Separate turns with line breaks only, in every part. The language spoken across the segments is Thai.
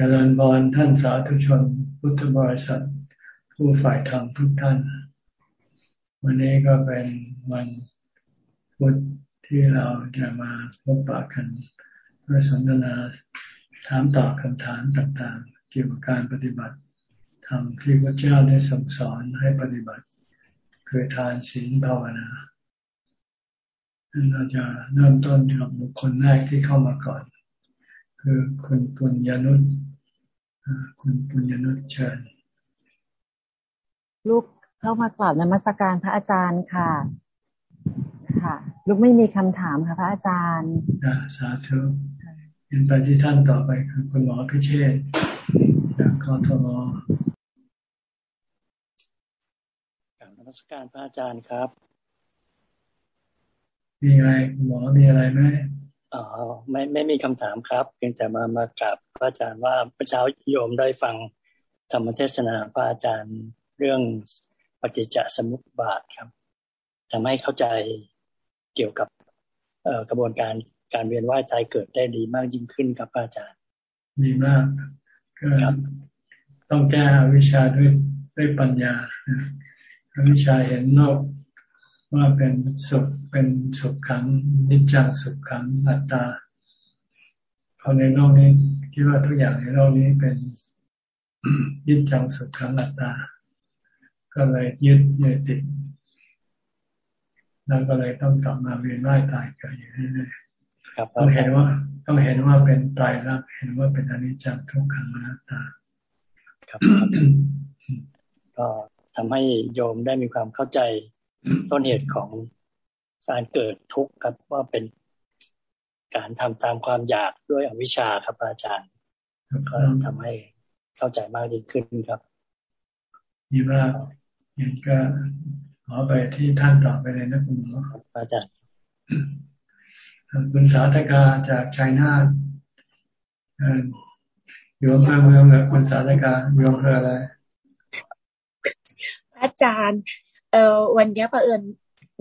จริญบอลท่านสาธุชนพุทธบริษัท ผู้ฝ่ายธรรมทุกท่าน วันนี้ก็เป็นวันพุธที่เราจะมาพบปะกันเพื่อสนทนาถามตอบคำถามต่างๆ เกี่ยวกับการปฏิบัติธรรมที่พระเจ้าได้ส่งสอนให้ปฏิบัติ คือทานศีลภาวนาเราจะเริ่มต้นจากบุคคลแรกที่เข้ามาก่อน คือคุณปุญญานุษ คุณปุญญานุษเชิญ
ลูกเข้ามากราบนมัสการพระอาจารย์ค่ะ ค่ะ ลูกไม่มีคำถามค่ะ พระอาจารย์
สาธุเห็นไปที่ท่านต่อไปคือคุณหมอพิเชษจากกทม
กราบนมัสการพระอาจารย์ครับ
มีอะไรหมอมีอะไรไหม
อ๋อไม่ไม่มีคำถามครับ เพียงแต่มามากราบพระอาจารย์ว่าพระเช้าโยมได้ฟังธรรมเทศนาพระอาจารย์เรื่องปฏิจจสมุปบาทครับทำให้เข้าใจเกี่ยวกับกระบวนการการเวียนว่ายตายเกิดได้ดีมากยิ่งขึ้นครับอาจารย์
ดีมากก็ต้องแก้วิชาด้วยด้วยปัญญาวิชาเห็นโลก ว่าเป็นสุขเป็นสุขขังนิจจังสุขขังอัตตาเขาในโลกนี้คิดว่าทุกอย่างในโลกนี้เป็นนิจจังสุขขังอัตตา ก็เลยยึดยึดติด แล้วก็เลยต้องกลับมาเวียนว่ายตายเกิดอยู่เรื่อยๆต้องเห็นว่า ต้องเห็นว่าเป็นตายรักเห็นว่าเป็นอนิจจังทุกขังอนัตตา
ครับก็ทำให้โยมได้มีความเข้าใจ ต้นเหตุของการเกิดทุกข์ครับ ว่าเป็นการทำตามความอยากด้วยอวิชชาครับอาจารย์ ก็ทำให้เข้าใจมากยิ่งขึ้นครับ
ดีมากยังก็ขอไปที่ท่านต่อไปเลยนะคุณหมอ
อาจารย์
คุณสาธกาจากชัยนาทอยู่อำเภอเมืองเหรอคุณสาธกาอยู่อำเภออะไร
อาจารย์ เออวันนี้เผอิญ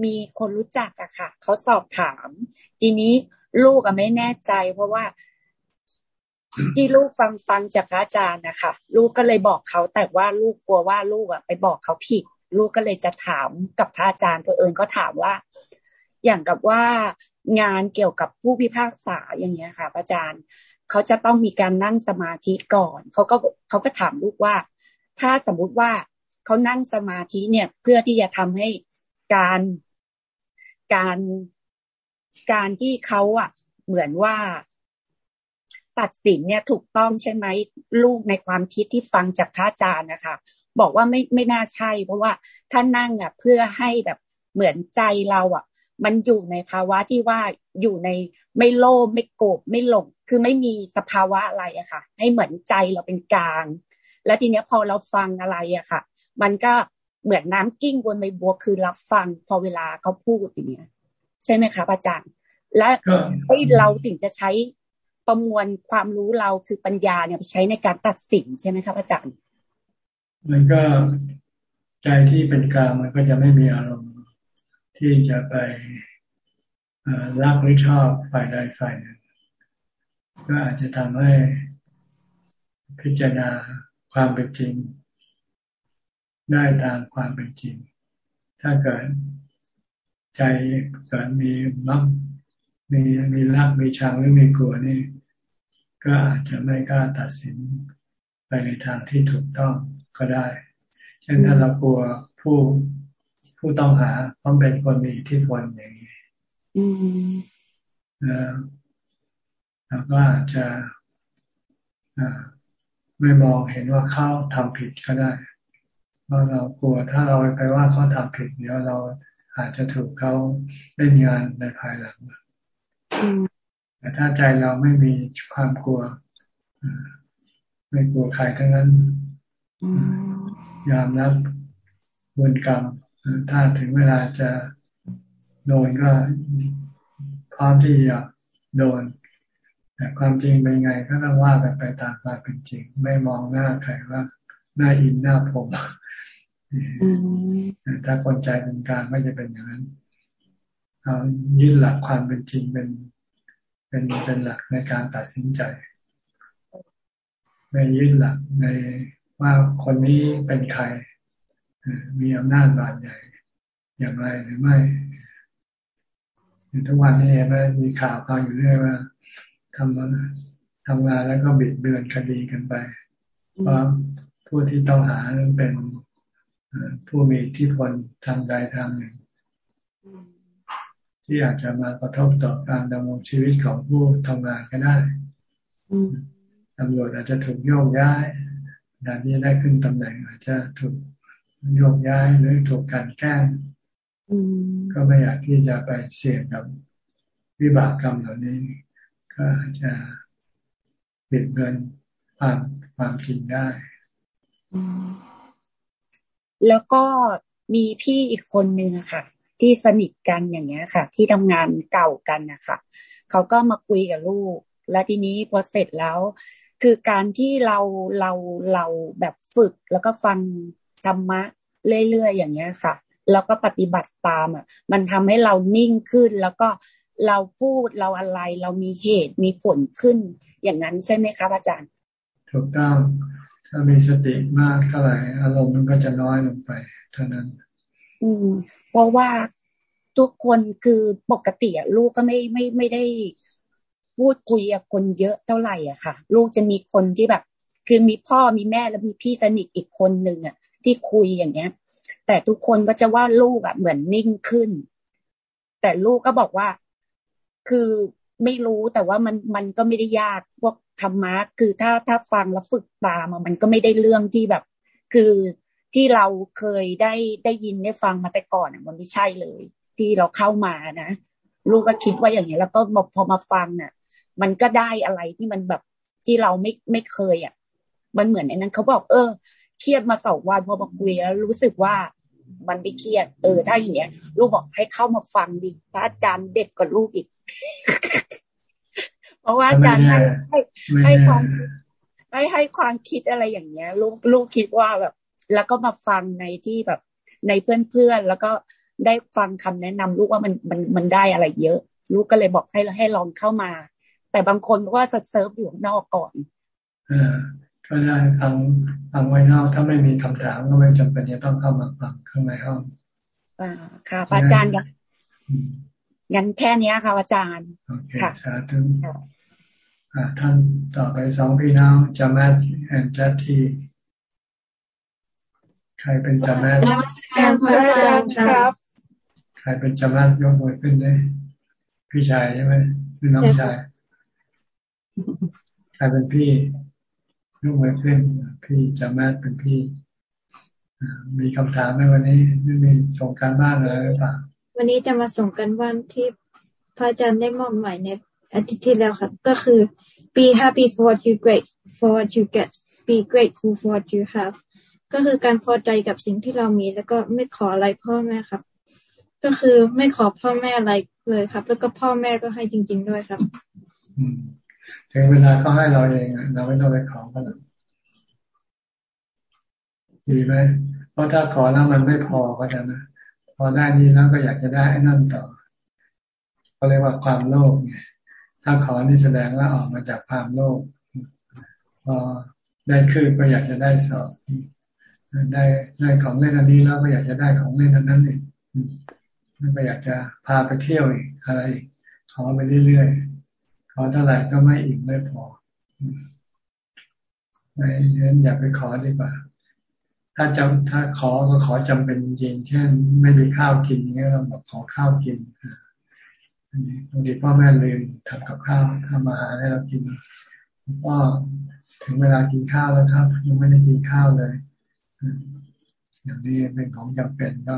มีคนรู้จักอะค่ะเขาสอบถาม ทีนี้ลูกอะไม่แน่ใจ เพราะว่าที่ลูกฟังฟังจากพระอาจารย์นะคะลูกก็เลยบอกเขาแต่ว่าลูกกลัวว่าลูกอะไปบอกเขาผิด ลูกก็เลยจะถามกับพระอาจารย์เผอิญก็ถามว่า อย่างกับว่างานเกี่ยวกับผู้พิพากษาอย่างเงี้ยค่ะพระอาจารย์เขาจะต้องมีการนั่งสมาธิก่อนเขาก็เขาก็ถามลูกว่า ถ้าสมมุติว่า เขานั่งสมาธิเนี่ยเพื่อที่จะทำให้การการการที่เขาอะ เหมือนว่าตัดสินเนี่ยถูกต้องใช่ไหมลูกในความคิดที่ฟังจากพระอาจารย์นะคะ บอกว่าไม่ไม่น่าใช่ เพราะว่าท่านนั่งอะเพื่อให้แบบเหมือนใจเราอะ มันอยู่ในภาวะที่ว่าอยู่ในไม่โลภไม่โกรธไม่หลง คือไม่มีสภาวะอะไรอะค่ะ ให้เหมือนใจเราเป็นกลาง แล้วทีเนี้ยพอเราฟังอะไรอะค่ะ มันก็เหมือนน้ำกิ้งบนใบบัวคือรับฟังพอเวลาเขาพูดอย่างเงี้ยใช่ไหมคะอาจารย์ และให้เราถึงจะใช้ประมวลความรู้เราคือปัญญาเนี่ยไปใช้ในการตัดสินใช่ไหมครับอาจารย์
มันก็ใจที่เป็นกลางมันก็จะไม่มีอารมณ์ที่จะไปรักหรือชอบฝ่ายใดฝ่ายหนึ่งก็อาจจะทำให้พิจารณาความเป็นจริง ได้ตามความเป็นจริง ถ้าเกิดใจเกิดมีมักมีมีรักมีชังหรือมีกลัวนี่ ก็อาจจะไม่กล้าตัดสินไปในทางที่ถูกต้องก็ได้ เช่นถ้าเรากลัวผู้ผู้ต้องหาเพราะเป็นคนมีอิทธิพลอย่างนี้แล้วก็อาจจะไม่มองเห็นว่าเขาทำผิดก็ได้ เพราะเรากลัวถ้าเราไปว่าเขาทำผิดเดี๋ยวเราอาจจะถูกเขาเล่นงานในภายหลังแต่ถ้าใจเราไม่มีความกลัวไม่กลัวใครทั้งนั้นยอมรับบุญกรรมถ้าถึงเวลาจะโดนก็พร้อมที่จะโดนแต่ความจริงเป็นไงก็ต้องว่ากันไปตามความเป็นจริง ไม่มองหน้าใครว่าหน้าอินหน้าผม ถ้าคนใจเป็นกลางไม่จะเป็นอย่างนั้นเอายึดหลักความเป็นจริงเป็น เป็นเป็นหลักในการตัดสินใจเวไปยึดหลักในว่าคนนี้เป็นใครมีอำนาจบาดใหญ่ อย่างไรหรือไม่ทุกวันนี้มันมีข่าวข่าวอยู่เรื่อยว่าทำทำงานแล้วก็บิดเบือนคดีกันไปเพราะผู้ที่ต้องหาเป็น ผู้มีอิทธิพลทางใดทางหนึ่ง ที่อาจจะมากระทบต่อการดำรงชีวิตของผู้ทำงานก็ได้ตำรวจอาจจะถูกโยกย้ายงานที่ได้ขึ้นตำแหน่งอาจจะถูกโยกย้ายหรือถูกการแก้งก็ไม่อยากที่จะไปเสี่ยงกับวิบากกรรมเหล่านี้ ก็อาจจะปิดเงินความความจริงได้
แล้วก็มีพี่อีกคนนึงค่ะ ที่สนิทกันอย่างเงี้ยค่ะ ที่ทำงานเก่ากันนะคะเขาก็มาคุยกับลูก แล้วทีนี้พอเสร็จแล้ว คือการที่เราเราเราแบบฝึกแล้วก็ฟังธรรมะเรื่อยๆอย่างเงี้ยค่ะ แล้วก็ปฏิบัติตามอะ มันทำให้เรานิ่งขึ้นแล้วก็เราพูดเราอะไรเรามีเหตุมีผลขึ้นอย่างนั้นใช่ไหมคะอาจารย์
ถูกต้องามีสติมากเท่าไหร่อารมณ์มันก็จะน้อยลงไป เท่านั้น
อืมเพราะว่าทุกคนคือปกติอะลูกก็ไม่ไม่ไม่ได้พูดคุยกับคนเยอะเท่าไหร่อะค่ะ ลูกจะมีคนที่แบบ คือมีพ่อมีแม่แล้วมีพี่สนิทอีกคนหนึ่งอะ ที่คุยอย่างเงี้ย แต่ทุกคนก็จะว่าลูกอะเหมือนนิ่งขึ้น แต่ลูกก็บอกว่า คือ ไม่รู้แต่ว่ามันมันก็ไม่ได้ยากพวกธรรมะคือถ้าถ้าฟังแล้วฝึกตามมันก็ไม่ได้เรื่องที่แบบ คือที่เราเคยได้ได้ยินได้ฟังมาแต่ก่อนมันไม่ใช่เลย ที่เราเข้ามานะลูกก็คิดว่าอย่างนี้แล้วก็พอมาฟังเนี่ยมันก็ได้อะไรที่มันแบบที่เราไม่ไม่เคยอะ มันเหมือนไอ้นั้นเขาบอก เออเครียดมาสองวันพอมาคุยแล้วรู้สึกว่ามันไม่เครียด เออ ถ้าอย่างเงี้ย ลูกบอกให้เข้ามาฟังดิพระอาจารย์เด็ดกว่าลูกอีก เพราะว่าอาจารย์ให้ให้ให้ความให้ให้ความคิดอะไรอย่างเงี้ย ลูกลูกคิดว่าแบบ แล้วก็มาฟังในที่แบบในเพื่อนๆแล้วก็ได้ฟังคำแนะนำลูกว่ามันมันมันได้อะไรเยอะ ลูกก็เลยบอกให้ให้ลองเข้ามา แต่บางคนก็ว่าเซิร์ฟอยู่นอกก่อน
อก็ได้ฟังฟังไว้นอกถ้าไม่มีคำถามก็ไม่จำเป็นจะต้องเข้ามาฟังข้างในห้อง
อ่าค่ะอาจารย์งั้นแค่นี้ค่ะอาจารย์
ค่ะสาธุ ท่านต่อไปสองพี่น้องจามัดแอนจัตทีใครเป็นจามัด
การพระอาจารย์ครับ
ใครเป็นจามัดยกมือขึ้นได้พี่ชายใช่ไหมพี่น้องชายใครเป็นพี่ยกมือขึ้นพี่จามัดเป็นพี่มีคำถามไหมวันนี้ไม่มีส่งการบ้านเลยหรือเปล่า
วันนี้จะมาส่งกันวันที่พระอาจารย์ได้มอบหมายใน อาทิตย์ที่แล้วครับ ก็คือ be happy for what you great for what you get be grateful for what you have ก็คือการพอใจกับสิ่งที่เรามี แล้วก็ไม่ขออะไรพ่อแม่ครับ ก็คือไม่ขอพ่อแม่อะไรเลยครับ แล้วก็พ่อแม่ก็ให้จริง ๆ ด้วยครับ
ถึงเวลาเขาให้เราเองเราไม่ต้องไปขอเขาหรอกดีไหมเพราะถ้าขอแล้วมันไม่พอก็จะนะพอได้นี้แล้วก็อยากจะได้นั่นต่อเขาเรียกว่าความโลภไง ถ้าขอนี่แสดงว่าออกมาจากความโลภพอได้คืนก็อยากจะได้สอบได้ได้ของเล่นอันนี้แล้วก็อยากจะได้ของเล่นอันนั้นอีกแล้วก็อยากจะพาไปเที่ยวอีกอะไรขอไปเรื่อยๆขอเท่าไหร่ก็ไม่อิ่มไม่พอไม่งั้นอย่าไปขอดีกว่า ถ้าจำถ้าขอก็ขอจำเป็นจริงเช่น ไม่มีข้าวกินเงี้ยเราบอกขอข้าวกิน บางทีพ่อแม่ลืมทำกับข้าวทำมาหาให้เรากินก็ถึงเวลากินข้าวแล้วครับ ยังไม่ได้กินข้าวเลย อย่างนี้เป็นของจำเป็นก็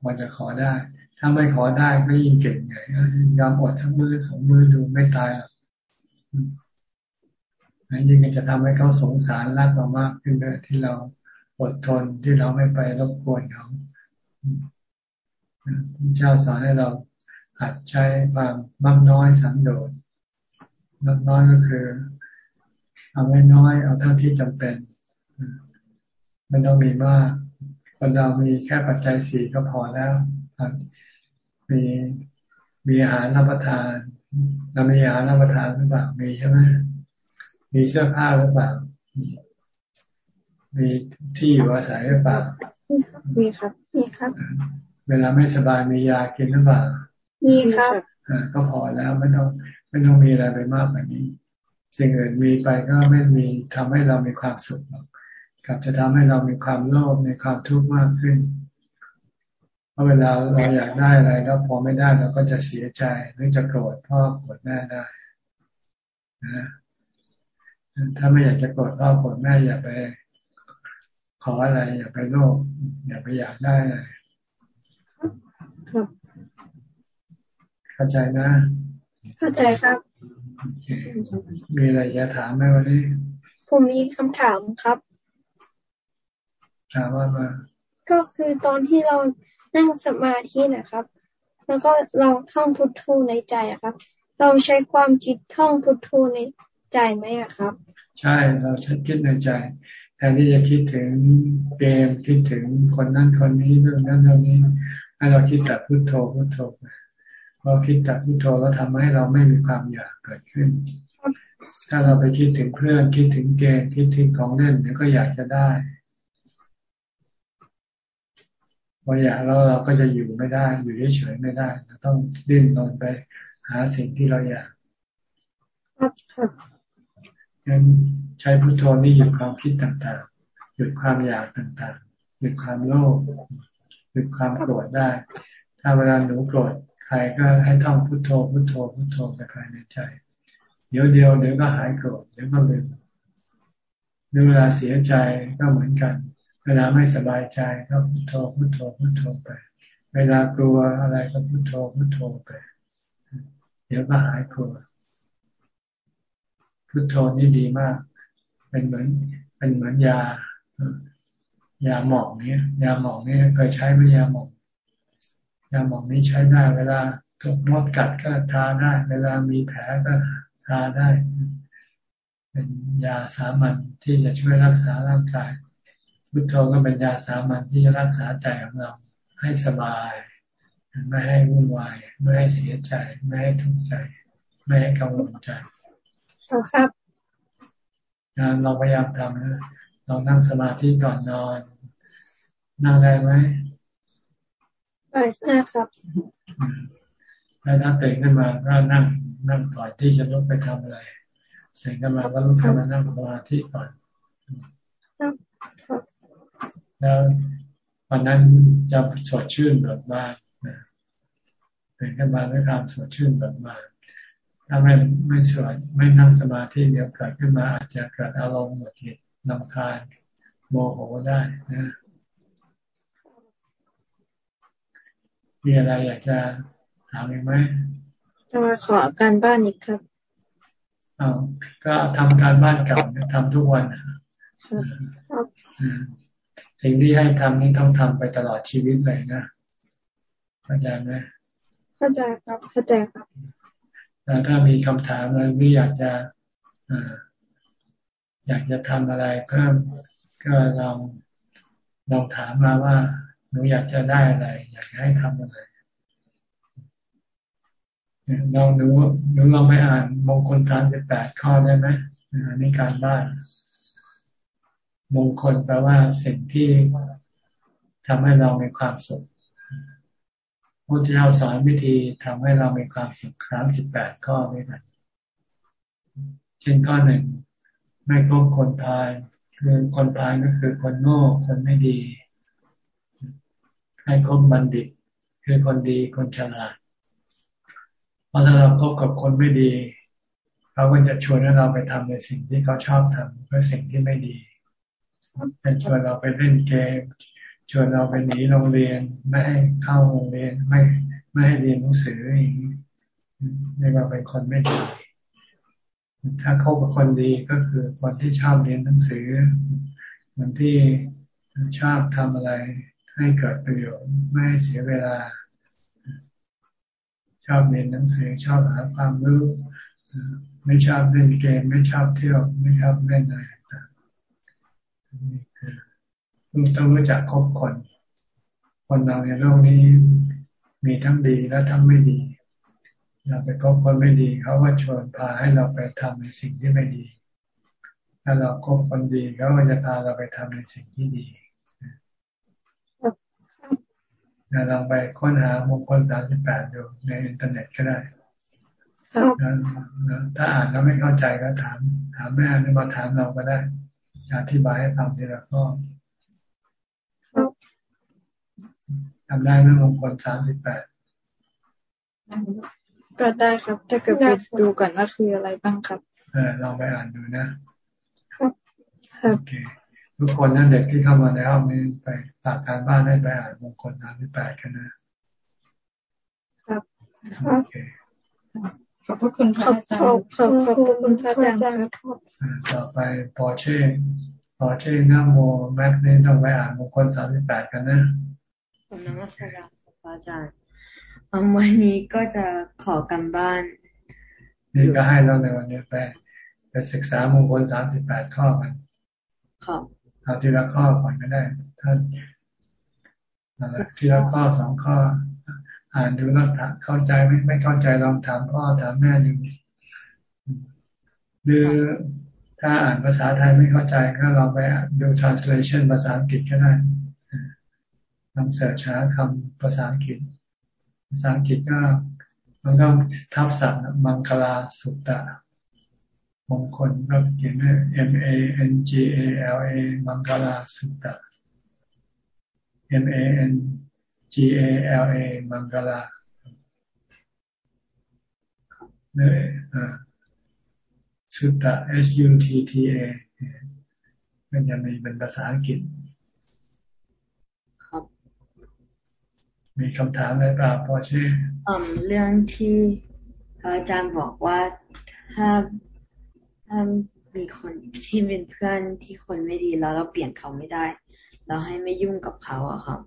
พอจะขอได้ ถ้าไม่ขอได้ก็ยิ่งเก่งไงยอมอดทั้งมือสองมือดูไม่ตายหรอกยิ่งจะทำให้เขาสงสารรักเรามากขึ้นเลยที่เราอดทนที่เราไม่ไปรบกวนเขาพระเจ้าสอนให้เรา หัดใช้ความมักน้อยสันโดษมักน้อยก็คือเอาไม่น้อยเอาเท่าที่จำเป็นไม่ต้องมีมากคนเรามีแค่ปัจจัยสี่ก็พอแล้วมีมีอาหารรับประทานเรามีอาหารรับประทานหรือเปล่ามีใช่ไหมมีเสื้อผ้าหรือเปล่ามีที่อยู่อาศัยหรือเปล่า
มีครับมีครับ
เวลาไม่สบายมียากินหรือเปล่า
มีครับ
อ่าก็พอแล้วไม่ต้องไม่ต้องมีอะไรไปมากกว่านี้ สิ่งอื่นมีไปก็ไม่มีทำให้เรามีความสุขหรอกกลับจะทำให้เรามีความโลภมีความทุกข์มากขึ้นเพราะเวลาเราอยากได้อะไรแล้วพอไม่ได้เราก็จะเสียใจหรือจะโกรธพ่อโกรธแม่ได้นะถ้าไม่อยากจะโกรธพ่อโกรธแม่อย่าไป ขออะไร อย่าไปโลภอย่าไปอยากได้อะไร
ครับ
เข้าใจนะ
เข้าใจครับ
มีอะไรจะถามไหมวันนี้
ผมมีคำถามครับ
ถามว่ามา
ก็คือตอนที่เรานั่งสมาธินะครับ แล้วก็เราท่องพุทโธในใจอะครับ เราใช้ความคิดท่องพุทโธในใจไหมอะครับ
ใช่เราใช้คิดในใจแทนที่จะคิดถึงเกมคิดถึงคนนั้นคนนี้เรื่องนั้นเรื่องนี้ให้เราคิดแต่พุทโธพุทโธ พอคิดแต่พุทโธแล้วทำให้เราไม่มีความอยากเกิดขึ้น ถ้าเราไปคิดถึงเพื่อนคิดถึงเกมคิดถึงของเล่นเดี๋ยวก็อยากจะได้พออยากแล้วเราก็จะอยู่ไม่ได้ อยู่เฉยไม่ได้เราต้องดิ้นรนไปหาสิ่งที่เราอยากงั้นใช้พุทโธนี่หยุดความคิดต่างๆ หยุดความอยากต่างๆ หยุดความโลภหยุดความโกรธได้ ถ้าเวลาหนูโกรธใค รก็ให้ท่องพุทโธพุทโธพุทโธไปภายในใจ เดี๋ยวเดียวเดี๋ยวก็หายโกรธเดี๋ยวก็ลืมเวลาเสียใจก็เหมือนกัน เวลาไม่สบายใจก็พุทโธพุทโธพุทโธไป เวลากลัวอะไรก็พุทโธพุทโธไป เดี๋ยวก็หายกลัวพุทโธนี่ดีมาก เป็นเหมือน เป็นเหมือนยายาหมองนี้ยาหมองนี้เคยใช้ไหมยาหมอง ยาหมองนี้ใช้ได้เวลาถูกมดกัดก็ทาได้ เวลามีแผลก็ทาได้ เป็นยาสามัญที่จะช่วยรักษาร่างกายพุทโธก็เป็นยาสามัญที่จะรักษาใจของเราให้สบาย ไม่ให้วุ่นวายไม่ให้เสียใจ ไม่ให้ทุกข์ใจ ไม่ให้กังวลใจ
ครับ
งานเราพยายามทำนะเรานั่งสมาธิก่อนนอน นั่งได้ไหม
ได้นะครับ
แล้วถ้าตื่นขึ้นมาก็นั่งนั่งก่อนที่จะลุกไปทำอะไรตื่นขึ้นมาก็ลุกขึ้นมานั่งสมาธิก่อนแล้ววันนั้นจะสดชื่นแบบมากนะเป็นขึ้นมาด้วยความสดชื่นแบบมากถ้าไม่ไม่สวดไม่นั่งสมาธิเดี๋ยวเกิดขึ้นมาอาจจะเกิดอารมณ์หมดเหตุนำคาญโมโหได้นะ มีอะไรอยากจะถามอีกไหม
จะมาขอการบ้านอีกครับ
เอาก็ทำการบ้านเก่าทำทุกวัน
ครับ
สิ่งที่ให้ทำนี่ต้องทำไปตลอดชีวิตเลยนะเข้าใจไหม
เข้าใจครับเข้าใจครับ
แล้วถ้ามีคำถามอะไรไม่อยากจะอยากจะทำอะไรเพิ่มก็ลองลองถามมาว่า หนูอยากจะได้อะไร อยากให้ทำอะไรลองดูหนูลองไม่อ่านมงคลสามสิบแปดข้อได้ไหมอันนี้การบ้านมงคลแปลว่าสิ่งที่ทำให้เรามีความสุขพระเจ้าสอนวิธีทำให้เรามีความสุขสามสิบแปดข้อด้วยกันเช่นข้อหนึ่งไม่คบคนพาลคือคนพาลก็คือคนโง่คนไม่ดี ให้คบบัณฑิต คือคนดีคนฉลาดเพราะถ้าเราคบกับคนไม่ดีเขาก็จะชวนให้เราไปทำในสิ่งที่เขาชอบทำเพื่อสิ่งที่ไม่ดีเป็นชวนเราไปเล่นเกม ชวนเราไปหนีโรงเรียนไม่ให้เข้าโรงเรียนไม่ไม่ให้เรียนหนังสืออย่างนี้เรียกว่าเป็นคนไม่ดีถ้าเข้ากับคนดีก็คือคนที่ชอบเรียนหนังสือคนที่ชอบทำอะไร ให้เกิดประโยชน์ไม่เสียเวลา ชอบเรียนหนังสือชอบหาความรู้ไม่ชอบเล่นเกม ไม่ชอบเที่ยวไม่ชอบเล่นอะไรนี่คือต้องรู้จักคบคน คนเราในโลกนี้มีทั้งดีและทั้งไม่ดี เราไปคบคนไม่ดีเขาก็ชวนพาให้เราไปทำในสิ่งที่ไม่ดี ถ้าเราคบคนดีเขาก็จะพาเราไปทำในสิ่งที่ดี เราลองไปค้นหามงคลสามสิบแปดดูในอินเทอร์เน็ตก็ได้ถ้าอ่านแล้วไม่เข้าใจก็ถาม ถามแม่หรือมาถามเราก็ได้อธิบายให้ฟังทีละข้อทำได้ไหมมงคลสามสิบแปด
ก็ได้ครับ ถ้าเกิดไปดูก่อนว่าคืออะไรบ้างครับ
เออลองไปอ่านดูนะครับ โอเค ทุกคนนั่นเด็กที่เข้ามาในห้องนี้ไปฝากการบ้านให้ไปอ่านมงคลสามสิบแปดกันนะ
ครับ
โอเค
ขอบพระคุณพระอาจารย์ขอบขอบขอบคุณพระอาจารย์ครับ
ต่อไปปอเช่ปอเช่น้าโมแม็กนี่ต้องไปอ่านมงคลสามสิบแปดกันนะ
ผมนมัสการพระอาจารย์วันนี้ก็จะขอกำบ้าน
นี่ก็ให้เราในวันนี้ไปไปศึกษามงคลสามสิบแปดข้อกัน
ครับ
เอาทีละข้อก่อนก็ได้ท่านทีละข้อสองข้อ อ่านดูแล้วเข้าใจไม่ไม่เข้าใจลองถามพ่อถามแม่ดูหรือถ้าอ่านภาษาไทยไม่เข้าใจก็ลองไปดู translation ภาษาอังกฤษก็ได้ลองเสิร์ชหาคำภาษาอังกฤษ ภาษาอังกฤษก็มันก็ทับศัพท์มังคลาสุตตะ มงคลก็เขียนด้วย M A N G A L A มังคลาสุตตะ M A N G A L A มังคลาเนี่ยสุตตะ S U T T A มันจะมีเป็นภาษาอังกฤษ
ครับ
มีคำถามอะไรเปล่าพอชื่อ
เรื่องที่อาจารย์บอกว่าถ้า ถ้ามีคนที่เป็นเพื่อนที่คนไม่ดีแล้วเราเปลี่ยนเขาไม่ได้ เราให้ไม่ยุ่งกับเขาอะครับ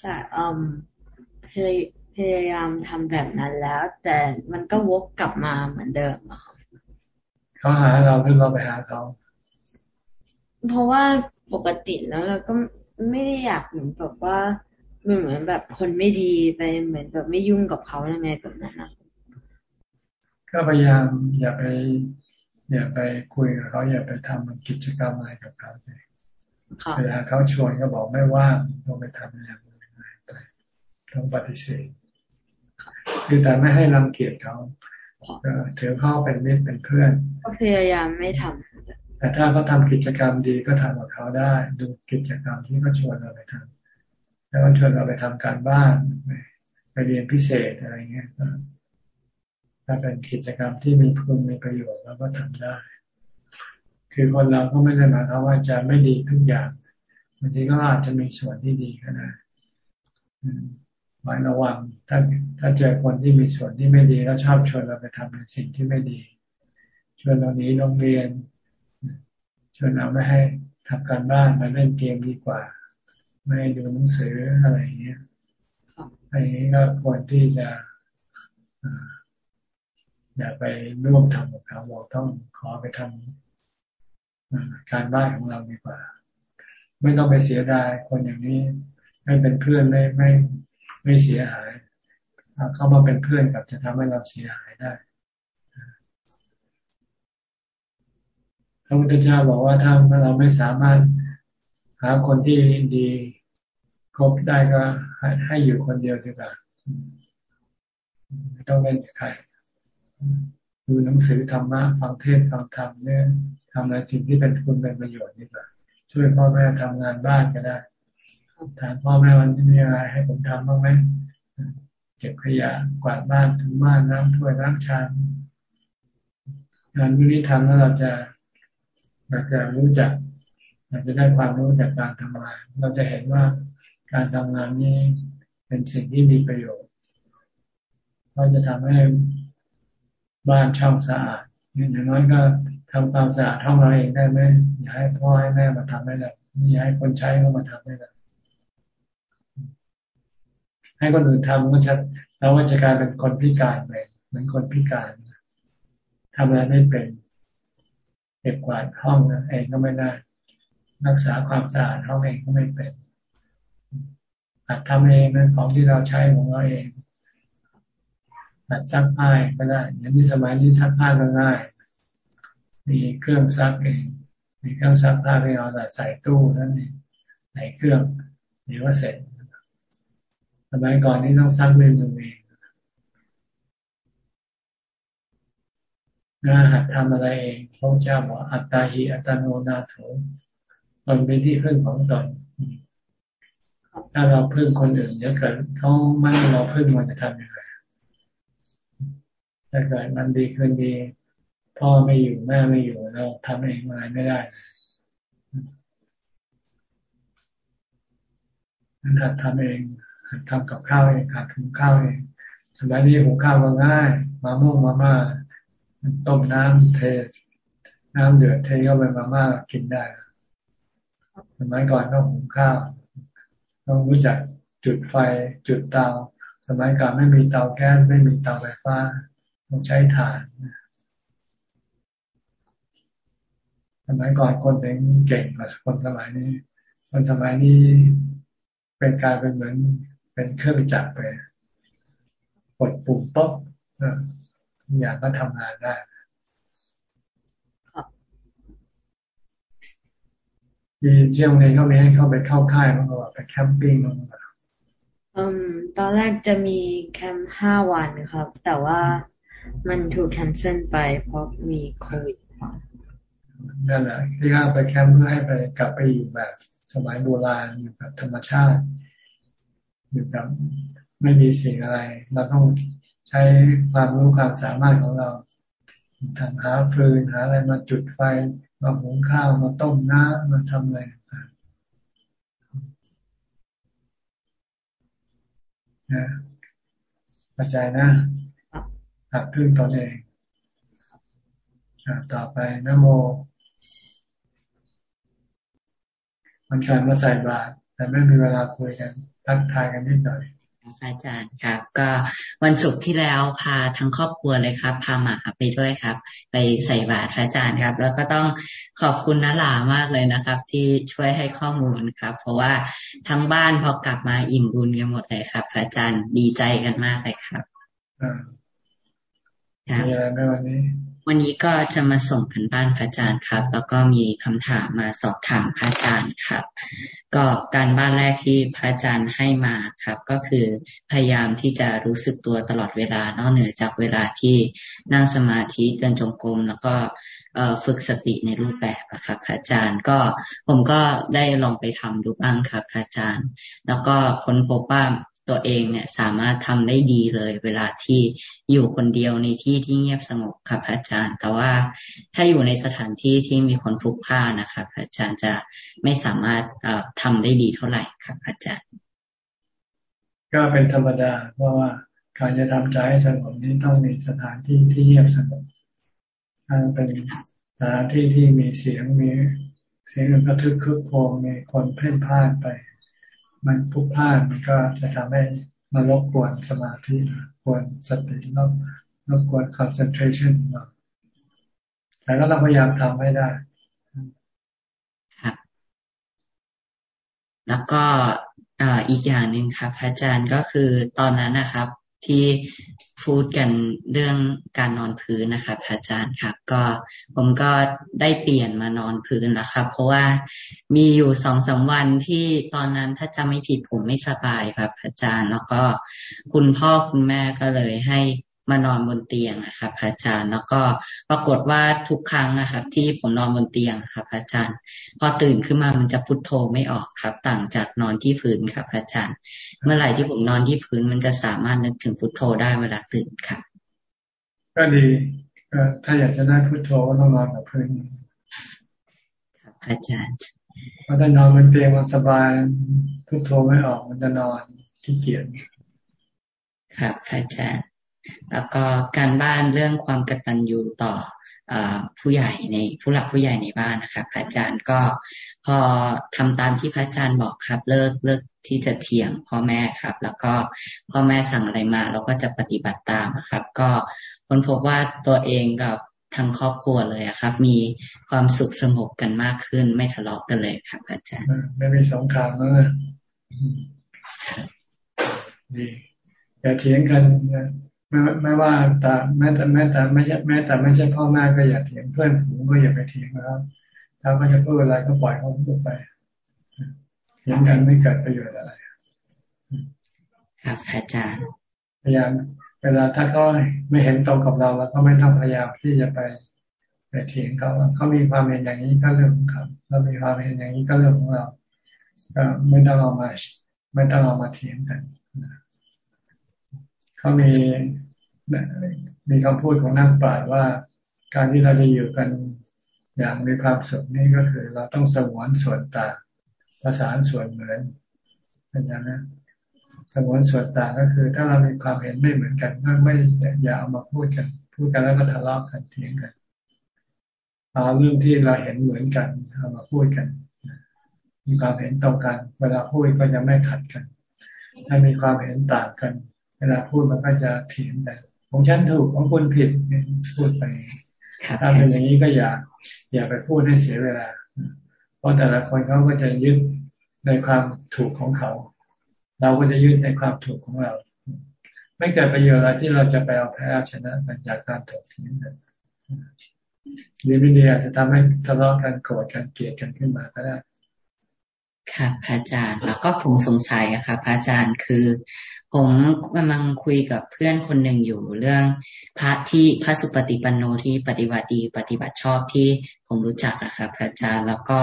ใช่อืมพยายามทำแบบนั้นแล้ว แต่มันก็วกกลับมาเหมือนเดิมอะครับ
เขาหาเราหรือเราไปหาเขา
เพราะว่าปกติแล้วเราก็ไม่ได้อยากเหมือนแบบว่ามันเหมือนแบบคนไม่ดีไปเหมือนแบบไม่ยุ่งกับเขาอะไรแบบนั้นนะ
ก็พยายามอย่าไป อย่าไปคุยกับเขาอย่าไปทำกิจกรรมอะไรกับเขาเลยเวลาเขาชวนก็บอกไม่ว่างต้องไปทำอย่างอื่นไปต้องปฏิเสธคือแต่ไม่ให้รังเกียจเขาถือเขาเป็นมิตรเป็นเพื่อน
ก็พยายามไม่ทำ
แต่ถ้าเขาทากิจกรรมดีก็ทำกับเขาได้ ดูกิจกรรมที่เขาชวนเราไปทำแล้วก็ชวนเราไปทำการบ้านไปเรียนพิเศษอะไรเงี้ย ถ้าเป็นกิจกรรมที่มีคุณมีประโยชน์เราก็ทำได้ คือคนเราก็ไม่ได้หมายความว่าจะไม่ดีทุกอย่างบางทีก็อาจจะมีส่วนที่ดีก็ได้หมายระวังถ้าถ้าเจอคนที่มีส่วนที่ไม่ดีแล้วชอบชวนเราไปทำในสิ่งที่ไม่ดีชวนเราหนีโรงเรียนชวนเราไม่ให้ทำการบ้านมาเล่นเกมดีกว่า ไม่ดูหนังสืออะไรอย่างเงี้ยอันนี้ก็ควรที่จะ อย่าไปร่วมทำกับเขาบอกต้องขอไปทำการบ้านของเราดีกว่า ไม่ต้องไปเสียดายคนอย่างนี้ไม่เป็นเพื่อนไม่ไม่ไม่เสียหายเข้ามาเป็นเพื่อนกับจะทำให้เราเสียหายได้พระพุทธเจ้าบอกว่าถ้าเราไม่สามารถหาคนที่ดีครบได้ก็ให้ให้อยู่คนเดียวดีกว่าไม่ต้องเล่นกับใคร ดูหนังสือธรรมะฟังเทศฟังธรรมเนี่ยทำอะไรสิ่งที่เป็นคุณเป็นประโยชน์นี่แหละช่วยพ่อแม่ทำงานบ้านก็ได้ถามพ่อแม่วันนี้มีอะไรให้ผมทำบ้างไหมเก็บขยะกวาดบ้านถูบ้านน้ำถ้วยล้างชามงานวิธีทำแล้วเราจะเราจะรู้จักเราจะได้ความรู้จากการทำงาน เราจะเห็นว่าการทำงานนี้เป็นสิ่งที่มีประโยชน์เราจะทำให้ บ้านช่องสะอาดอย่างน้อยก็ทำความสะอาดห้องเราเองได้ไหมอย่าให้พ่อให้แม่มาทำให้เลยอย่าให้คนใช้เขามาทำให้เลยให้คนอื่นทำก็ชัดแล้วว่าจะกลายเป็นคนพิการไปเหมือนคนพิการทำอะไรไม่เป็นเก็บกวาดห้องเองก็ไม่ได้ รักษาความสะอาดห้องเองก็ไม่เป็นอาจทำเองนั้นของที่เราใช้ของเราเอง ตัดซักผ้าก็ได้อย่างนี้สมัยนี้ซักผ้าก็ง่าย มีเครื่องซักเอง มีเครื่องซักผ้าให้เราแต่ใส่ตู้นั่นเองใส่เครื่องเดี๋ยวก็เสร็จสมัยก่อนนี้ต้องซักด้วยมือเองนะหัดทำอะไรเองพระเจ้าบอกอัตตาหิอัตโนนาโถตนเป็นที่พึ่งของตนถ้าเราพึ่งคนอื่นเดี๋ยวเกิดเขาไม่เราพึ่งมันจะทำยังไง ถ้าเกิดมันดีขึ้นดี พ่อไม่อยู่แม่ไม่อยู่เราทำเองอะไรไม่ได้นั้นหัดทำเองหัดทำกับข้าวเองหัดหุงข้าวเองสมัยนี้หุงข้าวก็ง่ายมาม่วงมาม่าต้มน้ำเทน้ำเดือดเทเข้าไปมาม่ากินได้สมัยก่อนต้องหุงข้าวต้องรู้จักจุดไฟจุดเตา สมัยก่อนไม่มีเตาแก๊สไม่มีเตาไฟฟ้า ต้องใช้ถ่านสมัยก่อนคนถึงเก่งกว่าคนสมัยนี้ คนสมัยนี้เป็นการเป็นเหมือนเป็นเครื่องจักรไปกดปุ่มปุ๊บอยากก็ทำงานได้ที่เที่ยวนี้เขามีให้เข้าไปเข้าค่ายมั้งว่าไปแคมปิ้งมั้ง
อืม ตอนแรกจะมีแคมป์ห้าวันครับ แต่ว่า มันถูกแคนเซิลไปเพราะมีโควิด
นั่นแหละที่เขาไปแคมป์เพื่อให้ไปกลับไปอยู่แบบสมัยโบราณอยู่แบบธรรมชาติ อยู่แบบไม่มีสิ่งอะไร เราต้องใช้ความรู้ความสามารถของเราทำหาฟืนหาอะไรมาจุดไฟมาหุงข้าวมาต้มน้ำมาทำอะไรนะกระจายนะ หัดพึ่งตนเองต่อไปนโมมันการมาใส่บาตรแต่ไม่มีเวลาคุยกันทักทายกันนิดหน่อย
อาจารย์ครับ ก็วันศุกร์ที่แล้วพาทั้งครอบครัวเลยครับ พาหมาไปด้วยครับ ไปใส่บาตรพระอาจารย์ครับ แล้วก็ต้องขอบคุณน้าหลามากเลยนะครับ ที่ช่วยให้ข้อมูลครับ เพราะว่าทั้งบ้านพอกลับมาอิ่มบุญกันหมดเลยครับ พระอาจารย์ดีใจกันมากเลยครับ
มีอะไรไหมวันนี้
วันนี้ก็จะมาส่งกันบ้านพระอาจารย์ครับ แล้วก็มีคำถามมาสอบถามพระอาจารย์ครับ ก็การบ้านแรกที่พระอาจารย์ให้มาครับ ก็คือพยายามที่จะรู้สึกตัวตลอดเวลานอกเหนือจากเวลาที่นั่งสมาธิเดินจงกรมแล้วก็ฝึกสติในรูปแบบครับพระอาจารย์ก็ผมก็ได้ลองไปทำดูบ้างครับพระอาจารย์ แล้วก็ค้นพบว่า ตัวเองเนี่ยสามารถทำได้ดีเลย เวลาที่อยู่คนเดียวในที่ที่เงียบสงบครับอาจารย์ แต่ว่าถ้าอยู่ในสถานที่ที่มีคนพลุกพล่านนะครับอาจารย์จะไม่สามารถทำได้ดีเท่าไหร่ครับอาจารย์
ก็เป็นธรรมดาเพราะว่าการจะทำใจให้สงบนี้ต้องมีสถานที่ที่เงียบสงบถ้าเป็นสถานที่ที่มีเสียงมีเสียงกระทึกคึกโครมมีคนเพ่นพ่านไป มันพุกพลาดมันก็จะทำให้มารบกวนสมาธิกวนสติรบรบกวน concentration เราแต่ก็ต้องพยายามทำให้ได้
ครับแล้วก็อีกอย่างหนึ่งครับอาจารย์ก็คือตอนนั้นนะครับ ที่พูดกันเรื่องการนอนพื้นนะครับอาจารย์ครับ ก็ผมก็ได้เปลี่ยนมานอนพื้นแล้วครับ เพราะว่ามีอยู่สองสาวันที่ตอนนั้นถ้าจะไม่ผิดผมไม่สบายครับอาจารย์ แล้วก็คุณพ่อคุณแม่ก็เลยให้ มานอนบนเตียงนะครับอาจารย์ แล้วก็ปรากฏว่าทุกครั้งนะครับ ที่ผมนอนบนเตียงครับอาจารย์ พอตื่นขึ้นมามันจะพุทโธไม่ออกครับ ต่างจากนอนที่พื้นครับอาจารย์ เมื่อไหร่ที่ผมนอนที่พื้นมันจะสามารถนึกถึงพุทโธได้เวลาตื่นครับ
ก็ดีถ้าอยากจะได้พุทโธก็ต้องนอนกับพื้น
ครับอาจารย์
พอถ้านอนบนเตียงมันสบายพุทโธไม่ออกมันจะนอนที่เกียจ
ครับอาจารย์ แล้วก็การบ้านเรื่องความกตัญญูต่ออผู้ใหญ่ในผู้หลักผู้ใหญ่ในบ้านนะครับพระอาจารย์ก็พอทำตามที่พระอาจารย์บอกครับ เลิกเลิกที่จะเถียงพ่อแม่ครับ แล้วก็พ่อแม่สั่งอะไรมา เราก็จะปฏิบัติตามครับ ก็ค้นพบว่าตัวเองกับทั้งครอบครัวเลยครับ มีความสุขสงบกันมากขึ้น ไม่ทะเลาะกันเลยครับ อาจารย์
ไม่มีสงครามแล้วดีอย่าเถียงกัน ไม่ไม่ว่าแต่แม้แต่แม้แต่ไม่ใช่แม้แต่ไม่ใช่พ่อแม่ก็อย่าเถียงเพื่อนฝูงก็อย่าไปเถียงนะครับ ถ้าเขาจะพูดอะไรก็ปล่อยเขาพูดไปเถียงกันไม่เกิดประโยชน์อะไร
ครับอาจารย์
พยายามเวลาถ้าเขาไม่เห็นตรงกับเราเราก็ไม่ต้องพยายามที่จะไปไปเถียงเขาเขามีความเห็นอย่างนี้ก็เรื่องของเขาเรามีความเห็นอย่างนี้ก็เรื่องของเรา ก็ไม่ต้องเอามาไม่ต้องเอามาเถียงกัน เขามีมีคำพูดของนักปราชญ์ว่า การที่เราจะอยู่กันอย่างมีความสุขนี่ก็คือ เราต้องสงวนส่วนต่างภาษานส่วนเหมือนเป็นอย่างนั้นสงวนส่วนต่างก็คือ ถ้าเรามีความเห็นไม่เหมือนกันก็ไม่อย่าเอามาพูดกัน พูดกันแล้วก็ทะเลาะกันเถียงกันเอาเรื่องที่เราเห็นเหมือนกันเอามาพูดกัน มีความเห็นตรงกัน เวลาพูดก็จะไม่ขัดกัน ถ้ามีความเห็นต่างกัน ลาพูดมันก็จะเถียงกันของฉันถูกของคุณผิดพูดไปถ้าเป็นอย่างนี้ก็อย่า อย่าไปพูดให้เสียเวลา เพราะแต่ละคนเขาก็จะยึดในความถูกของเขา เราก็จะยึดในความถูกของเรา ไม่เกิดประโยชน์อะไรที่เราจะไปเอาแพ้ชนะมันจากการถกเถียงกันดีไม่ดีอาจจะทำให้ทะเลาะกันโกรธกันเกลียดกันขึ้นมาก็ได้
ค่ะพระอาจารย์แล้วก็ผมสงสัยอะค่ะพระอาจารย์คือ ผมกำลังคุยกับเพื่อนคนหนึ่งอยู่เรื่อง พระที่พระสุปฏิปันโนที่ปฏิบัติดีปฏิบัติชอบที่ผมรู้จักอะค่ะพระอาจารย์แล้วก็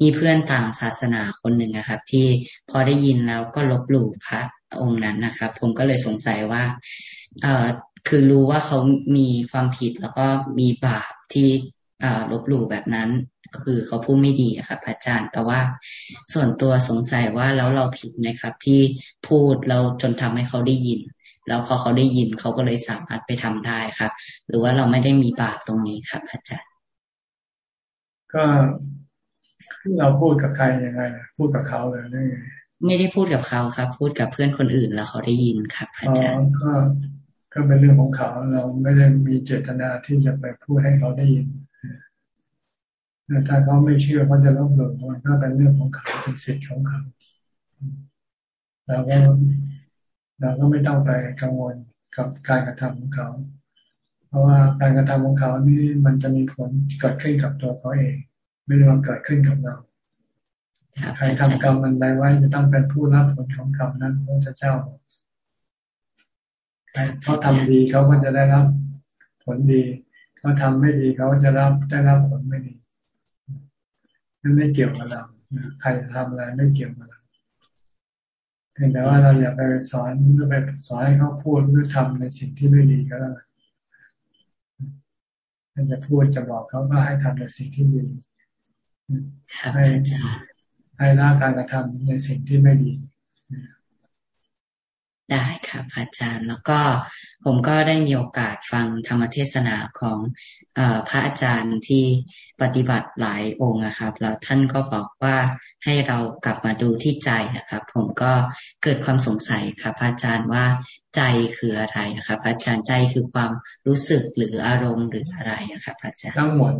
มีเพื่อนต่างศาสนาคนหนึ่งอะครับ ที่พอได้ยินแล้วก็ลบหลู่พระองค์นั้นนะครับ ผมก็เลยสงสัยว่า เอ่อคือรู้ว่าเขามีความผิดแล้วก็มีบาปที่ลบหลู่แบบนั้น คือเขาพูดไม่ดีอะครับอาจารย์ แต่ว่าส่วนตัวสงสัยว่าแล้วเราผิดไหมครับ ที่พูดเราจนทำให้เขาได้ยิน แล้วพอเขาได้ยินเขาก็เลยสามารถไปทำได้ครับ หรือว่าเราไม่ได้มีบาปตรงนี้ครับอาจารย์
ก็เราพูดกับใครยังไงพูดกับเขาเลยนี่
ไม่ได้พูดกับเขาครับ พูดกับเพื่อนคนอื่นแล้วเขาได้ยินครับอาจารย์
ก็ก็เป็นเรื่องของเขาเราไม่ได้มีเจตนาที่จะไปพูดให้เขาได้ยิน ถ้าเขาไม่เชื่อเขาจะลบหลู่มันก็เป็นเรื่องของเขาเป็นสิทธิ์ของเขาเราก็เราก็ไม่ต้องไปกังวลกับการกระทำของเขา เพราะว่าการกระทำของเขานี่มันจะมีผลเกิดขึ้นกับตัวเขาเอง ไม่ได้มาเกิดขึ้นกับเราใครทำกรรมมันใดไว้จะต้องเป็นผู้รับผลของกรรมนั้นพระเจ้าเขาทำดีเขาก็จะได้รับผลดีเขาทำไม่ดีเขาจะรับได้รับผลไม่ดี นั่นไม่เกี่ยวกับเราใครทำอะไรไม่เกี่ยวกับเราเพียงแต่ว่าเราอย่าไปสอนหรือไปสอนให้เขาพูดหรือทำในสิ่งที่ไม่ดีก็แล้วกันจะพูดจะบอกเขาว่าให้ทำในสิ่งที่ดีให้ให้ละการกระทำในสิ่งที่ไม่ดี
ได้ครับอาจารย์ แล้วก็ผมก็ได้มีโอกาสฟังธรรมเทศนาของอพระอาจารย์ที่ปฏิบัติหลายองค์นะครับ แล้วท่านก็บอกว่าให้เรากลับมาดูที่ใจนะครับ ผมก็เกิดความสงสัยครับอาจารย์ว่าใจคืออะไรครับอาจารย์ใจคือความรู้สึกหรืออารมณ์หรืออะไรครับอาจารย์
ทั้งหมด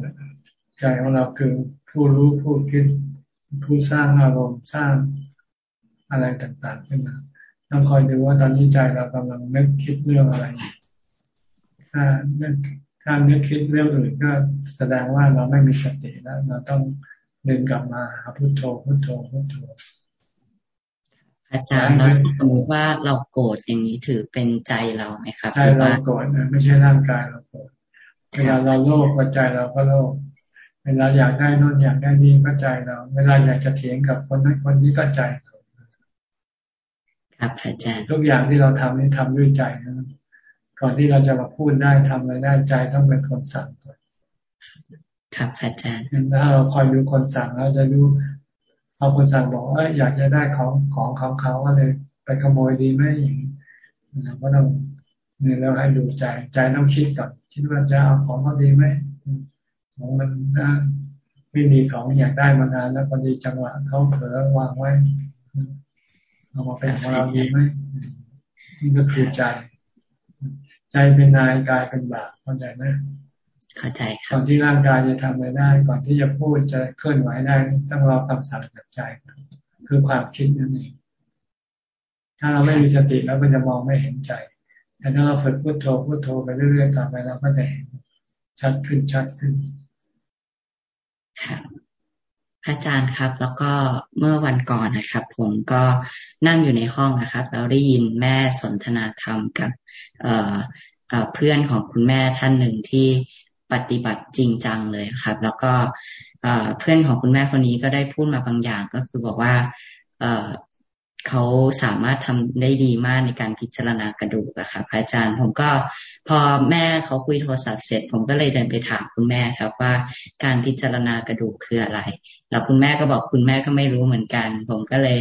ใจของเราคือผู้รู้ผู้คิดผู้สร้างอารมณ์สร้างอะไรต่างๆขึ้นมา ต้องคอยดูว่าตอนนี้ใจเรากำลังนึกคิดเรื่องอะไร ถ้านึกถ้านึกคิดเรื่องอื่นก็แสดงว่าเราไม่มีสติแล้ว เราต้องเดินกลับมาหาพุโทโธพุโทโธพุโทโธ
อาจารย์แล้วสมมติว่าเราโกรธอย่างนี้ถือเป็นใจเราไหมครับ
ใจเราโกรธไม่ใช่ร่างกายเราโกรธเวลาเราโลภก็ใจเราก็โลภเวลาอยากได้นู่นอยากได้นี่ก็ใจเรา เวลาอยากจะเถียงกับคนนั้นคนนี้ก็ใจเรา
ครับอาจารย์
ทุกอย่างที่เราทำนี่ทำด้วยใจนะก่อนที่เราจะมาพูดได้ทำอะไรได้ใจต้องเป็นคนสั่งก่อน
ครับอาจารย์
ถ้าเราคอยดูคนสั่งเราจะรู้เอาคนสั่งบอกว่าอยากจะได้ของของของเขาก็เลย ไปขโมยดีไหมอย่างนี้เราก็ต้องเนี่ยเราให้ดูใจใจต้องคิดก่อนคิดว่าจะเอาของเขาดีไหมของมันนะไม่มีของอยากได้มานานแล้วพอดีจังหวะเขาเผลอวางไว้ เอามาเป็นของเราดีไหมนี่ก็คือใจ ใจเป็นนายกายเป็นบาปเข้าใจไหม
เข้าใจครับ
ก่อนที่ร่างกายจะทำอะไรได้ ก่อนที่จะพูดจะเคลื่อนไหวได้ต้องรอคำสั่งจากใจคือความคิดนั่นเองถ้าเราไม่มีสติแล้วมันจะมองไม่เห็นใจแต่ถ้าเราฝึกพุทโธพุทโธไปเรื่อยๆต่อไปเราก็จะเห็นชัดขึ้นชัดขึ้น
ครับ อาจารย์ครับ แล้วก็เมื่อวันก่อนนะครับ ผมก็นั่งอยู่ในห้องนะครับแล้วได้ยินแม่สนทนาธรรมกับเอ่อเพื่อนของคุณแม่ท่านหนึ่งที่ปฏิบัติจริงจังเลยครับ แล้วก็เพื่อนของคุณแม่คนนี้ก็ได้พูดมาบางอย่างก็คือบอกว่า เขาสามารถทำได้ดีมากในการพิจารณากระดูกอะครับอาจารย์ ผมก็พอแม่เขาคุยโทรศัพท์เสร็จ ผมก็เลยเดินไปถามคุณแม่ครับว่าการพิจารณากระดูกคืออะไร แล้วคุณแม่ก็บอกคุณแม่ก็ไม่รู้เหมือนกัน ผมก็เลย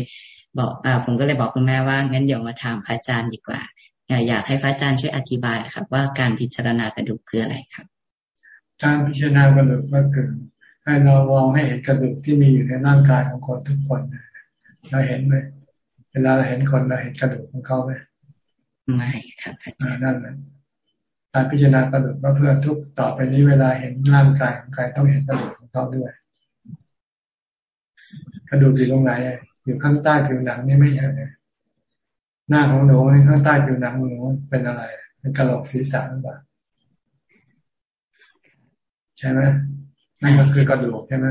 บอกอ่าผมก็เลยบอกคุณแม่ว่างั้นเดี๋ยวมาถามพระอาจารย์ดีกว่า อยากให้พระอาจารย์ช่วยอธิบายครับ ว่าการพิจารณากระดูกคืออะไรครับ
การพิจารณากระดูกก็คือให้เรามองให้เห็นกระดูกที่มีอยู่ในร่างกายของคนทุกคนเราเห็นไหม เวลาเราเห็นคนเราเห็นกระดูกของเขาไหม
ไม่ครับอาจารย์
นั่นแหละการพิจารณากระดูกก็เพื่อทุกต่อไปนี้เวลาเห็นร่างกายของใครต้องเห็นกระดูกของเขาด้วย กระดูกอยู่ตรงไหนอยู่ข้างใต้ผิวหนังนี่ไม่ใช่หน้าของหนูข้างใต้ผิวหนังหนูเป็นอะไร เป็นกระโหลกศีรษะหรือเปล่าใช่ไหมนั่นก็คือกระดูกใช่ไหม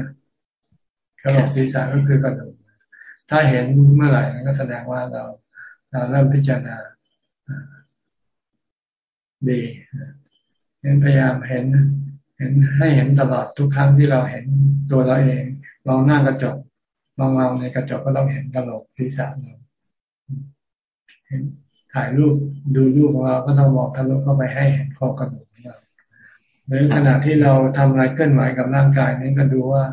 กระโหลกศีรษะก็คือกระดูก ถ้าเห็นเมื่อไหร่ก็แสดงว่าเราเราเริ่มพิจารณาดีเน้นพยายามเห็น เห็นให้เห็นตลอดทุกครั้งที่เราเห็นตัวเราเองลองหน้ากระจกลองเราในกระจกก็ต้องเห็นกระโหลกศีรษะเราเห็นถ่ายรูปดูรูปของเราก็ต้องมองทะลุเข้าไปให้เห็นโครงกระดูกของเราหรือขณะที่เราทำอะไรเคลื่อนไหวกับร่างกายนี้ก็ดูว่า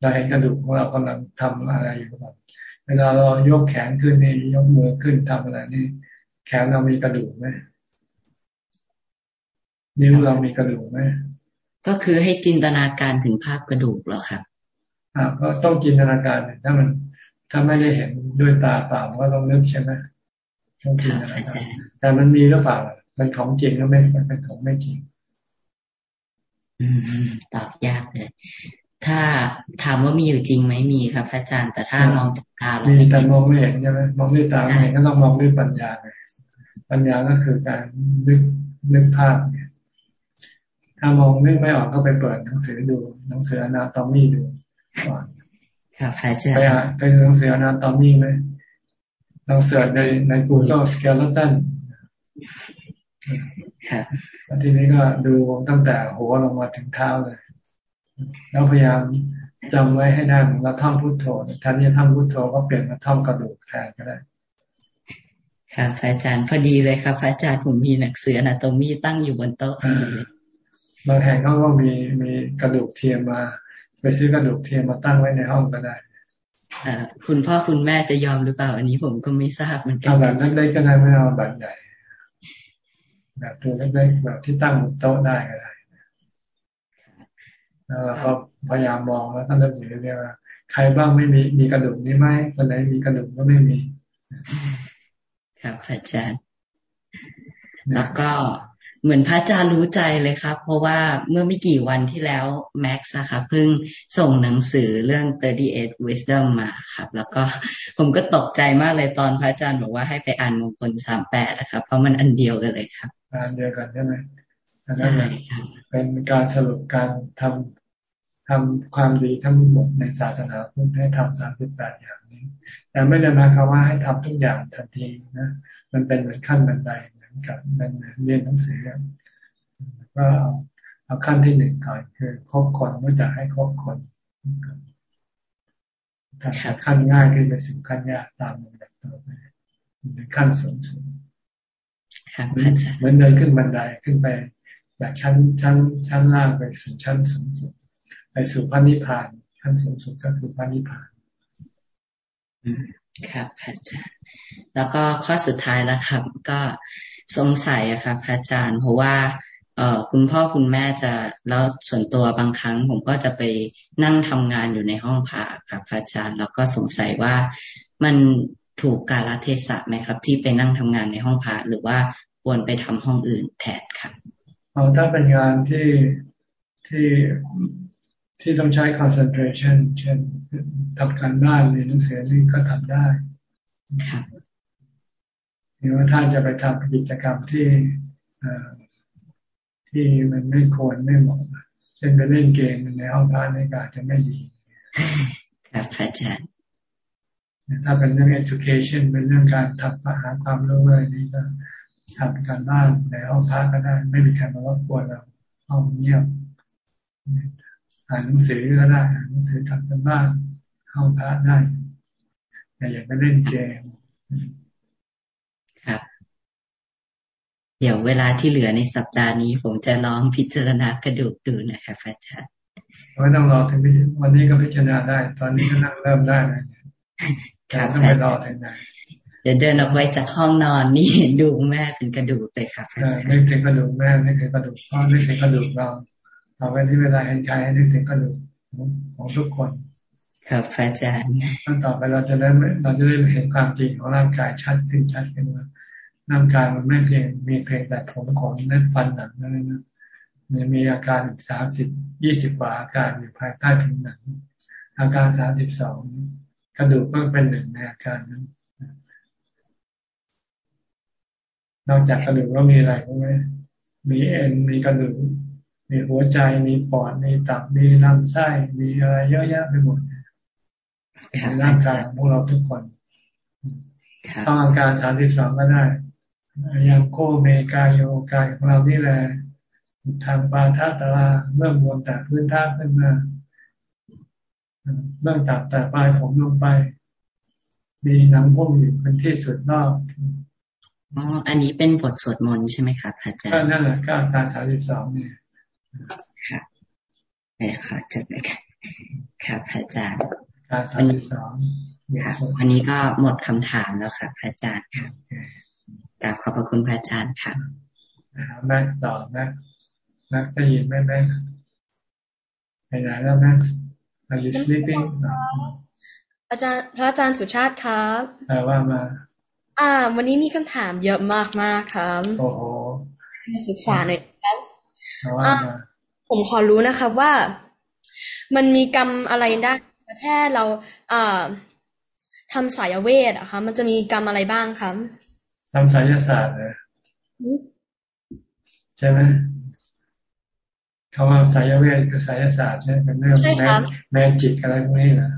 เราเห็นกระดูกของเรากำลังทำอะไรอยู่แบบเวลาเรายกแขนขึ้นนี่ยกมือขึ้นทำอะไรนี่ แขนเรามีกระดูกไหมนิ้วเรามีกระดูกไหม
ก็คือให้จินตนาการถึงภาพกระดูกหรอครับ
อ่าก็ต้องจินตนาการถ้ามัน ถ้าไม่ได้เห็นด้วยตาเปล่าก็ต้องนึกใช่ไหมต้องจินตนาการแต่มันมีหรือเปล่ามันของจริงหรือไม่มันเป็นของไม่จริง
อืมตอบยากเลย ถ้าถามว่ามีอยู่จริงไหมมีครับอาจารย์แต่ถ้ามองจากตา
เรามีแต่มองไม่เห็นใช่ไหมมองด้วยตาไม่เห็นก็ต้องมองด้วยปัญญาไงปัญญาก็คือการนึกนึกภาพเนี่ยถ้ามองนึกไม่ออกก็ไปเปิดหนังสือดูหนังสืออนาตอมี่ดูก่อน
ครับอาจารย์
ไปอ่านไปหนังสืออนาตอมี่ไหมลองเสิร์ชในใน Google Skeleton
ครับ
ทีนี้ก็ดูตั้งแต่หัวลงมาถึงเท้าเลย แล้วพยายามจำไว้ให้ได้เราท่องพุทโธท่านนี้ท่องพุทโธก็เปลี่ยนมาท่องกระดูกแทนก็ได้
ครับอาจารย์พอดีเลยครับอาจารย์ผมมีหนังสือนะตรงมีตั้งอยู่บนโต๊ะ
บางแห่งเขาก็มีมีกระดูกเทียมมา ไปซื้อกระดูกเทียมมาตั้งไว้ในห้องก็ได้
อ่าคุณพ่อคุณแม่จะยอมหรือเปล่า อันนี้ผมก็ไม่ทราบเหมือนกั
นแบบเล็กๆก็ได้ไม่เอาแบบใหญ่แบบตัวเล็กๆแบบที่ตั้งบนโต๊ะได้ก็ได้ แล้วก็พยายามมองแล้วท่านจะเห็นเรียกว่าใครบ้างไม่มีมีกระดูกนี้ไหมคนไหนมีกระดูกก็ไม่มี
ครับอาจารย์ แล้วก็เหมือนพระอาจารย์รู้ใจเลยครับ เพราะว่าเมื่อไม่กี่วันที่แล้วแม็กซ์ครับเพิ่งส่งหนังสือเรื่อง 38 wisdom มาครับ แล้วก็ผมก็ตกใจมากเลยตอนพระอาจารย์บอกว่าให้ไปอ่านมงคล 38 นะครับ เพราะมันอันเดียวกันเลยครับ
อันเดียวกันใช่ไหม อันนั้นเป็นการสรุปการทำทำความดีทั้งหมดในศาสนาพุทธให้ทำสามสิบแปดอย่างนี้ แต่ไม่ได้หมายความว่าให้ทำทุกอย่างทันทีนะ มันเป็นเหมือนขั้นบันไดเหมือนกับมันเรียนหนังสือก็เอาเอาขั้นที่หนึ่งก่อนคือคบคนเมื่อจะให้คบคนถ้าขั้นง่ายขึ้นไปสู่ขั้นยากตามลำดับต่อไปเป็นขั้นสูงสุดเหมือนเดินขึ้นบันไดขึ้นไป จากชั้นชั้น ชั้นล่างไปสู่ชั้นสูงสุดไปสู่พระนิพพานชั้นสูงสุดก็คือพระนิพพาน
ครับพระอาจารย์ แล้วก็ข้อสุดท้ายแล้วครับ ก็สงสัยอะครับพระอาจารย์ เพราะว่าเออคุณพ่อคุณแม่จะแล้วส่วนตัวบางครั้ง ผมก็จะไปนั่งทำงานอยู่ในห้องผ่าครับพระอาจารย์ แล้วก็สงสัยว่ามันถูกกาลเทศะไหมครับ ที่ไปนั่งทำงานในห้องผ่าหรือว่าควรไปทำห้องอื่นแทนครับ
เอาถ้าเป็นงานที่ที่ที่ต้องใช้ concentration เช่นทำการบ้านเรียนหนังสือนี่ก็ทำได้
ครับ
รือว่าถ้าจะไปทำกิจกรรมที่ที่มันไม่ควรไม่เหมาะเช่นไปเล่นเกมในห้องพักในการจะไม่ดี
ครับอาจารย์
ถ้าเป็นเรื่อง education เป็นเรื่องการทำหาความรู้อะไรนี้ก็ ทำการบ้านในห้องพักก็ได้ ไม่มีใครมารบกวนเราห้องเงียบอ่านหนังสือก็ได้อ่านหนังสือทำกันบ้านห้องพักได้แต่อย่าไปเล่นเกม
ครับ เดี๋ยวเวลาที่เหลือในสัปดาห์นี้ ผมจะลองพิจารณากระดูกดูนะครับอาจารย์
ไม่ต้องรอถึงวันนี้ก็พิจารณาได้ ตอนนี้ก็นั่งเริ่มได้เลยครับต้องไปรอถึงไหน
เดี๋ยวเดินออกไปจากห้องนอนนี่เห็นดูแม่เป็นกระดูกเลยครับ
ไม่ถึงกระดูกแม่ไม่ถึงกระดูกพ่อไม่ถึงกระดูกเราเราไปที่เวลาเห็นใครให้นึกถึงกระดูกของทุกคน
ครับอาจารย์
ตั้งต่อไปเราจะได้เราจะได้เห็นความจริงของร่างกายชัดขึ้นชัดขึ้นว่าร่างกายมันไม่เพียงมีเพียงแต่ผมขนเนื้อฟันหนังนั่นนะมันมีอาการสามสิบยี่สิบกว่าอาการอยู่ภายใต้ผิวหนังอาการสามสิบสองกระดูกก็เป็นหนึ่งในอาการนั้น นอกจากกระดูกก็มีอะไรบ้างไหมมีเอ็นมีกระดูกมีหัวใจมีปอดมีตับมีลำไส้มีอะไรเยอะแยะไปหมดในร่างกายของพวกเราทุกคนต้องอาการสามสิบสองก็ได้ยังโคเมกายโยกายของเรานี่แหละทางปาทัตลาเมื่อมวลแต่พื้นท่าขึ้นมาเบื้องตับแต่ปลายผมลงไป มีหนังพุ่มอยู่เป็นที่สุดนอก
อ๋อ อันนี้เป็นบทสวดมนต์ใช่ไหมครับอาจารย์ก็
นั่นแหละก็การสามสิบสองเนี่ย
ครับนี่ครับจดเลยครับครับอาจารย์
การสามสิบสอง
ครับวันนี้ก็หมดคำถามแล้วครับอาจารย์ครับกราบขอบพระคุณพระอาจารย์ครับ
แม็กต่อแม็กแม็กได้ยินไหมแม็กไปไหนแล้วแม็ก Are you sleeping
อาจารย์พระอาจารย์สุชาติครับ
ว่ามา
อ่า วันนี้มีคำถามเยอะมากมากครับ
โอ้โห
ศึกษาหน่อยครับผมขอรู้นะครับว่ามันมีกรรมอะไรได้แค่เราอ่าทำสายเวทอะคะมันจะมีกรรมอะไรบ้างครับ
ทำสายศาสตร์เลยใช่ไหมคำว่าสายเวทคือสายศาสตร์ใช่เป็นเรื่องแมแมจิกอะไรพวกนี้นะ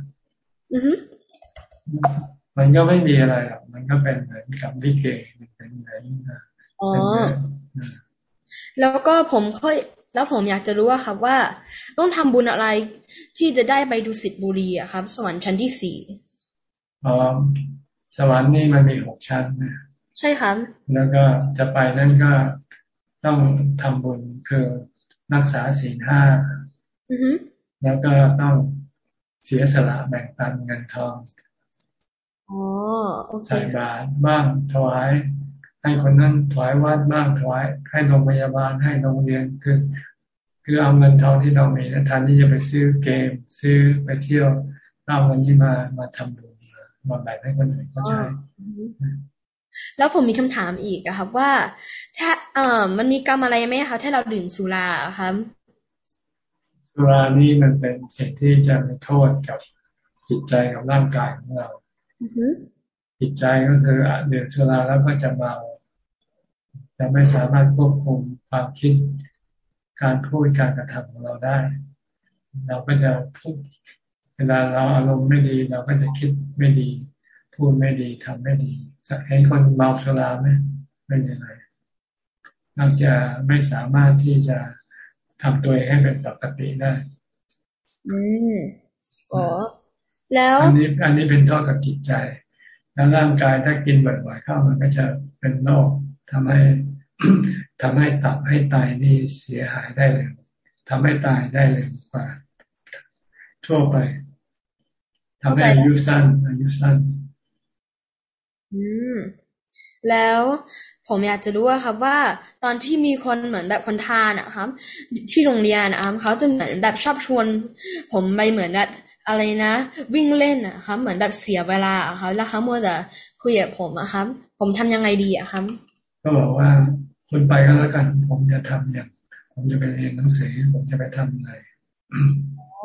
มันก็ไม่มีอะไรหรอกมันก็เป็นเหมือนกับลิเกเป็นเหมือนนะอ๋อ
แล้วก็ผมค่อยแล้วผมอยากจะรู้ว่าครับว่า ต้องทำบุญอะไรที่จะได้ไปดูสิทธิบุรีอะครับ สวรรค์ชั้นที่สี่
อ๋อสวรรค์นี่มันมีหกชั้นนะ
ใช่ครับ
แล้วก็จะไปนั่นก็ต้องทำบุญคือรักษาศีลห้าแล้วก็ต้องเสียสละแบ่งปันเงินทอง ใส่บาตรบ้างถวาย ให้คนนั้นถวายวัดบ้างถวาย ให้โรงพยาบาลให้โรงเรียนคือ คือเอาเงินทองที่เรามีแทนที่จะไปซื้อเกม ซื้อไปเที่ยวเอาเงินนี้มามาทำบุญมาแบ่งให้คนอื่นก็ใช้
แล้วผมมีคำถามอีกอะครับว่า ถ้าเอ่อมันมีกรรมอะไรไหมคะถ้าเราดื่มสุราครับ
สุรานี่มันเป็นสิ่งที่จะมีโทษกับจิตใจกับร่างกายของเรา จิตใจก็คือดื่มสุราแล้วก็จะเมาจะไม่สามารถควบคุมความคิด การพูดการกระทำของเราได้ เราก็จะพูดเวลาเราอารมณ์ไม่ดี เราก็จะคิดไม่ดี พูดไม่ดีทำไม่ดีเห็นคนเมาสุราไหมเป็นยังไงเราจะไม่สามารถที่จะทำตัวเองให้เป็นปกติได้
อืมอ๋อ แล้ว
อันนี้อันนี้เป็นโทษกับจิตใจ แล้วร่างกายถ้ากินบ่อยๆเข้ามันก็จะเป็นโรคทำให้ทำให้ตับให้ไตนี่เสียหายได้เลยทำให้ตายได้เลยกว่า ทั่วไปทำให้อายุสั้นอายุสั้น
อืมแล้วผมอยากจะรู้ว่าครับว่าตอนที่มีคนเหมือนแบบคนทานอะครับ ที่โรงเรียนนะครับเขาจะเหมือนแบบชอบชวน ผมไปเหมือนแบบ อะไรนะ วิ่งเล่นอะครับ เหมือนแบบเสียเวลาอะครับแล้วเขามัวแต่คุยกับผมอะครับ ผมทำยังไงดีอะครับ
ก็บอกว่าคุณไปก็แล้วกัน ผมจะทำอย่างผมจะไปเรียนหนังสือผมจะไปทำอะไร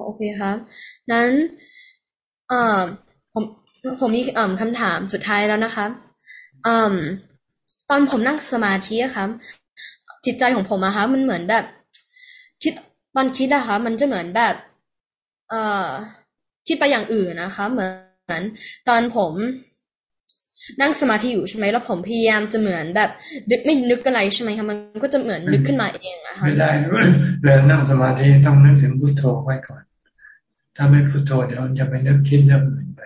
โอเคครับนั้นอ่าผมผมมีอ่าคำถามสุดท้ายแล้วนะคะอืม
อนผมนั่งสมาธิอะครับ จิตใจของผมอะครับมันเหมือนแบบ คิดตอนคิดอะครับมันจะเหมือนแบบ เอ่อ คิดไปอย่างอื่นนะคะ เหมือนตอนผมนั่งสมาธิอยู่ใช่ไหมแล้วผมพยายามจะเหมือนแบบนึกไม่นึกอะไรใช่ไหมคะมันก็จะเหมือนนึกขึ้นมาเองอะค่ะ
ไม่ได้เวลานั่งสมาธิต้องนึกถึงพุทโธไว้ก่อน ถ้าไม่พุทโธเดี๋ยวจะไปนึกคิดเรื่องอื่นไป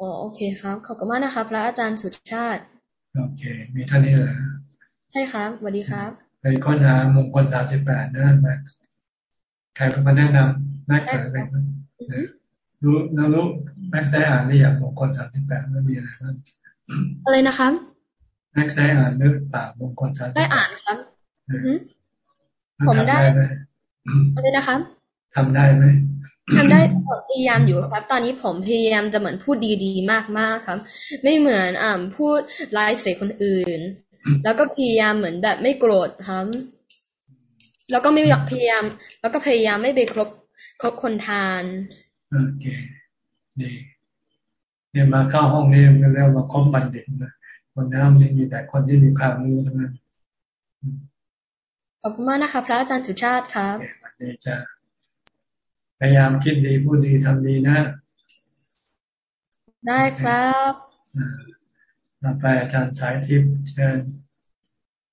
อ๋อโอเคครับขอบคุณมากนะคะพระอาจารย์สุชาติ
โอเค มีท่านนี้เหรอ
ใช่ครับสวัสดีครับ
ไปค้นหามงคลสามสิบแปดนั่นมาใครเป็นคนแนะนำแม็กซ์เป็น รู้เรารู้แม็กซ์ได้อ่านหรือยังมงคลสามสิบแปดมันมีอะไรบ้าง
อะไรนะครับ
แม็กซ์ได้อ่านหรือเปล่ามงคลสาม
ได้อ่านครับผมได้อะไรนะครับ
ทำได้ไหม
ทำได้พยายามอยู่ครับ ตอนนี้ผมพยายามจะเหมือนพูดดีๆมากๆครับ ไม่เหมือนอ่าพูดร้ายใส่คนอื่น แล้วก็พยายามเหมือนแบบไม่โกรธครับ แล้วก็ไม่พยายาม แล้วก็พยายามไม่ไปครบ ครบคนทาน
โอเคดีเนี่ยมาเข้าห้องนี้มันเรียกมาคบบัณฑิตนะคนน้ำนี่มีแต่คนที่มีความรู้ทั้งนั้น
ขอบคุณมากนะคะ พระอาจารย์สุชาติครับ
วันนี้จะพยายามคิดดีพูดดีทำดีนะ
ได้ครับ
ต่อไปอาจารย์สายทิพย์เชิญ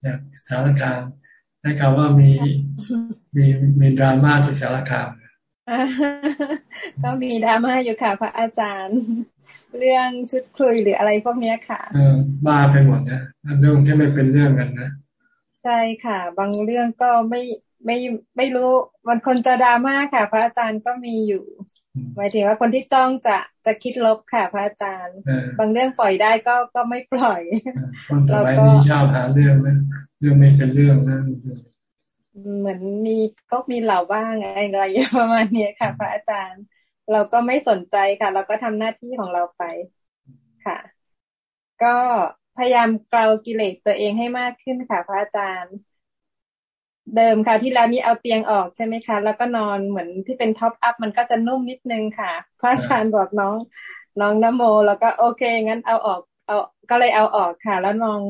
จากสารคามได้ข่าวว่ามีมีมีดราม่าที่สารคาม
ก็มีดราม่าอยู่ค่ะ พระอาจารย์ เรื่องชุดคลุยหรืออะไรพวกนี้ค่ะ
เออบ้าไปหมดนะเรื่องที่ไม่เป็นเรื่องกันนะ
ใช่ค่ะ บางเรื่องก็ไม่ไม่ไม่รู้มันคนจะดราม่าค่ะ พระอาจารย์ก็มีอยู่หมายถึงว่าคนที่ต้องจะจะคิดลบค่ะ พระอาจารย์ บางเรื่องปล่อยได้ก็ก็ไม่ปล่อย
คนสมัยนี้ชอบหาเรื่องนะเรื่องไม่เป็นเรื่องนะ
เหมือนมีก็มีเหล่าบ้างอะไรประมาณนี้ค่ะ พระอาจารย์ เราก็ไม่สนใจค่ะ เราก็ทำหน้าที่ของเราไปค่ะ ก็พยายามเกลากิเลสตัวเองให้มากขึ้นค่ะ พระอาจารย์ เดิมค่ะที่แล้วนี้เอาเตียงออกใช่ไหมคะ แล้วก็นอนเหมือนที่เป็น topper มันก็จะนุ่มนิดนึงค่ะ พระอาจารย์บอกน้อง น้องนโม แล้วก็โอเคงั้นเอาออก เอาก็เลยเอาออกค่ะ แล้วน้อง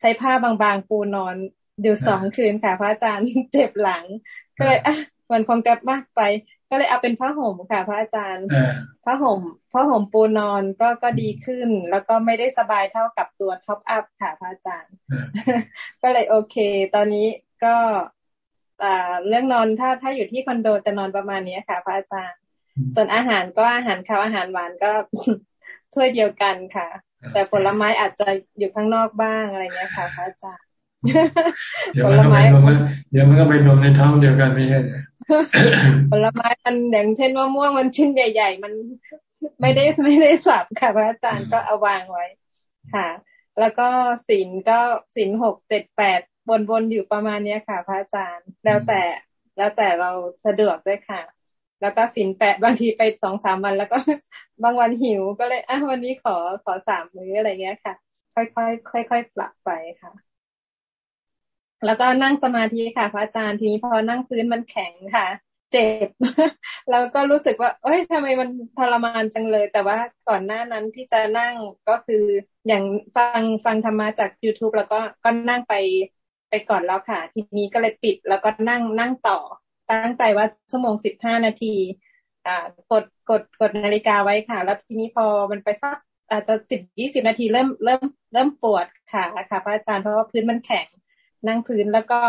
ใช้ผ้าบางๆปูนอน อยู่สองคืนค่ะ พระอาจารย์เจ็บหลัง ก็เลยอะมันคงจะมากไป ก็เลยเอาเป็นผ้าห่มค่ะ พระอาจารย์ผ้าห่มผ้าห่มปูนอนก็ก็ดีขึ้น แล้วก็ไม่ได้สบายเท่ากับตัว topper ค่ะ พระอาจารย์ ก็เลยโอเค ตอนนี้ก็อ่าเรื่องนอนถ้าถ้าอยู่ที่คอนโดจะนอนประมาณนี้ค่ะ พระอาจารย์ ส่วนอาหารก็อาหารข้าวอาหารหวานก็ถ้วยเดียวกันค่ะ แต่ผลไม้อาจจะอยู่ข้างนอกบ้างอะไรเงี้ยค่ะ พระอาจารย์
เดี๋ยวมันก็ไปรวมเดี๋ยวมันก็ไปรวมในท้องเดียวกันไม่ใช่เหรอ
ผลไม้มันอย่างเช่นมะม่วงมันชิ้นใหญ่ ๆ มันไม่ได้ไม่ได้สับค่ะพระอาจารย์ก็เอาวางไว้ ค่ะ แล้วก็ศีลก็ศีลหกเจ็ดแปดบนๆอยู่ประมาณเนี้ยค่ะ พระอาจารย์ แล้วแต่แล้วแต่เราสะดวกด้วยค่ะ แล้วก็ศีลแปดบางทีไปสองสามวัน แล้วก็บางวันหิวก็เลยอะวันนี้ขอขอสามมื้ออะไรเงี้ยค่ะ ค่อยๆค่อยๆปรับไปค่ะ แล้วก็นั่งสมาธิค่ะ พระอาจารย์ทีนี้พอนั่งพื้นมันแข็งค่ะ เจ็บ แล้วก็รู้สึกว่า เอ้ยทำไมมันทรมานจังเลย แต่ว่าก่อนหน้านั้นที่จะนั่งก็คืออย่างฟังฟังธรรมะจาก youtube แล้วก็ก็นั่งไปไปก่อนแล้วค่ะ ทีนี้ก็เลยปิด แล้วก็นั่งนั่งต่อ ตั้งใจว่าชั่วโมงสิบห้านาที อ่ากดกดกดนาฬิกาไว้ค่ะ แล้วทีนี้พอมันไปสักอาจจะสิบยี่สิบนาทีเริ่มเริ่มเริ่มปวดค่ะค่ะพระอาจารย์เพราะว่าพื้นมันแข็ง นั่งพื้นแล้วก็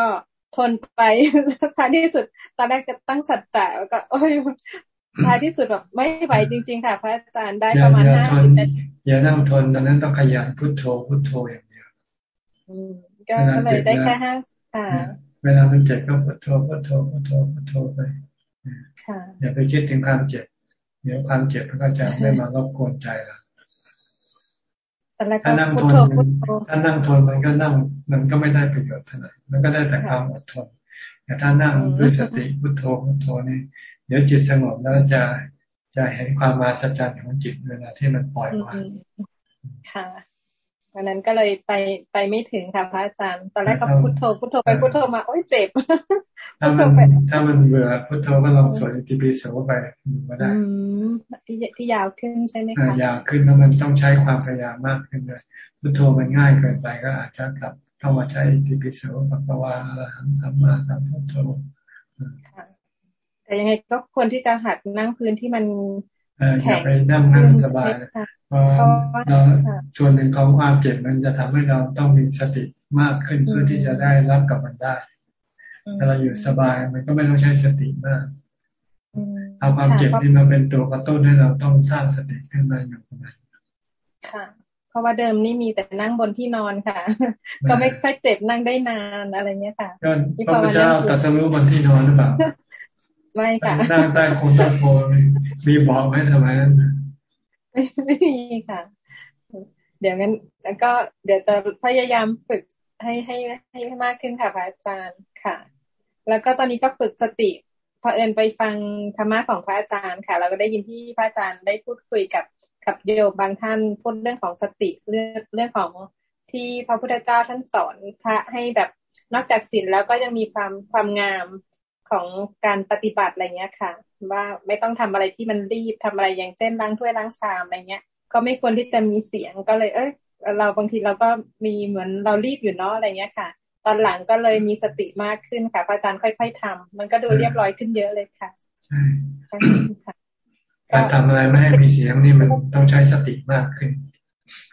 ทนไปท้ายที่สุด ตอนแรกจะตั้งสัจจะแล้วก็ โอ้ยท้ายที่สุดแบบไม่ไหวจริง ๆ ค่ะพระอาจารย์ได้ประมาณห้าสิบนาที
อย่านั่งทนตอนนั้นต้องขยันพุทโธพุทโธอย่างเดียว
ก็เลยได้แค่ห้าค่ะ
เวลามันเจ็บก็พุทโธพุทโธพุทโธพุทโธไปอย่าไปคิดถึงความเจ็บ เดี๋ยวความเจ็บมันก็จะไม่มารบกวนใจเรา ถ้านั่งทนถ้านั่งทนมันก็นั่งมันก็ไม่ได้ประโยชน์เท่าไหร่มันก็ได้แต่ความอดทนแต่ถ้านั่งด้วยสติพุทโธพุทโธนี่เดี๋ยวจิตสงบแล้วจะจะเห็นความมาสัจจ์ของจิตเวลาที่มันปล่อยวาง
ค่ะ วันนั้นก็เลยไปไปไม่ถึงค่ะพระอาจารย์ ตอนแรกก็พุทโธพุทโธไปพุทโธมาโอ้ยเจ็บ
ถ้ามันถ้ามันเบื่อพุทโธก็ลองสวดอิติปิโสไปก็ได้
ที่ที่ยาวขึ้นใช่ไหมคะ
ยาวขึ้นแล้วมันต้องใช้ความพยายามมากขึ้นเลยพุทโธมันง่ายเกินไปก็อาจจะกลับเข้ามาใช้อิติปิโสปัปวาอรหังสัมมาสัมพุทโธ
แต่ยังไงก็ควรที่จะหัดนั่งพื้นที่มัน
แข็งไปนั่งนั่งสบายเพราะเราส่วนหนึ่งของความเจ็บมันจะทำให้เราต้องมีสติมากขึ้นเพื่อที่จะได้รับกับมันได้ถ้าเราอยู่สบายมันก็ไม่ต้องใช้สติมากเอาความเจ็บนี่มาเป็นตัวกระตุ้นให้เราต้องสร้างสติขึ้นมาอยู่กับมัน
ค่ะเพราะว่าเดิมนี่มีแต่นั่งบนที่นอนค่ะ ก็ไม่ค่อยเจ็บนั่งได้นานอะไรเงี้ยค่ะ
ก็พระพุทธเจ้าตัดสรู้บนที่นอนหรือเปล่า
ไม่ค่ะ
นั่งใต้คนตะโพมีบอกไหมทำไมนั้น
ไม่มีค่ะ เดี๋ยวงั้น แล้วก็เดี๋ยวจะพยายามฝึกให้ให้ให้มากขึ้นค่ะพระอาจารย์ค่ะ แล้วก็ตอนนี้ก็ฝึกสติพอเอินไปฟังธรรมะของพระอาจารย์ค่ะ เราก็ได้ยินที่พระอาจารย์ได้พูดคุยกับกับโยบางท่านพูดเรื่องของสติเรื่องเรื่องของที่พระพุทธเจ้าท่านสอนพระให้แบบนอกจากศีลแล้วก็ยังมีความความงาม ของการปฏิบัติอะไรเงี้ยค่ะ ว่าไม่ต้องทำอะไรที่มันรีบทำอะไรอย่างเช่นล้างถ้วยล้างชามอะไรเงี้ย ก็ไม่ควรที่จะมีเสียงก็เลย เอ้ยเราบางทีเราก็มีเหมือนเรารีบอยู่เนาะอะไรเงี้ยค่ะ ตอนหลังก็เลยมีสติมากขึ้นค่ะพระอาจารย์ค่อย ๆทำมันก็ดูเรียบร้อยขึ้นเยอะเลยค่ะ
การทำอะไรไม่ให้มีเสียงนี่มันต้องใช้สติมากขึ้น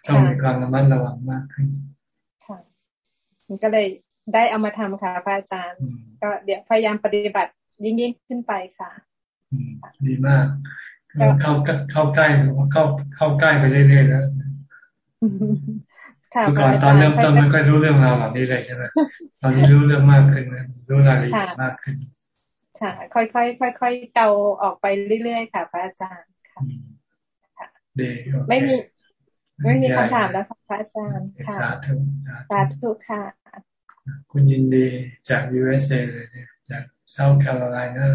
ต้องมีความระมัดระวังมากขึ้น
ค่ะมันก็เลย ได้เอามาทำค่ะพระอาจารย์ ก็เดี๋ยวพยายามปฏิบัติยิ่งยิ่งขึ้นไปค่ะ
ดีมากเข้าเข้าใกล้เข้าเข้าใกล้ไปเรื่อยๆแล้วก่อนตอนเริ่มต้นไม่ค่อยรู้เรื่องราวแบบนี้เลยใช่ไหมตอนนี้รู้เรื่องมากขึ้นรู้รายละเอียดมากขึ้น
ค่ะ ค่อยๆค่อยๆเกาออกไปเรื่อยๆค่ะพระอาจารย์ค่ะ
ดี
ไม่มีไม่มีคำถามแล้วค่ะพระอาจารย์ค่ะ
สาธุ
สาธุค่ะ
คุณยินดีจาก USA เลยเนี่ยจากเซาท์แคโรไลนา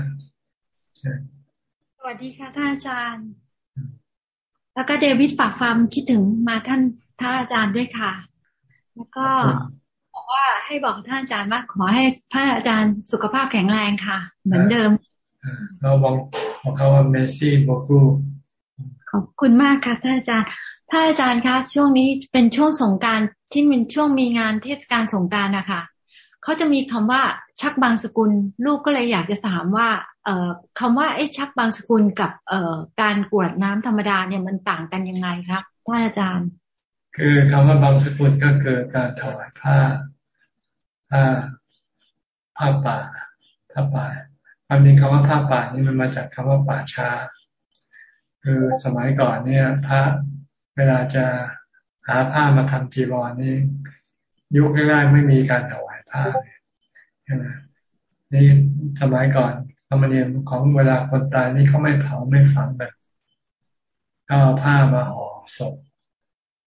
สวัสดีค่ะท่านอาจารย์ แล้วก็เดวิดฝากความคิดถึงมาท่านท่านอาจารย์ด้วยค่ะ แล้วก็บอกว่าให้บอกท่านอาจารย์ว่าขอให้พระอาจารย์สุขภาพแข็งแรงค่ะ เหมือนเดิม
เราบอกบอกเขาว่าเมซี่บอกกู
ขอบคุณมากค่ะท่านอาจารย์ ท่านอาจารย์คะช่วงนี้เป็นช่วงสงการที่มันช่วงมีงานเทศกาลสงการนะคะเขาจะมีคำว่าชักบางสกุล ลูกก็เลยอยากจะถามว่า เอ่อคำว่าไอ้ชักบางสกุลกับเอ่อการกวดน้ำธรรมดาเนี่ยมันต่างกันยังไงครับท่านอาจารย์
คือคำว่าบางสกุลก็คือการถวายผ้าผ้าผ้าป่าผ้าป่าความจริงคำว่าผ้าป่านี่มันมาจากคำว่าป่าช้าคือสมัยก่อนเนี่ย พระ เวลาจะหาผ้ามาทำจีวรนี่ ยุคแรกๆไม่มีการถวายผ้าใช่ไหมนี่สมัยก่อนธรรมเนียมของเวลาคนตายนี่เขาไม่เผาไม่ฝังแบบก็เอาผ้ามาห่อศพ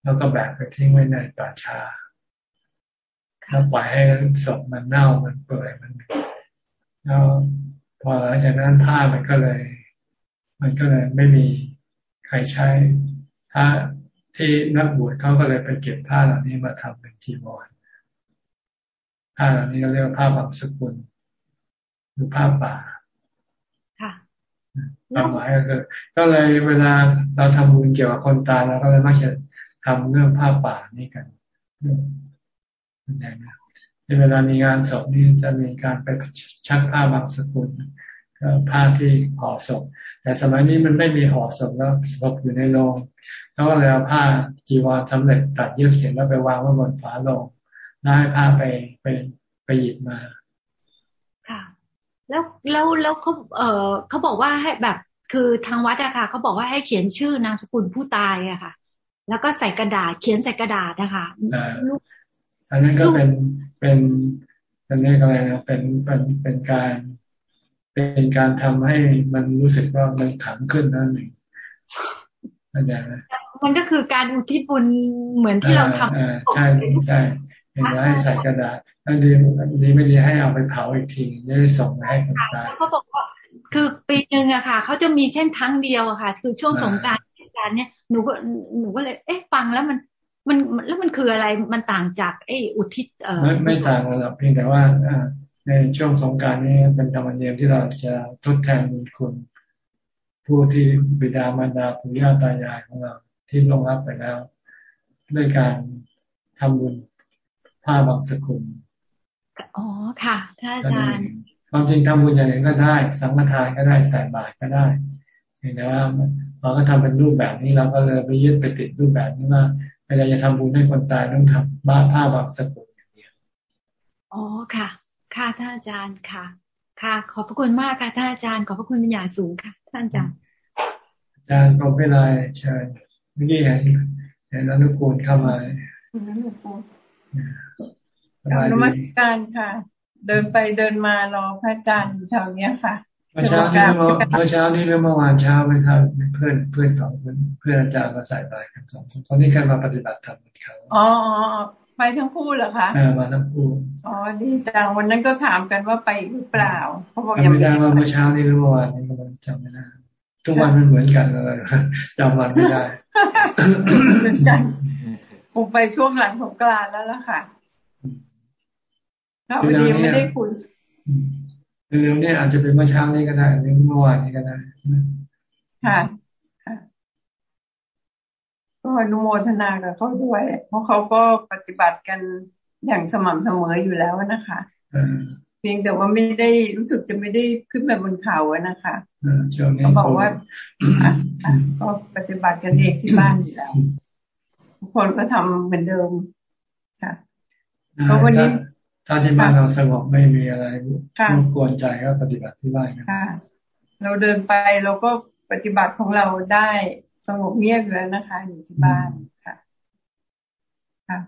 แล้วก็แบกไปทิ้งไว้ในป่าชาแล้วปล่อยให้ศพมันเน่ามันเปื่อยมันแล้วพอหลังจากนั้นผ้ามันก็เลย มันก็เลยไม่มีใครใช้ผ้า ที่นักบวชเขาก็เลยไปเก็บผ้าเหล่านี้มาทำเป็นจีวรผ้าเหล่านี้เราเรียกว่าผ้าบางสกุลหรือผ้าป่าค่ะความหมายก็คือก็เลยเวลาเราทำบุญเกี่ยวกับคนตายเราก็เลยมักจะทำเรื่องผ้าป่านี่กันอย่างนี้ในเวลามีงานศพนี่จะมีการไปชักผ้าบางสกุลก็ผ้าที่ห่อศพ แต่สมัยนี้มันไม่มีห่อศพแล้วศพอยู่ในโรงเขาก็เลยเอาผ้าจีวรสำเร็จตัดเย็บเสร็จแล้วไปวางไว้บนฝาโลงแล้วให้ผ้าไปไปไปหยิบมา
ค่ะ แล้วแล้วแล้วเขาเออเขาบอกว่าให้แบบ คือทางวัดอะค่ะเขาบอกว่าให้เขียนชื่อนามสกุลผู้ตายอะค่ะ แล้วก็ใส่กระดาษเขียนใส่กระดาษนะคะ
อันนั้นก็เป็นเป็นเป็นเรียกอะไรนะเป็นเป็นเป็นการ เป็นการทำให้มันรู้สึกว่ามันถังขึ้นนั่นเอง
เข้าใจไหมมันก็คือการอุทิศบุญเหมือนที่เราทำ
ใช่ใช่เห็นว่าให้ใส่กระดาษอันดีดีไม่ดีให้เอาไปเผาอีกทีจะได้ส่งไปให้คนตาย
เขาบอกว่าคือปีหนึ่งอะค่ะเขาจะมีแค่ครั้งเดียวอะค่ะ คือช่วงสงการเทศกาลเนี่ยหนูก็หนูก็เลย เอ๊ะฟังแล้วมันมันแล้วมันคืออะไรมันต่างจากไอ้อุทิศเออ
ไม่ไม่ต่างหรอกเพียงแต่ว่า ในช่วงสงการนี้เป็นธรรมเนียมที่เราจะทดแทนบุญคุณผู้ที่บิดามารดาปู่ย่าตายายของเราที่ลงรับไปแล้ว ด้วยการทำบุญผ้าบางสกุล
อ๋อค่ะท่านอาจารย์
ความจริงทำบุญอย่างนี้ก็ได้ สังฆทานก็ได้ใส่บาตรก็ได้เห็นไหมว่าเราก็ทำเป็นรูปแบบนี้เราก็เลยไปยึดไปติดรูปแบบนี้ว่าเวลาจะทำบุญให้คนตายต้องทำบ้าผ้าบางสกุลอย่างเดียว
อ๋อค่ะ ค่ะท่านอาจารย์ค่ะ ค่ะ ขอบพระคุณมากค่ะท่านอาจารย์ ขอบพระคุณเป็นอย่างสูงค่ะ ท่านอาจารย์
อาจารย์พรหมเวลาเชิญเมื่อกี้เห็นเห็นอนุกูลเข้ามาอนุกูล
นมัสการค่ะ เดินไปเดินมารอพระอาจารย์แถวเนี้ยค่ะ
เมื่อเช้านี้เมื่อเช้านี้เมื่อวานเช้าไปครับเพื่อนเพื่อนของเพื่อนอาจารย์มาใส่บาตรกันสองคนตอนนี้กันมาปฏิบัติธรรมกันเขา
อ๋อ ไปทั้งคู่เหรอคะ
เออมาทั้งคู่
อ๋อดีจังวันนั้นก็ถามกันว่าไปหรือเปล่า
เขาบอกยังไม่ได้ว่าเมื่อเช้านี้หรือเมื่อวานนี้ก็จำไม่ได้ทุกวันมันเหมือนกันเลยจำวันไม่ได้
เหมือนกันผมไปช่วงหลังสงกรานแล้วล่ะค่ะครับวันนี้ไม่ได้คุย
เร็วๆนี้อาจจะเป็นเมื่อเช้านี้ก็ได้หรือเมื่อวานนี้ก็ได้
ค่ะ ก็อนุโมทนากับเขาด้วย เพราะเขาก็ปฏิบัติกันอย่างสม่ำเสมออยู่แล้วนะคะเพียงแต่ว่าไม่ได้รู้สึกจะไม่ได้ขึ้นแบบบนเขาอะนะคะเขาบอกว่าก็ปฏิบัติกันเองที่บ้านอยู่แล้วทุกคนก็ทำเหมือนเดิมค่ะเพราะวันนี้
ถ้าที่บ้านเราสงบไม่มีอะไรรบกวนใจก็ปฏิบัติที่บ้านนะ
เราเดินไปเราก็ปฏิบัติของเราได้ สงบเงียบแล้วนะคะ อยู่ที่บ้านค่ะ ค่ะ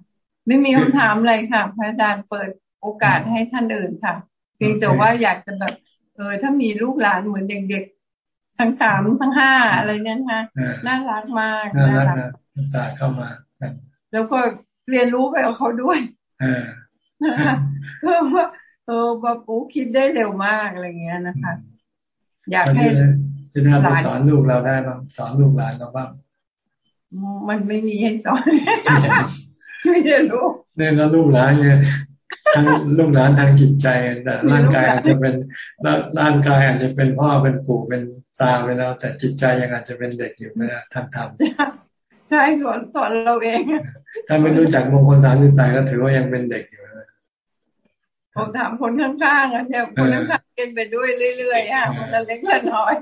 ไม่มีคำถามอะไรค่ะ พระอาจารย์เปิดโอกาสให้ท่านอื่นค่ะเพียงแต่ว่าอยากจะแบบ เออถ้ามีลูกหลานเหมือนเด็กๆทั้งสามทั้งห้าอะไรเนี่ยค่ะน่ารักมาก
น่ารักสาเข้ามา
แล้วก็เรียนรู้ไปกับเขาด้วยเออว่าเออปาปูคิดได้เร็วมากอะไรเงี้ยนะคะ อยากให้
จะทำไปสอนลูกเราได้บ้างสอนลูกหลานเราบ้าง
มันไม่มีให้สอนไม่ได้รู้
เนี่ยแล้วลูกหลานเนี่ยทั้งลูกหลานทางจิตใจแต่ร่างกายอาจจะเป็นร่างกายอาจจะเป็นพ่อเป็นปู่เป็นตาไปแล้ว แต่จิตใจยังอาจจะเป็นเด็กอยู่นะท่านทำ
ใช่สอนสอนเราเอง
ถ้าไม่รู้จักมงคลสามสิบแปดก็ถือว่ายังเป็นเด็กอยู่
ผมถามคนข้างๆอะเนี่ยคนข้างๆกินไปด้วยเรื่อยๆอะคนละเล็กละน้อย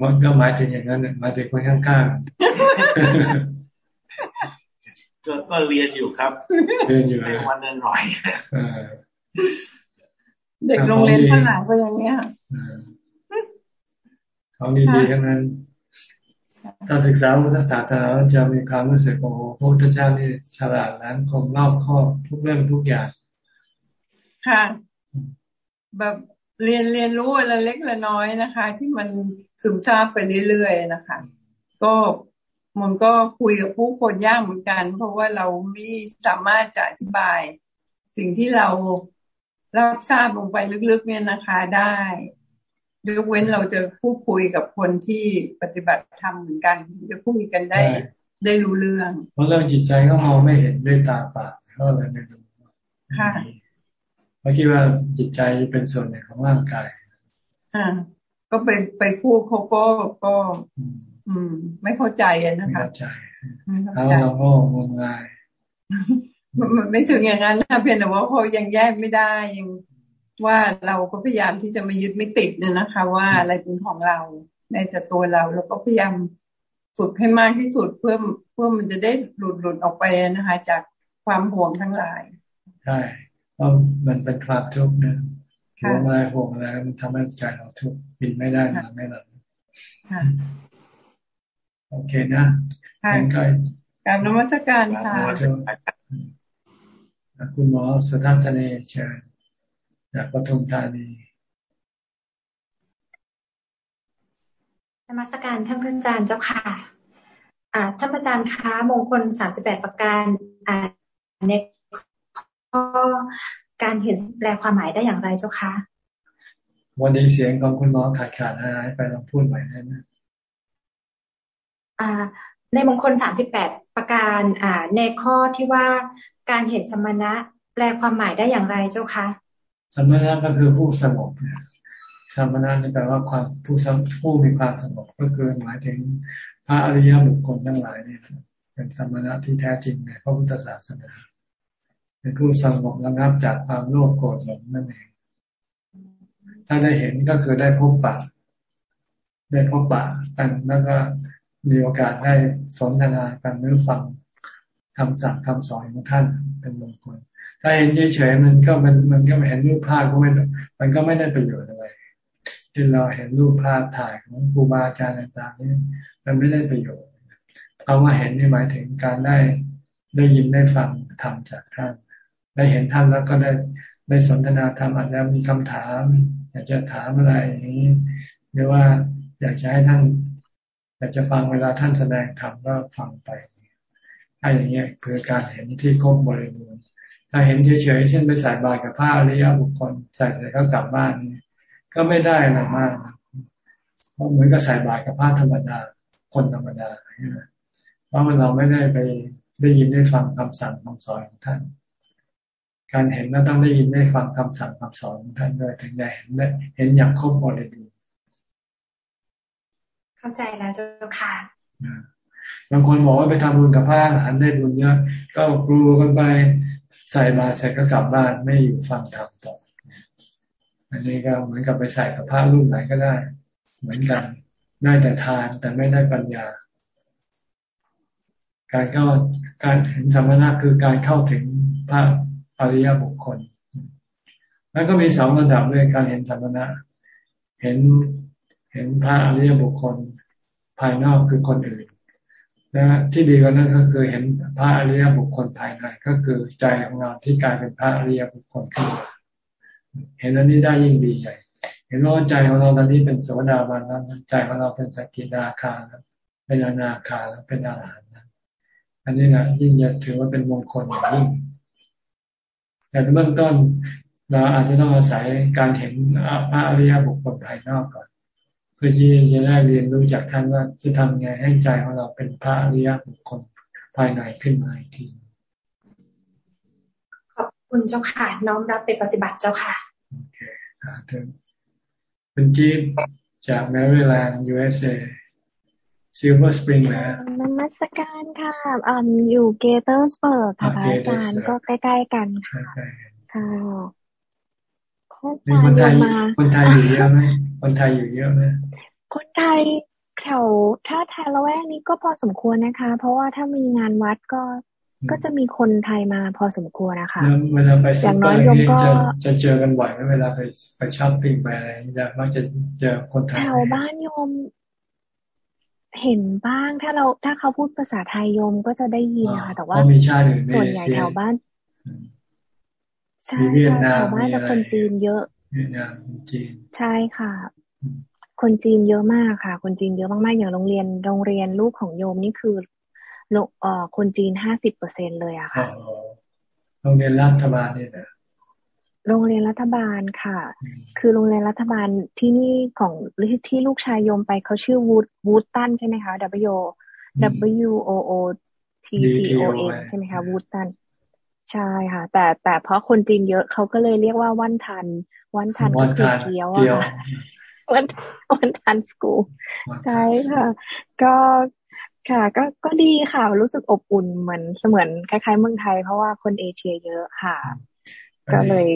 มันก็หมายถึงอย่างนั้นหมายถึงคนข้าง
ๆก็เรียนอยู่ครับ
เรียนอยู่
วันนินหน่อย
เด็กโรงเรียนข้างหลังก็อย่างเงี้ย
เขาดีๆทั้งนั้นถ้าศึกษาพุทธศาสนาจะมีความรู้สึกโอ้พระพุทธเจ้านี่ฉลาดนั้นคมรอบคอบทุกเรื่องทุกอย่าง
ค่ะ แบบ เรียนเรียนรู้อะไรเล็กละน้อยนะคะ ที่มันซึมซาบไปเรื่อยๆนะคะ ก็มันก็คุยกับผู้คนยากเหมือนกัน เพราะว่าเราไม่สามารถจะอธิบาย สิ่งที่เรารับทราบลงไปลึกๆเนี่ยนะคะได้ยกเว้นเราจะพูดคุยกับคนที่ปฏิบัติธรรมเหมือนกัน จะคุยกันได้ได้รู้เรื่อง
เพราะเรื่องจิตใจก็มองไม่เห็นด้วยตาเปล่าก็เลยไม่รู้ค่ะเพ ราะคิดว่าจิตใจเป็นส่วนหนึ่งของร่างกาย
อ่าก็ไปไปพูดเขาก็ก็ อืม ไม่เข้าใจนะคะไม่เข้าใจ
แล้วเราก็งมงาย
มันไม่ถึงอย่างนั้นนะเพียงแต่ว่าเขายังแยกไม่ได้ยังว่าเราก็พยายามที่จะไม่ยึดไม่ติดเนี่ยนะคะ ว่าอะไรเป็นของเราในแต่ตัวเรา แล้วก็พยายามฝึกให้มากที่สุดเพื่อเพื่อมันจะได้หลุดหลุดออกไปนะคะ จากความห่วงทั้งหลาย
ใช่ เพราะมันเป็นความทุกข์นะห่วงอะไรห่วงอะไรมันทำให้ใจเราทุกข์บินไม่ได้นอนไม่หลับโอเคนะ
งั้นก็การนมัสการค่ะ
คุณหมอสุทัศน์เชิญจากปทุมธานี
ธรรมสการท่านพระอาจารย์เจ้าค่ะอ่าท่านพระอาจารย์คะมงคลสามสิบแปดประการอ่าใน ข้อการเห็นแปลความหมายได้อย่างไรเจ้าคะ
วันนี้เสียงของคุณน้องขาดขาดหายไปลองพูดใหม่ได้ไหม
อ่าในในมงคลสามสิบแปดประการอ่า ในข้อที่ว่าการเห็นสมณะ แปลความหมายได้อย่างไรเจ้าคะ
สมณะก็คือผู้สงบเนี่ยสมณะนี่แปลว่าความผู้ผู้มีความสงบก็คือหมายถึงพระอริยบุคคลทั้งหลายนี่เป็นสมณะที่แท้จริงในพระพุทธศาสนา เป็นผู้สงบระงับจากความโลภโกรธหลงนั่นเองถ้าได้เห็นก็คือได้พบปะได้พบปะกันแล้วก็มีโอกาสได้สนทนากันหรือฟังคำสั่งคำสอนของท่านเป็นมงคลถ้าเห็นเฉยๆมันก็มันมันก็ไม่เห็นรูปภาพก็ไม่มันก็ไม่ได้ประโยชน์อะไรที่เราเห็นรูปภาพถ่ายของครูบาอาจารย์ต่างๆนี่มันไม่ได้ประโยชน์เอามาเห็นนี่หมายถึงการได้ได้ยินได้ฟังธรรมจากท่าน ได้เห็นท่านแล้วก็ได้ได้สนทนาธรรมอาจจะมีคำถาม อยากจะถามอะไรอย่างนี้ หรือว่าอยากจะให้ท่าน อยากจะฟังเวลาท่านแสดงธรรมก็ฟังไปถ้าอย่างเงี้ยคือการเห็นที่ครบบริบูรณ์ถ้าเห็นเฉยๆเช่นไปใส่บาตรกับผ้าอริยบุคคลใส่แล้วก็กลับบ้านก็ไม่ได้อะไรมากเพราะเหมือนกับใส่บาตรกับผ้าธรรมดาคนธรรมดาเพราะมันเราไม่ได้ไปได้ยินได้ฟังคำสั่งคำสอนของท่าน การเห็นก็ต้องได้ยินได้ฟังคำสั่งคำสอนของท่านด้วยถึงจะเห็นได้เห็นอย่างครบบริบูรณ์
เข้าใจแล้วเจ้าค่ะ
บางคนบอกว่าไปทำบุญกับผ้าอาหารได้บุญเยอะก็กลัวกันไปใส่มาเสร็จก็กลับบ้านไม่อยู่ฟังธรรมต่ออันนี้ก็เหมือนกับไปใส่กับผ้ารุ่นไหนก็ได้ เหมือนกันได้แต่ทานแต่ไม่ได้ปัญญา การเข้าการเห็นสมณะคือการเข้าถึงพระ อริยบุคคลแล้วก็มีสองระดับด้วยการเห็นสมณะเห็นเห็นพระอริยบุคคลภายนอกคือคนอื่นนะที่ดีกว่านั้นก็คือเห็นพระอริยบุคคลภายในก็คือใจของเราที่กลายเป็นพระอริยบุคคลขึ้นมาเห็นอันนี้ได้ยิ่งดีใหญ่ เห็นว่าใจของเราตอนนี้เป็นโสดาบันแล้วใจของเราเป็นสกิทาคาแล้วเป็นอนาคาแล้วเป็นอรหันต์อันนี้นะยิ่งจะถือว่าเป็นมงคลอย่างยิ่ง แต่เบื้องต้นเราอาจจะต้องอาศัยการเห็นพระอริยบุคคลภายนอกก่อน เพื่อที่จะได้เรียนรู้จากท่านว่าจะทำไงให้ใจของเราเป็นพระอริยบุคคลภายในขึ้นมาอีกที
ขอบคุณเจ้าค่ะน้อมรับไปปฏิบัติเจ้าค่ะ
โอเคอ่าถึงเป็นจีบจากแมริแลนด์ USA ซิลเวอร์สปริงนะ
นมัสการค่ะอ่าอยู่เกเธอร์สเบิร์กค่ะอาจารย์ก็ใกล้ๆกันค่ะค่ะ
มีคนไทยคนไทยอยู่เยอะไหมคนไทยอยู่เยอะไหม
คนไทยแถวถ้าไทยละแวกนี้ก็พอสมควรนะคะ เพราะว่าถ้ามีงานวัดก็ก็จะมีคนไทยมาพอสมควรนะคะ
เวลาไปอย่างน้อยโยมก็จะเจอกันบ่อยไหมเวลาไปไปช้อปปิ้งไปอะไรจะมักจะเจอคนไทย
แถวบ้านโยม เห็นบ้างถ้าเราถ้าเขาพูดภาษาไทยโยมก็จะได้ยินนะคะแต่ว่าส่วนใหญ่แถวบ้านใช่ค่ะแถวบ้านจะคนจีนเยอะ
เวียดนามจีน
ใช่ค่ะ คนจีนเยอะมากค่ะ คนจีนเยอะมากๆอย่างโรงเรียนโรงเรียนลูกของโยมนี่คือเอ่อคนจีนห้าสิบเปอร์เซ็นเลยอะค่ะ
โรงเรียนรัฐบาลเนี่ยนะ
โรงเรียนรัฐบาลค่ะ คือโรงเรียนรัฐบาลที่นี่ของที่ลูกชายโยมไปเขาชื่อวูดวูดตันใช่ไหมคะ W W O O T T O N ใช่ไหมคะวูดตันใช่ค่ะ แต่แต่เพราะคนจีนเยอะเขาก็เลยเรียกว่าวันทัน วันทันก็คือเกียวอะค่ะวันวันทันสกูลใช่ค่ะ ก็ค่ะ ก็ก็ดีค่ะ รู้สึกอบอุ่นเหมือนเสมือนคล้ายๆเมืองไทยเพราะว่าคนเอเชียเยอะค่ะ ก็เลย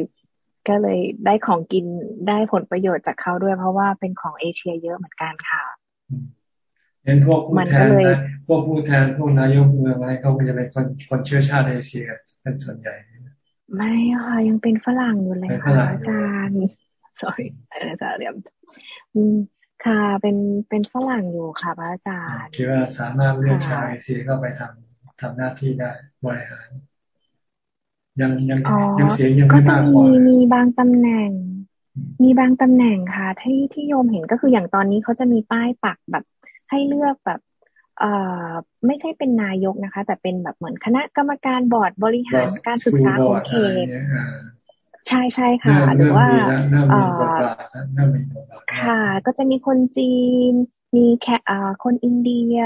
ก็เลยได้ของกินได้ผลประโยชน์จากเขาด้วย เพราะว่าเป็นของเอเชียเยอะเหมือนกันค่ะ
เห็นพวกผู้แทนพวกผู้แทนพวกนายกเมืองอะไรเขาจะเป็นคนคนเชื้อชาติเอเชียเป็นส่วนใหญ่
ไม่ค่ะยังเป็นฝรั่งอยู่เลยค่ะอาจารย์ sorry อาจารย์เรียมค่ะ เป็นเป็นฝรั่งอยู่ค่ะพระอาจารย์
คิดว่าสามารถเลือกชาวเอเชียเข้าไปทำทำหน้าที่ได้บริหาร ยังยังยังเสียงยังไม่มากพอ
มีมีบางตำแหน่ง มีบางตำแหน่งค่ะ ที่ที่โยมเห็นก็คืออย่างตอนนี้เขาจะมีป้ายปักแบบ ให้เลือกแบบเอ่อไม่ใช่เป็นนายกนะคะ แต่เป็นแบบเหมือนคณะกรรมการบอร์ดบริหารการศึกษาของเขตใช่ใช่ค่ะ หรือว่าเอ่อค่ะ ก็จะมีคนจีน มีแค่คนอินเดีย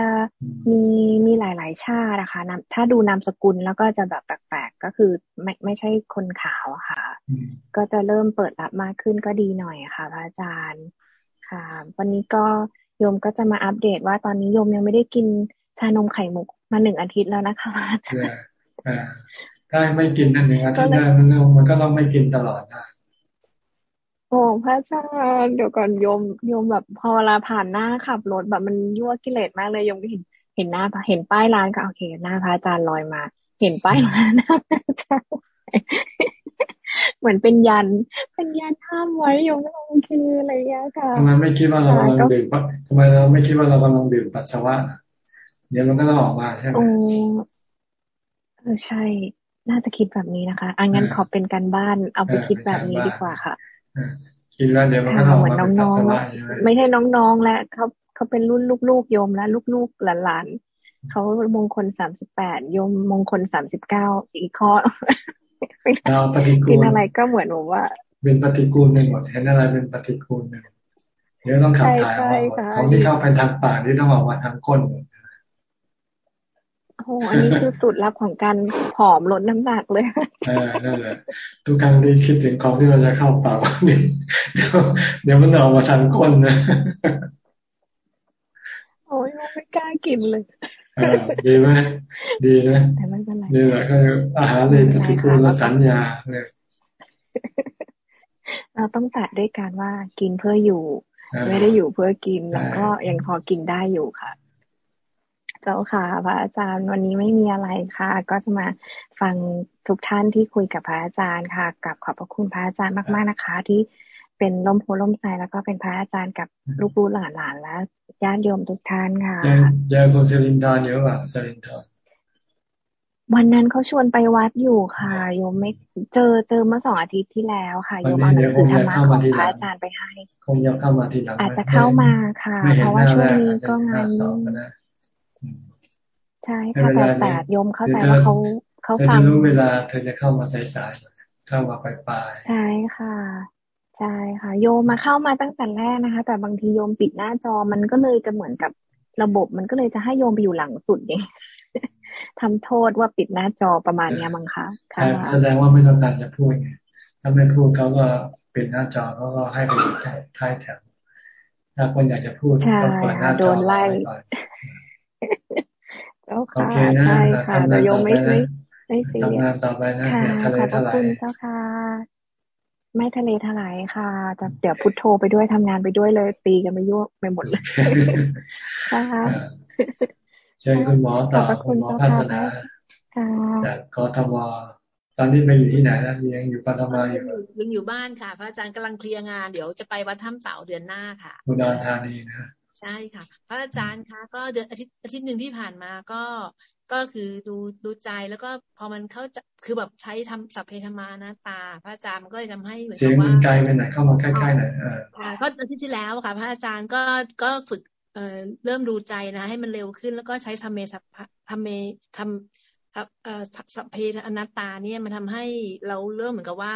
มีมีหลาย ๆ ชาตินะคะถ้าดูนามสกุลแล้วก็จะแบบแปลกๆก็คือไม่ไม่ใช่คนขาวค่ะ ก็จะเริ่มเปิดรับมากขึ้นก็ดีหน่อยค่ะพระอาจารย์ค่ะ วันนี้ก็โยมก็จะมาอัปเดตว่าตอนนี้โยมยังไม่ได้กินชานมไข่มุกมาหนึ่งอาทิตย์แล้วนะคะอาจารย์
ถ้าไม่กินนั่นหนึ่งอาทิตย์ได้มันมันก็ต้องไม่กินตลอดนะ
โอ้พระอาจารย์เดี๋ยวก่อนโยมโยมแบบพอเวลาผ่านหน้าขับรถแบบมันยั่วกิเลสมากเลยโยมก็เห็นเห็นหน้าเห็นป้ายร้านก็โอเค หน้าพระอาจารย์ลอยมา เห็นป้ายร้านหน้าพระอาจารย์เหมือนเป็นยัน เป็นยันห้ามไว้โยมโอเคอะไรอย่างเงี้ยค่ะ
ทำไมไม่คิดว่าเรากำลังดื่มทำไมเราไม่คิดว่าเรากำลังดื่มปัสสาวะเดี๋ยวมันก็ต้องออกมาใช่ไหมโอ้
เออใช่ น่าจะคิดแบบนี้นะคะอังั้นขอเป็นการบ้านเอาไปคิดแบบนี้ดีกว่าค่ะ
กินแล้วเดี๋ยวมันก็
เหมือนน้องๆไม่ใช่น้องๆแล้วเขาเขาเป็นรุ่นลูกๆโยมแล้วลูกๆหลานๆเขามงคลสามสิบแปดโยมมงคลสามสิบเก้าอีกข้อ
เราปฏิกูล
กินอะไรก็เหมือนว่า
เป็นปฏิกูลในหมดเห็นอะไรเป็นปฏิกูลเนี่ยเดี๋ยวต้องขับถ่ายออกมาของที่เข้าไปทางปากที่ต้องออกมาทางก้น
โอ้อันนี้คือสูตรลับของการผอมลดน้ำหนักเลย
อ่านั่นแหละทุกครั้งที่คิดถึงของที่เราจะเข้าปากเดี๋ยวเดี๋ยวมันออกมาทางก้นนะ
โอ้ยไม่กล้ากินเลย
ดีไหมดีนะแต่ไม่เป็นไรนี่แหละก็อาหารเลยปฏิกูลสัญญาเนี่ย
เราต้องตัดด้วยการว่ากินเพื่ออยู่ ไม่ได้อยู่เพื่อกินแล้วก็ยังพอกินได้อยู่ค่ะ เจ้าค่ะ พระอาจารย์วันนี้ไม่มีอะไรค่ะ ก็จะมาฟังทุกท่านที่คุยกับพระอาจารย์ค่ะกับขอบพระคุณพระอาจารย์มากๆนะคะ ที่เป็นล่มโพล่มใจแล้วก็เป็นพระอาจารย์กับลูกๆหลานๆและญาติโยมทุกท่านค่ะ
เจอคุณเซรินทานเยอะอะเซรินทาน
วันนั้นเขาชวนไปวัดอยู่ค่ะ โยมไม่เจอเจอเมื่อสองอาทิตย์ที่แล้วค่ะโยมเอาหนังสือธรรมะของพระอาจารย์ไปให้
คงจะเข้ามาทีหลัง
อาจจะเข้ามาค่ะ เพราะว่าช่วงนี้ก็งานนี้ ใช่ค่ะแต่แต่โยมเข้าใจว่าเขาเขาฟัง
รู้เวลาเธอจะเข้ามาสายๆเข้ามาปลาย
ๆใช่ค่ะใช่ค่ะ โยมมาเข้ามาตั้งแต่แรกนะคะ แต่บางทีโยมปิดหน้าจอมันก็เลยจะเหมือนกับระบบมันก็เลยจะให้โยมไปอยู่หลังสุดเองทำโทษว่าปิดหน้าจอประมาณนี้มั้งคะ
ค่ะแสดงว่าไม่ต้องการจะพูดไงถ้าไม่พูดเขาก็ปิดหน้าจอเขาก็ให้ไปอยู่ท้ายแถวถ้าคนอยากจะพูดก็เปิดหน้าจอโดนไล่
เจ้าค่ะใช่ค่ะเราโยมไม่ไม่ไม่เสี
ยทำงานต่อไปนะทะเลทลาย
เจ้าค่ะ ไม่ทะเลทลายค่ะจะเดี๋ยวพุทโธไปด้วยทำงานไปด้วยเลยตีกันไปยั่วไปหมดเลยค่ะ
เชิญคุณหมอต่อคุณหมอพัฒนาจากกทมตอนนี้ไปอยู่ที่ไหนนะยังอยู่กทมอยู่
ยังอยู่บ้านค่ะ พระอาจารย์กำลังเคลียร์งาน เดี๋ยวจะไปวัดถ้ำเต่าเดือนหน้าค่ะ
อุดรธานีนะ
ใช่ค่ะ พระอาจารย์คะก็เดือนอาทิตย์อาทิตย์หนึ่งที่ผ่านมาก็ก็คือดูดูใจแล้วก็พอมันเข้าจะคือแบบใช้ทำสัพเพธรรมานะตา พระอาจารย์มันก็เลยทำให้เหมือนกับว่า
ไกลไปไหนเข้ามาใกล้ๆหน่อย
ค่ะเพราะอาทิตย์ที่แล้วค่ะ พระอาจารย์ก็ก็ฝึกเอ่อเริ่มดูใจนะ ให้มันเร็วขึ้นแล้วก็ใช้ทำเมสัพทำเมทำเอ่อสัพเพอนัตตาเนี่ยมันทำให้เราเริ่มเหมือนกับว่า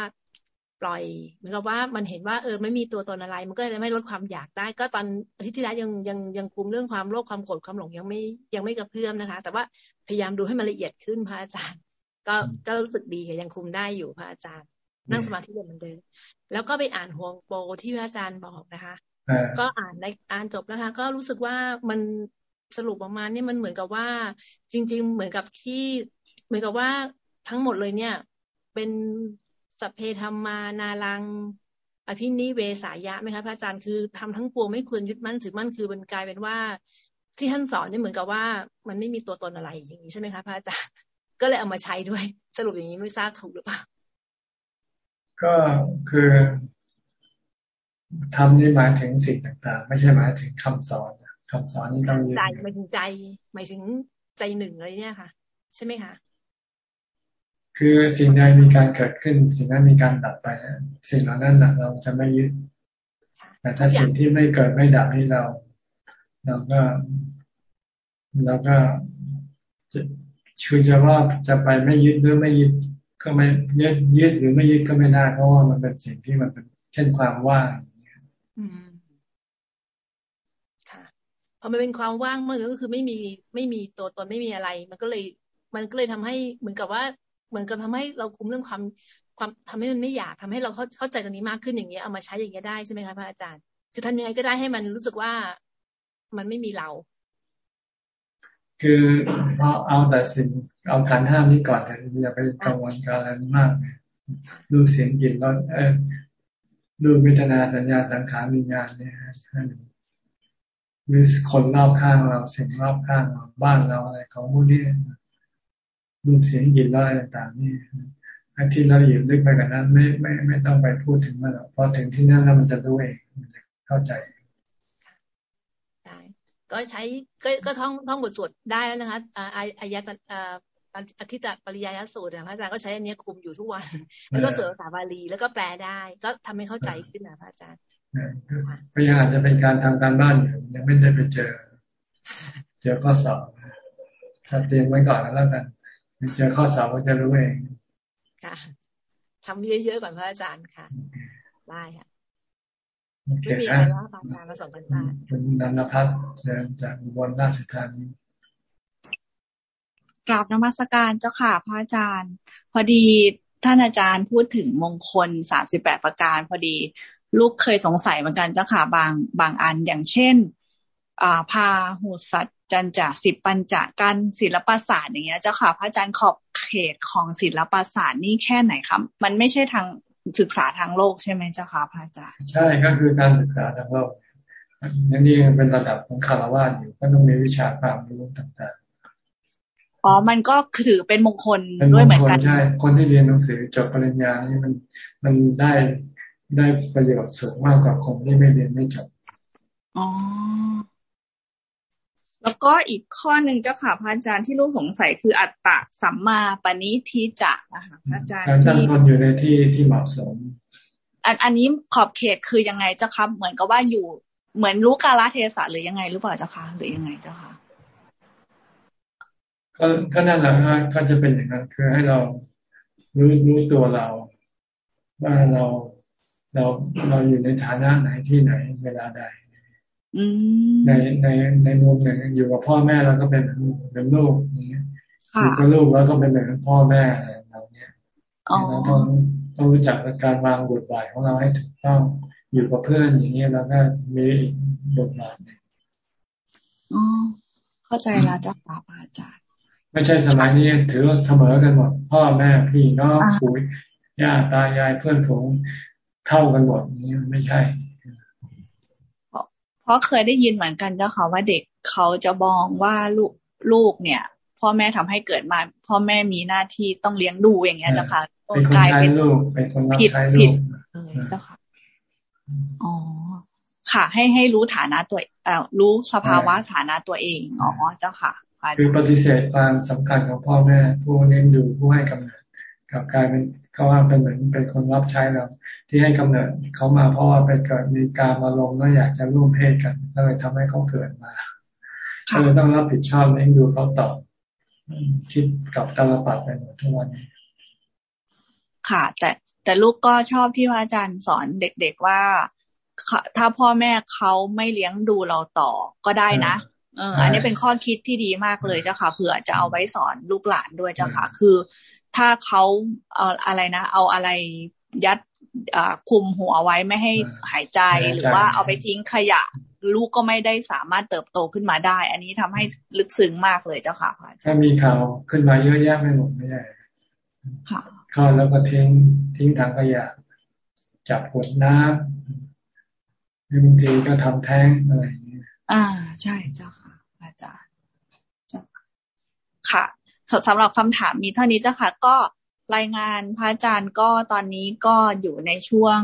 ปล่อย เหมือนกับว่ามันเห็นว่าเออไม่มีตัวตนอะไร มันก็เลยไม่ลดความอยากได้ ก็ตอนอาทิตย์ที่แล้วยังยังยังคุมเรื่องความโลภความโกรธความหลงยังไม่ยังไม่กระเพื่อมนะคะ แต่ว่าพยายามดูให้มันละเอียดขึ้นพระอาจารย์ ก็ก็รู้สึกดีค่ะยังคุมได้อยู่พระอาจารย์ นั่งสมาธิเหมือนเดิมแล้วก็ไปอ่านห่วงโปที่พระอาจารย์บอกนะคะ ก็อ่านในอ่านจบแล้วค่ะก็รู้สึกว่ามันสรุปออกมาเนี่ยมันเหมือนกับว่า จริง ๆ เหมือนกับที่ เหมือนกับว่าทั้งหมดเลยเนี่ย เป็น สัพเพธรรมานาลัง อภินิเวสายะไหมคะพระอาจารย์คือทำทั้งปวงไม่ควรยึดมั่นถือมั่นคือมันกลายเป็นว่า ที่ท่านสอนเนี่ยเหมือนกับว่า มันไม่มีตัวตนอะไรอย่างนี้ใช่ไหมคะพระอาจารย์ก็เลยเอามาใช้ด้วย สรุปอย่างนี้ไม่ทราบถูกหรือเปล่า
ก็คือทำนี่หมายถึงสิ่งต่างๆ ไม่ใช่หมายถึงคำสอนคำสอนนี่ต้อง
ใจหมายถึงใจหมายถึงใจหนึ่งอะไรเนี่ยค่ะ ใช่ไหมคะ
คือสิ่งใดมีการเกิดขึ้น สิ่งนั้นมีการดับไปสิ่งเหล่านั้นเราจะไม่ยึดแต่ถ้าสิ่งที่ไม่เกิดไม่ดับนี่เราเราก็เราก็คือจะว่าจะไปไม่ยึดหรือไม่ยึดก็ไม่ยึดยึดหรือไม่ยึดก็ไม่ได้เพราะว่ามันเป็นสิ่งที่มันเป็นเช่นความว่าง
อืมค่ะพอมันเป็นความว่างมันก็คือไม่มีไม่มีตัวตนไม่มีอะไร มันก็เลย มันก็เลยทำให้เหมือนกับว่า เหมือนกับทำให้เราคุมเรื่องความความทำให้มันไม่อยากทำให้เราเข้าเข้าใจตรงนี้มากขึ้นอย่างเงี้ยเอามาใช้อย่างเงี้ยได้ใช่ไหมคะพระอาจารย์คือทำยังไงก็ได้ให้มันรู้สึกว่ามันไม่มีเรา
คือเอาเอาแต่สิ่งเอาขันห้ามนี้ก่อนแต่อย่าไปกังวลกับอะไรมากรูเสียงกลิ่นรสเออรูปวิทนาสัญญาสังขารวิญญาณเนี่ยหรือคนรอบข้างเราสิ่งรอบข้างเราบ้านเราอะไรของพวกนี้ รูปเสียงกลิ่นรสอะไรต่างๆนี่อ้ที่เราหยิบลึกไปกันนั้น ไม่ไม่ไม่ต้องไปพูดถึงมันหรอกพอถึงที่นั่นแล้วมันจะรู้เองเข้าใจ
ได้ก็ใช้ก็ก็ท่องท่องบทสวดได้แล้วนะคะอายะอ่าอธิตปริยายสูตรพระอาจารย์ก็ใช้อันนี้คุมอยู่ทุกวัน แล้วก็สวดภาษาบาลีแล้วก็แปลได้ ก็ทำให้เข้าใจขึ้นนะพระอาจารย์
ก็ยังอาจจะเป็นการทำการบ้านอยู่ยังไม่ได้ไปเจอ เจอข้อสอบถ้าเตรียมไว้ก่อนแล้วกัน เจอข้อสอบก็จะรู้เอง
ค่ะทำเยอะๆก่อนพระอาจารย์ค่ะ ได้ค่ะไม่มีอะไรแล้วอาจารย์มาส่งกันบ้าน
คุณนันพัฒน์เดินจากบนราชธานี
กราบนมัสการเจ้าค่ะพระอาจารย์ พอดีท่านอาจารย์พูดถึงมงคลสามสิบแปดประการ พอดี ลูกเคยสงสัยเหมือนกันเจ้าค่ะบางบางอันอย่างเช่น อ่าพาหูสัต จันจะสิบปัญจะกันศิลปศาสตร์อย่างเงี้ยเจ้าค่ะ พระอาจารย์ขอบเขตของศิลปศาสตร์นี่แค่ไหนครับมันไม่ใช่ทางศึกษาทางโลกใช่ไหมเจ้าค่ะพระอาจารย์
ใช่ก็คือการศึกษาทางโลกนั่นนี่เป็นระดับของคารวะอยู่ก็ต้องมีวิชาความรู้ต่างๆ
อ๋อมันก็ถือเป็นมงคลด้วยเหมือนกัน
ใช่คนที่เรียนหนังสือจบปริญญานี่มันมันได้ได้ประโยชน์สูงมากกว่าคนที่ไม่เรียนไม่จบ
อ๋อ แล้วก็อีกข้อหนึ่งเจ้าค่ะพระอาจารย์ที่ลูกสงสัยคืออัตตะสัมมาปณิทิจะนะคะพระอาจารย์
การตั้งตนอยู่ในที่ที่เหมาะสม
อันอันนี้ขอบเขตคือยังไงเจ้าครับเหมือนกับว่าอยู่เหมือนรู้กาลเทศะหรือยังไงหรือเปล่าเจ้าค่ะหรือยังไงเจ้าค่ะ
ก็ก็นั่นแหละก็จะเป็นอย่างนั้นคือให้เรารู้รู้ตัวเรา ว่าเราเราเราอยู่ในฐานะไหนที่ไหนเวลาใด ในในในมุมหนึ่งอยู่กับพ่อแม่เราก็เป็นเป็นลูกนี้อยู่กับลูกแล้วก็เป็นเหมือนพ่อแม่อะไรเราเนี้ยเราต้องต้องรู้จักการวางบทบาทของเราให้ถูกต้องอยู่กับเพื่อนอย่างเงี้ยแล้วก็มีบทบาทเนี่ย
อ๋อเข้าใจแล้วจ้าป้าอาจารย์
ไม่ใช่สมัยนี้ถือเสมอกันหมด พ่อแม่พี่น้องปู่ย่าตายายเพื่อนฝูงเท่ากันหมดนี้ไม่ใช่
เพ ราะเคยได้ยินเหมือนกันเจ้าค่ะว่าเด็กเขาจะมองว่าลูกลูกเนี่ย พ่อแม่ทำให้เกิดมา พ่อแม่มีหน้าที่ต้องเลี้ยงดูอย่างเงี้ยเจ้าค่ะ
กลายเป็นลูกเป็นคนรับใช้ลูก
เจ้าค่ะอ๋อค่ะ ให้ให้รู้ฐานะตัวเอ่อรู้สภาวะฐานะตัวเองอ๋อเจ้าค่ะ
คือปฏิเสธความสำคัญของพ่อแม่ผู้เลี้ยงดูผู้ให้กำเนิด กับกลายเป็นเขาว่าเป็นเหมือนเป็นคนรับใช้เราที่ให้กำเนิดเขามาเพราะว่าไปเกิดมีการมาลงแล้วอยากจะร่วมเพศกันก็เลยทำให้เขาเกิดมาก็เลยต้องรับผิดชอบเลี้ยงดูเขาต่อคิดกับตลปัดไปหมดทุกวันนี้
ค่ะ แต่แต่ลูกก็ชอบที่ว่าอาจารย์สอนเด็กๆว่า ถ้าพ่อแม่เขาไม่เลี้ยงดูเราต่อก็ได้นะเอออันนี้เป็นข้อคิดที่ดีมากเลยเจ้าค่ะเผื่อจะเอาไว้สอนลูกหลานด้วยเจ้าค่ะ คือ ถ้าเขาเอาอะไรนะ เอาอะไรยัดคุมหัวไว้ไม่ให้หายใจหรือว่าเอาไปทิ้งขยะ ลูกก็ไม่ได้สามารถเติบโตขึ้นมาได้ อันนี้ทำให้ลึกซึ้งมากเลยเจ้าค่ะ
ถ้ามีข่าวขึ้นมาเยอะแยะไม่หมดไม่ได้เข้าแล้วก็ทิ้งทิ้งถังขยะ จับขวดน้ำบางทีก็ทำแท้งอะไรอย่างเงี้ย
อ่าใช่เจ้าค่ะอาจารย์ค่ะ สำหรับคำถามมีเท่านี้เจ้าค่ะ ก็รายงานพระอาจารย์ก็ตอนนี้ก็อยู่ในช่วง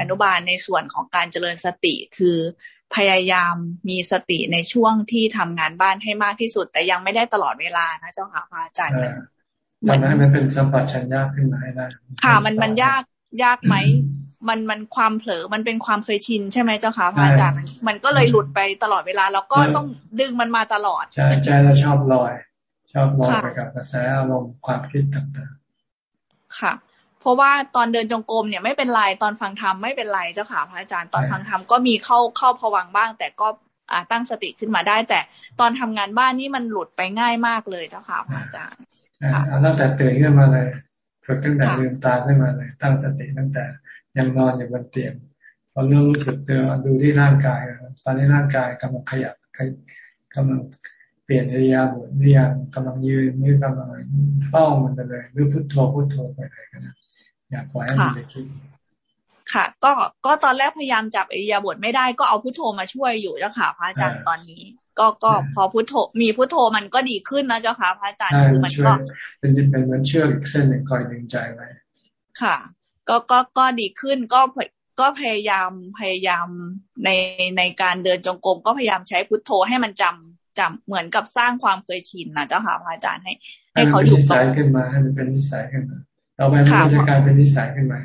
อนุบาลในส่วนของการเจริญสติคือพยายามมีสติในช่วงที่ทำงานบ้านให้มากที่สุด แต่ยังไม่ได้ตลอดเวลานะเจ้าค่ะพระอาจารย์
มันทำให้มันเป็นสัมผัสชัญญาขึ้นมาให้ได้
ค่ะมันมันยากยากไหมมันมันความเผลอมันเป็นความเคยชินใช่ไหมเจ้าค่ะพระอาจารย์มันก็เลยหลุดไปตลอดเวลา แล้วก็ต้องดึงมันมาตลอด
ใช่ใจเราชอบลอย ชอบลอยไปกับกระแสอารมณ์ความคิดต่าง
ๆ ค่ะ เพราะว่าตอนเดินจงกรมเนี่ยไม่เป็นไรตอนฟังธรรมไม่เป็นไรเจ้าค่ะพระอาจารย์ตอนฟังธรรมก็มีเข้าเข้าผวังบ้าง แต่ก็อ่าตั้งสติขึ้นมาได้ แต่ตอนทำงานบ้านนี่มันหลุดไปง่ายมากเลยเจ้าค่ะพระอาจารย์
เอาตั้งแต่ตื่นขึ้นมาเลยฝึกตั้งแต่ลืมตาขึ้นมาเลย ตั้งสติตั้งแต่ยังนอนอยู่บนเตียงพอเริ่มรู้สึกเตือดูที่ร่างกาย ตอนนี้ร่างกายกำลังขยับกำลัง เปลี่ยนอริยาบทนี่ยังกำลังยืนนี่กำลังเฝ้ามันไปเลยหรือพุทโธพุทโธไปเลยกันนะอยากปล่อยให้มันไปคิด
ค่ะ ก็ก็ตอนแรกพยายามจับอริยาบทไม่ได้ก็เอาพุทโธมาช่วยอยู่เจ้าค่ะพระอาจารย์ตอนนี้ ก็ก็พอพุทโธมีพุทโธมันก็ดีขึ้นนะเจ้าค่ะพระอาจารย์คือมันก็
เป็นเป็นเหมือนเชือกอีกเส้นหนึ่งคอยดึงใจไว้
ค่ะ ก็ก็ก็ดีขึ้นก็ก็พยายามพยายามในในการเดินจงกรมก็พยายามใช้พุทโธให้มันจำ จำเหมือนกับสร้างความเคยชินนะเจ้าค่ะพระอาจารย์ให้ ให้เขาอยู่
ต่อขึ้นมาให้มันเป็นนิสัยขึ้นมาเราไปมันจะกลายเป็นนิสัยขึ้นมา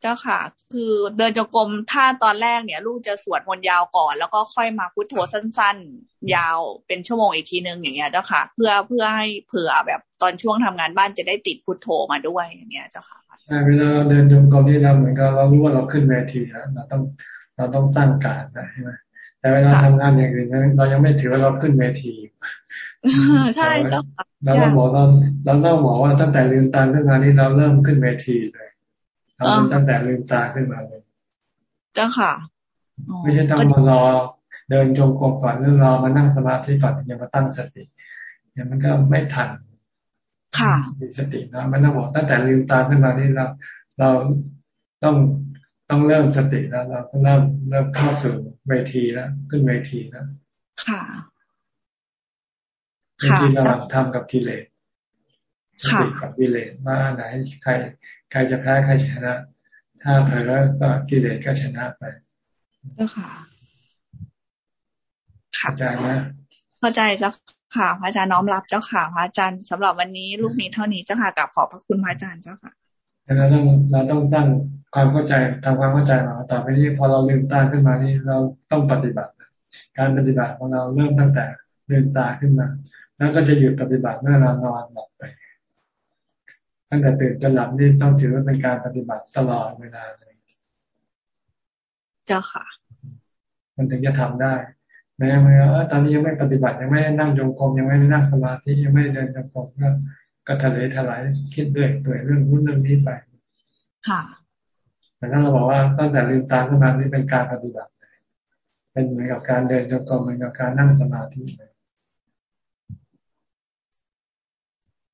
เจ้าค่ะ คือเดินจงกรมถ้าตอนแรกเนี่ย ลูกจะสวดมนต์ยาวก่อน แล้วก็ค่อยมาพุทโธสั้น ๆ ยาวเป็นชั่วโมงอีกทีนึงอย่างเงี้ยเจ้าค่ะ เพื่อเพื่อให้เผื่อแบบตอนช่วงทำงานบ้านจะได้ติดพุทโธมาด้วยอย่างเงี้ยเจ้าค่ะ
ใช่เวลาเราเดินจงกรมนี่เราเหมือนกับเรารู้ว่าเราขึ้นเวทีแล้วเราต้องเราต้องตั้งการนะใช่ไหม แต่เวลาทำงานอย่างอื่นเรายังไม่ถือว่าเราขึ้นเวที
ใช่เจ้า
เราต้องบอกเราเราต้องบอกว่าตั้งแต่ลืมตาขึ้นมานี่เราเริ่มขึ้นเวทีเลยเราตั้งแต่ลืมตาขึ้นมาเลย
เจ้าค่ะ
ไม่ใช่ต้องมารอเดินจงกรมก่อนหรือรอมานั่งสมาธิก่อนถึงจะมาตั้งสติอย่างมันก็ไม่ทัน
ค่ะ
มีสตินะมันต้องบอกตั้งแต่ลืมตาขึ้นมานี่เรา เราต้อง ต้องเริ่มสติแล้วเราต้องเริ่มเริ่มเข้าสู่เวทีแล้ว ขึ้นเวทีแล้ว
ค่ะ
เวทีระหว่างทำกับกิเลสสติกับกิเลสว่าไหนใคร ใครจะแพ้ใครชนะ ถ้าเผลอก็กิเลสก็ชนะไป
เจ้าค่ะ
เข้าใจไหม
เข้าใจเจ้าค่ะพระอาจารย์น้อมรับเจ้าค่ะพระอาจารย์สำหรับวันนี้ลูกนี้เท่านี้เจ้าค่ะกับขอบพระคุณพระอาจารย์เจ้าค่ะ
เราต้องเราต้องตั้งความเข้าใจทำความเข้าใจมาต่อไปนี้พอเราลืมตาขึ้นมานี่เราต้องปฏิบัติ การปฏิบัติของเราเริ่มตั้งแต่ลืมตาขึ้นมาแล้วก็จะหยุดปฏิบัติเมื่อเรานอนหลับไป ตั้งแต่ตื่นจนหลับนี่ต้องถือว่าเป็นการปฏิบัติตลอดเวลาเลย
เจ้าค่ะ
มันถึงจะทำได้แม้เมื่อตอนนี้ยังไม่ปฏิบัติยังไม่ได้นั่งโยกรมยังไม่ได้นั่งสมาธิยังไม่ได้เดินโยกรมก็ ก็ทะเลทลายคิดด้วยตัวเรื่องนู้นเรื่องนี้ไป
ค่ะ
แต่ถ้าเราบอกว่าตั้งแต่ลืมตาขึ้นมานี่เป็นการปฏิบัติเป็นเหมือนกับการเดินโยกรมเหมือนกับการนั่งสมาธิเลย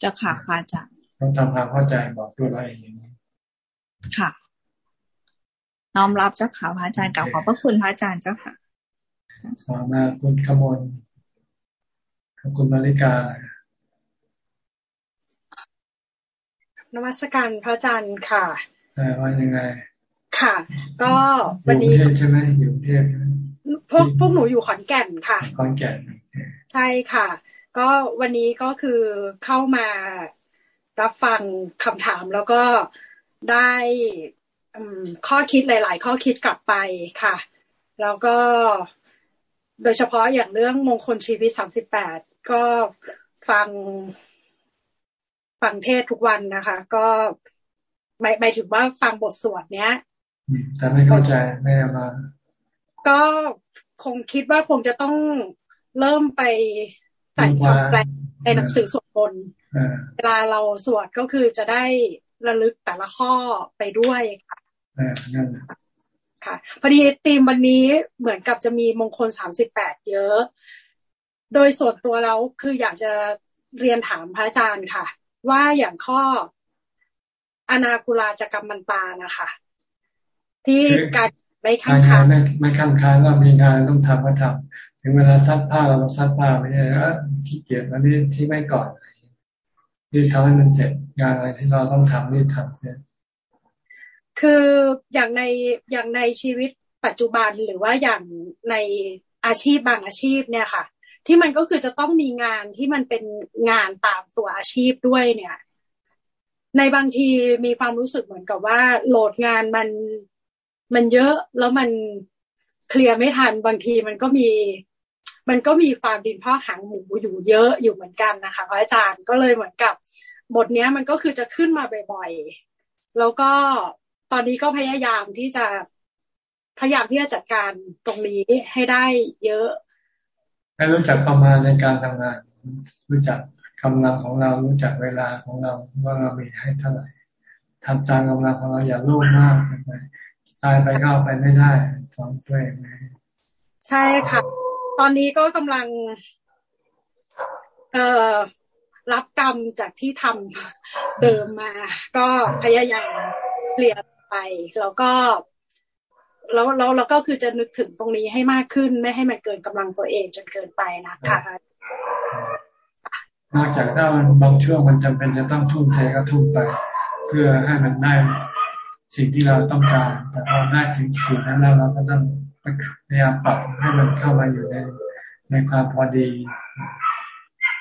จะค่ะอาจารย์
ต้องทำความเข้าใจบอกตัวเราเองอย่างนี้
ค่ะน้อมรับเจ้าค่ะพระอาจารย์กล่าวขอบพระคุณพระอาจารย์เจ้าค่ะ
ต่อมาคุณขมลขอบคุณมาริกา
นวัตการพระอาจารย์ค่ะ
ว่ายังไง
ค่ะ ก็วันนี้
ใช่ไหมอยู่เทพ
พวกพวกหนูอยู่ขอนแก่นค่ะ
ขอนแก่น
ใช่ค่ะ ก็วันนี้ก็คือเข้ามารับฟังคำถามแล้วก็ได้ข้อคิดหลาย ๆ ข้อคิดกลับไปค่ะ แล้วก็โดยเฉพาะอย่างเรื่องมงคลชีวิตสามสิบแปดก็ฟัง ฟังเทศทุกวันนะคะ ก็หมายหมายถึงว่าฟังบทสวดเนี้ย
แต่ไม่เข้าใจไม่มา
ก็คงคิดว่าคงจะต้องเริ่มไปใส่คำแปลในหนังสือสวดมนต์เวลาเราสวดก็คือจะได้ระลึกแต่ละข้อไปด้วยค่ะค่ะ พอดีธีมวันนี้เหมือนกับจะมีมงคลสามสิบแปดเยอะ โดยส่วนตัวแล้วคืออยากจะเรียนถามพระอาจารย์ค่ะ ว่าอย่างข้ออนาคุลาจกรรมมันตานะคะที่การไม่ข้างค้าง
ไม่ไม่ข้างค้างก็มีงานต้องทำก็ทำถึงเวลาซักผ้าเราต้องซักผ้าไม่ใช่เออขี้เกียจอันนี้ที่ไม่ก่อนรีบทำให้มันเสร็จงานอะไรที่เราต้องทำรีบทำเสร็จ
คืออย่างในอย่างในชีวิตปัจจุบันหรือว่าอย่างในอาชีพบางอาชีพเนี่ยค่ะ ที่มันก็คือจะต้องมีงานที่มันเป็นงานตามตัวอาชีพด้วยเนี่ย ในบางทีมีความรู้สึกเหมือนกับว่า โหลดงานมันมันเยอะแล้วมันเคลียร์ไม่ทันบางทีมันก็มี มันก็มีความดินพ่อหางหมูอยู่เยอะอยู่เหมือนกันนะคะพระอาจารย์ก็เลยเหมือนกับบทเนี้ยมันก็คือจะขึ้นมาบ่อยๆ แล้วก็ตอนนี้ก็พยายามที่จะพยายามที่จะจัดการตรงนี้ให้ได้เยอะ
ให้รู้จักประมาณในการทำงาน รู้จักกำลังของเรา รู้จักเวลาของเราว่าเรามีให้เท่าไหร่ทำตามกำลังของเราอย่าโลภมากไปตายไปก็ไปไม่ได้สองตัวเอง
ใช่ค่ะ ตอนนี้ก็กำลัง เอ่อรับกรรมจากที่ทำเดิมมา ก็พยายามเปลี่ยนไป แล้วก็ แล้วแล้วเราก็คือจะนึกถึงตรงนี้ให้มากขึ้น ไม่ให้มันเกินกำลังตัวเองจนเกินไปนะคะ
นอกจากถ้ามันบางช่วงมันจำเป็นจะต้องทุ่มเทก็ทุ่มไป เพื่อให้มันได้สิ่งที่เราต้องการ แต่พอได้ถึงจุดนั้นแล้วเราก็ต้องพยายามปรับให้มันเข้ามาอยู่ในในความพอดี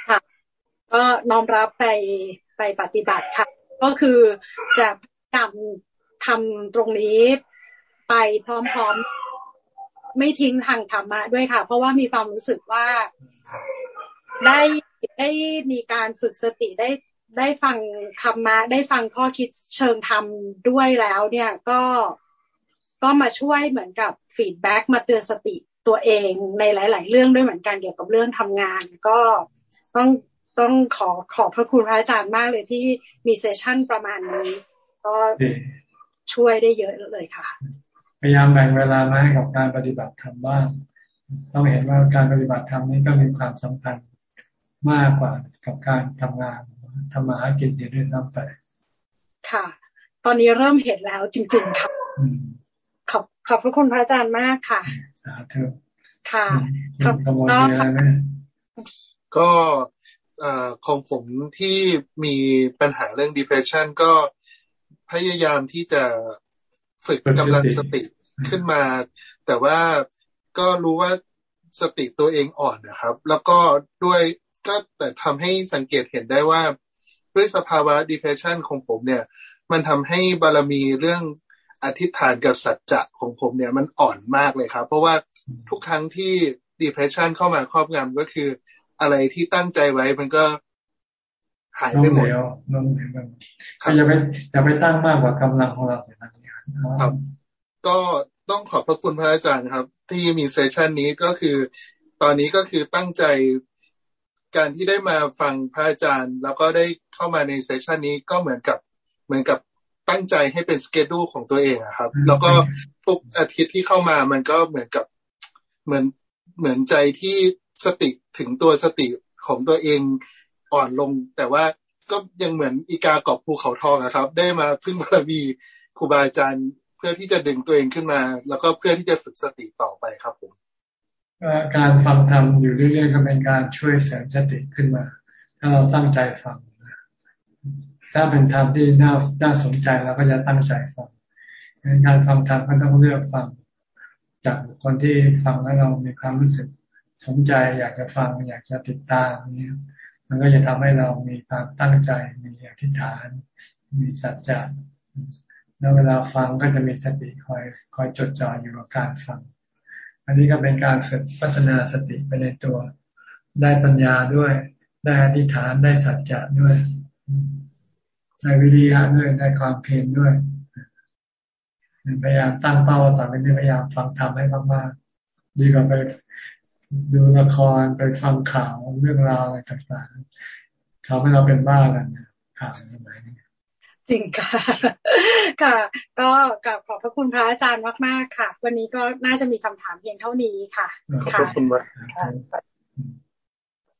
ค่ะ ก็น้อมรับไปไปปฏิบัติค่ะ ก็คือจะพยายามทำตรงนี้ ไปพร้อมๆ ไม่ทิ้งทางธรรมะด้วยค่ะ เพราะว่ามีความรู้สึกว่าได้ได้มีการฝึกสติได้ได้ฟังธรรมะ ได้ฟังข้อคิดเชิงธรรมด้วยแล้ว เนี่ยก็ก็มาช่วยเหมือนกับฟีดแบ็กมาเตือนสติตัวเองในหลาย ๆ เรื่องด้วยเหมือนกันเกี่ยวกับเรื่องทำงาน ก็ต้องต้องขอขอบพระคุณพระอาจารย์มากเลยที่มีเซสชั่นประมาณนี้ ก็ช่วยได้เยอะเลยค่ะ
พยายามแบ่งเวลามาให้กับการปฏิบัติธรรมบ้าง ต้องเห็นว่าการปฏิบัติธรรมนี้ก็มีความสำคัญมากกว่ากับการทำงานทำมาหากินอยู่ด้วยซ้ำไป
ค่ะ ตอนนี้เริ่มเห็นแล้วจริง ๆ ค่ะขอบขอบพระคุณพระอาจารย์มากค่ะ
สาธุ
ค่ะ
ครับก็
ก็ของผมที่มีปัญหาเรื่อง depression ก็พยายามที่จะ ฝึกกำลังสติขึ้นมา แต่ว่าก็รู้ว่าสติตัวเองอ่อนนะครับ แล้วก็ด้วยก็แต่ทำให้สังเกตเห็นได้ว่า ด้วยสภาวะ depression ของผมเนี่ย มันทำให้บารมีเรื่องอธิษฐานกับสัจจะของผมเนี่ยมันอ่อนมากเลยครับ เพราะว่าทุกครั้งที่ depression เข้ามาครอบงำก็คือ อะไรที่ตั้งใจไว้มันก็หายไปหมด
น้องเหลวอย่าไปอย่าไปตั้งมากกว่ากำลังของเราเสีย
ครับ ก็ต้องขอบพระคุณพระอาจารย์ครับ ที่มีเซสชันนี้ก็คือ ตอนนี้ก็คือตั้งใจการที่ได้มาฟังพระอาจารย์ แล้วก็ได้เข้ามาในเซสชันนี้ก็เหมือนกับเหมือนกับตั้งใจให้เป็นสเกดูของตัวเองอะครับ แล้วก็ทุกอาทิตย์ที่เข้ามามันก็เหมือนกับเหมือนเหมือนใจที่สติถึงตัวสติของตัวเองอ่อนลง แต่ว่าก็ยังเหมือนอีกาเกาะภูเขาทองนะครับ ได้มาพึ่งบารมี ครูบาอาจารย์เพื่อที่จะดึงตัวเองขึ้นมา แล้วก็เพื่อที่จะฝึกสติต่อไปครับผม
การฟังธรรมอยู่เรื่อยๆก็เป็นการช่วยเสริมสติขึ้นมา ถ้าเราตั้งใจฟังถ้าเป็นธรรมที่น่าน่าสนใจเราก็จะตั้งใจฟังการฟังธรรมก็ต้องเลือกฟัง จากคนที่ฟังแล้วเรามีความรู้สึกสนใจ อยากจะฟัง อยากจะติดตามนี้มันก็จะทำให้เรามีความตั้งใจมีอธิษฐาน มีสัจจะ แล้วเวลาฟังก็จะมีสติคอยคอยจดจ่ออยู่กับการฟัง อันนี้ก็เป็นการฝึกพัฒนาสติไปในตัว ได้ปัญญาด้วย ได้อธิษฐานได้สัจจะด้วยได้วิริยะด้วยได้ความเพียรด้วยพยายามตั้งเป้าต่อไปนี้พยายามฟังธรรมให้มากๆดีกว่าไปดูละครไปฟังข่าวเรื่องราวอะไรต่างๆทำให้เราเป็นบ้ากันข่าวสมัยนี้
จริงค่ะค่ะ ก็กับขอบพระคุณพระอาจารย์มากๆค่ะ วันนี้ก็น่าจะมีคำถามเพียงเท่านี้ค่ะ
ขอบคุณมาก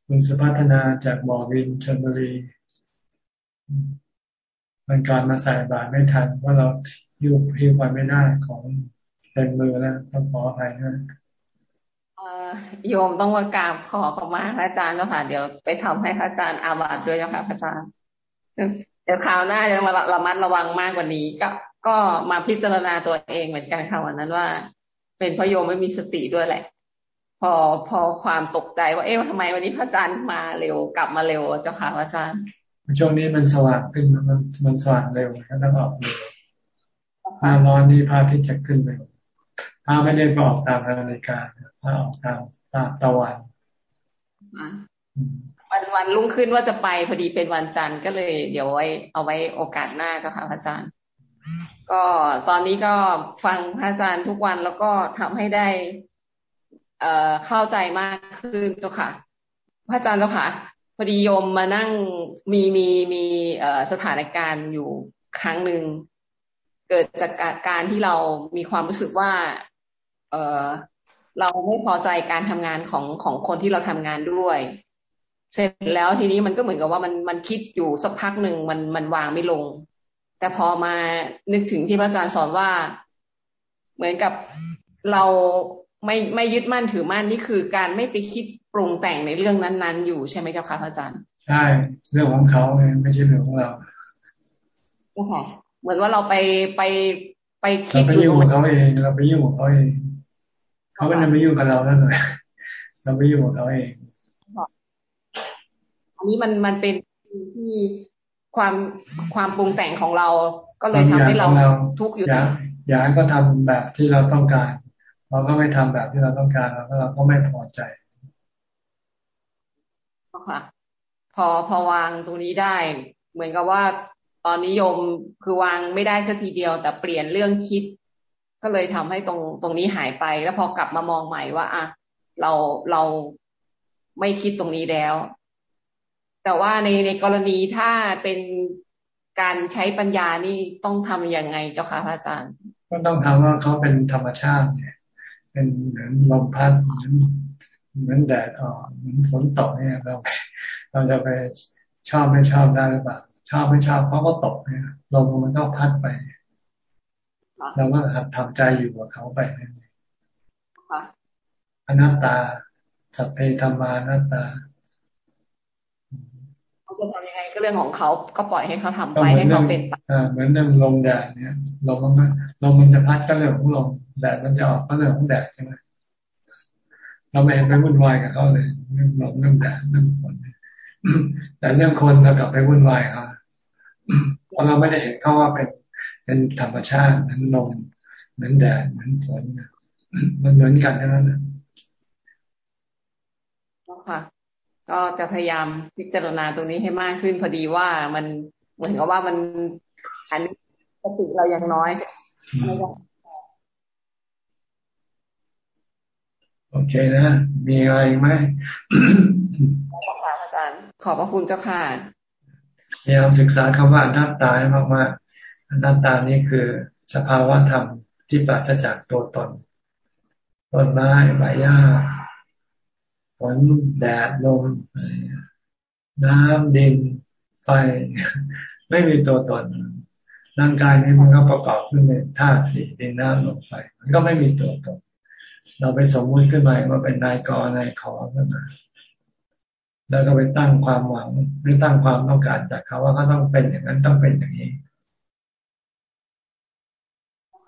คุณสุพัฒนาจากบอวินชนบุรีมันการมาใส่บาตรไม่ทันว่าเรายุบพิวไปไม่ได้ของเต็มมือแล้วต้องขออภัยนะ
โยมต้องมากราบขอขอมาพระอาจารย์แล้วค่ะ เดี๋ยวไปทำให้พระอาจารย์อาบัติด้วยนะคะพระอาจารย์เดี๋ยวคราวหน้าจะมาระมัดระวังมากกว่านี้ ก็ก็มาพิจารณาตัวเองเหมือนกันค่ะวันนั้นว่า เป็นพระโยมไม่มีสติด้วยแหละ พอพอความตกใจว่า เอ๊ะทำไมวันนี้พระอาจารย์มาเร็วกลับมาเร็วเจ้าค่ะพระอาจารย์
ช่วงนี้มันสว่างขึ้นมันมันสว่างเร็วก็ต้องออกเร็วพาร้อนนี่พาที่จะขึ้นเร็วพาไม่ได้บอกตามนาฬิกาพาออกตามตามตะวัน
วันวันรุ่งขึ้นว่าจะไปพอดีเป็นวันจันทร์ก็เลย เดี๋ยวไว้เอาไว้โอกาสหน้าก็ค่ะพระอาจารย์ ก็ตอนนี้ก็ฟังพระอาจารย์ทุกวันแล้วก็ทำให้ได้ เอ่อเข้าใจมากขึ้นเจ้าค่ะ พระอาจารย์เจ้าค่ะพอดีโยมมานั่งมีมีมีเอ่อสถานการณ์อยู่ครั้งหนึ่งเกิดจากการที่เรามีความรู้สึกว่า เอ่อเราไม่พอใจการทำงานของของคนที่เราทำงานด้วย เสร็จแล้วทีนี้มันก็เหมือนกับว่ามันมันคิดอยู่สักพักหนึ่งมันมันวางไม่ลง แต่พอมานึกถึงที่พระอาจารย์สอนว่าเหมือนกับเราไม่ไม่ยึดมั่นถือมั่นนี่คือการไม่ไปคิดปรุงแต่งในเรื่องนั้น ๆ อยู่ใช่ไหมเจ้าค่ะพระอาจารย์
ใช่เรื่องของเขาไม่ใช่เรื่องของเรา
ใช่ค่ะเหมือนว่าเราไปไปไปคิ
ดอยู่ตรงเขาเองเราไปยุ่งกับเขาเองเขาก็จะไม่ยุ่งกับเราแล้วหน่อยเราไม่ยุ่งกับเขาเอง
อันนี้มันมันเป็นที่ความความปรุงแต่งของเรา ก็เลยทำให้เราทุกข์อยู่
อยากอยากก็ทำแบบที่เราต้องการ เราก็ไม่ทำแบบที่เราต้องการเราก็เราก็ไม่พอใจ
ค่ะพอพอวางตรงนี้ได้ เหมือนกับว่าตอนนิยมคือวางไม่ได้สักทีเดียว แต่เปลี่ยนเรื่องคิด ก็เลยทำให้ตรงตรงนี้หายไป แล้วพอกลับมามองใหม่ว่า อะเราเราไม่คิดตรงนี้แล้ว แต่ว่าในในกรณีถ้าเป็นการใช้ปัญญานี่ต้องทํำยังไงเจ้าค่ะพระอาจารย์
ก็ต้องทำว่าเขาเป็นธรรมชาติเนี่ยเป็นเหมือนลมพัดเหมือนเหมือนแดดออกเหมือนฝนตกเนี่ยเราเราจะไปชอบไม่ชอบได้หรือเปล่าชอบไม่ชอบเขาก็ตกเนี่ยลมมันก็พัดไปเราก็หัดทำใจอยู่กับเขาไปนั่นเองอนัตตาสัพเพธรรมานัตตา
เขาจะทำยังไงก็เรื่องของเขาก็ปล่อยให้เขาทำไปให้เขาเป็นไป
เหมือนเรื่องลมแดดเนี่ยลมมันลมมันจะพัดก็เรื่องของลมแดดมันจะออกก็เรื่องของแดดใช่ไหมเราไม่เห็นไปวุ่นวายกับเขาเลยเรื่องลมเรื่องแดดเรื่องฝนแต่เรื่องคนเรากลับไปวุ่นวายเขาเพราะเราไม่ได้เห็นเขาว่าเป็นเป็นธรรมชาติเหมือนลมเหมือนแดดเหมือนฝนมันเหมือนกันทั้งนั้น
ค่ะ ก็จะพยายามพิจารณาตรงนี้ให้มากขึ้นพอดีว่ามันเหมือนกับว่ามันอันสติเรายังน้อย
โอเคนะ มีอะไรไหม
ค่ะอาจารย์ ขอบพระคุณเจ้าค่ะ
พยายามศึกษาคำว่าหน้าตาให้มากๆหน้าตานี่คือสภาวะธรรมที่ปราศจากตัวตนต้นไม้ใบหญ้า ฝนแดดลมน้ำดินไฟไม่มีตัวตนร่างกายนี้มันก็ประกอบขึ้นเป็นธาตุสี่ดินน้ำลมไฟมันก็ไม่มีตัวตนเราไปสมมุติขึ้นมาว่าเป็นนายกนายขอขึ้นมาแล้วก็ไปตั้งความหวังหรือตั้งความต้องการจากเขาว่าเขาต้องเป็นอย่างนั้นต้องเป็นอย่างนี้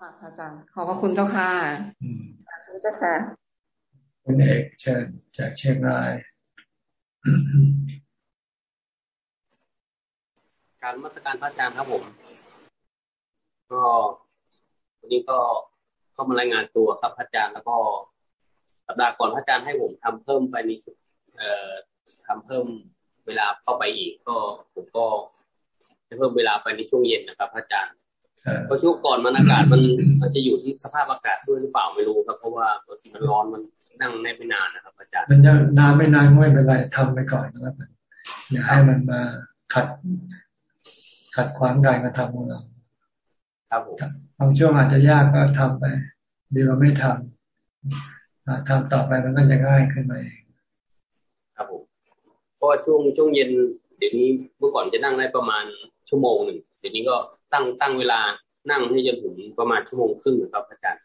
ค่ะอาจารย์ขอบพระคุณเจ้าค่ะเจ้าค่ะ
คุณเอกเชิญจากเชียงราย
การมาสการพระอาจารย์ครับผม ก็วันนี้ก็เข้ามารายงานตัวครับพระอาจารย์แล้วก็สัปดาห์ก่อนพระอาจารย์ให้ผมทำเพิ่มไปนี้เอ่อทำเพิ่มเวลาเข้าไปอีก ก็ผมก็จะเพิ่มเวลาไปในช่วงเย็นนะครับอาจารย์เพราะช่วงก่อนมันอากาศมันมันจะอยู่ที่สภาพอากาศด้วยหรือเปล่าไม่รู้ครับ เพราะว่าบางทีมันร้อนมัน นั่งไม่นานนะครับอาจารย์
มันจะนานไม่นานไม่เป็นไรทำไปก่อนนะครับอย่าให้มันมาขัด ขัดขวางการกระทำของเรา
ครับผม
บางช่วงอาจจะยากก็ทำไปดีเราไม่ทำทำต่อไปมันก็จะง่ายขึ้นมาเอง
ราะว่าช่วงช่วงเย็นเดี๋ยวนี้เมื่อก่อนจะนั่งได้ประมาณชั่วโมงหนึ่งเดี๋ยวนี้ก็ตั้งตั้งเวลานั่งให้จนถึงประมาณชั่วโมงครึ่งครับอาจารย์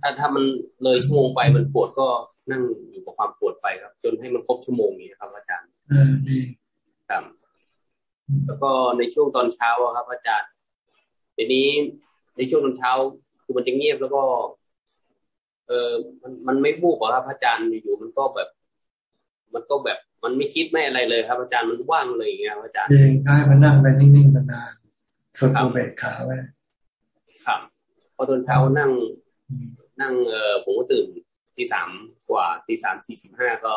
ถ้าถ้ามันเลยชั่วโมงไปมันปวดก็นั่งอยู่กับความปวดไปครับ จนให้มันครบชั่วโมงนี้ครับ อาจารย์ครับแล้วก็ในช่วงตอนเช้าครับ อาจารย์เดี๋ยวนี้ในช่วงตอนเช้าคือมันจะเงียบแล้วก็ เออมันมันไม่บูบอะครับอาจารย์อยู่มันก็แบบ มันก็แบบ มันไม่คิดไม่อะไรเลยครับ อาจารย์มันว่างเลยอย่างเงี้ยอาจารย์
เองให้มันนั่งไปนิ่งๆนานๆฝึกอุเบกขาไว้
ครับพอตอนเช้านั่ง นั่งเออผมก็ตื่นทีสามกว่าทีสามสี่สิบห้าก็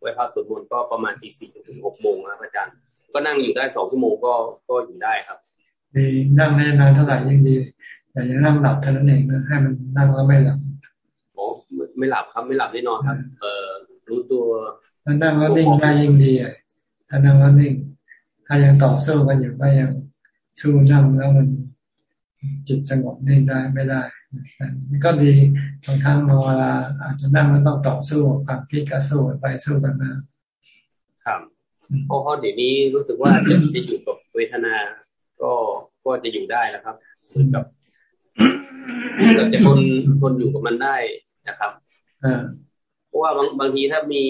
ไว้พักสวดมนต์ก็ประมาณทีสี่ถึงหกโมงนะอาจารย์ ก็นั่งอยู่ได้สองชั่วโมงก็ก็อยู่ได้ครับ
ดีนั่งได้นานเท่าไหร่ยิ่งดี แต่ยังนั่งหลับเท่านั้นเองนะให้มันนั่งแล้วไม่หลับ
โอ้ไม่หลับครับไม่หลับแน่นอนครับ เออรู้ตัว
ถ้านั่งแล้วนิ่งได้ยิ่งดีอะถ้านั่งแล้วนิ่ง ถ้ายังต่อสู้กันอยู่ก็ยังสู้นั่งแล้วมันจิตสงบนิ่งได้ไม่ได้ นี่ก็ดีบางครั้งเวลาอาจจะนั่งแล้วต้องต่อสู้ความคิดก็สู้ไปสู้กันมา
ครับเพราะเพราะเดี๋ยวนี้รู้สึกว่าจะอยู่กับเวทนา ก็ก็จะอยู่ได้นะครับเหมือนกับเราจะทนทนอยู่กับมันได้นะครับเพราะว่าบางบางทีถ้ามี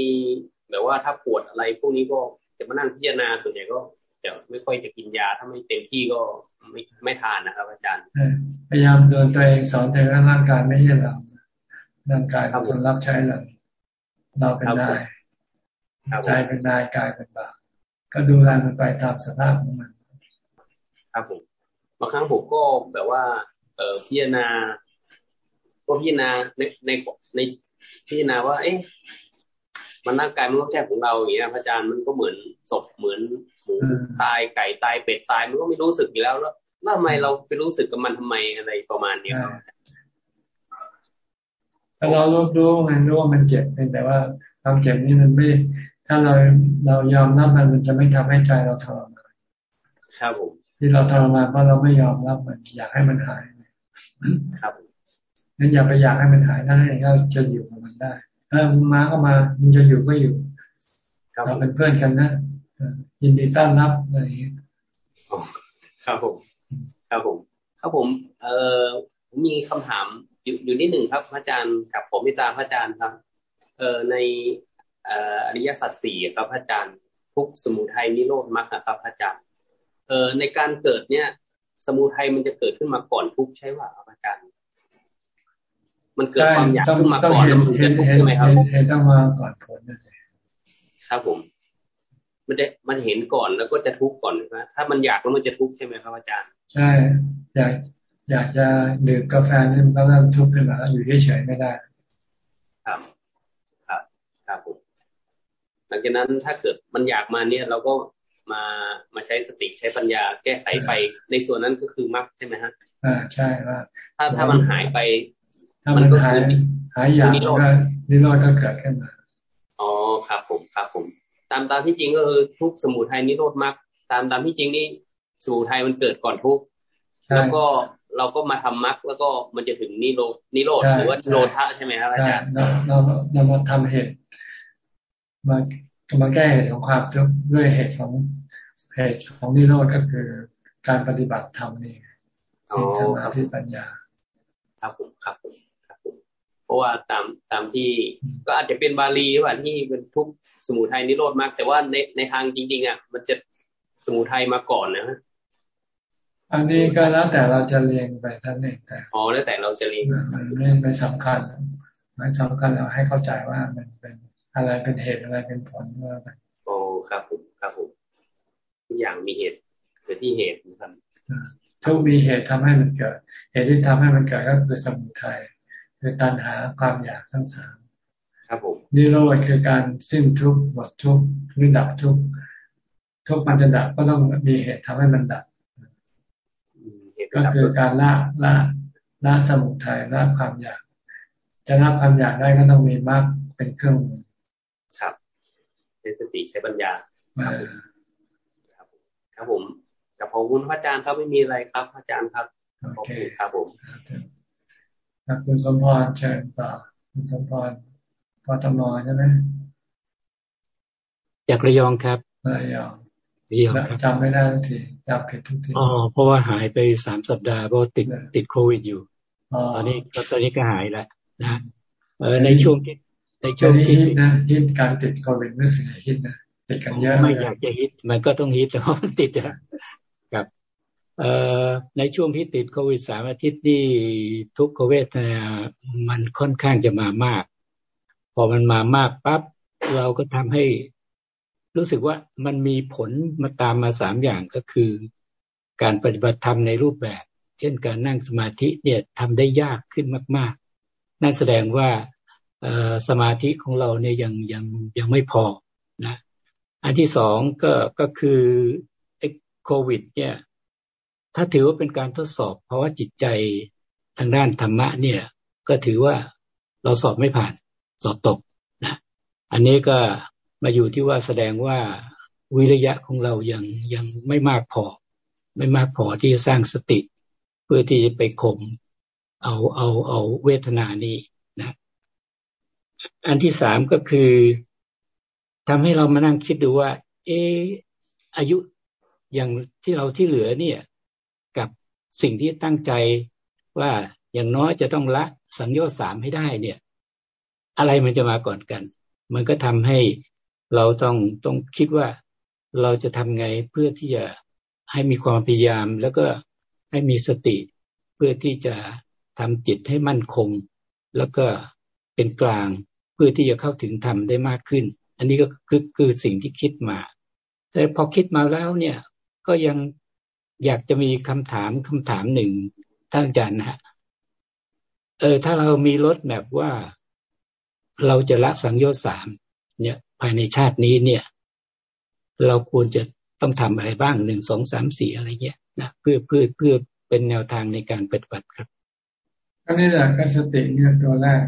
แบบว่าถ้าปวดอะไรพวกนี้ก็จะมานั่งพิจารณาส่วนใหญ่ก็ จะไม่ค่อยจะกินยา ถ้าไม่เต็มที่ก็ไม่ไม่ทานนะครับ อาจารย์
พยายามเดินตัวเองสอนตัวเองร่างกายไม่ใช่เราร่างกายเป็นคนรับใช้เราเราเป็นนายใจเป็นนายกายเป็นบ่าวก็ดูแลมันไปตามสภาพของมัน
ครับผมบางครั้งผมก็แบบว่า เออพิจารณาก็พิจารณาในในในพิจารณาว่า เอ๊ะมันร่างกายมันก็แค่ของเราอย่างเงี้ยพระอาจารย์มันก็เหมือนศพเหมือนหมู ตายไก่ตายเป็ดตายมันก็ไม่รู้สึกอยู่แล้วแล้วแล้วทำไมเราไปรู้สึกกับมันทำไมอะไรประมาณนี้ครับ
ถ้าเรารู้รู้มันรู้ว่ามันเจ็บแต่ว่าความเจ็บนี่มันไม่ ถ้าเราเรายอมรับมันมันจะไม่ทำให้ใจเราทรมาน
ครับผม
ที่เราทรมานเพราะเราไม่ยอมรับมันอยากให้มันหาย
ครับ
งั้นอย่าไปอยากให้มันหายนั่นเองก็จะอยู่กับมันได้ถ้ามาก็มามันจะอยู่ก็อยู่เราเป็นเพื่อนกันนะ ยินดีต้อนรับอะไรอย่างนี้
ครับผม ครับผม ครับผม เอ่อมีคำถามอยู่อยู่นิดหนึ่งครับพระอาจารย์กับผมมิตาพระอาจารย์ครับ เอ่อในอริยสัจสี่ครับพระอาจารย์ทุกสมุทัยนิโรธมรรคครับพระอาจารย์ เอ่อในการเกิดเนี่ย สมุทัยมันจะเกิดขึ้นมาก่อนทุกใช่ไหมครับอาจารย์ มันเกิดความอยากขึ้นมาก่อนแล้วมันจะทุกข์ใช่ไหมครับ
เห็นต้องมาก่อนผล
ครับผม มันจะมันเห็นก่อนแล้วก็จะทุกข์ก่อนนะถ้ามันอยากแล้วมันจะทุกข์ใช่ไหมครับอาจารย์
ใช่ อยากอยากจะดื่มกาแฟนี่มันก็เริ่มทุกข์ขึ้นมาแล้วอยู่เฉยไม่ได้
ครับครับครับผมหลังจากนั้นถ้าเกิดมันอยากมาเนี่ยเราก็มามาใช้สติใช้ปัญญาแก้ไขไปในส่วนนั้นก็คือมรรคใช่ไหมฮะ
อ่าใช่ว่า
ถ้าถ้ามันหายไป
ถ้ามันหายหายอยากก็นิโรธก็เกิดขึ้นมา
อ๋อครับผมครับผม ตามตามที่จริงก็คือทุกสมุทัยนิโรธมรรคตามตามที่จริงนี่สมุทัยมันเกิดก่อนทุกแล้วก็เราก็มาทำมรรคแล้วก็มันจะถึงนิโรนิโรธหรือว่าโลทะใช่ไหมครับอาจารย์
เราเราเรามาทำเหตุมามาแก้เหตุของความทุกข์ด้วยเหตุของเหตุของนิโรธก็คือการปฏิบัติธรรมนี่สิ่งสมาธิปัญญา
ครับผมครับผมครับผม เพราะว่าตามตามที่ก็อาจจะเป็นบาลีว่าที่เป็นทุกสมุทัยนิโรธมาก แต่ว่าในในทางจริง ๆอะมันจะสมุทัยมาก่อนนะ
อันนี้ก็แล้วแต่เราจะเรียงไปท่านเองแต่
อ๋อแล้วแต่เราจะเรียง
มันไม่ไม่สำคัญมันสำคัญเราให้เข้าใจว่ามันเป็นอะไรเป็นเหตุอะไรเป็นผลว่าไป
โอ้ครับผมครับผมทุกอย่างมีเหตุเกิดที่เหตุนะครับ
ทุกมีเหตุทำให้มันเกิด เหตุที่ทำให้มันเกิดก็คือสมุทัย คือตัณหาความอยากทั้งสาม
ครับผม
นิโรธคือการสิ้นทุกข์หมดทุกข์หรือดับทุกข์ทุกข์มันจะดับก็ต้องมีเหตุทำให้มันดับก็คือการละละละสมุทัยละความอยาก จะละความอยากได้ก็ต้องมีมากเป็นเครื่องมือ
ครับใช้สติใช้ปัญญาครับครับผมกับขอบคุณพระอาจารย์ครับไม่มีอะไรครับ พระอาจารย์ครับโอเคครับผม
ครับคุณสมพรเชิญต่อคุณสมพรพอตมใช่ไหม
จากระยองครับ
ระยองเดียวครับจำไม่ได้ทุกทีจำผิดทุกที
อ๋อเพราะว่าหายไปสามสัปดาห์เพราะติดติดโควิดอยู่ตอนนี้ตอนนี้ก็หายแล้วนะเออในช่วงที่ในช่วงที่
นะฮิตการติดโควิดไม่สิ่งฮิตนะติดกันเยอะ
ไม่อยากจะฮิตมันก็ต้องฮิตแต่ว่ามันติดอะกับเอ่อ ในช่วงที่ติดโควิดสามอาทิตย์ที่ทุกโควิดเนี่ยมันค่อนข้างจะมามาก พอมันมามากปั๊บเราก็ทำให้รู้สึกว่ามันมีผลมาตามมาสามอย่างก็คือ การปฏิบัติธรรมในรูปแบบ เช่นการนั่งสมาธิเนี่ยทำได้ยากขึ้นมาก ๆ นั่นแสดงว่าสมาธิของเราเนี่ยยังยังยังไม่พอนะ อันที่สองก็ก็คือโควิด เนี่ย ถ้าถือว่าเป็นการทดสอบ เพราะว่าจิตใจทางด้านธรรมะเนี่ย ก็ถือว่าเราสอบไม่ผ่าน สอบตกนะอันนี้ก็มาอยู่ที่ว่าแสดงว่าวิริยะของเรายังยังไม่มากพอ ไม่มากพอที่จะสร้างสติ เพื่อที่จะไปข่มเอาเอาเอาเวทนานี้นะอันที่สามก็คือทำให้เรามานั่งคิดดูว่า เอออายุอย่างที่เราที่เหลือเนี่ย สิ่งที่ตั้งใจว่าอย่างน้อยจะต้องละสังโยชน์สามให้ได้เนี่ย อะไรมันจะมาก่อนกัน มันก็ทำให้เราต้องต้องคิดว่าเราจะทำไงเพื่อที่จะให้มีความพยายาม แล้วก็ให้มีสติเพื่อที่จะทำจิตให้มั่นคง แล้วก็เป็นกลางเพื่อที่จะเข้าถึงธรรมได้มากขึ้น อันนี้ก็คือคือสิ่งที่คิดมา แต่พอคิดมาแล้วเนี่ยก็ยัง อยากจะมีคำถามคำถามหนึ่งท่านอาจารย์นะฮะเออ ถ้าเรามีรถแบบว่าเราจะละสังโยชน์สามเนี่ย ภายในชาตินี้เนี่ย เราควรจะต้องทำอะไรบ้างหนึ่งสองสามสี่อะไรเงี้ยนะเพื่อเพื่อเพื่อเป็นแนวทางในการปฏิบัติครับ
ก็นี่แหละก็สติเนี่ยตัวแรก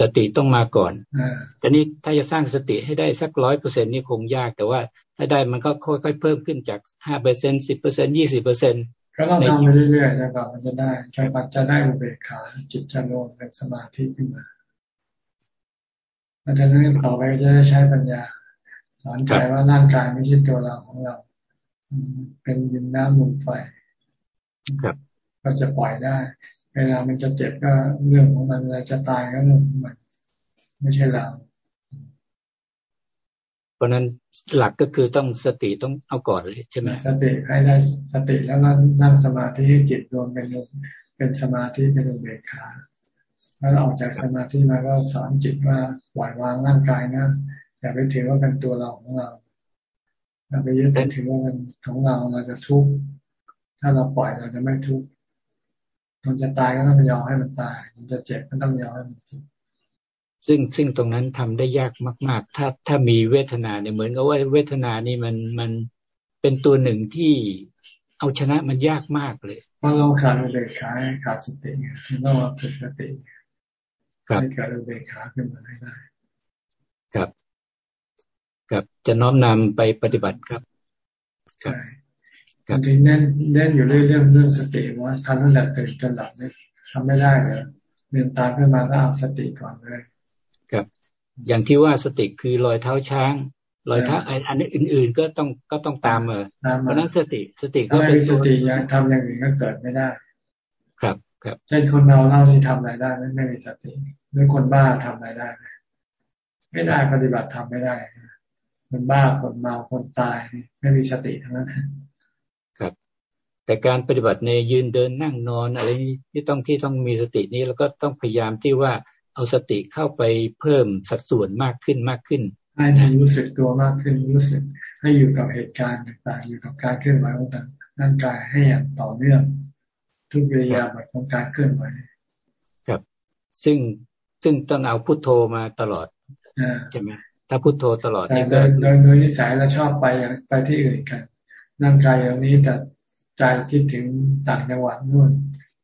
สติต้องมาก่อนแต่นี้ถ้าจะสร้างสติให้ได้สักร้อยเปอร์เซ็นนี่คงยาก แต่ว่าถ้าได้มันก็ค่อยๆเพิ่มขึ้นจากห้าเปอร์เซ็นสิบเปอร์เซ็นยี่สิบเปอร์เซ็น
ก็ต้องทำไปเรื่อยๆนะครับมันจะได้ใจปัจจะได้อุเบกขาจิตจะรวมเป็นสมาธิขึ้นมามันจะนั้นต่อไปจะได้ใช้ปัญญาสอนใจว่าร่างกายไม่ใช่ตัวเราของเรา เป็นยินน้ำลมไฟ
ครับ
ก็จะปล่อยได้ เวลามันจะเจ็บก็เรื่องของมันเวลาจะตายก็เรื่องของมัน ไม่ใช่เรา
เพราะนั้นหลักก็คือต้องสติต้องเอาก่อนเลยใช่ไหม
สติให้ได้สติแล้วนั่งสมาธิให้จิตรวมเป็นเป็นสมาธิเป็นอุเบกขาแล้วออกจากสมาธิมาก็สอนจิตว่าปล่อยวางร่างกายนะอย่าไปถือว่าเป็นตัวเราของเราอย่าไปยึดไปถือว่าเป็นของเราเราจะทุกข์ถ้าเราปล่อยเราจะไม่ทุกข์ มันจะตายก็ต้องยอมให้มันตาย มันจะเจ็บก็ต้องยอมให้มันเจ็บ
ซึ่งซึ่งตรงนั้นทำได้ยากมาก ๆ ถ้าถ้ามีเวทนาเนี่ยเหมือนกับว่าเวทนานี่มันมันเป็นตัวหนึ่งที่เอาชนะมันยากมากเลย
เพราะเราขาดอุเบกขาขาดสติไงต้องมาฝึกสติให้เกิดอุเบกขาขึ้นมาให้ได้
ครับ ครับจะน้อมนำไปปฏิบัติครับ
ครับ บางทีแน่นแน่นอยู่เรื่องเรื่องสติว่าทำตั้งแต่ตื่นจนหลับไม่ทำไม่ได้เลยเรียนตาขึ้นมาก็เอาสติก่อนเลย
ครับ อย่างที่ว่าสติคือรอยเท้าช้างรอยเท้าอันนี้อื่น ๆ ก็ต้องก็ต้องตามเออเพราะนั้นสติสติ
ก็เป็นสติยังทำอย่างอื่นก็เกิดไม่ได้
ครับครับ
เช่นคนเราเล่าที่ทำอะไรได้ไม่ไม่มีสติหรือคนบ้าทำอะไรได้ ไม่ได้ปฏิบัติทำไม่ได้คนบ้าคนเมาคนตายไม่มีสติทั้งนั้น
ครับ แต่การปฏิบัติในยืนเดินนั่งนอนอะไรที่ต้องที่ต้องมีสตินี้แล้วก็ต้องพยายามที่ว่าเอาสติเข้าไปเพิ่มสัดส่วนมากขึ้นมากขึ้น
ให้รู้สึกตัวมากขึ้นรู้สึกให้อยู่กับเหตุการณ์ต่างๆอยู่กับการเคลื่อนไหวต่างร่างกายให้อย่างต่อเนื่อง ทุกวิริยาบทของการเคลื่อนไหว
ครับ ซึ่งซึ่งต้องเอาพุทโธมาตลอดใช่ไหมถ้าพุทโธตลอด
นี่ก็โดยโดยนิสัยเราชอบไปไปที่อื่นกันร่างกายอย่างนี้แต่ ใจคิดถึงต่างจังหวัดนู่น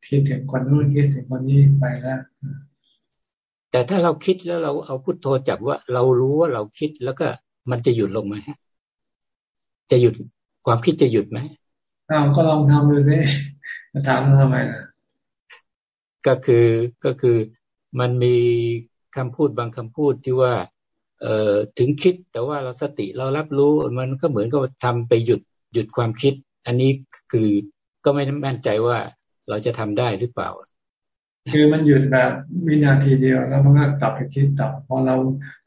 คิดถึงคนนู่นคิดถึงคนนี้ไปแล้ว
แต่ถ้าเราคิดแล้วเราเอาพุทโธจับว่าเรารู้ว่าเราคิดแล้วก็มันจะหยุดลงไหมฮะจะหยุดความคิดจะหยุดไหม
เราก็ลองทำดูสิมาถามทำไมล่ะ
ก็คือก็คือมันมีคำพูดบางคำพูดที่ว่า เอ่อถึงคิดแต่ว่าเราสติเรารับรู้มันก็เหมือนกับทำไปหยุดหยุดความคิด อันนี้ คือก็ไม่แน่ใจว่าเราจะทำได้หรือเปล่า
คือมันหยุดแบบวินาทีเดียวแล้วมันก็กลับไปคิดต่อพอเรา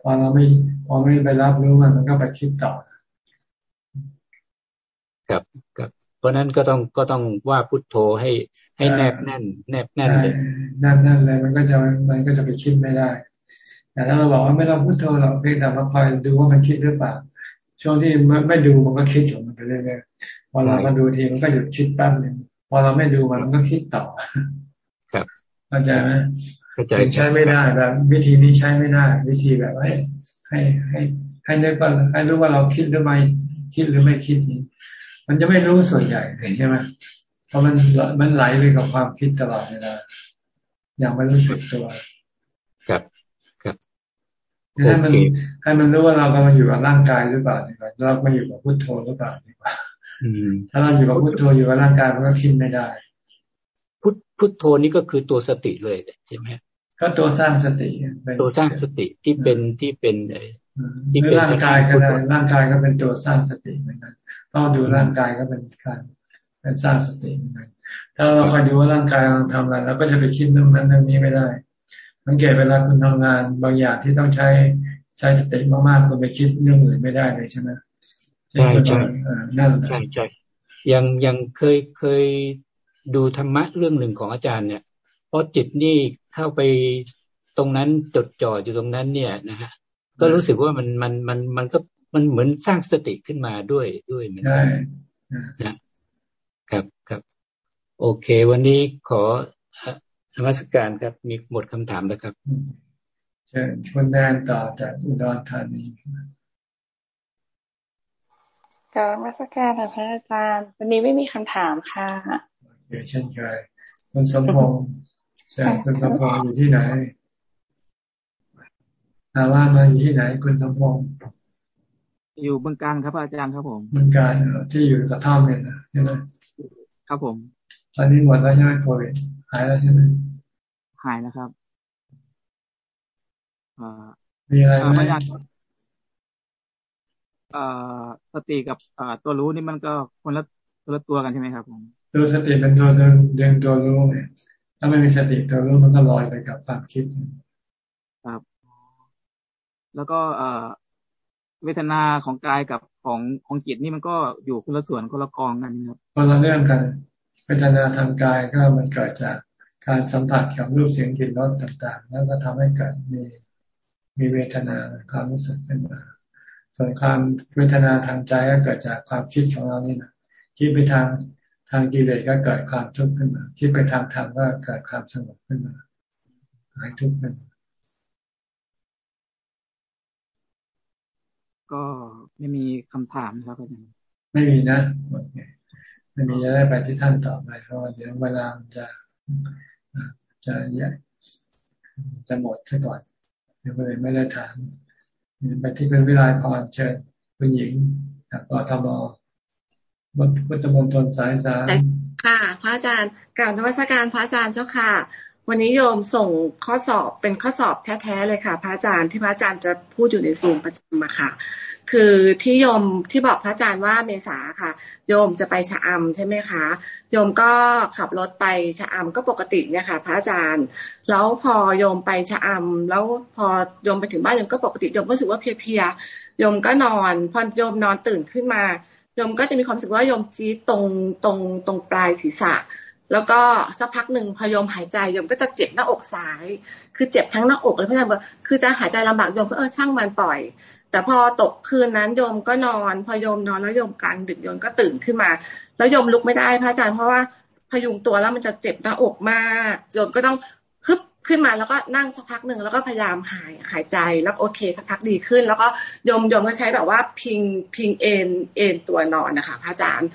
พอเราไม่พอไม่ไปรับรู้มันมันก็ไปคิดต่อ
ครับครับเพราะนั้นก็ต้องก็ต้องว่าพุทโธให้ให้แนบแน่น แนบแน่นเลย
แนบแน่นเลยมันก็จะมันก็จะไปคิดไม่ได้แต่ถ้าเราบอกว่าไม่ต้องพุทโธเราเพียงแต่มาคอยดูว่ามันคิดหรือเปล่าช่วงที่ไม่ดูมันก็คิดของมันไปเรื่อยๆ พอเรามาดูทีมันก็หยุดคิดแป๊บหนึ่งพอเราไม่ดูมันมันก็คิดต่อเข้าใจไหมเข้าใจใช้ไม่ได้แบบ วิธีนี้ใช้ไม่ได้ วิธีแบบให้ให้ให้ให้นึกว่าให้รู้ว่าเราคิดหรือไม่คิดหรือไม่คิดนี้มันจะไม่รู้ส่วนใหญ่ใช่ไหมเพราะมันมันไหลไปกับความคิดตลอดเวลาอย่างไม่รู้สึกตัว
ครับครับ
ให้มันให้มันรู้ว่าเรากำลังอยู่กับร่างกายหรือเปล่าดีกว่าเราไม่อยู่กับพุทโธหรือเปล่าดีกว่า ถ้าเราอยู่กับพุทโธอยู่กับร่างกายมันก็คิดไม่ได้
พุทพุทโธนี่ก็คือตัวสติเลยใช่ไหม
ก็ตัวสร้างสติ
ตัวสร้างสติที่เป็นที่เป็น
ที่เป็นร่างกายก็ได้ร่างกายก็เป็นตัวสร้างสติเหมือนกันต้องดูร่างกายก็เป็นการเป็นสร้างสติเหมือนกันถ้าเราคอยดูว่าร่างกายกำลังทำอะไรเราก็จะไปคิดเรื่องนั้นเรื่องนี้ไม่ได้สังเกตเวลาคุณทำงานบางอย่างที่ต้องใช้ใช้สติมากๆคุณไปคิดเรื่องอื่นไม่ได้เลยใช่ไหม
ใช่ใช่นั่นใช่ใช่ยังยังเคยเคยดูธรรมะเรื่องหนึ่งของอาจารย์เนี่ย เพราะจิตนี่เข้าไปตรงนั้นจดจ่ออยู่ตรงนั้นเนี่ยนะฮะก็รู้สึกว่ามันมันมันมันก็มันเหมือนสร้างสติขึ้นมาด้วยด้วยเหมือนกันนะครับครับโอเค วันนี้ขอนมัสการครับ มีหมดคำถามแล้วครับ
เชิญชวนแดนต่อจากอุดรธานี
กามัสการค่ะพระอาจารย์ วันนี้ไม่มีคำถามค่ะ
เดี๋ยวเช่นเคยคุณสมพงษ์แต่คุณสมพงษ์อยู่ที่ไหนอาว่ามาอยู่ที่ไหน คุณสมพงษ์
อยู่บึงการครับอาจารย์ครับผม
บึงการที่อยู่กระท่อมเนี่ยนะใช่ไหม
ครับผม
ตอนนี้หมดแล้วใช่ไหมโควิดหายแล้วใช่ไหม
หายแล้วครับ
มีอะไรไหมอาจารย์
สติกับตัวรู้นี่มันก็คนละคนละตัวกันใช่ไหมครับผม
ตัวสติเป็นตัวเดินเดินตัวรู้เนี่ยถ้าไม่มีสติตัวรู้มันก็ลอยไปกับความคิด
ครับ แล้วก็เอเวทนาของกายกับของของจิตนี่มันก็อยู่คนละส่วนคนละกองกันครับ
คนละเรื่องกันเวทนาทางกายก็มันเกิดจากการสัมผัสกับรูปเสียงกลิ่นรสต่าง ๆ แล้วก็ทำให้เกิดมีมีเวทนาความรู้สึกขึ้นมา ส่วนความเวทนาทางใจก็เกิดจากความคิดของเรานี่นะคิดไปทางทางกิเลสก็เกิดความทุกข์ขึ้นมา คิดไปทางธรรมก็เกิดความสงบขึ้นมาหายทุกข์ขึ้น
ก็ไม่มีคำถามครับอาจารย์
ไม่มีนะหมดไงไม่มีจะได้ไปที่ท่านต่อไปเพราะเดี๋ยวเวลาจะจะแยกจะหมดซะก่อนเดี๋ยวเลยไม่ได้ถาม ไปที่เป็นวิไลพรเชิญคุณหญิงจากกทมพุทธมณฑลสายสาม
ค่ะ พระอาจารย์กล่าวนวัตการพระอาจารย์เจ้าค่ะ วันนี้โยมส่งข้อสอบเป็นข้อสอบแท้ๆเลยค่ะ พระอาจารย์ที่พระอาจารย์จะพูดอยู่ในซูมประจำมาค่ะ คือที่โยมที่บอกพระอาจารย์ว่าเมษาค่ะ โยมจะไปชะอำใช่ไหมคะโยมก็ขับรถไปชะอำก็ปกติเนี่ยค่ะ พระอาจารย์ แล้วพอโยมไปชะอำแล้วพอโยมไปถึงบ้านโยมก็ปกติโยมก็รู้สึกว่าเพลียๆโยมก็นอนพอโยมนอนตื่นขึ้นมาโยมก็จะมีความรู้สึกว่าโยมจี๊ดตรงตรงตรงปลายศีรษะ แล้วก็สักพักหนึ่งพอยมหายใจโยมก็จะเจ็บหน้าอกซ้าย คือเจ็บทั้งหน้าอกเลยพระอาจารย์บอกคือจะหายใจลำบากโยมก็เออช่างมันปล่อย แต่พอตกคืนนั้นโยมก็นอน พอโยมนอนแล้วโยมกลางดึกโยมก็ตื่นขึ้นมา แล้วโยมลุกไม่ได้พระอาจารย์เพราะว่าพยุงตัวแล้วมันจะเจ็บหน้าอกมากโยมก็ต้อง ขึ้นมาแล้วก็นั่งสักพักหนึ่งแล้วก็พยายามหายหายใจแล้วโอเคสักพักดีขึ้น แล้วก็ยมยมก็ใช้แบบว่าพิงพิงเอ็นเอ็นตัวนอนนะคะพระอาจารย์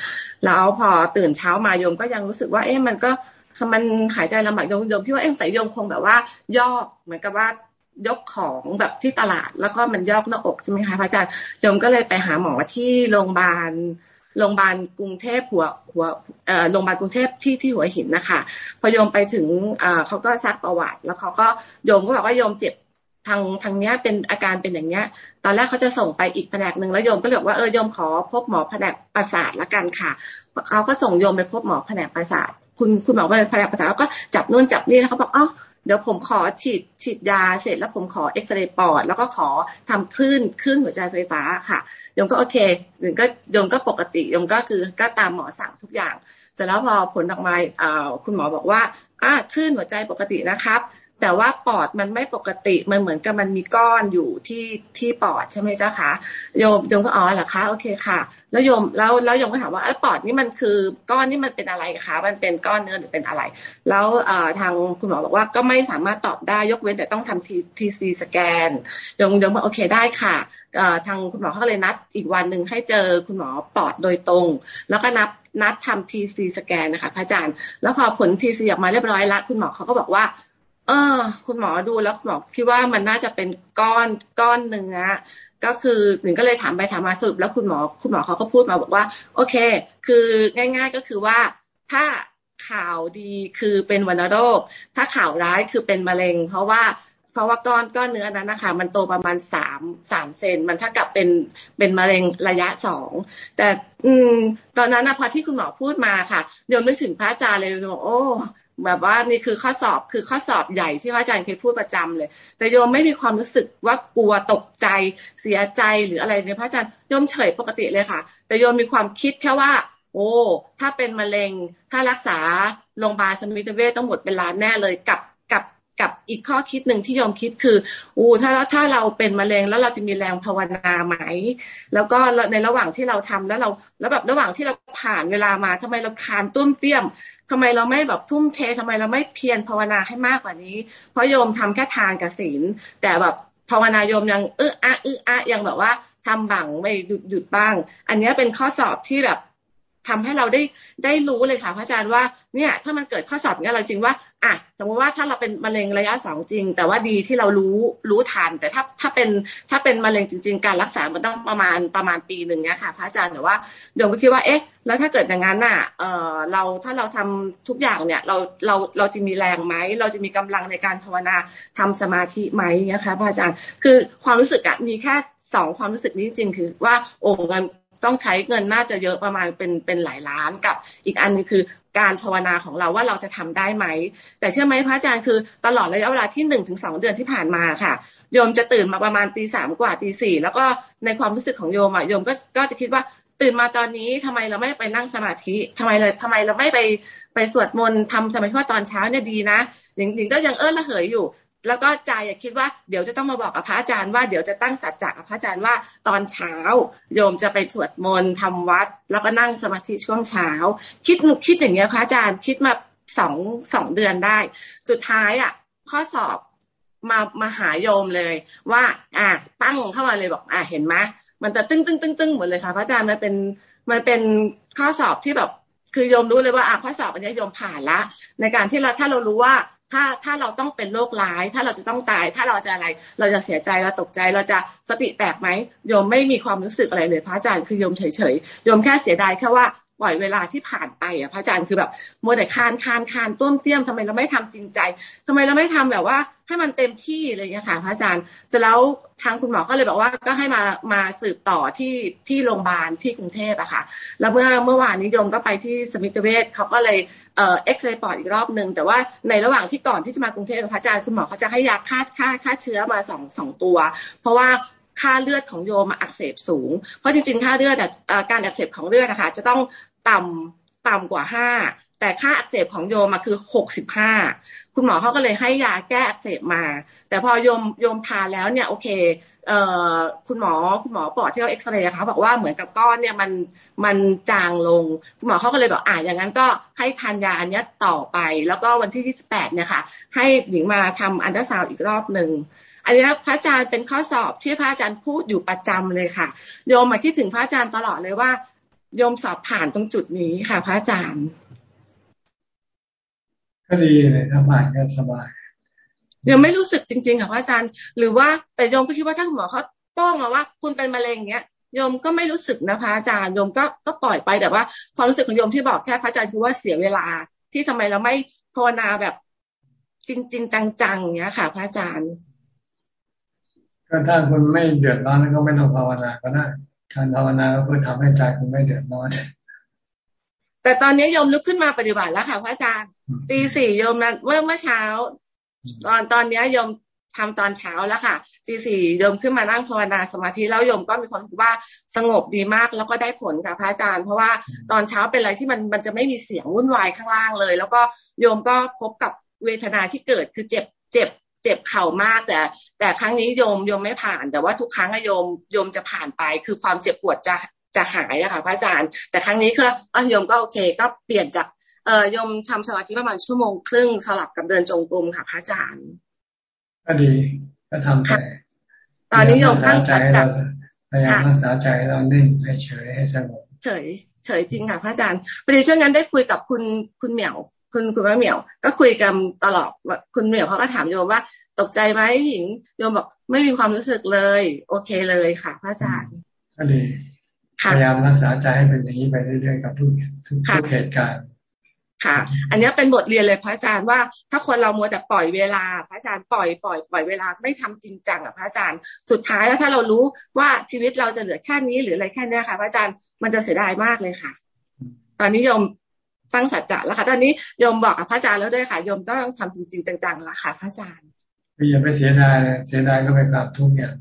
แล้วพอตื่นเช้ามายมก็ยังรู้สึกว่า เอ๊ะมันก็มันหายใจลำบากยมยมพี่ว่าเอ๊ะใส่โยมคงแบบว่าย่อเหมือนกับว่ายกของแบบที่ตลาดแล้วก็มันยอกหน้าอกใช่ไหมคะพระอาจารย์ยมก็เลยไปหาหมอที่โรงพยาบาล โรงพยาบาลกรุงเทพหัวหัวโรงพยาบาลกรุงเทพที่ที่หัวหินนะคะ พอโยมไปถึงเขาก็ซักประวัติ แล้วเขาก็โยมก็บอกว่าโยมเจ็บทางทางเนี้ยเป็นอาการเป็นอย่างเนี้ย ตอนแรกเขาจะส่งไปอีกแผนกหนึ่งแล้วโยมก็เลยบอกว่าเออโยมขอพบหมอแผนกประสาทละกันค่ะเขาก็ส่งโยมไปพบหมอแผนกประสาทคุณคุณหมอแผนกประสาทก็จับนู่นจับนี่แล้วเขาบอกอ๋อ เดี๋ยวผมขอฉีดฉีดยาเสร็จแล้วผมขอเอ็กซเรย์ปอด แล้วก็ขอทำคลื่นคลื่นหัวใจไฟฟ้าค่ะยมก็โอเคยมก็ยมก็ปกติยมก็คือก็ตามหมอสั่งทุกอย่าง เสร็จแล้วพอผลออกมาคุณหมอบอกว่าอ่าคลื่นหัวใจปกตินะครับ แต่ว่าปอดมันไม่ปกติมันเหมือนกับมันมีก้อนอยู่ที่ที่ปอดใช่ไหมเจ้าคะโยมโยมก็อ๋อเหรอคะโอเคค่ะ แล้วโยมแล้วแล้วโยมก็ถามว่าไอ้ปอดนี่มันคือก้อนนี่มันเป็นอะไรคะมันเป็นก้อนเนื้อหรือเป็นอะไร แล้วทางคุณหมอบอกว่าก็ไม่สามารถตอบได้ยกเว้นแต่ต้องทำทีทีซีสแกนโยมโยมบอกโอเคได้ค่ะทางคุณหมอเขาเลยนัดอีกวันหนึ่งให้เจอคุณหมอปอดโดยตรง แล้วก็นับนัดทำทีซีสแกนนะคะพระอาจารย์ แล้วพอผลทีซีออกมาเรียบร้อยแล้วคุณหมอเขาก็บอกว่า เออ คุณหมอดูแล้วคุณหมอคิดว่ามันน่าจะเป็นก้อนก้อนเนื้อก็คือหนึ่งก็เลยถามไปถามมาสรุปแล้วคุณหมอคุณหมอเขาก็พูดมาบอกว่า โอเค คือง่าย ๆก็คือว่าถ้าข่าวดีคือเป็นวัณโรค ถ้าข่าวร้ายคือเป็นมะเร็ง เพราะว่าเพราะว่าก้อนก้อนเนื้อนั้นนะคะมันโตประมาณสามสามเซนมันถ้ากับเป็นเป็นมะเร็งระยะสองแต่อืม ตอนนั้นนะพอที่คุณหมอพูดมาค่ะโยมนึกถึงพระอาจารย์เลยโอ้ แบบว่านี่คือข้อสอบคือข้อสอบใหญ่ที่พระอาจารย์เคยพูดประจำเลย แต่โยมไม่มีความรู้สึกว่ากลัวตกใจเสียใจหรืออะไรเนพระอาจารย์โยมเฉยปกติเลยค่ะ แต่โยมมีความคิดแค่ว่า โอ้ถ้าเป็นมะเร็ง ถ้ารักษาโรงพยาบาลสมิติเวชต้องหมดเป็นล้านแน่เลยกับกับ กับอีกข้อคิดหนึ่งที่ยอมคิดคือ อูถ้าถ้าเราเป็นมะเร็งแล้วเราจะมีแรงภาวนาไหม แล้วก็ในระหว่างที่เราทำแล้วเรา แล้วแบบระหว่างที่เราผ่านเวลามาทำไมเราคานตุ้มเตี้ยมทำไมเราไม่แบบทุ่มเททำไมเราไม่เพียรภาวนาให้มากกว่านี้ เพราะโยมทำแค่ทานกับศีลแต่แบบภาวนาโยมยังเอออะเอออะยังแบบว่าทำบังไม่หยุดหยุดบ้าง อันนี้เป็นข้อสอบที่แบบ ทำให้เราได้ได้รู้เลยค่ะพระอาจารย์ว่าเนี่ย ถ้ามันเกิดข้อสอบเนี้ยเราจริงว่าอะสมมติว่าถ้าเราเป็นมะเร็งระยะสองจริง แต่ว่าดีที่เรารู้รู้ทัน แต่ถ้าถ้าเป็นถ้าเป็นมะเร็งจริง ๆ การรักษามันต้องประมาณประมาณปีหนึ่งเนี้ยค่ะพระอาจารย์แต่ว่าโยมก็คิดว่าเอ๊ะ แล้วถ้าเกิดอย่างนั้นน่ะเออเราถ้าเราทำทุกอย่างเนี่ย เราเราเราจะมีแรงไหมเราจะมีกำลังในการภาวนาทำสมาธิไหมนะคะพระอาจารย์คือความรู้สึกอะมีแค่สองความรู้สึกนี้จริงคือว่าโอ้เงิน ต้องใช้เงินน่าจะเยอะประมาณเป็นเป็นหลายล้านกับ อีกอันนึงคือการภาวนาของเราว่าเราจะทำได้ไหม แต่เชื่อไหมพระอาจารย์คือตลอดระยะเวลาที่หนึ่งถึงสองเดือนที่ผ่านมาค่ะ โยมจะตื่นมาประมาณตีสามกว่าตีสี่แล้วก็ในความรู้สึกของโยมอะโยมก็ก็จะคิดว่าตื่นมาตอนนี้ทำไมเราไม่ไปนั่งสมาธิทำไมเลยทำไมเราไม่ไปไปสวดมนต์ทำสมาธิว่าตอนเช้าเนี่ยดีนะหญิงหญิงก็ยังเออละเหยอยู่ แล้วก็ใจคิดว่าเดี๋ยวจะต้องมาบอกกับพระอาจารย์ว่าเดี๋ยวจะตั้งสัจจะกับพระอาจารย์ว่าตอนเช้า โยมจะไปสวดมนต์ทำวัด แล้วก็นั่งสมาธิช่วงเช้า คิดคิดอย่างเงี้ยพระอาจารย์คิดมาสองสองเดือนได้ สุดท้ายอะ ข้อสอบมามาหาโยมเลย ว่า อะปั้งเข้ามาเลยบอก อะเห็นไหมมันจะตึ้งตึ้งตึ้งตึ้งหมดเลยค่ะพระอาจารย์มันเป็นมันเป็นข้อสอบที่แบบคือโยมรู้เลยว่าอะข้อสอบอันนี้โยมผ่านละ ในการที่เราถ้าเรารู้ว่า ถ้าถ้าเราต้องเป็นโรคร้าย ถ้าเราจะต้องตาย ถ้าเราจะอะไร เราจะเสียใจเราตกใจเราจะสติแตกไหมโยมไม่มีความรู้สึกอะไรเลยพระอาจารย์คือโยมเฉยๆโยมแค่เสียดายแค่ว่า ปล่อยเวลาที่ผ่านไปอะพระอาจารย์คือแบบมัวแต่คานคานคานต้มเตี้ยมทำไมเราไม่ทำจริงใจทำไมเราไม่ทำแบบว่า ให้มันเต็มที่อะไรอย่างเงี้ยค่ะพระอาจารย์เสร็จแล้วทางคุณหมอก็เลยบอกว่าก็ให้มามาสืบต่อที่ที่โรงพยาบาลที่กรุงเทพอะค่ะ แล้วเมื่อเมื่อวานนี้โยมก็ไปที่สมิตเวชเขาก็เลยเอ่อเอ็กซเรย์ปอดอีกรอบหนึ่งแต่ว่าในระหว่างที่ก่อนที่จะมากรุงเทพพระอาจารย์คุณหมอเขาจะให้ยาฆ่าฆ่าฆ่าเชื้อมาสองสองตัว เพราะว่า ค่าเลือดของโยมอักเสบสูง เพราะจริงๆ ค่าเลือดการอักเสบของเลือดนะคะจะต้องต่ำต่ำกว่าห้าแต่ค่าอักเสบของโยมมาคือหกสิบห้าคุณหมอเขาก็เลยให้ยาแก้อักเสบมา แต่พอโยมโยมทานแล้วเนี่ยโอเคเอ่อคุณหมอคุณหมอปอดที่เราเอ็กซเรย์นะคะบอกว่าเหมือนกับก้อนเนี่ยมันมันจางลง คุณหมอเขาก็เลยบอกอ่าอย่างนั้นก็ให้ทานยาอันนี้ต่อไป แล้วก็วันที่ที่แปดเนี่ยค่ะ ให้หญิงมาทำอันตราซาวอีกรอบหนึ่ง อันนี้พระอาจารย์เป็นข้อสอบที่พระอาจารย์พูดอยู่ประจำเลยค่ะ โยมมาคิดถึงพระอาจารย์ตลอดเลยว่า โยมสอบผ่านตรงจุดนี้ค่ะ พระอาจารย์
ก็ดีเลยถ้าผ่านก็สบาย
ยังไม่รู้สึกจริง ๆ ค่ะพระอาจารย์ หรือว่าแต่โยมก็คิดว่าถ้าหมอเขาป้องมาว่า คุณเป็นมะเร็งเงี้ยโยมก็ไม่รู้สึกนะพระอาจารย์โยมก็ก็ปล่อยไปแต่ว่าความรู้สึกของโยมที่บอกแค่พระอาจารย์คือว่าเสียเวลาที่ทำไมเราไม่ภาวนาแบบจริง ๆ จังๆเงี้ยค่ะ พระอาจารย์
ก็ถ้าคุณไม่เดือดร้อนก็ไม่ต้องภาวนาก็ได้การภาวนาก็เพื่อทำให้ใจคุณไม่เดือดร้อน
แต่ตอนนี้โยมลุกขึ้นมาปฏิบัติแล้วค่ะพระอาจารย์ตีสี่โยมนั้นเมื่อเมื่อเช้า ตอนตอนนี้โยมทำตอนเช้าแล้วค่ะตีสี่โยมขึ้นมานั่งภาวนาสมาธิแล้วโยมก็มีความรู้สึกว่าสงบดีมากแล้วก็ได้ผลค่ะพระอาจารย์ เพราะว่าตอนเช้าเป็นอะไรที่มันมันจะไม่มีเสียงวุ่นวายข้างล่างเลย แล้วก็โยมก็พบกับเวทนาที่เกิดคือเจ็บเจ็บ เจ็บเข่ามาก แต่ แต่ครั้งนี้โยมโยมไม่ผ่าน แต่ว่าทุกครั้งโยมโยมจะผ่านไป คือความเจ็บปวดจะจะหายอะค่ะพระอาจารย์ แต่ครั้งนี้คืออะโยมก็โอเค ก็เปลี่ยนจากเอ่อโยมทำสมาธิประมาณชั่วโมงครึ่งสลับกับเดินจงกรมค่ะพระอาจารย์
ก็ดีก็ทำไป
ตอนนี้โยมตั้ง
ใจเราพยายามรักษาใจเรานิ่งให้เฉยให้สงบ
เฉยเฉยจริงค่ะพระอาจารย์พอดีช่วงนั้นได้คุยกับคุณคุณเหมียว คุณคุณแม่เหมียว ก็คุยกันตลอดคุณเหมียวเขาก็ถามโยมว่า ตกใจไหมหญิงโยมบอกไม่มีความรู้สึกเลย โอเคเลยค่ะพระอาจารย์
ก็ดีพยายามรักษาใจให้เป็นอย่างนี้ไปเรื่อยๆกับทุกทุกเหตุการณ์
ค่ะ อันนี้เป็นบทเรียนเลยพระอาจารย์ว่า ถ้าคนเรามัวแต่ปล่อยเวลา พระอาจารย์ปล่อยปล่อยปล่อยเวลาไม่ทำจริงจังอะพระอาจารย์สุดท้ายแล้วถ้าเรารู้ว่าชีวิตเราจะเหลือแค่นี้หรืออะไรแค่นี้ค่ะ พระอาจารย์มันจะเสียดายมากเลยค่ะ ตอนนี้โยม ตั้งสัจจะแล้วค่ะตอนนี้โยมบอกกับพระอาจารย์แล้วด้วยค่ะโยมต้องทำจริง ๆ จังๆแล้วค่ะพระอาจารย์
อย่าไปเสียดายเสียดายก็ไปกลับทุกอย่าง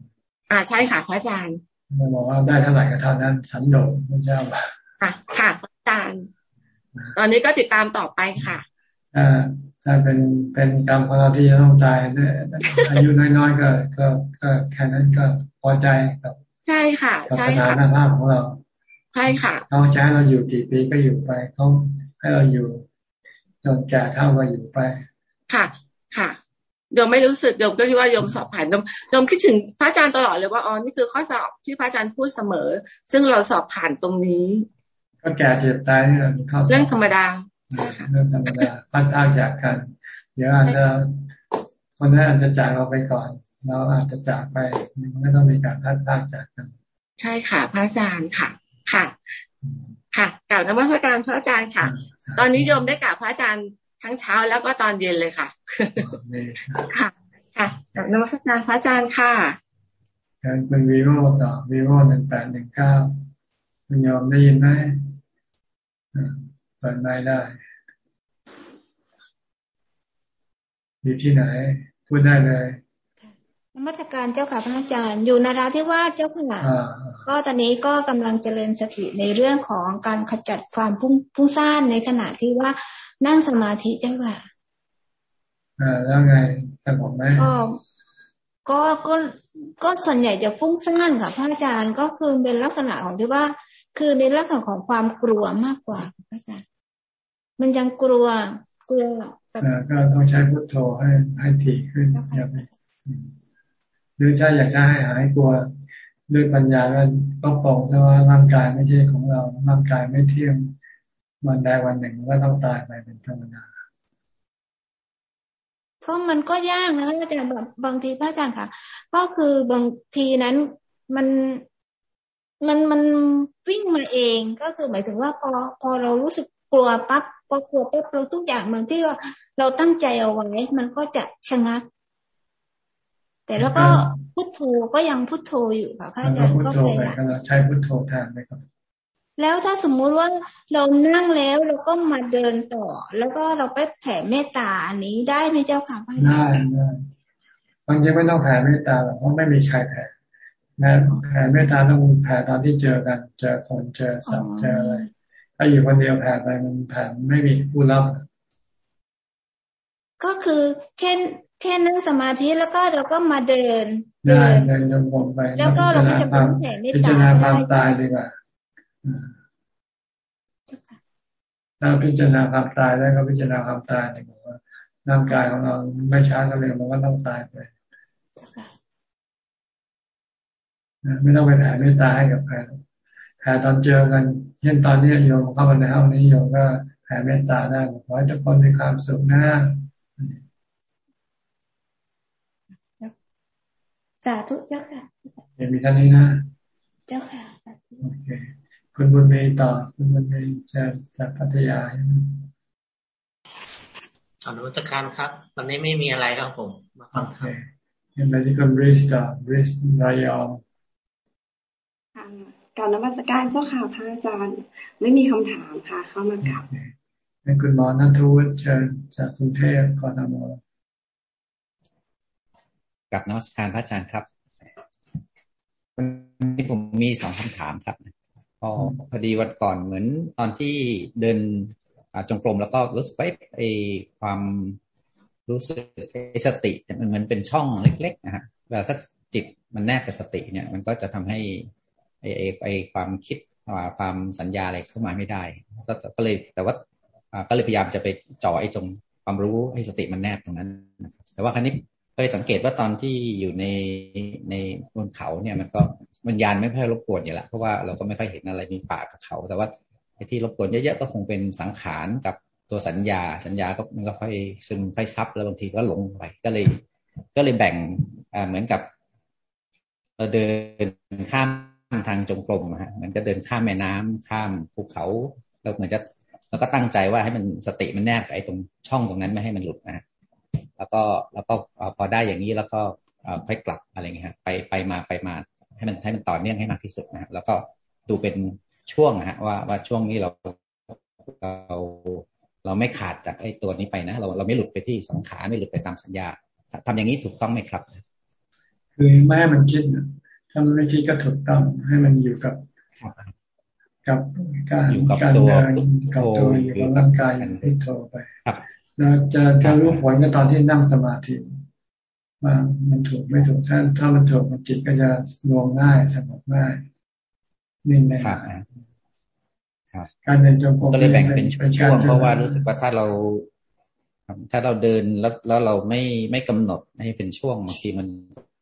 อ่าใช่ค่ะพระอาจารย์
เราบอกว่าได้เท่าไหร่ก็เท่านั้นสันโดษพระเจ้า
ค่ะค่ะพระอาจารย์ตอนนี้ก็ติดตามต่อไปค่ะ
อ่าถ้าเป็นเป็นกรรมของเราที่จะต้องตายอายุน้อยๆก็ก็ก็แค่นั้นก็พอใจกับ
ใช่ค่ะ ใช่
ค่ะสถานภาพของเรา
ใช่ค่ะ
เขาใช้เราอยู่กี่ปีก็อยู่ไปเขา ให้เราอยู่จนแก่เท่าก็อยู่ไป
ค่ะ ค่ะโยมไม่รู้สึกโยมก็คิดว่าโยมสอบผ่านโยมโยมคิดถึงพระอาจารย์ตลอดเลยว่าอ๋อนี่คือข้อสอบที่พระอาจารย์พูดเสมอ ซึ่งเราสอบผ่านตรงนี้
ก็แก่เจ็บตายนี่
เรื่องธรรมดา
เรื่องธรรมดาพัดพากจากกัน เดี๋ยวอาจจะคนนั้นอาจจะจากเราไปก่อน เราอาจจะจากไปมันก็ต้องมีการพัดพากจากกัน
ใช่ค่ะ พระอาจารย์ค่ะ ค่ะ ค่ะกล่าวนมัสการพระอาจารย์ค่ะ ตอนนี้โยมได้กล่าวพระอาจารย์ทั้งเช้าแล้วก็ตอนเย็นเลยค่ะ ค่ะ ค่ะกล่าวนมัสการพระอาจารย์ค่ะ
การเป็นวีโวต่อวีโวหนึ่งแปดหนึ่งเก้าคุณยอมได้ยินไหมเปิดไม้ได้ อยู่ที่ไหน พูดได้เลย
นมัตการเจ้าค่ะพระอาจารย์อยู่นาราที่ว่าเจ้าค่ะก็ตอนนี้ก็กำลังเจริญสติในเรื่องของการขจัดความพุ่งพุ่งซ่านในขณะที่ว่านั่งสมาธิเจ้าค่ะ
อ่าแล้วไงสงบไหม
ก็ก็ก็ส่วนใหญ่จะพุ่งซ่านค่ะพระอาจารย์ก็คือเป็นลักษณะของที่ว่า คือในลักษณะของความกลัวมากกว่าพระอาจารย์มันยังกลัวกลัว
ก็ต้องใช้พุทโธให้ให้ถี่ขึ้นอย่าไป หรือถ้าอยากจะให้หายกลัวด้วยปัญญาก็ต้องปองแต่ว่าร่างกายไม่ใช่ของเรา ร่างกายไม่เที่ยงวันใดวันหนึ่งก็ต้องตายไปเป็นธรรมดา
เพราะมันก็ยากนะอาจารย์แบบบางทีพระอาจารย์ค่ะ ก็คือบางทีนั้นมันมันมันวิ่งมาเองก็คือหมายถึงว่าพอพอเรารู้สึกกลัวปั๊บพอกลัวปั๊บเราทุกอย่างมันที่ว่าเราตั้งใจเอาไว้ มันก็จะชะงัก แต่แล้วก็พุทโธก็ยังพุทโธอยู่ค่ะพระอาจารย์ก็
พยายามใช้พุทโธแทนไหมครับ
แล้วถ้าสมมุติว่าเรานั่งแล้วเราก็มาเดินต่อ แล้วก็เราไปแผ่เมตตาอันนี้ได้ไหมเจ้าค่ะพระอาจารย์ได้ได้
บางทีไม่ต้องแผ่เมตตาหรอกเพราะไม่มีใครแผ่แผ่เมตตาต้องแผ่ตอนที่เจอกันเจอคนเจอสัตว์เจออะไรถ้าอยู่คนเดียวแผ่ไปมันแผ่ไม่มีผู้รับ
ก็คือแค่ แค่นั่งสมาธิแล้วก็เราก็มาเดิน
เดินเดินจงกรมไป
แล้วก็เราก็จะเป็นแผ่เมตตาพิจาร
ณาความตายดีกว่าถ้าพิจารณาความตายได้ก็พิจารณาความตายเนี่ยบอกว่าร่างกายของเราไม่ช้าก็เร็วมันก็ต้องตายไปไม่ต้องไปแผ่เมตตาให้กับใครแผ่ตอนเจอกันเช่นตอนนี้โยมเข้ามาในห้องนี้โยมก็แผ่เมตตาได้ขอให้ทุกคนมีความสุขนะ
สาธุเจ้าค่ะ
มีท่านนี้นะ
เจ้าค่ะ
โอเคคุณบุญมีต่อคุณบุญมีจะจากพัทยา
อนุตการครับ ตอนนี้ไม่มีอะไรครับผมมา
ฟังครับยังไปที่คุณบริสต่อบริสรายอง
การนมัสการเจ้าค่ะพระอาจารย์ ไม่มีคำถามค่ะ เข้ามากับ
เป็นคุณหมอนัทวุฒิเชิญจากกรุงเทพกรทม
กับนมัสการพระอาจารย์ครับวันนี้ผมมีสองคำถามครับพอพอดีวันก่อนเหมือนตอนที่เดินจงกรมแล้วก็รู้สึกว่าไอความรู้สึกไอสติมันเหมันเป็นช่องเล็กๆนะฮะเวลาถ้าจิตมันแนบกับสติเนี่ย มันก็จะทำให้ไอไอไอความคิดความสัญญาอะไรเข้ามาไม่ได้ก็เลยแต่ว่าก็เลยพยายามจะไปจ่อไอ้ตรงความรู้ให้สติมันแนบตรงนั้น แต่ว่าครั้นี้ เคยสังเกตว่าตอนที่อยู่ในในบนเขาเนี่ยมันก็มันยานไม่ค่อยรบกวนอยู่ละเพราะว่าเราก็ไม่ค่อยเห็นอะไรมีป่ากับเขา แต่ว่าไอ้ที่รบกวนเยอะๆก็คงเป็นสังขารกับตัวสัญญา สัญญาก็มันก็ค่อยซึมค่อยซับแล้วบางทีก็หลงไปก็เลย ก็เลยแบ่งอ่าเหมือนกับเราเดินข้ามทางจงกรมฮะมันก็เดินข้ามแม่น้ำข้ามภูเขาเราเหมือนจะเราก็ตั้งใจว่าให้มันสติมันแนบกับไอ้ตรงช่องตรงนั้นไม่ให้มันหลุดนะ แล้วก็แล้วก็พอได้อย่างนี้แล้วก็ค่อยกลับอะไรเงี้ยไปไปมาไปมาให้มันให้มันต่อเนื่องให้มากที่สุดนะแล้วก็ดูเป็นช่วงนะฮะว่าว่าช่วงนี้เราเราเราไม่ขาดจากไอ้ตัวนี้ไปนะเราเราไม่หลุดไปที่สังขารไม่หลุดไปตามสัญญาทำอย่างนี้ถูกต้องไหมครับ
คือไม่ให้มันคิดถ้ามันไม่คิดก็ถูกต้องให้มันอยู่กับกับการการเดินกับตัวอยู่กับร่างกายอย่างที่โทรไป แล้วจะจะรู้ผลก็ตอนที่นั่งสมาธิว่ามันถูกไม่ถูกถ้าถ้ามันถูกมันจิตก็จะรวมง่ายสงบง่ายนิ่งได้การเดินจงกรม
ก็เลยแบ่งเป็นช่วงเพราะว่ารู้สึกว่าถ้าเราถ้าเราเดินแล้วแล้วเราไม่ไม่กำหนดให้เป็นช่วงบางทีมัน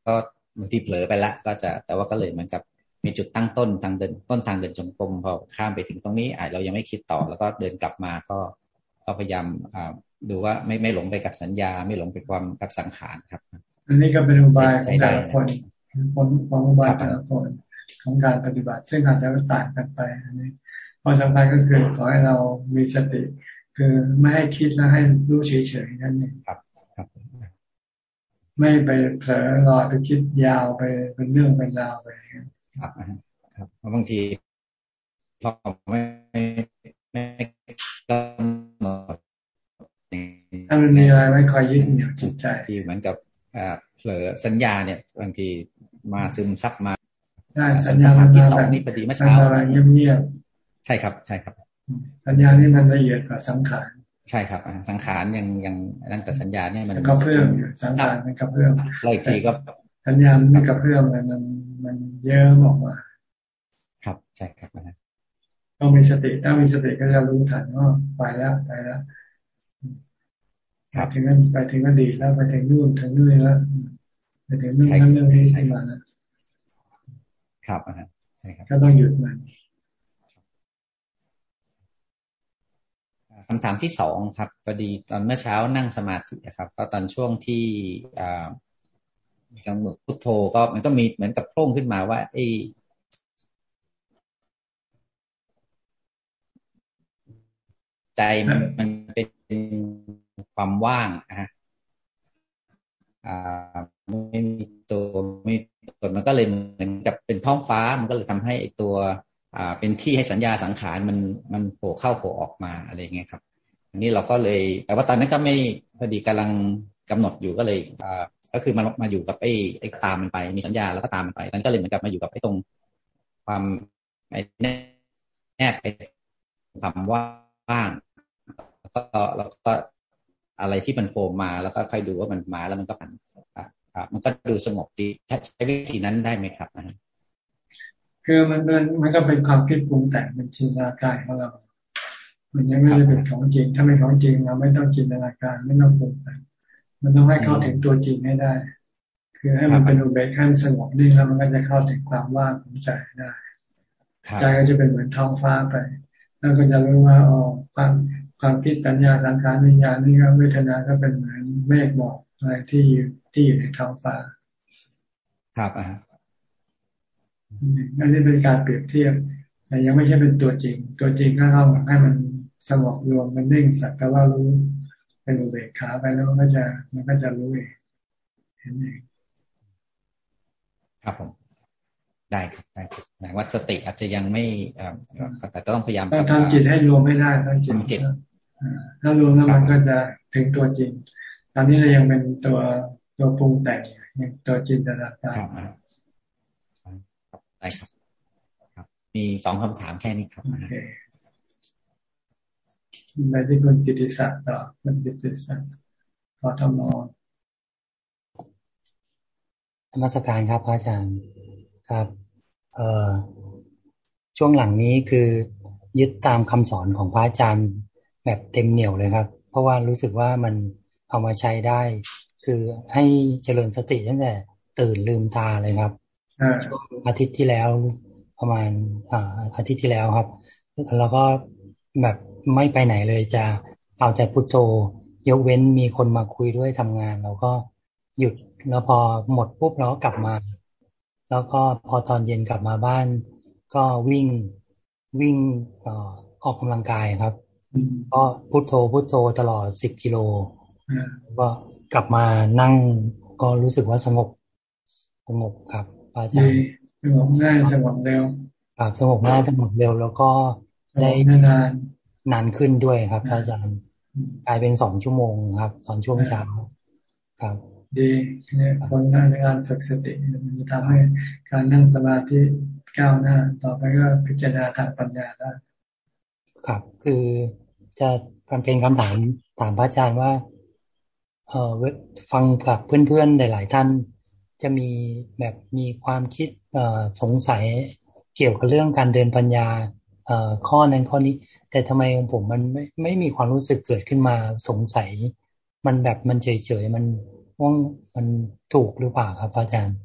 ก็บางทีเผลอไปละ ก็จะแต่ว่าก็เลยเหมือนกับมีจุดตั้งต้นทางเดินต้นทางเดินจงกรมพอข้ามไปถึงตรงนี้อาจเรายังไม่คิดต่อ แล้วก็เดินกลับมาก็ก็พยายาม ดูว่าไม่ไม่หลงไปกับสัญญา ไม่หลงไปความกับสังขารครับ
อันนี้ก็เป็นอุบายของแต่ละคนคนของอุบายแต่ละคนของการปฏิบัติ ซึ่งอาจจะต่างกันไป อันนี้พอสำคัญก็คือขอให้เรามีสติ คือไม่ให้คิดแล้วให้รู้เฉยๆนั่นเอง
ครับ ครับ
ไม่ไปเผลอรอไปคิดยาวไปเป็นเรื่องเป็นราวไป
ครับครับเพราะบางทีพอไม่ไม่กำหนด
ถ้ามันมีอะไรไม่คอยยึดเหนี่ยวจิตใจ
ที่เหมือนกับเผลอสัญญาเนี่ยบางทีมาซึมซับมา
ใช่สัญญา
ที่สองนี่พอดีเมื่อเช้า
เงียบ
ๆใช่ครับ ใช่ครับ
สัญญานี่มันละเอียดกว่าสังขาร
ใช่ครับสังขารยังยังนั่นแต่สัญญาเนี่ยมัน
ก็เพื่อมสังขารมันก็เพื่อม
อะไรทีก็
สัญญาไม่กระเพื่อมมันมันมันเยอะออกมา
ครับใช่ครับนะ
ต้องมีสติถ้ามีสติก็จะรู้ทันว่าไปแล้วไปแล้ว ไปถึงนั้นไปถึงอดีตแล้วไปถึงนู่นถึงนู่นแล้วไปถึงนู่นนั่นเรื่องนี้ใช่มาแล้ว
ครับนะใช่ครับ
ก็ต้องหยุดมัน
คำถามที่สองครับพอดีตอนเมื่อเช้านั่งสมาธิครับ ก็ตอนช่วงที่กำหนดพุทโธก็มันก็มีเหมือนกับโพร่งขึ้นมาว่าไอ้ใจมันเป็น ความว่างนะอ่าไม่มีตัวไม่ตัวมันก็เลยเหมือนกับเป็นท้องฟ้ามันก็เลยทำให้ตัวอ่าเป็นที่ให้สัญญาสังขารมันมันโผล่เข้าโผล่ออกมาอะไรเงี้ยครับ อันนี้เราก็เลย แต่ว่าตอนนั้นก็ไม่พอดีกำลังกำหนดอยู่ก็เลยอ่าก็คือมันมาอยู่กับไอ้ไอ้ตามมันไป มีสัญญาแล้วก็ตามมันไปนั้นก็เลยเหมือนกับมาอยู่กับไอ้ตรงความไอ้แนบไอ้ความว่างแล้วก็แล้วก็ อะไรที่มันโผล่มาแล้วก็ค่อยดูว่ามันมาแล้วมันก็ผ่านมันก็ดูสงบดีถ้าใช้วิธีนั้นได้ไหมครับ
คือมันมันมันก็เป็นความคิดปรุงแต่งเป็นจินตนาการของเรา มันยังไม่ได้เป็นของจริง ถ้าไม่ของจริงเราไม่ต้องจินตนาการไม่ต้องปรุงแต่งมันต้องให้เข้าถึงตัวจริงให้ได้ คือให้มันเป็นอุเบกขาสงบนิ่งแล้วมันก็จะเข้าถึงความว่างของใจได้ใจก็จะเป็นเหมือนท้องฟ้าไป แล้วก็จะรู้ว่าอ๋อความ ความคิดสัญญาสังขารวิญญาณนี่ก็เวทนาก็เป็นเหมือนเมฆหมอกอะไรที่อยู่ที่อยู่ในท้องฟ้า
ครับอ่า
อันนี้เป็นการเปรียบเทียบ แต่ยังไม่ใช่เป็นตัวจริง ตัวจริงก็ต้องให้มันสงบรวมมันนิ่งสักแต่ว่ารู้เป็นอุเบกขาไปแล้วมันก็จะมันก็จะรู้เองเห็นเอง
ครับผมได้ครับได้หมายว่าสติอาจจะยังไม่แต่ต้องพยายาม
ต้องทำจิตให้รวมไม่ได้ต้องจิต ถ้ารวมแล้วมันก็จะถึงตัวจริง ตอนนี้เรายังเป็นตัวตัวปรุงแต่งยังตัวจินตนาการ
ได้ครับครับ มีสองคำถามแค่นี้ครับโอเค
ในที่คุณกิติศักดิ์ต่อคุณกิติศักดิ์กทม
ธรรมสการครับพระอาจารย์ครับ เอ่อช่วงหลังนี้คือยึดตามคำสอนของพระอาจารย์ แบบเต็มเหนี่ยวเลยครับ เพราะว่ารู้สึกว่ามันเอามาใช้ได้ คือให้เจริญสติตั้งแต่ตื่นลืมตาเลยครับช่วงอาทิตย์ที่แล้วประมาณอ่าอาทิตย์ที่แล้วครับ แล้วก็แบบไม่ไปไหนเลยจะเอาแต่พุโทโธ ยกเว้นมีคนมาคุยด้วยทำงานเราก็หยุดแล้วพอหมดปุ๊บเราก็กลับมา แล้วก็พอตอนเย็นกลับมาบ้าน ก็วิ่งวิ่งออกกำลังกายครับ ก็พุโทโธพุโทโธตลอดสิบกิโลก็กลับมานั่งก็รู้สึกว่าสงบสงบครับอาจารย์
สงบง่ายสงบเร็ว
ครับสงบง่ายสงบเร็วแล้วก็ได้นานนานขึ้นด้วยครับอาจารย์กลายเป็นสองชั่วโมงครับตอนช่วงเช้าครับ
ดีเนี่ยคนงานในการฝึกสติมันจะทำให้การนั่งสมาธิก้าวหน้า ต่อไปก็พิจารณาทางปัญญาได้
ครับ คือ จะเป็นคำถามถามพระอาจารย์ว่า เออฟังกับเพื่อนๆหลาย ๆ ท่านจะมีแบบมีความคิดเอสงสัยเกี่ยวกับเรื่องการเดินปัญญาเอข้อนั้นข้อนี้ แต่ทำไมของผมมันไม่ไม่มีความรู้สึกเกิดขึ้นมาสงสัย มันแบบมันเฉยๆมันว่ามันถูกหรือเปล่าครับอาจารย์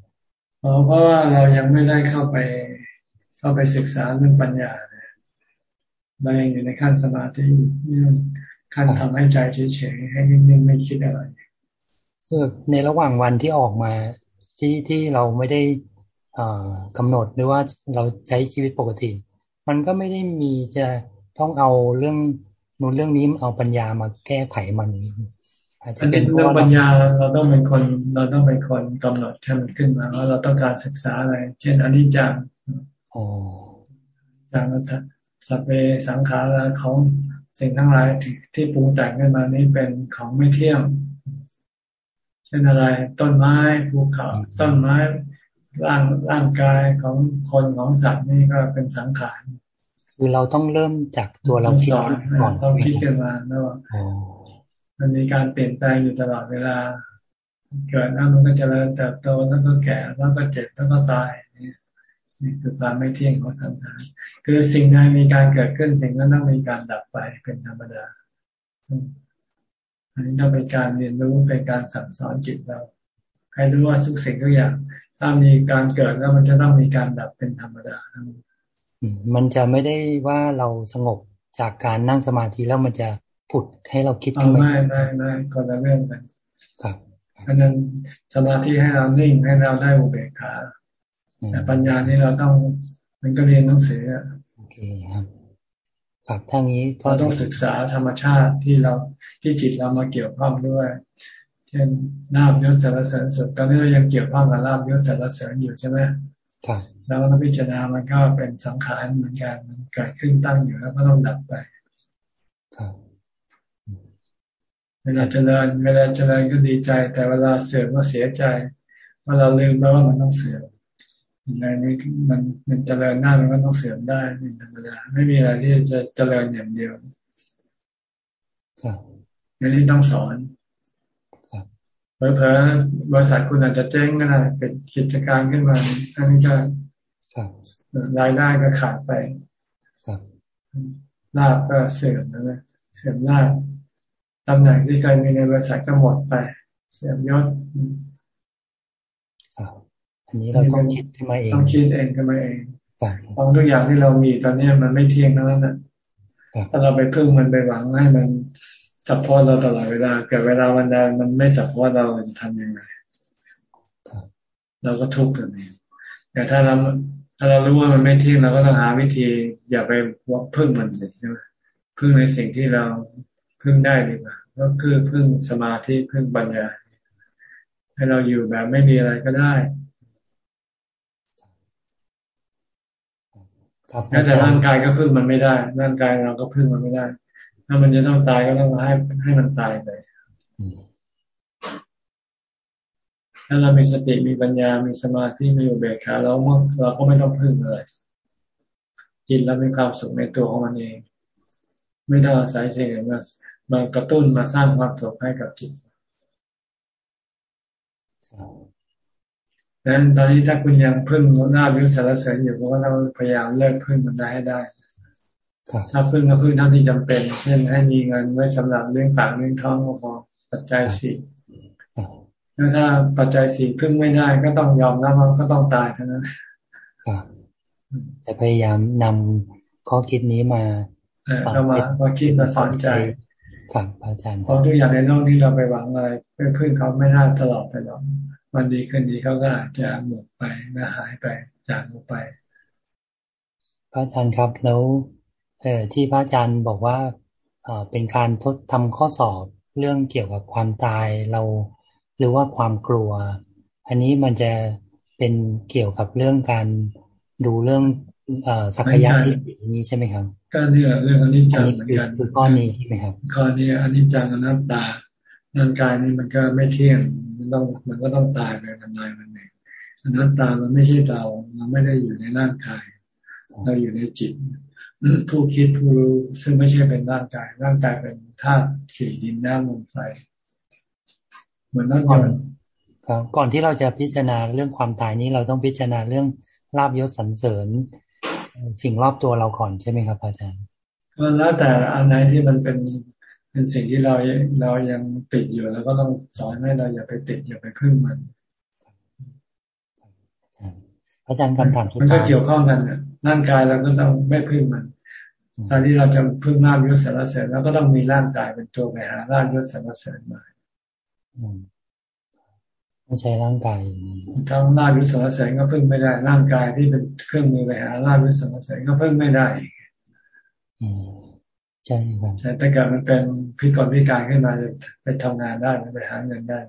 เพราะว่าเรายังไม่ได้เข้าไป เข้าไปศึกษาเรื่องปัญญาเเรายังอยู่ในขั้นสมาธินี่ขั้นทำให้ใจเฉยๆให้นิ่งๆไม่คิดอะไร
คือในระหว่างวันที่ออกมาที่ที่เราไม่ได้กำหนดหรือว่าเราใช้ชีวิตปกติ มันก็ไม่ได้มีจะต้องเอาเรื่องนู้นเรื่องนี้เอาปัญญามาแก้ไขมัน
อันนี้เรื่องปัญญาเราต้องเป็นคนเราต้องเป็นคนกำหนดให้มันขึ้นมาว่าเราต้องการศึกษาอะไร เช่นอนิจจังจาง สัพเพสังขารของสิ่งทั้งหลายที่ปรุงแต่งขึ้นมานี้เป็นของไม่เที่ยงเช่นอะไร ต้นไม้ภูเขาต้นไม้ร่างร่างกายของคนของสัตว์นี่ก็เป็นสังขาร
คือเราต้องเริ่มจากตัวเราคิด
ก่อนต้องคิดขึ้นมาแล้วมันมีการเปลี่ยนแปลงอยู่ตลอดเวลา เกิดแล้วมันก็จะเริ่มเติบโตแล้วก็แก่แล้วก็เจ็บแล้วก็ตาย นี่คือความไม่เที่ยงของสังขารคือสิ่งใดมีการเกิดขึ้นสิ่งนั้นต้องมีการดับไปเป็นธรรมดา อันนี้ต้องเป็นการเรียนรู้เป็นการสั่งสอนจิตเรา ให้รู้ว่าทุกสิ่งทุกอย่าง ถ้ามีการเกิดแล้วมันจะต้องมีการดับเป็นธรรมดา
มันจะไม่ได้ว่าเราสงบจากการนั่งสมาธิแล้วมันจะผุดให้เราคิดขึ้
นมาไม่ไม่ไม่คนละเรื่องกันครับเพราะนั้นสมาธิให้เรานิ่งให้เราได้อุเบกขา แต่ปัญญานี้เราต้องมันก็เรียนหนังสือ
โอเคครับครับทางนี้
เราต้องศึกษาธรรมชาติที่เราที่จิตเรามาเกี่ยวข้องด้วย เช่นลาบยศสารเสริญสุดตอนนี้เรายังเกี่ยวข้องกับลาบยศสารเสริญอยู่ใช่ไหมครับแล้วก็พิจารณามันก็เป็นสังขารเหมือนกันมันเกิดขึ้นตั้งอยู่แล้วก็ต้องดับไปครับเวลาเจริญเวลาเจริญก็ดีใจ แต่เวลาเสื่อมก็เสียใจว่าเราลืมไปว่ามันต้องเสื่อม ในนี้มันมันเจริญหน้ามันก็ต้องเสื่อมได้เป็นธรรมดาไม่มีอะไรที่จะเจริญอย่างเดียวครับอันนี้ต้องสอนครับเผลอบริษัทคุณอาจจะเจ๊งก็ได้เป็นกิจการขึ้นมาอันนี้ก็รายได้ก็ขาดไปครับลาบก็เสื่อมนะเสื่อมลาบตำแหน่งที่เคยมีในบริษัทก็หมดไป เสียยศ
อันนี้เราต้องคิดขึ้นมาเอง
ต้องคิดเองขึ้นมาเองบางทุกอย่างที่เรามีตอนนี้มันไม่เที่ยงนั้นน่ะถ้าเราไปพึ่งมันไปหวังให้มัน support เราตลอดเวลาเกิดเวลาวันใดมันไม่ support เราจะทำยังไงเราก็ทุกข์กันเองแต่ถ้าเราถ้าเรารู้ว่ามันไม่เที่ยงเราก็ต้องหาวิธี อย่าไปพึ่งมันเลยใช่ไหมพึ่งในสิ่งที่เราพึ่งได้ดีกว่าก็คือพึ่งสมาธิพึ่งปัญญา ให้เราอยู่แบบไม่มีอะไรก็ได้ แม้แต่ร่างกายก็พึ่งมันไม่ได้ ร่างกายเราก็พึ่งมันไม่ได้ ถ้ามันจะต้องตายก็ต้องให้ให้มันตายไปถ้าเรามีสติมีปัญญา มีสมาธิมีอุเบกขาเราเราก็ไม่ต้องพึ่งเลยจิตแล้วมีความสุขในตัวของมันเอง ไม่ต้องอาศัยสิ่งอื่นมามากระตุ้นมาสร้างความสุขให้กับจิตดัง นั้นตอนนี้ถ้าคุณยังพึ่งหน้าวิวสารเสริญอยู่ก็ต้องพยายามเลิกพึ่งมันได้ให้ได้ถ้าพึ่งก็พึ่งเท่าที่จำเป็นเช่นให้มีเงินไว้สำหรับเลี้ยงปากเลี้ยงท้องก็พอปัจจัยสี่แล้วถ้าปัจจัยสี่พึ่งไม่ได้ก็ต้องยอมรับว่าก็ต้องตายเท่านั้น
จะพยายามนำข้อคิดนี้มา
เข้ามามาคิดมาสอนใจ
ครับอาจารย์
เพราะทุกอย่างในโลกนี้เราไปหวังอะไรเพื่อพึ่งเขาไม่ได้ตลอดไปหรอก วันดีคืนดีเขาก็อาจจะหมดไปและหายไปจากลงไป
พระอาจารย์ครับแล้วเออที่พระอาจารย์บอกว่าเออเป็นการทดทำข้อสอบเรื่องเกี่ยวกับความตายเรา หรือว่าความกลัว อันนี้มันจะเป็นเกี่ยวกับเรื่องการดูเรื่องเออสักยะที่นี้ใช่ไหมครับ
ก็เนี่ยเรื่องอนิจจังเหมือนกัน
คือข้อนี้ใช่ไหมครับ
ข้อนี้อนิจจังอนัตตาร่างกายนี้มันก็ไม่เที่ยงมัน ต้องมันก็ต้องตายไปมันตายมันเองอนัตตามันไม่ใช่เราเราไม่ได้อยู่ในร่างกาย เราอยู่ในจิต ผู้คิดผู้รู้ซึ่งไม่ใช่เป็นร่างกาย ร่างกายเป็นธาตุสี่ดินน้ำลมไฟเหมือนนั่นก่อน
ครับก่อนที่เราจะพิจารณาเรื่องความตายนี้เราต้องพิจารณาเรื่องลาบยศสรรเสริญ สิ่งรอบตัวเราก่อนใช่ไหมครับอาจารย์
ก็แล้วแต่อันไหนที่มันเป็น เป็นสิ่งที่เราเรายังติดอยู่แล้วก็ต้องสอนให้เราอย่าไปติดอย่าไปพึ่งมัน
อาจารย์คำถาม
มันก็เกี่ยวข้องกันเนี่ยร่างกายเราก็ต้องไม่พึ่งมันตอนที่เราจะพึ่งร่างยศสารเสริญแล้วก็ต้องมีร่างกายเป็นตัวไปหาร่างยศสารเสริญมา
ไม่ใช่ร่างกาย
ทั้งร่างยศสารเสริญก็พึ่งไม่ได้ร่างกายที่เป็นเครื่องมือไปหาร่างยศสารเสริญก็พึ่งไม่ได้
ใช่ครับ
ใช่แต่การมันเป็นพิกลพิการขึ้นมาจะไปทำงานได้ไปหาเงินได้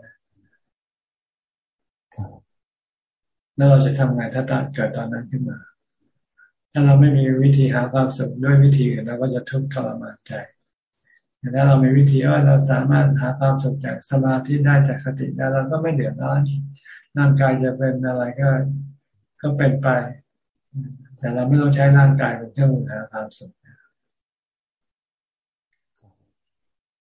แล้วเราจะทำงานถ้าตัดเกิดตอนนั้นขึ้นมา ถ้าเราไม่มีวิธีหาความสุขด้วยวิธีอื่นเราก็จะทุกข์ทรมานใจแต่ถ้าเรามีวิธีว่าเราสามารถหาความสุขจากสมาธิได้จากสติได้เราก็ไม่เดือดร้อนร่างกายจะเป็นอะไรก็ก็เป็นไป แต่เราไม่ต้องใช้ร่างกายเป็นเครื่องมือหาความสุข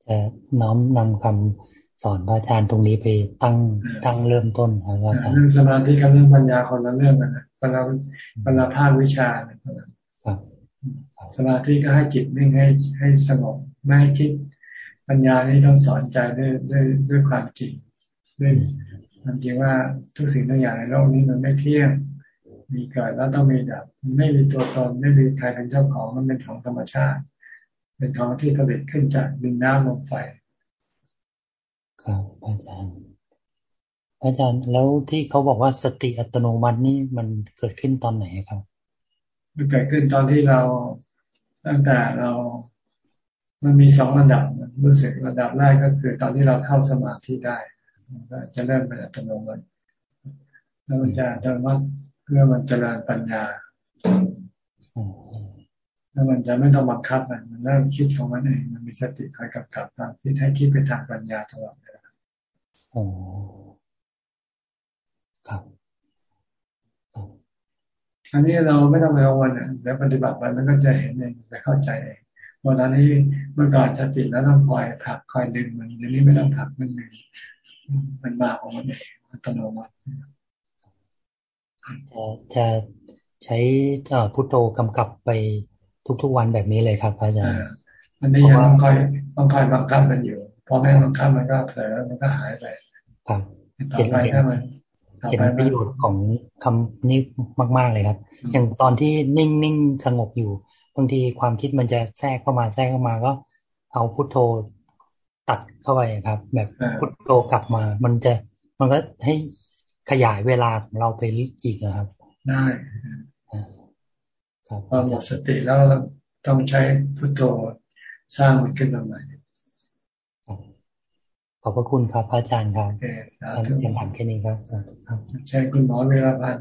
จะน้อมนำคำสอนพระอาจารย์ตรงนี้ไปตั้งตั้งเริ่มต้นครับอาจารย์
เรื่องสมาธิกับเรื่องปัญญาคนละเรื่องกันนะคนละคนละภาควิชาครับสมาธิก็ให้จิตนิ่งให้ให้สงบไม่ให้คิด ปัญญานี้ต้องสอนใจด้วยด้วยด้วยความจริงด้วยความจริงว่าทุกสิ่งทุกอย่างในโลกนี้มันไม่เที่ยง มีเกิดแล้วต้องมีดับไม่มีตัวตนไม่มีใครเป็นเจ้าของมันเป็นของธรรมชาติ เป็นของที่ผลิตขึ้นจากดินน้ำลมไฟ
ครับอาจารย์ อาจารย์แล้วที่เขาบอกว่าสติอัตโนมัตินี่มันเกิดขึ้นตอนไหนครับ
มันเกิดขึ้นตอนที่เราตั้งแต่เรามันมีสองระดับรู้สึกระดับแรกก็คือ ตอนที่เราเข้าสมาธิได้จะเริ่มเป็นอัตโนมัติแล้วมันจะอัตโนมัติเพื่อมันจะริญปัญญา แล้วมันจะไม่ต้องบังคับมันมันเริ่มคิดของมันเอง มันมีสติคอยกับกับตามที่ให้คิดไปทางปัญญาตลอดเวลาอ๋อครับอันนี้เราไม่ต้องไปกังวลอะแล้วปฏิบัติไปมันก็จะเห็นเองจะเข้าใจเองวันนั้นที่เมื่อก่อนสติแล้วต้องคอยผักคอยดึงมันเดี๋ยวนี้ไม่ต้องผักมันดึงมันมาของมันเองอัตโนมัติ
จะจะใช้พุทโธกำกับไป ทุก ๆ วันแบบนี้เลยครับอาจารย์
อันนี้ยังต้องคอยต้องคอยบังคับมันอยู่พอแม่บังคับมันก็เผลอมันก็หายไป
ครับต่อไปถ้ามันเห็นประโยชน์ของคำนี้มาก ๆเลยครับ อย่างตอนที่นิ่งๆสงบอยู่บางทีความคิดมันจะแทรกเข้ามาแทรกเข้ามาก็ เอาพุทโธตัดเข้าไปครับ แบบพุทโธกลับมา มันจะมันก็ให้ขยายเวลาของเราไปอีกนะครับ
ได้ครับ พอหมดสติแล้วต้องใช้พุทโธสร้างมันขึ้นมาใหม่
ขอบพระคุณครับพระอาจารย์ครับยังถามแค่นี้ครับ
ครับใช่คุณหมอเวลาพัน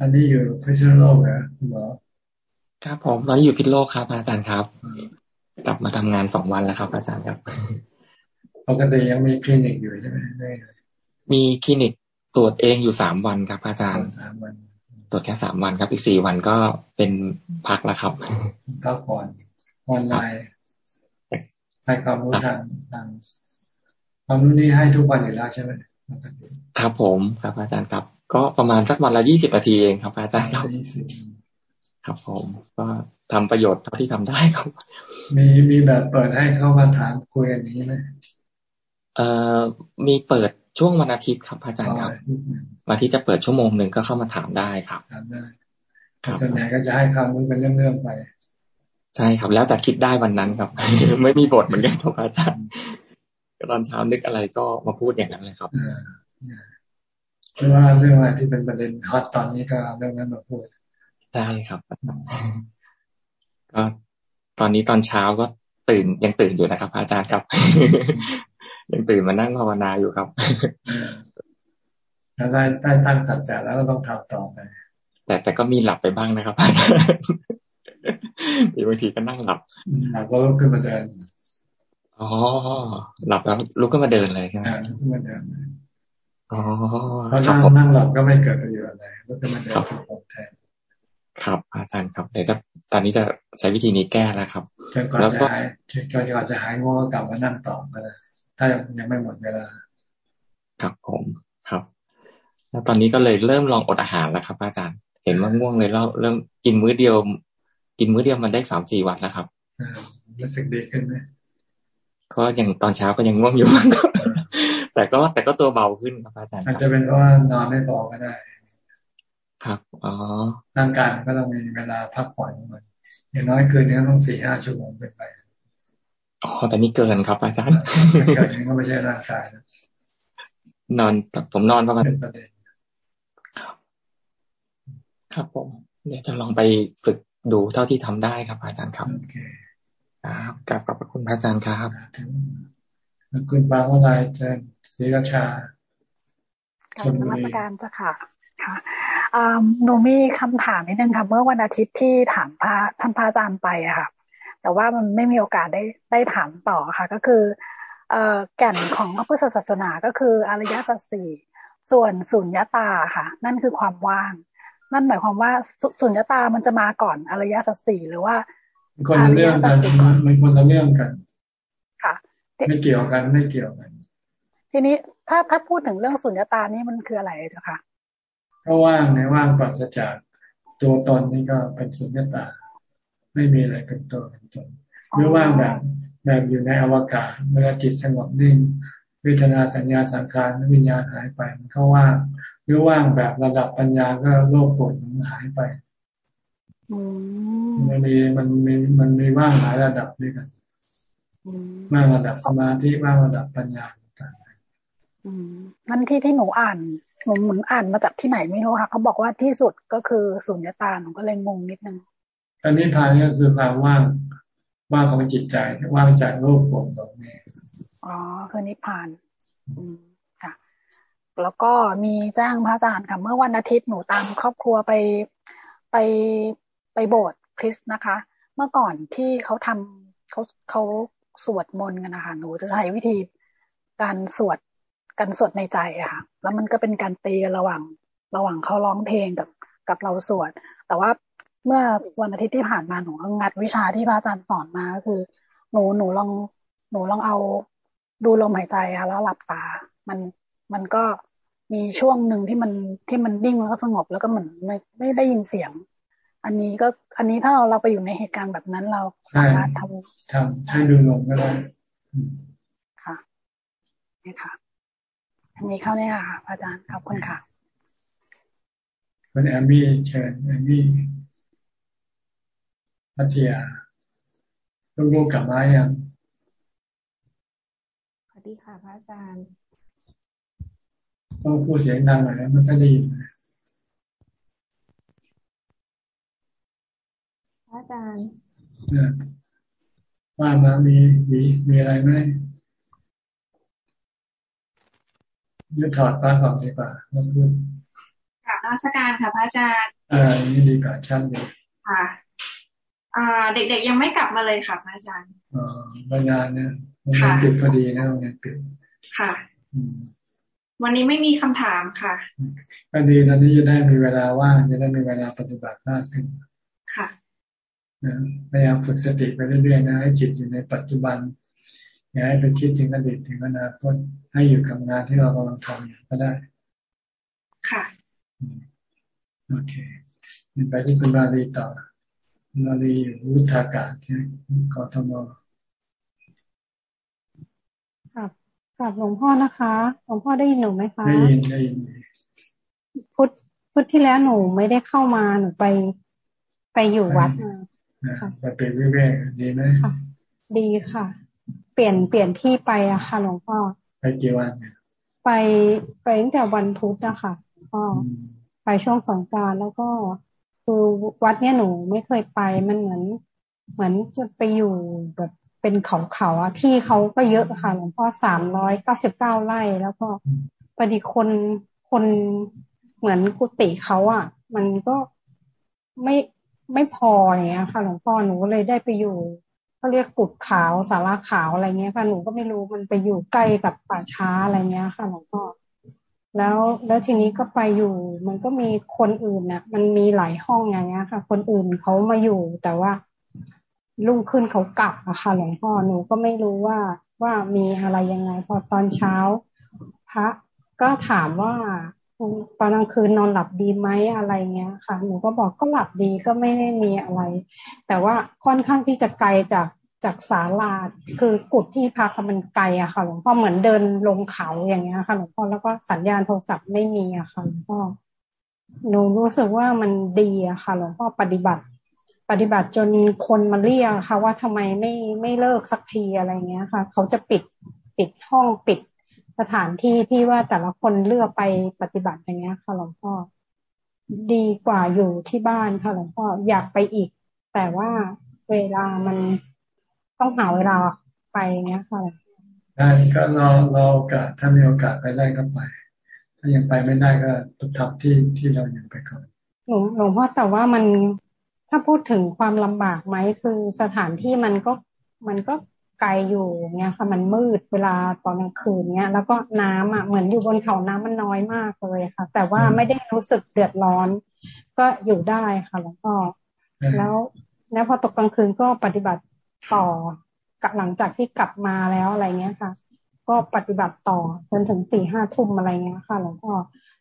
อันนี้อยู่พิษณุโลกเหรอคุณหมอ
ครับผมตอนนี้อยู่พิษณุโลกครับอาจารย์ครับ กลับมาทำงานสองวันแล้วครับ อาจารย์ครับ
ปกติยังมีคลินิกอยู่ใช่ไหม
มีคลินิกตรวจเองอยู่สามวันครับ อาจารย์
สามวัน
ตรวจแค่สามวันครับ อีกสี่วันก็เป็นพักแล้วครับ
พักผ่อนออนไลน์ให้ความรู้ทางทางความรู้นี้ให้ทุกวันอยู่แล้วใช่ไหม
ครับผมครับอาจารย์ครับ ก็ประมาณสักวันละยี่สิบนาทีเองครับอาจารย์ครับครับผมก็ทำประโยชน์เท่าที่ทำได้ครับ
มีมีแบบเปิดให้เข้ามาถามคุยกันนี้ไหม
เอ่อมีเปิด ช่วงวันอาทิตย์ครับอาจารย์ครับวันที่จะเปิดชั่วโมงหนึ่งก็เข้ามาถามได้ครับ
ถามได้ส่วนใหญ่ก็จะให้คำมันเป็นเรื่องๆไป
ใช่ครับ แล้วแต่คิดได้วันนั้นครับ ไม่มีบทเหมือนกันครับอาจารย์ตอนเช้านึกอะไรก็มาพูดอย่างนั้นเลยครับ
เพราะว่าเรื่องอะไรที่เป็นประเด็นฮอตตอนนี้ก็เรื่องนั้นมาพูด
ใช่ครับก็ตอนนี้ตอนเช้าก็ตื่นยังตื่นอยู่นะครับ อาจารย์ครับ ยังตื่นมานั่งภาวนาอยู่ครับ
ถ้าได้ได้ตั้งสัจจะแล้วก็ต้องทำต่อไป
แต่แต่ก็มีหลับไปบ้างนะครับมีบางทีก็นั่งหลับ
หลับก็ลุกขึ้นมาเดิน
อ๋อหลับแล้วลุกขึ้นมาเดินเลยใช่ไหม
ลุกขึ้นมาเดิน
อ๋อ
เพราะนั่งนั่งหลับก็ไม่เกิดประโยชน์อะไรลุกขึ้นมาเดินถูกแทน
ครับ อาจารย์ครับเดี๋ยวจะตอนนี้จะใช้วิธีนี้แก้แล้วครับ
แล้วก็จนกว่าจะหายง่วงกลับมานั่งต่อก็ได้ ถ้ายังไม่หมดเวลา
ครับผมครับ แล้วตอนนี้ก็เลยเริ่มลองอดอาหารแล้วครับ อาจารย์ เห็นว่าง่วงเลยเราเริ่มกินมื้อเดียว กินมื้อเดียวมันได้สามสี่วันแล้วครับ
รู้สึกดีขึ้นไหม
ก็ยังตอนเช้าก็ยังง่วงอยู่ แต่ก็แต่ก็ตัวเบาขึ้นครับอาจารย์
อาจจะเป็นเพราะว่านอนไม่พอก็ได้
ครับอ๋อ
ร่างกายก็ต้องมีเวลาพักผ่อนมันอย่างน้อยคืนนี้ต้องสี่ห้าชั่วโมงเป็นไป
อ๋อแต่นี่เกินครับ อาจารย์
เกินนี่ก็ไม่ใช่ร่างกาย
นอนผมนอนประมาณครับผมเดี๋ยวจะลองไปฝึกดูเท่าที่ทำได้ครับ อาจารย์ครับครับกลับขอบพระคุณพระอาจารย์ครับ
คุณปางวลัยเจนศรีราชา
การนมัสการจ้ะค่ะค่ะหนูมีคำถามนิดนึงค่ะ เมื่อวันอาทิตย์ที่ถามพระท่านพระอาจารย์ไปอะค่ะ แต่ว่ามันไม่มีโอกาสได้ได้ถามต่อค่ะ ก็คือเอ่อแก่นของพระพุทธศาสนาก็คืออริยสัจสี่ส่วนสุญญตาค่ะ นั่นคือความว่าง นั่นหมายความว่าสุญญตามันจะมาก่อนอริยสัจสี่หรือว่า
คนละเรื่องกันมันคนละเรื่องกัน ค่ะ ไม่เกี่ยวกันไม่เกี่ยวกัน
ทีนี้ถ้าถ้าพูดถึงเรื่องสุญญตานี่มันคืออะไรจ้ะคะ
ก็ว่างในว่างปราศจากตัวตนนี่ก็เป็นสุญญตา ไม่มีอะไรเป็นตัวเป็นตนหรือว่างแบบแบบอยู่ในอวกาศ เมื่อจิตสงบนิ่งวิทนาสัญญาสังขารวิญญาณหายไปมันก็ว่าง หรือว่างแบบระดับปัญญาก็โลกโกรธมันหายไปมันมีมันมีมันมีว่างหลายระดับด้วยกันว่างระดับสมาธิว่างระดับปัญญาต่าง
ๆนั่นที่ที่หนูอ่านหนูเหมือนอ่านมาจากที่ไหนไม่รู้ค่ะเขาบอกว่าที่สุดก็คือสุญญตาหนูก็เลยงงนิดนึง
อันนี้ทานก็คือความว่างว่างของจิตใจว่างจากโลกภพแบบนี้
อ๋อคือนิพพานค่ะ แล้วก็มีจ้างพระอาจารย์ค่ะเมื่อวันอาทิตย์หนูตามครอบครัวไปไปไปโบสถ์คริสต์นะคะ เมื่อก่อนที่เขาทำเขาเขาสวดมนต์กันนะคะหนูจะใช้วิธีการสวดการสวดในใจอะค่ะ แล้วมันก็เป็นการตีระหว่างระหว่างเขาร้องเพลงกับกับเราสวด แต่ว่า เมื่อวันอาทิตย์ที่ผ่านมาหนูงัดวิชาที่พระอาจารย์สอนมาก็คือ หนูหนูลอง หนูลองเอาดูลมหายใจค่ะแล้วหลับตา มันมันก็มีช่วงหนึ่งที่มันที่มันนิ่งแล้วก็สงบแล้วก็เหมือนไม่ไม่ได้ยินเสียง อันนี้ก็อันนี้ถ้าเราเราไปอยู่ในเหตุการณ์แบบนั้นเราสามารถทำ
ทำให้ดูลมก็ได้
ค่ะนี่ค่ะอันนี้เข้าเนี่ยค่ะอาจารย์ขอบคุณค่ะ
คุณแอมมี่เชิญแอมมี่ พัทยาลูกๆกลับมายัง
สวัสดีค่ะพระอาจารย์
ต้องพูดเสียงดังหน่อยนะมันก็ได้ยิน
พระอาจารย์
ว่ามามีมีมีอะไรไหมยืดถอดป้าออกดีกว่าแล้วพูด
กลับนักการค่ะพระอาจารย์
อ่านี่ดีกว่าชั้นดี
ค่ะ อ่า เด็กๆยังไม่กลับมาเลยค่ะอาจารย์
อ๋อรายงานเนี่ยมันปิดพอดีนะโรงเรียนปิด
ค่ะวันนี้ไม่มีคำถามค่ะ
ก็ดีตอนนี้จะได้มีเวลาว่างจะได้มีเวลาปฏิบัติมากขึ้น
ค่ะ
นะพยายามฝึกสติไปเรื่อยๆนะให้จิตอยู่ในปัจจุบัน อย่าให้ไปคิดถึงอดีตถึงอนาคตให้อยู่กับงานที่เรากำลังทำอยู่ก็ได้
ค่ะ
โอเคไปที่คุณราลีต่อ คุณราลีอยู่วุฒากาศที่กทม
ครับกับหลวงพ่อนะคะ หลวงพ่อได้ยินหนูไหมคะ
ได้ยินได้ยิน
พุทพุทที่แล้วหนูไม่ได้เข้ามาหนูไปไปอยู่วัด
มาไปเป็นวิเวกดีไหม
ดีค่ะ เปลี่ยนเปลี่ยนที่ไปอะค่ะหลวงพ่อ
ไปกี่วัน
ไปไปตั้งแต่วันพุธอะค่ะก็ไปช่วงสงการแล้วก็ คือวัดเนี้ยหนูไม่เคยไปมันเหมือนเหมือนจะไปอยู่แบบเป็นเขาเขาอะที่เขาก็เยอะค่ะหลวงพ่อสามร้อยเก้าสิบเก้าไร่แล้วก็พอดีคนคนเหมือนกุฏิเขาอะมันก็ไม่ไม่พออย่างเงี้ยค่ะ หลวงพ่อหนูเลยได้ไปอยู่เขาเรียกกุดขาวสาราขาวอะไรเงี้ยค่ะหนูก็ไม่รู้มันไปอยู่ใกล้กับป่าช้าอะไรเงี้ยค่ะหลวงพ่อ แล้วแล้วทีนี้ก็ไปอยู่ มันก็มีคนอื่นน่ะมันมีหลายห้องอย่างเงี้ยค่ะ คนอื่นเขามาอยู่ แต่ว่ารุ่งขึ้นเขากลับอะค่ะหลวงพ่อหนูก็ไม่รู้ว่าว่ามีอะไรยังไง พอตอนเช้า พระก็ถามว่าตอนกลางคืนนอนหลับดีไหมอะไรเงี้ยค่ะ หนูก็บอกก็หลับดีก็ไม่ได้มีอะไร แต่ว่าค่อนข้างที่จะไกลจาก จากศาลาคือ กุฏที่พักมันไกลอะค่ะหลวงพ่อเหมือนเดินลงเขาอย่างเงี้ยค่ะหลวงพ่อแล้วก็สัญญาณโทรศัพท์ไม่มีอะค่ะหลวงพ่อหนูรู้สึกว่ามันดีอะค่ะหลวงพ่อปฏิบัติ ปฏิบัติจนคนมาเรียกค่ะ ว่าทำไมไม่ไม่เลิกสักทีอะไรเงี้ยค่ะ เขาจะปิดปิดห้องปิดสถานที่ที่ว่าแต่ละคนเลือกไปปฏิบัติอย่างเงี้ยค่ะหลวงพ่อดีกว่าอยู่ที่บ้านค่ะหลวงพ่ออยากไปอีก แต่ว่าเวลามัน ต้องหาเวลาไปเงี้ยค่ะ
ได้ก็รอรอโอกาสถ้ามีโอกาสไปได้ก็ไป ถ้ายังไปไม่ได้ก็ตุทับที่ที่เรายังไปก่อน
หลวงหลวงพ่อแต่ว่ามันถ้าพูดถึงความลำบากไหมคือสถานที่มันก็มันก็ไกลอยู่เงี้ยค่ะมันมืดเวลาตอนกลางคืนเนี้ยแล้วก็น้ำอะเหมือนอยู่บนเขาน้ำมันน้อยมากเลยค่ะ แต่ว่าไม่ได้รู้สึกเดือดร้อน ก็อยู่ได้ค่ะหลวงพ่อแล้วแล้วพอตกกลางคืนก็ปฏิบัติ ต่อกับหลังจากที่กลับมาแล้วอะไรเงี้ยค่ะ ก็ปฏิบัติต่อจนถึงสี่ห้าทุ่มอะไรเงี้ยค่ะหลวงพ่อ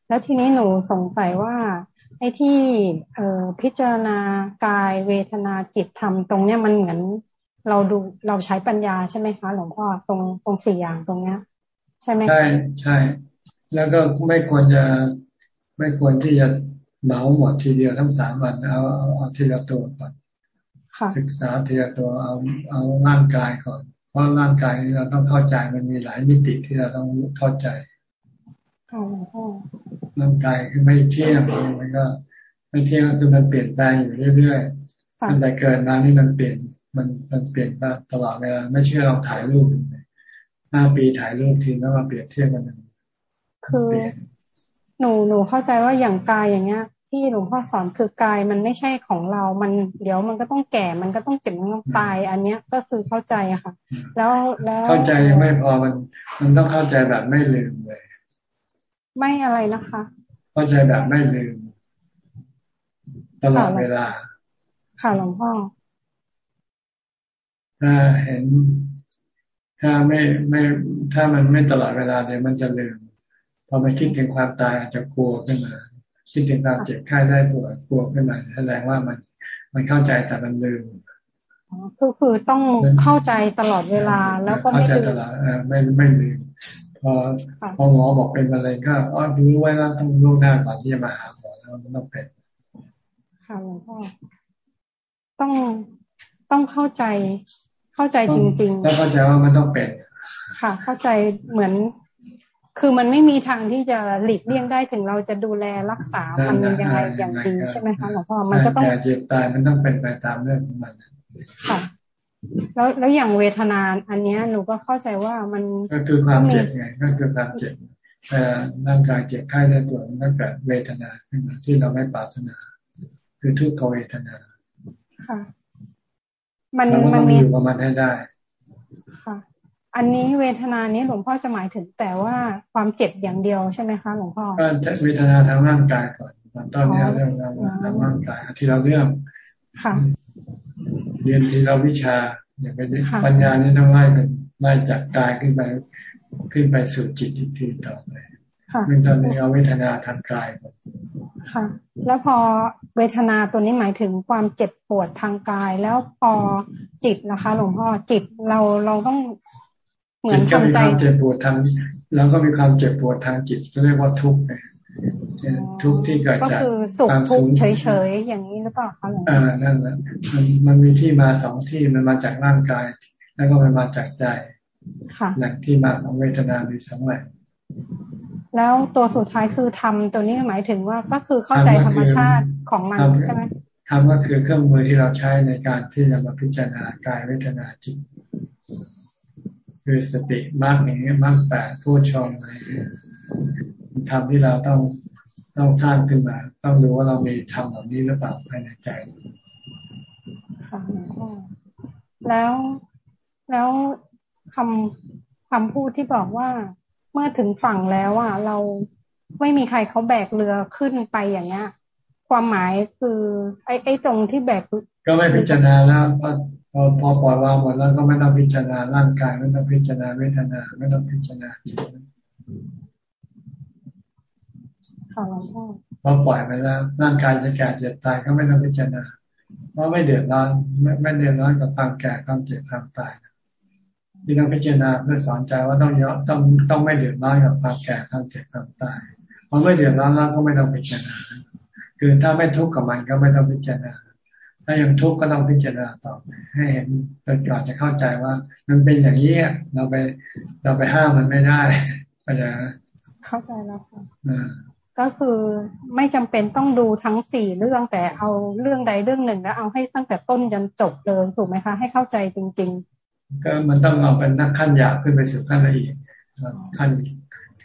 แล้วทีนี้หนูสงสัยว่าไอ้ที่เออพิจารณากายเวทนาจิตธรรมตรงเนี้ยมันเหมือนเราดูเราใช้ปัญญาใช่ไหมคะ หลวงพ่อตรงตรงสี่อย่างตรงเนี้ย ใช่ไหม
ใช่ใช่ แล้วก็ไม่ควรจะไม่ควรที่จะเหมาหมดทีเดียวทั้งสามวันเอาเอาทีละตัวก่อน ศึกษาทีละตัวเอาเอาร่างกายก่อน เพราะร่างกายเราต้องเข้าใจมันมีหลายมิติที่เราต้องเข้าใจร่างกายคือไม่เที่ยงมันก็ ไม่เที่ยงคือมันเปลี่ยนแปลงอยู่เรื่อยๆตั้งแต่เกิดมานี่มันเปลี่ยนมันมันเปลี่ยนมาตลอดเวลาไม่เชื่อลองถ่ายรูปห้าปีถ่ายรูปทีแล้วมาเปรียบเทียบกัน
คือหนูหนูเข้าใจว่าอย่างกายอย่างเงี้ย ที่หลวงพ่อสอนคือกายมันไม่ใช่ของเรา มันเดี๋ยวมันก็ต้องแก่ มันก็ต้องเจ็บมันต้องตาย อันเนี้ยก็คือเข้าใจอะค่ะ แล้วแล้ว
เข้าใจยังไม่พอมันมันต้องเข้าใจแบบไม่ลืมเลย
ไม่อะไรนะคะ
เข้าใจแบบไม่ลืมตลอดเวลา
ค่ะหลวงพ่อ
ถ้าเห็น ถ้าไม่ไม่ ถ้ามันไม่ตลอดเวลาเดี๋ยวมันจะลืมพอมาคิดถึงความตายอาจจะกลัวขึ้นมา คิดถึงความเจ็บไข้ได้ปวดกลัวขึ้นมาแสดงว่ามันมันเข้าใจแต่มันลืม
ก็คือต้องเข้าใจตลอดเวลาแล้วก็ไม่
ลืมตลอดไม่ไม่ลืมพอพอหมอบอกเป็นอะไรก็อ๋อรู้ไว้แล้วต้องรู้หน้าก่อนที่จะมาหาหมอแล้วมันต้องเป็น
ค่ะหลวงพ่อต้องต้องเข้าใจเข้าใจจริง
ๆ แล้วเข้าใจว่ามันต้องเป็น
ค่ะ เข้าใจเหมือน คือมันไม่มีทางที่จะหลีกเลี่ยงได้ถึงเราจะดูแลรักษามันยังไงอย่างดีใช่ไหมคะหลวงพ่อมันก็ต้อง
เจ็บตายมันต้องเป็นไปตามเรื่องของมัน
ค่ะแล้วแล้วอย่างเวทนาอันเนี้ยหนูก็เข้าใจว่ามัน
ก็คือความเจ็บไงก็คือความเจ็บแต่ร่างกายเจ็บไข้ได้ปวดมันก็เกิดเวทนาขึ้นมาที่เราไม่ปรารถนา คือทุกขเวทนา
ค่ะ
มันมันมีอยู่กับมันให้ได้
ค่ะ อันนี้เวทนานี้หลวงพ่อจะหมายถึงแต่ว่าความเจ็บอย่างเดียวใช่ไหมคะหลวงพ่อ
ก็เวทนาทางร่างกายก่อนตอนต้นนี้เรื่องทางร่างกายที่เราเรื่อง
ค่ะ
เรียนที่เราวิชาอย่างเป็นปัญญานี่ต้องไล่เป็นไล่จากกายขึ้นไปขึ้นไปสู่จิตอีกทีต่อไปเมื่อตอนนี้เอาเวทนาทางกาย
ค่ะ แล้วพอเวทนาตัวนี้หมายถึงความเจ็บปวดทางกาย แล้วพอจิตนะคะ หลวงพ่อจิตเราเราต้อง
เหมือนทำใจเจ็บปวดทางแล้วก็มีความเจ็บปวดทางจิตเรียกว่าทุกข์ทุกข์ที่เกิดจาก
ความสุขเฉยๆอย่างนี้หรือเปล่าคะหลวงพ่ออ่า
นั่นแหละมันมันมีที่มาสองที่มันมาจากร่างกาย แล้วก็มันมาจากใจแหล่งที่มาของเวทนามีสองแหล่ง
แล้วตัวสุดท้ายคือทำตัวนี้หมายถึงว่าก็คือเข้าใจธรรมชาติของมันใช่ไหม
ทำก็คือเครื่องมือที่เราใช้ในการที่จะมาพิจารณากายเวทนาจิต คือสติมากอย่างนี้มากแปดผู้ชมอะไรทำที่เราต้องต้องสร้างขึ้นมา ต้องดูว่าเรามีทำแบบนี้หรือเปล่าภายในใจ
ค่ะแล้วแล้วคำคำพูดที่บอกว่าเมื่อถึงฝั่งแล้วอะเราไม่มีใครเขาแบกเรือขึ้นไปอย่างเงี้ยความหมายคือ ไอ้ไอ้ตรงที่แบก
ก็ไม่พิจารณาแล้ว พอพอพอปล่อยวางหมดแล้วก็ไม่ต้องพิจารณาร่างกายไม่ต้องพิจารณาเวทนา ไม่ต้องพิจารณาจิต
ค่ะหลวงพ่อ
พอปล่อยไปแล้วร่างกายจะแก่เจ็บตายก็ไม่ต้องพิจารณาเพราะไม่เดือดร้อนไม่ไม่เดือดร้อนกับความแก่ความเจ็บความตายที่ต้องพิจารณาเพื่อสอนใจว่าต้องยอต้องต้องไม่เดือดร้อนกับความแก่ความเจ็บความตายพอไม่เดือดร้อนแล้วก็ไม่ต้องพิจารณาคือถ้าไม่ทุกข์กับมันก็ไม่ต้องพิจารณา ถ้ายังทุกข์ก็ต้องพิจารณาต่อไปให้เห็นจนกว่าจะเข้าใจว่า มันเป็นอย่างนี้เราไปเราไปห้ามมันไม่ได้ก็จะ
เข้าใจแล้วค่ะก็คือไม่จำเป็นต้องดูทั้งสี่เรื่องแต่เอาเรื่องใดเรื่องหนึ่งแล้วเอาให้ตั้งแต่ต้นจนจบเลยถูกไหมคะ ให้เข้าใจจริง ๆ
ก็มันต้องเอาเป็นนักขั้นหยาบขึ้นไปสู่ขั้นละเอียดขั้น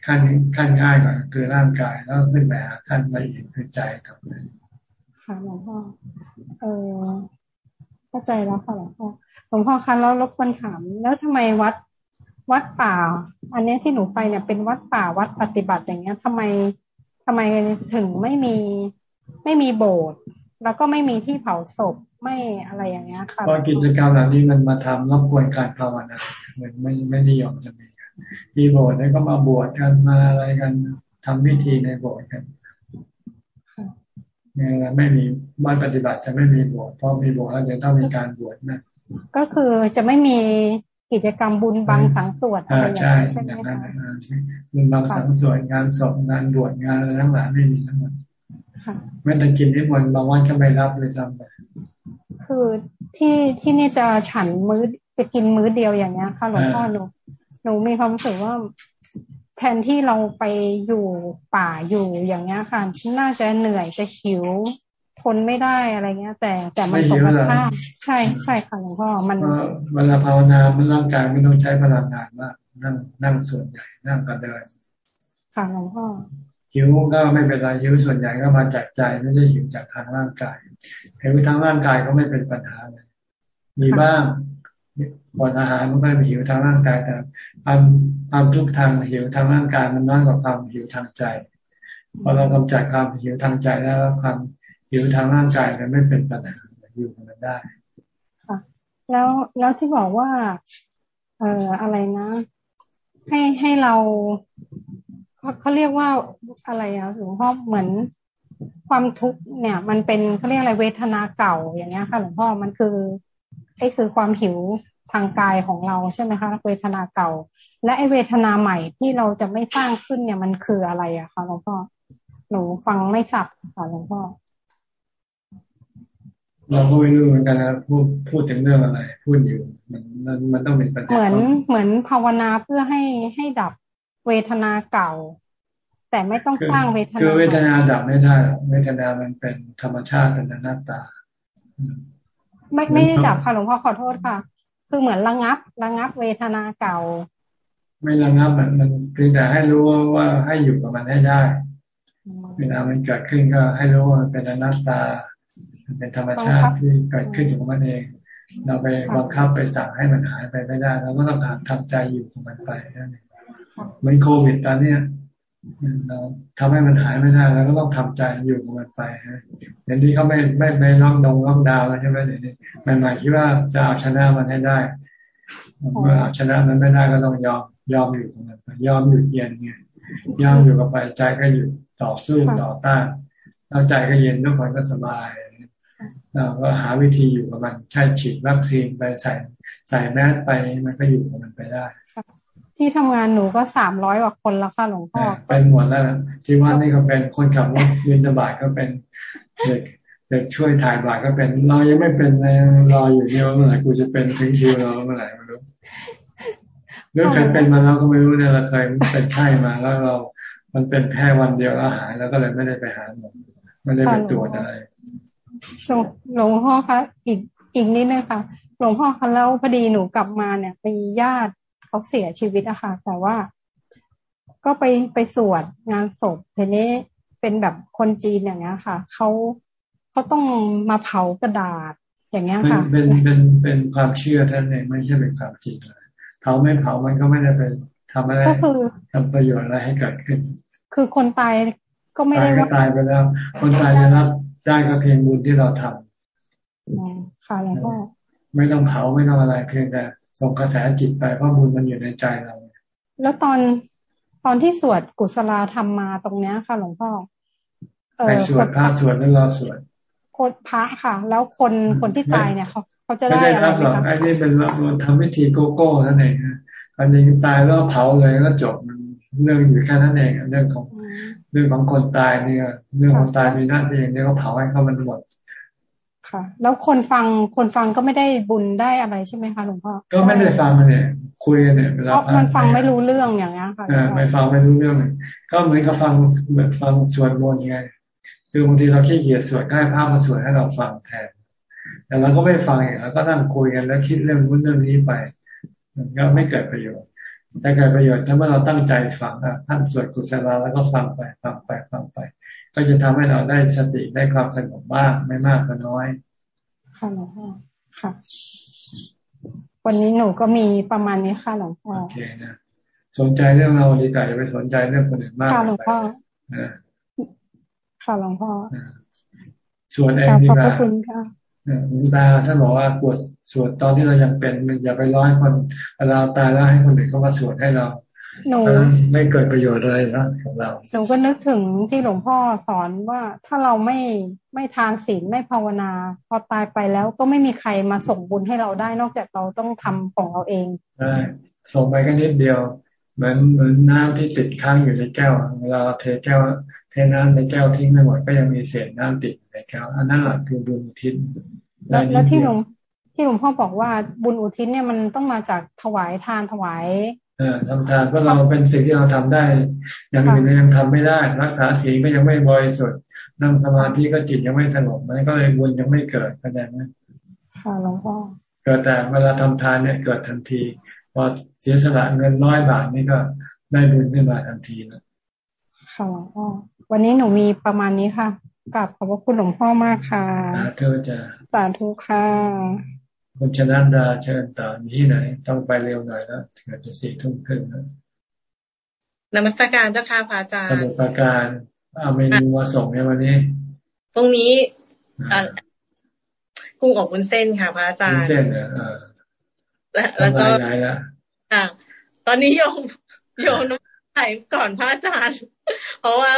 ขั้นขั้นง่ายก่อนคือร่างกายแล้วขึ้นไปหาขั้นละเอียดคือใจต่อไป
ค่ะหลวงพ่อ เออเข้าใจแล้วค่ะหลวงพ่อ หลวงพ่อคะแล้วรบกวนถาม แล้วทำไมวัดวัดป่า อันนี้ที่หนูไปเนี่ยเป็นวัดป่าวัดปฏิบัติอย่างเงี้ยทำไมทำไมถึงไม่มีไม่มีโบสถ์แล้วก็ไม่มีที่เผาศพไม่อะไรอย่างเงี้ยค่ะ
เพราะกิจกรรมเหล่านี้มันมาทำรบกวนการภาวนาเหมือนไม่ไม่นิยมจะมีมีโบสถ์แล้วก็มาบวชกันมาอะไรกันทำพิธีในโบสถ์กัน เนี่ยไม่มีบ้านปฏิบัติจะไม่มีโบสถ์เพราะมีโบสถ์แล้วจะต้องมีการบวชนะ
ก็คือจะไม่มีกิจกรรมบุญบังสังสวดอะไรอย่างนี้ใช่ไหมคะ
บุญบังสังสวดงานศพงานบวชงานอะไรทั้งหลายไม่มีทั้งหมดไม่ได้กินนิมนต์บางวันก็ไม่รับเลยซ้ำไป
คือที่ที่นี่จะฉันมื้อจะกินมื้อเดียวอย่างเงี้ยค่ะหลวงพ่อหนูหนูมีความรู้สึกว่า แทนที่เราไปอยู่ป่าอยู่อย่างเงี้ยค่ะ น่าจะเหนื่อยจะหิว ทนไม่ได้อะไรเงี้ย แต่แต่มันตรงกันข้ามใช่ใช่ค่ะหลวงพ่อมัน
เวลาภาวนามันร่างกายไม่ต้องใช้พลังงานมากนั่งนั่งส่วนใหญ่นั่งกระเดิน
ค่ะหลวงพ่อ
หิวก็ไม่เป็นไรหิวส่วนใหญ่ก็มาจากใจไม่ใช่หิวจากทางร่างกายหิวทางร่างกายก็ไม่เป็นปัญหาเลยมีบ้าง บนอาหารมันก็มีหิวทางร่างกายแต่ความความทุกข์ทางหิวทางร่างกายมันน้อยกว่าความหิวทางใจพอเรากำจัดความหิวทางใจแล้วความหิวทางร่างกายมันไม่เป็นปัญหาอยู่กับมันได้
ค่ะแล้วแล้วที่บอกว่า เอ่ออะไรนะ ให้ให้เราเขาเรียกว่าอะไรอะหลวงพ่อเหมือนความทุกข์เนี่ย มันเป็นเขาเรียกอะไรเวทนาเก่าอย่างเงี้ยค่ะหลวงพ่อมันคือไอ้คือความหิว ทางกายของเราใช่ไหมคะเวทนาเก่า และไอ้เวทนาใหม่ที่เราจะไม่สร้างขึ้นเนี่ยมันคืออะไรอะคะหลวงพ่อหนูฟังไม่สับค่ะหลวงพ่อ
เราก็ไม่รู้เหมือนกันนะพูดพูดถึงเรื่องอะไร พูดอยู่ มันมันมันต้องเป็นประเด็
นเหมือนเหมือนภาวนาเพื่อให้ให้ดับเวทนาเก่า แต่ไม่ต้องสร้างเวทนา
คือเวทนาดับไม่ได้เวทนามันเป็นธรรมชาติเป็นหน้าตา
ไม่ไม่ได้ดับค่ะหลวงพ่อขอโทษค่ะ คือเหมือนระงับระงับเวทนาเก่า
ไม่ระงับมันมันเพียงแต่ให้รู้ว่าให้อยู่กับมันให้ได้ เวลามันเกิดขึ้นก็ให้รู้ว่ามันเป็นอนัตตา เป็นธรรมชาติที่เกิดขึ้นอยู่ของมันเอง เราไปบังคับไปสั่งให้มันหายไปไม่ได้เราก็ต้องทำใจอยู่ของมันไปนั่นเองเหมือนโควิดตอนเนี้ย เราทำให้มันหายไม่ได้แล้วก็ต้องทำใจอยู่กับมันไปฮะเดี๋ยวนี้เขาไม่ไม่ไม่ล่องดงล่องดาวแล้วใช่ไหมเดี๋ยวนี้ใหม่ๆคิดว่าจะเอาชนะมันให้ได้เมื่อชนะมันไม่ได้ก็ต้องยอมยอมอยู่ตรงนั้นยอมหยุดเย็นไงยอมอยู่กับไปใจก็หยุดต่อสู้ต่อต้านแล้วใจก็เย็นทุกคนก็สบายเราก็หาวิธีอยู่กับมันใช่ฉีดวัคซีนไปใส่ใส่แมสไปมันก็อยู่กับมันไปได้
ที่ทำงานหนูก็สามร้อยกว่าคนแล้วค่ะหลวงพ่อ
ไปหมดแล้วที่ว่านี่ก็เป็นคนขับรถยืนบายก็เป็นเด็กเด็กช่วยถ่ายบาทก็เป็นเรายังไม่เป็นเลยรออยู่เดียวเมื่อไหร่กูจะเป็นถึงคิวเราเมื่อไหร่ไม่รู้เรื่องเคยเป็นมาแล้วก็ไม่รู้เนี่ยเราเคยเป็นไข้มาแล้วเรา มันเป็นแค่วันเดียวแล้วหายแล้วก็เลยไม่ได้ไปหาหมอไม่ได้ไปตรวจอะไร
หลวงพ่อคะอีกอีกนิดนึงค่ะหลวงพ่อคะแล้วพอดีหนูกลับมาเนี่ยมีญาติ เขาเสียชีวิตอะค่ะ แต่ว่าก็ไปไปสวดงานศพทีนี้เป็นแบบคนจีนอย่างเงี้ยค่ะเขาเขาต้องมาเผากระดาษอย่างเงี้ยค่ะ
เป็นเป็นเป็นความเชื่อท่านเองไม่ใช่เป็นความจริงเลยเผาไม่เผามันก็ไม่ได้เป็นทำอะไรทำประโยชน์อะไรให้เกิดขึ้น
คือคนตายก็ไม่ได้
ว่าตายไปแล้ว คนตายจะรับได้ก็เพียงบุญที่เราทำ
ค่ะแล้วก็
ไม่ต้องเผาไม่ต้องอะไรเพียงแต่ ส่งกระแสจิตไปเพราะบุญมันอยู่ในใจเรา
แล้วตอนตอนที่สวดกุศลาธรรมมาตรงเนี้ยค่ะ หลวงพ่อ
เออสวดพระสวดนั่นเราสวด
โคตรพระค่ะ แล้วคนคนที่ตายเนี่ยเขาเขาจะได้
อะไรไหมครับไอ้นี่เป็นเราทำพิธีโกโก้นั่นเองอันนี้ตายแล้วเผาเลยก็จบมันเรื่องอยู่แค่นั้นเองเรื่องของเรื่องของคนตายเนี่ย เรื่องของตายมีหน้าที่อย่างนี้ก็เผาให้เขามันหมด
ค่ะ แล้วคนฟังคนฟังก็ไม่ได้บุญได้อะไรใช่ไหมคะหลวงพ่อ
ก็ไม่ได้ฟังมันเนี่ย คุยเนี่ยเวลา
มันฟังไม่รู้เรื่องอย่างเงี้ยค่ะ
ไม่ฟังไม่รู้เรื่อง ก็เหมือนกับฟังเหมือนฟังสวดมนต์ไงคือบางทีเราขี้เกียจสวดก็ให้ภาพมาสวดให้เราฟังแทนแต่เราก็ไม่ฟังอย่างเราก็นั่งคุยกันแล้วคิดเรื่องนู้นเรื่องนี้ไปมันก็ไม่เกิดประโยชน์แต่เกิดประโยชน์ถ้าเมื่อเราตั้งใจฟังท่านสวดกุศลาแล้วก็ฟังไปฟังไปฟังไป ก็จะทำให้เราได้สติได้ความสงบบ้างไม่มากก็น้อย
ค่ะหลวงพ่อค่ะ วันนี้หนูก็มีประมาณนี้ค่ะหลวงพ่อโอเค
นะสนใจเรื่องเราดีกว่าอย่าไปสนใจเรื่องคนอื่นมาก
ค่ะหลวงพ่อค่ะหลวงพ่อ
ส่วนเองดีกว่าหลวงตาท่านบอกว่าปวดสวดตอนที่เรายังเป็นอย่าไปร้อยคนเราตายแล้วให้คนอื่นเขามาสวดให้เรา หนูไม่เกิดประโยชน์อะไรนะของเรา
หนูก็นึกถึงที่หลวงพ่อสอนว่าถ้าเราไม่ไม่ทานศีลไม่ภาวนา พอตายไปแล้วก็ไม่มีใครมาส่งบุญให้เราได้นอกจากเราต้องทำของเราเอง
ใช่ส่งไปก็นิดเดียว เหมือนเหมือนน้ำที่ติดค้างอยู่ในแก้วเวลาเทแก้วเทน้ำในแก้วทิ้งไปหมดก็ยังมีเศษน้ำติดในแก้วอันนั้นแหละคือบุญทิศ
แล้วที่หลวงที่หลวงพ่อบอกว่าบุญอุทิศเนี่ยมันต้องมาจากถวายทานถวาย
เออ ทำทานเพราะเราเป็นสิ่งที่เราทำได้ อย่างอื่นเรายังทำไม่ได้ รักษาศีลก็ยังไม่บริสุทธิ์นั่งสมาธิก็จิตยังไม่สงบมันก็เลยบุญยังไม่เกิดแสดงไหม
ค่ะหลวงพ่อ
เกิดแต่เวลาทำทานเนี่ยเกิดทันทีพอเสียสละเงินร้อยบาทนี่ก็ได้บุญขึ้นมาทันทีแล้ว
ค่ะหลวงพ่อวันนี้หนูมีประมาณนี้ค่ะกลับขอบพระคุณหลวงพ่อมากค่ะ
สาธุจ้ะ
สาธุค่ะ
คุณชนะดาเชิญต่อที่ไหน ต้องไปเร็วหน่อยแล้วเกิดจะสี่ทุ่มครึ่งแล้ว
นมัสการเจ้าค่ะพระอาจารย์
สมุปการเอาเมนูมาส่งในวันนี้
พรุ่งนี้กุ้งอบวุ้นเส้นค่ะพระอาจารย์วุ้
นเส้นเออแล้วก็
ค่ะ ตอนนี้โยมโยมน้ำไหลก่อนพระอาจารย์ เพราะว่า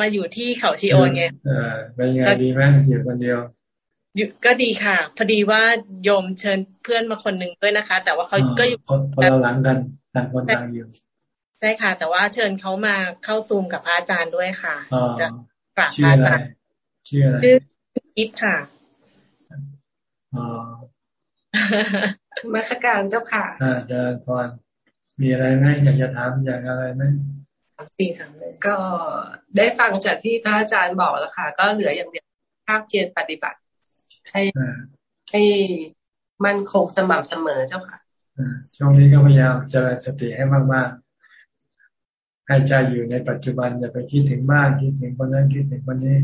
มาอยู่ที่เขาชีโอนไง
เออเป็นไงดีไหมอยู่คนเดียว
อยู่ ก็ดีค่ะ พอดีว่าโยมเชิญเพื่อนมาคนหนึ่งด้วยนะคะ แต่ว่าเขาก็อยู่
คนเราหลังกันต่างคนต่างอยู่
ใช่ค่ะ แต่ว่าเชิญเขามาเข้าซูมกับพระอาจารย์ด้วยค่ะ
จะกราบพระอาจารย์ชื่ออะไรชื่อ
อิฟค่ะอ๋อมาตรการเจ้าค่ะ
อ่าเดินพรมีอะไรไหมอยากจะถามอยากอะไรไหม
สี่ถามเลยก็ได้ฟังจากที่พระอาจารย์บอกแล้วค่ะ ก็เหลืออย่างเดียวภาคเพียรปฏิบัติ ให้ให้มั่นคงสม่ำเสมอเจ้าค่ะ
ช่วงนี้ก็พยายามเจริญสติให้มากๆให้ใจอยู่ในปัจจุบันอย่าไปคิดถึงบ้านคิดถึงคนนั้นคิดถึงคนนี้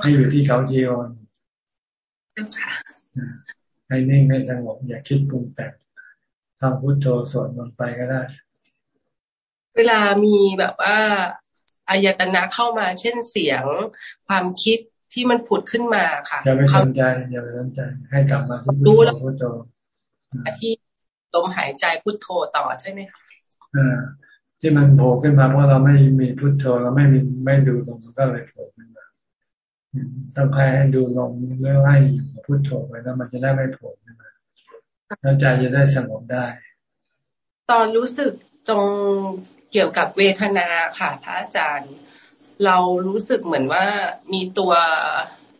ให้อยู่ที่เขาจีออนให้นิ่งให้สงบอย่าคิดปรุงแต่งทำพุทโธสวดมนต์ไปก็ได้
เวลามีแบบว่าอายตนะเข้ามาเช่นเสียง ความคิด ที่มันผุดขึ้นมาค่ะ
อย่าไปสนใจอย่าไปสนใจ ให้กลับมาที่พุทโธพุทโธ
ที่
ลมหายใจพุทโธต่อใช่ไหมคะ
อ่าที่มันโผล่ขึ้นมาเพราะเราไม่มีพุทโธเราไม่มีไม่ดูลมมันก็เลยโผล่ขึ้นมาต้องให้ดูลมเรื่อให้อยู่กับพุทโธไปแล้วมันจะได้ไม่โผล่ขึ้นมาแล้วใจจะได้สงบได้
ตอนรู้สึกตรงเกี่ยวกับเวทนาค่ะพระอาจารย์ เรารู้สึกเหมือนว่ามีตัว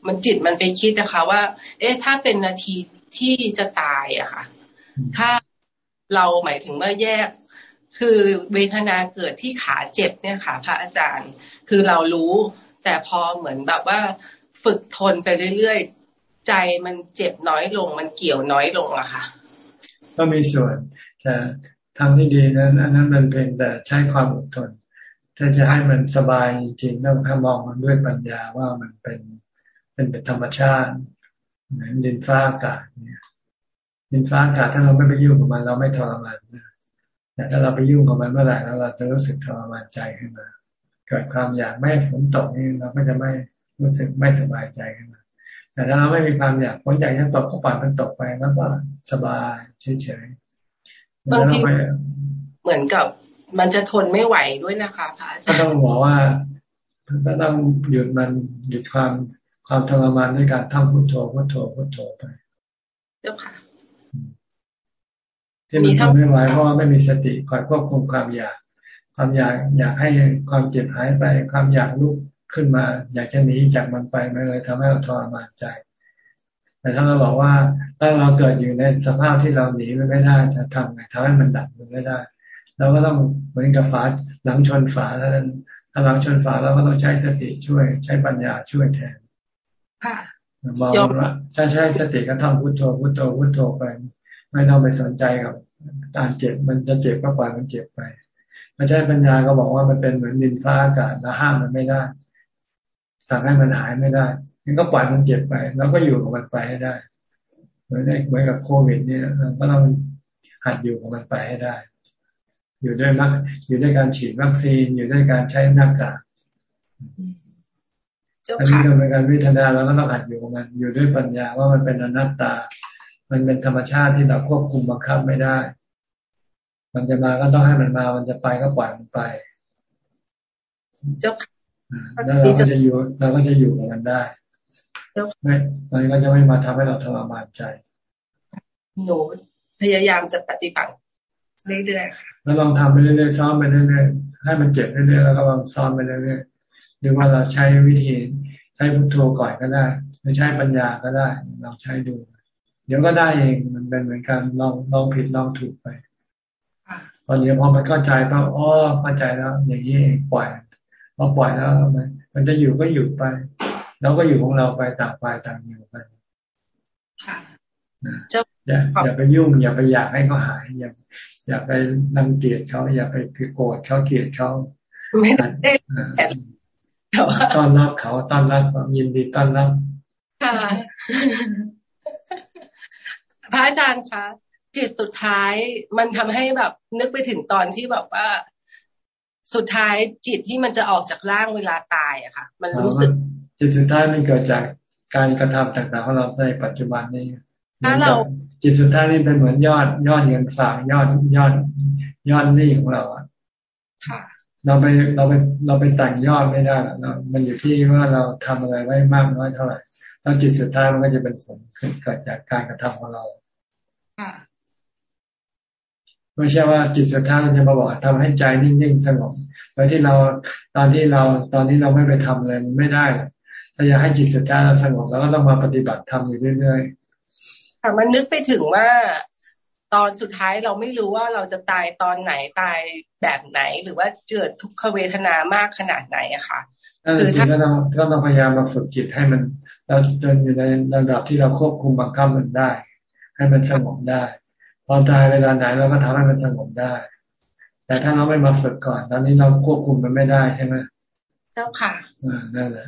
มันจิตมันไปคิดนะคะว่า เอ๊ะถ้าเป็นนาทีที่จะตายอะค่ะ ถ้าเราหมายถึงว่าแยก คือเวทนาเกิดที่ขาเจ็บเนี่ยค่ะ พระอาจารย์ คือเรารู้ แต่พอเหมือนแบบว่า ฝึกทนไปเรื่อยๆ ใจมันเจ็บน้อยลง มันเกี่ยวน้อยลงอะค่ะ
ก็มีส่วนแต่ทางที่ดีนั้นอันนั้นมันเป็นแต่ใช้ความอดทน ถ้าจะให้มันสบายจริงๆต้องมองมันด้วยปัญญาว่ามันเป็นเป็นธรรมชาติเหมือนดินฟ้าอากาศเนี่ยดินฟ้าอากาศถ้าเราไม่ไปยุ่งกับมันเราไม่ทรมานนะแต่ถ้าเราไปยุ่งกับมันเมื่อไหร่แล้วเราจะรู้สึกทรมานใจขึ้นมาเกิดความอยากไม่ฝนตกนี่เราก็จะไม่รู้สึกไม่สบายใจขึ้นมาแต่ถ้าเราไม่มีความอยากฝนอยากจะตกก็ปล่อยมันตกไปแล้วก็สบายเฉย
ๆบางทีเหมือนกับ มันจะทนไม่ไหวด้วยนะคะพระอาจารย์
ก็ต้องบอกว่าก็ต้องหยุดมันหยุดความความทรมานด้วยการท่องพุทโธพุทโธพุทโธไป
เจ้าค่ะ
ที่มันทำไม่ไหวเพราะว่าไม่มีสติคอยควบคุมความอยาก ความอยากอยากให้ความเจ็บหายไป ความอยากลุกขึ้นมา อยากจะหนีจากมันไปมันเลยทำให้เราทรมานใจ แต่ถ้าเราบอกว่าถ้าเราเกิดอยู่ในสภาพที่เราหนีมันไม่ได้จะทำไงทำให้มันดับมันไม่ได้ เราก็ต้องเหมือนกับฝาหลังชนฝาแล้วถ้าหลังชนฝาเราก็ต้องใช้สติช่วย ใช้ปัญญาช่วยแทนมองว่าถ้าใช้สติก็ทำพุทโธพุทโธพุทโธไป ไม่ต้องไปสนใจกับการเจ็บมันจะเจ็บก็ปล่อยมันเจ็บไปไม่ใช่ปัญญาก็บอกว่ามันเป็นเหมือนดินฟ้าอากาศแล้วห้ามมันไม่ได้ สั่งให้มันหายไม่ได้มันก็ปล่อยมันเจ็บไป แล้วก็อยู่กับมันไปให้ได้เหมือนเหมือนกับโควิดเนี่ยเราก็ต้องหัดอยู่กับมันไปให้ได้ อยู่ด้วยมักอยู่ด้วยการฉีดวัคซีนอยู่ด้วยการใช้หน้ากากอันนี้ก็เป็นการวิทนาแล้วก็ต้องหัดอยู่กับมันอยู่ด้วยปัญญาว่ามันเป็นอนัตตา มันเป็นธรรมชาติที่เราควบคุมบังคับไม่ได้ มันจะมาก็ต้องให้มันมา มันจะไปก็ปล่อยมันไป
เจ้า
ค่ะแล้วเราก็จะอยู่เราก็จะอยู่กับมันได้ไม่มันก็จะไม่มาทำให้เราทรมานใจ
หนูพยายามจะปฏิบัติเรื่อยๆค่ะ
แล้วลองทำไปเรื่อยๆซ้อมไปเรื่อยๆให้มันเจ็บเรื่อยๆแล้วก็ลองซ้อมไปเรื่อยๆหรือว่าเราใช้วิธีใช้พุทโธก่อนก็ได้หรือใช้ปัญญาก็ได้ลองใช้ดู เดี๋ยวก็ได้เองมันเป็นเหมือนกันลองลองผิดลองถูกไปพอเดี๋ยวพอมันเข้าใจปั๊บอ๋อเข้าใจแล้ว อย่างนี้ปล่อยพอปล่อยแล้วมันมันจะอยู่ก็อยู่ไปเราก็อยู่ของเราไปต่างไปต่างอยู่ไปอย่าอย่าไปยุ่ง อย่าไปอยากให้เขาหายอย่า อย่าไปนังเกียดเขาอย่าไปโกรธเขาเกลียดเขาไม่ได้ต้อนรับเขาต้อนรับความยินดีต้อนรับค่ะ
พระอาจารย์คะจิตสุดท้ายมันทำให้แบบนึกไปถึงตอนที่แบบว่า สุดท้ายจิตที่มันจะออกจากร่างเวลาตายอะค่ะ มันรู้สึก
จิตสุดท้ายมันเกิดจากการกระทำต่างๆของเราในปัจจุบันนี้ถ้าเรา จิตสุดท้ายนี่เป็นเหมือนยอดยอดเงินฝากยอดยอดยอดหนี้ของเราอะค่ะเราไปเราไปเราไปแต่งยอดไม่ได้เรามันอยู่ที่ว่าเราทำอะไรไว้มากน้อยเท่าไหร่แล้วจิตสุดท้ายมันก็จะเป็นผลเกิดจากการกระทำของเราไม่ใช่ว่าจิตสุดท้ายมันจะมาบอกทำให้ใจนิ่งๆสงบโดยที่เราตอนที่เราตอนนี้เราไม่ไปทำอะไรไม่ได้ถ้าอยากให้จิตสุดท้ายเราสงบเราก็ต้องมาปฏิบัติทำอยู่เรื่อย
ๆ ค่ะมันนึกไปถึงว่าตอนสุดท้ายเราไม่รู้ว่าเราจะตายตอนไหนตายแบบไหน หรือว่าเกิดทุกขเวทนามากขนาดไหนอะค่ะ
คือถ้าเราก็ต้องพยายามมาฝึกจิตให้มันเราจนอยู่ในระดับที่เราควบคุมบังคับมันได้ ให้มันสงบได้ พอตายเวลาไหนเราก็ทำให้มันสงบได้ แต่ถ้าเราไม่มาฝึกก่อน ตอนนี้เราควบคุมมันไม่ได้ใช่ไหม
เจ้าค่ะ
อ่านั่นแหละ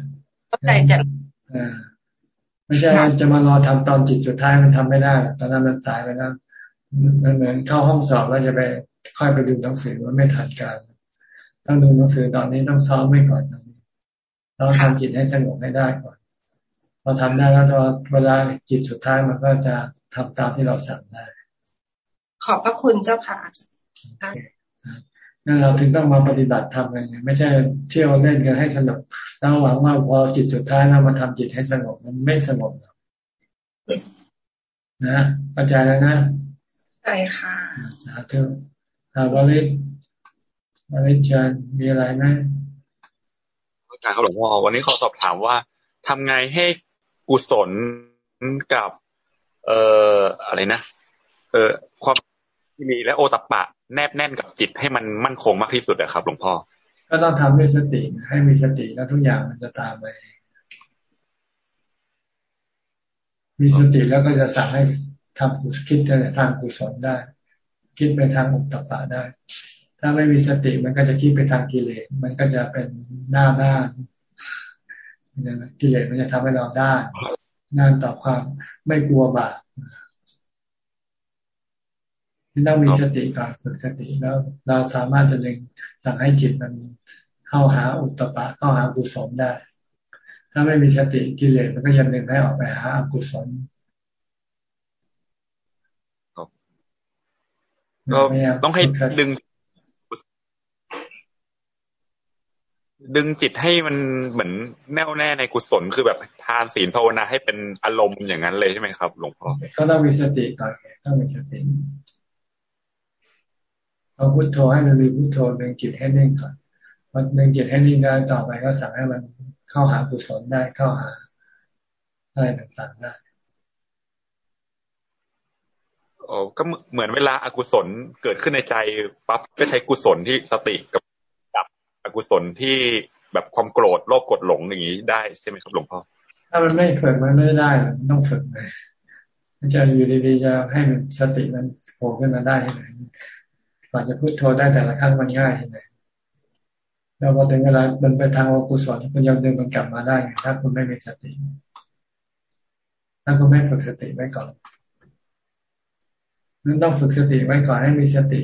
ก็ใจจะ
อ่า ไม่ใช่จะมารอทำตอนจิตสุดท้ายมันทำไม่ได้ ตอนนั้นมันสายไปแล้วมันเหมือนเข้าห้องสอบแล้วจะไปค่อยไปดูหนังสือมันไม่ทันการต้องดูหนังสือตอนนี้ต้องซ้อมไม่ก่อนตอนนี้ต้องทำจิตให้สงบให้ได้ก่อนพอทำได้แล้วเวลาจิตสุดท้ายมันก็จะทำตามที่เราสั่งได้
ขอบพระคุณเจ้าค่ะ
นั่นเราถึงต้องมาปฏิบัติทำกันไม่ใช่เที่ยวเล่นกันให้สนุก แล้วหวังว่าพอจิตสุดท้ายเรามาทำจิตให้สงบมันไม่สงบนะเข้าใจแล้วนะ
ใช่ค่ะ
สาธุอาบริบริจารมีอะไรไหม
อาจารย์เขาบอกว่าวันนี้ขอสอบถามว่าทำไงให้กุศลกับ เอ่ออะไรนะเอ่อความที่มีและโอตปะแนบแน่นกับจิตให้มันมั่นคงมากที่สุดอะครับ หลวงพ่อ
ก็ต้องทำด้วยสติ ให้มีสติแล้วทุกอย่างมันจะตามไปมีสติแล้วก็จะสั่งให้ทำกุศลคิดในทางกุศลได้ คิดไปทางอุตตปะได้ ถ้าไม่มีสติมันก็จะคิดไปทางกิเลสมันก็จะเป็นหน้าด้านกิเลสมันจะทำให้เราได้น่านต่อความไม่กลัวบาป ต้องมีสติก่อนฝึกสติแล้ว เราสามารถจะดึงสั่งให้จิตมันเข้าหาอุตตปะเข้าหากุศลได้ ถ้าไม่มีสติกิเลสมันก็ยังดึงให้ออกไปหาอกุศล
ก็ต้องให้ดึง ดึงจิตให้มันเหมือนแน่วแน่ในกุศลคือแบบทานศีลภาวนาให้เป็นอารมณ์อย่างนั้นเลยใช่ไหมครับ หลวงพ่อ
ก็ต้องมีสติก่อนต้องมีสติ เอาพุทโธให้มันมีพุทโธหนึ่งจิตให้นิ่งก่อนพอหนึ่งจิตให้นิ่งได้ต่อไปก็สั่งให้มันเข้าหากุศลได้เข้าหาอะไรต่างๆได้
โอ้ก็เหมือนเวลาอากุศลเกิดขึ้นในใจปั๊บก็ใช้กุศลที่สติกับดับอกุศลที่แบบความโกรธโลภกดหลงอย่างนี้ได้ใช่ไหมครับหลวงพ่อ
ถ้ามันไม่ฝึกมันไม่ได้ต้องฝึกเลยมันจะอยู่ดีๆจะให้มันสติมันโผล่ขึ้นมาได้ที่ไหน กว่าจะพูดโทรได้แต่ละครั้งมันง่ายที่ไหนแล้วพอถึงเวลามันไปทางอกุศลคุณยังดึงมันกลับมาได้ ถ้าคุณไม่มีสติ ถ้าคุณไม่ฝึกสติไว้ก่อนนั้นต้องฝึกสติไว้ก่อนให้มีสติ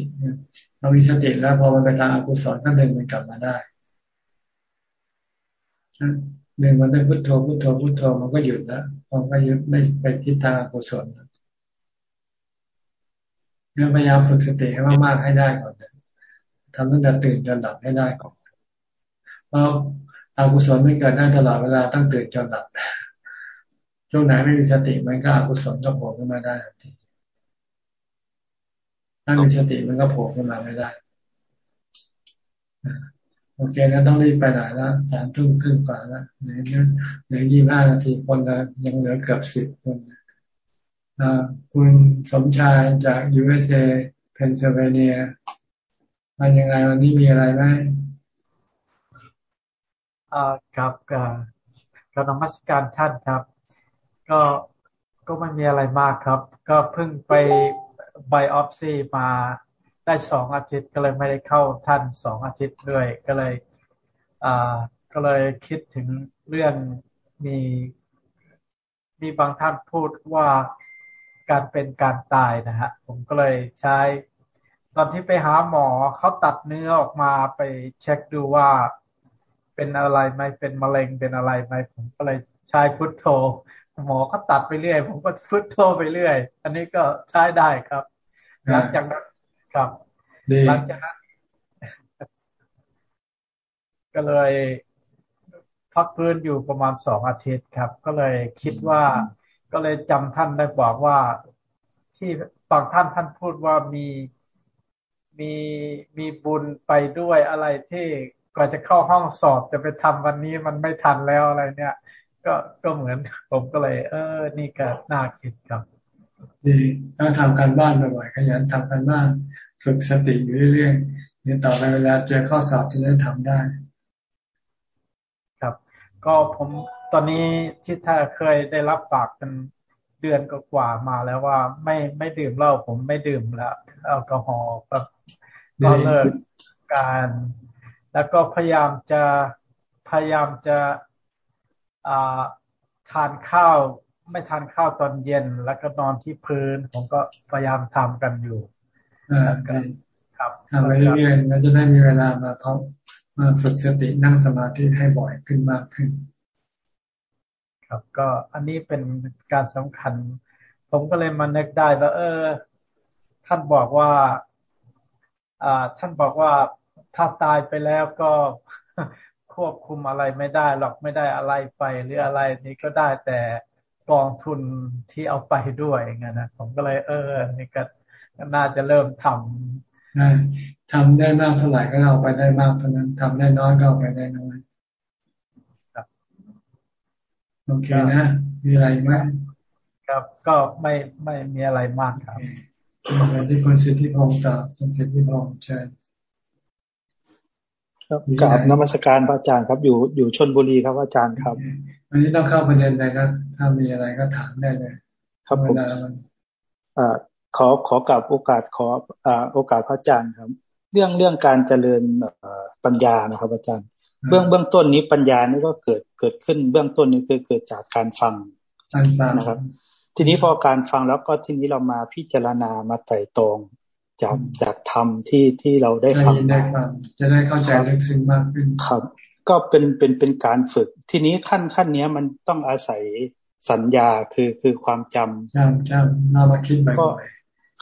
เรามีสติแล้วพอมันไปทางอกุศลก็ดึงมันกลับมาได้ดึงมันได้พุทโธพุทโธพุทโธมันก็หยุดแล้วมันก็หยุดไม่ไปทิศทางอกุศล เนี่ยพยายามฝึกสติให้มากๆให้ได้ก่อนทำตั้งแต่ตื่นจนหลับให้ได้ก่อนเพราะอากุศลไม่เกิดได้ตลอดเวลาตั้งตื่นจนหลับช่วงไหนไม่มีสติมันก็อกุศลก็โผล่ขึ้นมาได้ทันทีถ้ามีสติมันก็โผล่ขึ้นมาไม่ได้โอเคนะต้องรีบไปไหนแล้วสามทุ่มครึ่งกว่าล้วเหลือเหลือยี่ห้านาทีคนละยังเหลือเกือบสิบคน คุณสมชายจาก USA เพนซิลเวเนียมันยังไงวันนี้มีอะไรไหม
ครับก็นมัสการท่านครับ ก็ก็ไม่มีอะไรมากครับ ก็เพิ่งไป biopsy มาได้สองอาทิตย์ก็เลยไม่ได้เข้าท่านสองอาทิตย์ด้วย ก็เลยก็เลยคิดถึงเรื่องมีมีบางท่านพูดว่า การเป็นการตายนะฮะ ผมก็เลยใช้ ตอนที่ไปหาหมอเขาตัดเนื้อออกมาไปเช็คดูว่าเป็นอะไรไหมเป็นมะเร็งเป็นอะไรไหมผมก็เลยใช้พุทโธ หมอก็ตัดไปเรื่อย ผมก็พุทโธไปเรื่อย อันนี้ก็ใช้ได้ครับ หลังจากนั้นครับหลังจากนั้นก็เลยพักพื้นอยู่ประมาณสองอาทิตย์ครับ ก็เลยคิดว่า ก็เลยจำท่านได้บอกว่าที่บางท่านท่านพูดว่ามีมีมีบุญไปด้วยอะไรที่กว่าจะเข้าห้องสอบจะไปทำวันนี้มันไม่ทันแล้วอะไรเนี่ย ก็ก็เหมือนผมก็เลย เออ นี่ก็น่าคิดครับ
ดีต้องทำการบ้านบ่อยๆขยันทำการบ้านฝึกสติอยู่เรื่อยๆเนี่ยต่อไปเวลาเจอข้อสอบจะได้ทำได้
ครับ ก็ผม ตอนนี้ที่ถ้าเคยได้รับปากเป็นเดือนก็กว่ามาแล้วว่า ไม่ไม่ดื่มเหล้าผมไม่ดื่มแล้วแอลกอฮอล์ก็ก็เลิกการ แล้วก็พยายามจะพยายามจะอ่าทานข้าวไม่ทานข้าวตอนเย็น แล้วก็นอนที่พื้น ผมก็พยายามทำกันอยู่
ครับทำไปเรื่อยๆแล้วจะได้มีเวลามาทบมาฝึกสตินั่งสมาธิให้บ่อยขึ้นมากขึ้น
ครับ ก็อันนี้เป็นการสำคัญ ผมก็เลยมานึกได้ว่าเออ ท่านบอกว่า อ่า ท่านบอกว่าถ้าตายไปแล้วก็ควบคุมอะไรไม่ได้หรอกไม่ได้อะไรไปหรืออะไรนี่ก็ได้แต่กองทุนที่เอาไปด้วยไงนะผมก็เลยเออนี่ก็น่าจะเริ่มทำ
ทำได้มากเท่าไหร่ก็เอาไปได้มากเท่านั้นทำได้น้อยก็เอาไปได้น้อย โอเคนะ มีอะไรไหม
ครับก็ไม่ไม่มีอะไรมากครับ
ที่คุณสิทธิพงศ์ตอบคุณสิทธิพงศ์เชิญ
ครับกราบนมัสการพระอาจารย์ครับ อยู่อยู่ชนบุรีครับอาจารย์ครับ
วันนี้ต้องเข้าประเด็นเลยครับถ้ามีอะไรก็ถามได้เลย
ครับผมอ่าขอขอกราบโอกาสขออ่าโอกาสพระอาจารย์ครับ เรื่องเรื่องการเจริญปัญญานะครับ อาจารย์ เบื้องเบื้องต้นนี้ปัญญานี่ก็เกิดเกิดขึ้นเบื้องต้นนี้คือเกิดจากการฟังนะครับ ทีนี้พอการฟังแล้วก็ทีนี้เรามาพิจารณามาไต่ตรองจากจากธรรมที่ที่เราได้ฟัง
ได้ฟังจะได้เข้าใจลึกซึ้งมากขึ้น
ครับ ก็เป็นเป็นเป็นการฝึก ทีนี้ขั้นขั้นนี้มันต้องอาศัยสัญญาคือคือความจำ
จำจำเรามาคิดบ่อย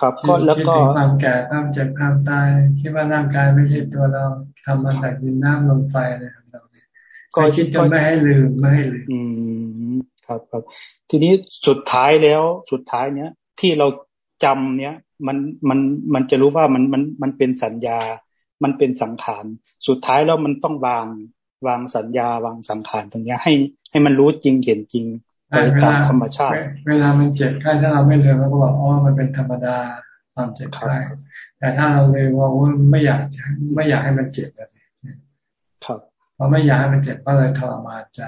ครับก็แล้วก็
ความแก่ความเจ็บความตายคิดว่าร่างกายไม่ใช่ตัวเรา ทำมาจากดินน้ำลมไฟอะไรของเราเนี่ยก็คิดจนไม่ให้ลืมไม่ให้ลืม
อืมครับครับทีนี้สุดท้ายแล้วสุดท้ายเนี้ยที่เราจำเนี้ยมันมันมันจะรู้ว่ามันมันมันเป็นสัญญา มันเป็นสังขารสุดท้ายแล้วมันต้องวางวางสัญญาวางสังขารตรงนี้ให้ให้มันรู้จริงเห็นจริงไปตามธรรมชาติ
เวลามันเจ็บไข้ถ้าเราไม่เลยเราก็บอกอ๋อมันเป็นธรรมดาความเจ็บไข้ แต่ถ้าเราเลยว่าไม่อยากไม่อยากให้มันเจ็บแบบนี้
ครับ
เพราะไม่อยากให้มันเจ็บก็เลยทรมานใจ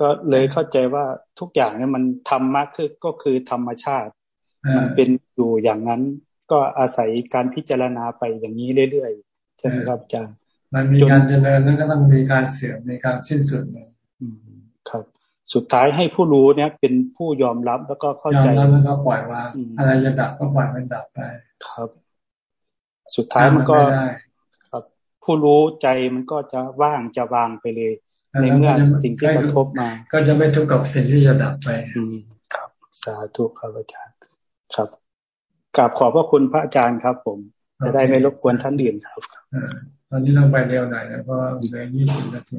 ก็เลยเข้าใจว่าทุกอย่างเนี่ยมันธรรมะคือก็คือธรรมชาติ มันเป็นอยู่อย่างนั้น ก็อาศัยการพิจารณาไปอย่างนี้เรื่อยๆใช่ไหมครับอาจารย์
มันมีการเจริญแล้วก็ต้องมีการเสื่อมมีการสิ้นสุดเลย
ครับ สุดท้ายให้ผู้รู้เนี่ยเป็นผู้ยอมรับแล้วก็เข้าใจ
ยอมรับแล้วก็ปล่อยวางอะไรจะดับก็ปล่อยมันดับไป
ครับ สุดท้ายมันก็ครับ ผู้รู้ใจมันก็จะว่างจะวางไปเลย ในเมื่อสิ่งที่กระทบมา
ก็จะไม่ทุกข์กับสิ่งที่จะดับไป
อืมครับ สาธุครับอาจารย์ครับกราบขอบพระคุณพระอาจารย์ครับ ผม จะได้ไม่รบกวนท่านอื่นครับ
ตอนนี้เราไปเร็วหน่อยนะเพราะเหลือยี่สิบนาที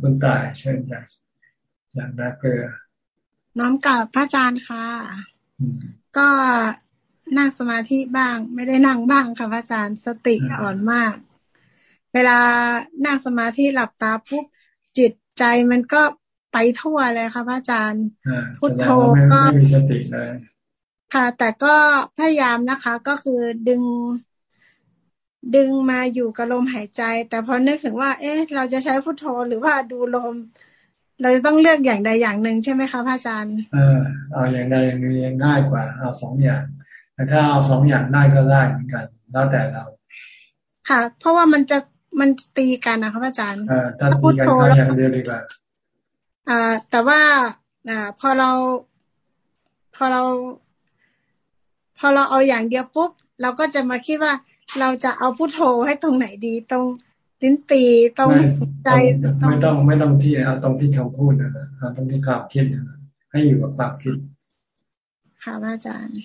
คุณตายเชิญจากจากนาเกลือ
น้อมกราบพระอาจารย์ค่ะ ก็ นั่งสมาธิบ้าง ไม่ได้นั่งบ้างค่ะพระอาจารย์สติอ่อนมาก เวลานั่งสมาธิหลับตาปุ๊บจิตใจมันก็ไปทั่วเลยค่ะพระอาจารย์พุทโธก็
ไม่มีสติเลย
ค่ะ แต่ก็พยายามนะคะ ก็คือดึง ดึงมาอยู่กับลมหายใจ แต่พอนึกถึงว่า เอ๊ะ เราจะใช้พุทโธหรือว่าดูลม เราจะต้องเลือกอย่างใดอย่างหนึ่งใช่ไหมคะพระอาจารย์
เออเอาอย่างใดอย่างหนึ่งง่ายกว่า เอาสองอย่าง แต่ถ้าเอาสองอย่างได้ก็ได้เหมือนกัน แล้วแต่เรา
ค่ะ เพราะว่ามันจะมันตีกันนะคะพระอาจารย์
เออถ้าพุทโธแล้วอย่างเดียวดีกว่า
อ่า แต่ว่า อ่า พอเรา พอเรา พอเราเอาอย่างเดียวปุ๊บ เราก็จะมาคิดว่าเราจะเอาพุทโธให้ตรงไหนดีตรงลิ้นปีตรงใจ
ไม่ต้องไม่ต้องที่เอาตรงที่คำพูดนะเอาตรงที่ความคิดนะให้อยู่กับความคิด
ค่ะอาจารย์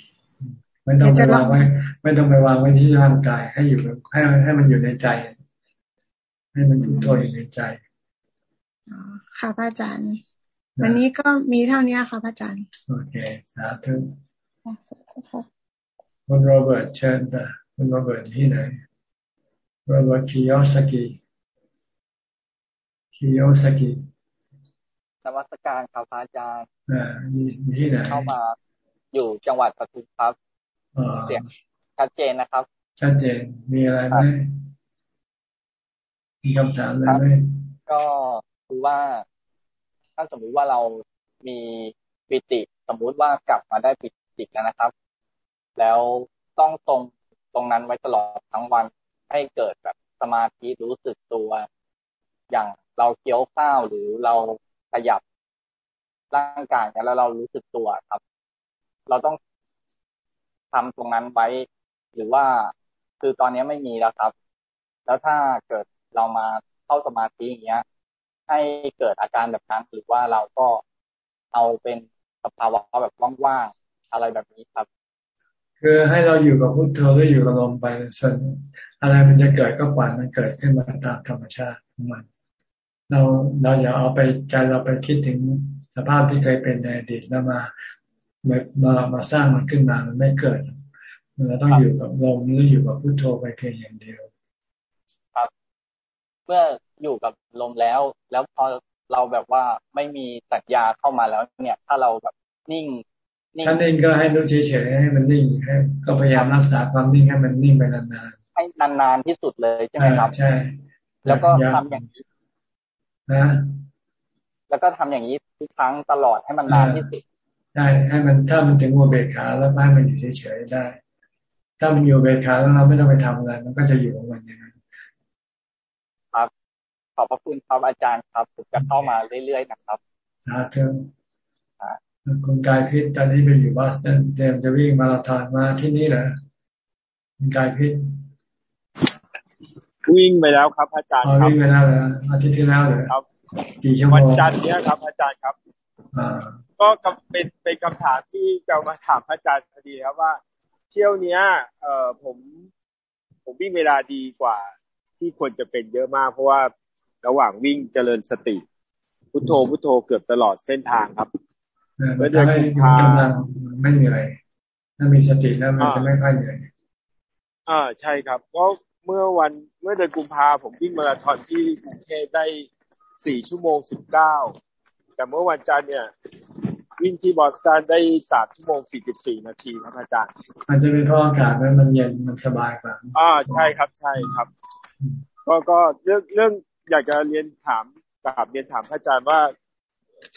ไม่ต้องไปวางไว้ ไม่ต้องไปวางไว้ที่ร่างกาย ให้อยู่ให้ให้มันอยู่ในใจ ให้มันถูกตัวอยู่ในใจ
ค่ะพระอาจารย์ วันนี้ก็มีเท่านี้ค่ะพระอาจารย์
โอเค สาธุคุณโรเบิร์ตเชิญนะคุณโรเบิร์ตที่ไหนโรเบิร์ตคิโยสกิคิโยสกิ
นนมัสการครับอาจารย์
อ่ามีที่ไหน
เข้ามาอยู่จังหวัดปทุมครับ เสียงชัดเจนนะครับ
ชัดเจนมีอะไรไหมมีคำถามอะไรไหม
ก็คือว่า ถ้าสมมุติว่าเรามีปิติสมมุติว่ากลับมาได้ปิติแล้วนะครับ แล้วต้องตรงตรงนั้นไว้ตลอดทั้งวันให้เกิดแบบสมาธิรู้สึกตัว อย่างเราเคี้ยวข้าวหรือเราขยับร่างกายแล้วเรารู้สึกตัวครับ เราต้อง ทำตรงนั้นไว้ หรือว่าคือตอนนี้ไม่มีแล้วครับ แล้วถ้าเกิดเรามาเข้าสมาธิอย่างเงี้ย ให้เกิดอาการแบบนั้นหรือว่าเราก็เอาเป็นสภาวะแบบว่างๆอะไรแบบนี้ครับ
คือให้เราอยู่กับพุทโธหรืออยู่กับลมไปส่วนอะไรมันจะเกิดก็ปล่อยมันเกิดขึ้นมาตามธรรมชาติของมัน เราเราอย่าเอาไปใจเราไปคิดถึงสภาพที่เคยเป็นในอดีตแล้วมา มามาสร้างมันขึ้นมามันไม่เกิดเราต้องอยู่กับลมหรืออยู่กับพุทโธไปเพียงอย่างเดียว
ครับ เมื่ออยู่กับลมแล้ว แล้วพอเราแบบว่าไม่มีสัญญาเข้ามาแล้วเนี่ย ถ้าเราแบบนิ่ง
ถ้านิ่งก็ให้รู้เฉยๆให้มันนิ่งให้ก็พยายามรักษาความนิ่งให้มันนิ่งไปนาน
ๆให้นานๆที่สุดเลยใช่ไหมครับ
ใช่
แล้วก็ทำอย่างนี้
นะ
แล้วก็ทำอย่างนี้ทุกครั้งตลอดให้มันนานที่สุด
ใช่ให้มันถ้ามันถึงอุเบกขาแล้วให้มันอยู่เฉยๆได้ ถ้ามันอยู่เบกขาแล้วเราไม่ต้องไปทำอะไรมันก็จะอยู่ของมันอย่างนั้น
ครับ ขอบพระคุณครับอาจารย์ครับผมจะเข้ามาเรื่อยๆนะครับ
สาธุคุณกายพิษตอนนี้ไปอยู่บอสตันเตรียมจะวิ่งมาราธอนมาที่นี่เหรอคุณกายพิษ
วิ่งไปแล้วครับ อาจารย์
ครับวิ่งไปแล้วเหรออาทิตย์ที่แล้วเหรอ
ครับ
กี่ชั่วโมง
วันจันทร์เนี้ยครับ อาจารย์ครับ ก็เป็นเป็นคำถามที่จะมาถามอาจารย์พอดีครับว่า เที่ยวเนี้ย เอ่อผมผมวิ่งเวลาดีกว่า ที่ควรจะเป็นเยอะมาก เพราะว่าระหว่างวิ่งเจริญสติ พุทโธพุทโธเกือบตลอดเส้นทางครับ
เมื่อจะไม่มีกำลังไม่เหนื่อยถ้ามีสติแล้วมันจะไม่ค่อยเหนื่อย
อ่าใช่ครับเพราะเมื่อวันเมื่อเดือนกุมภาผมวิ่งมาราธอนที่กรุงเทพได้สี่ชั่วโมงสิบเก้า แต่เมื่อวันจันทร์เนี่ย วิ่งที่บอสตันได้สามชั่วโมงสี่สิบสี่นาทีครับอาจารย์
มันจะเป็นเพราะอากาศมันเย็นมันสบายกว่า
อ่าใช่ครับใช่ครับ ก็ก็เรื่องเรื่องอยากจะเรียนถามกราบเรียนถามอาจารย์ว่า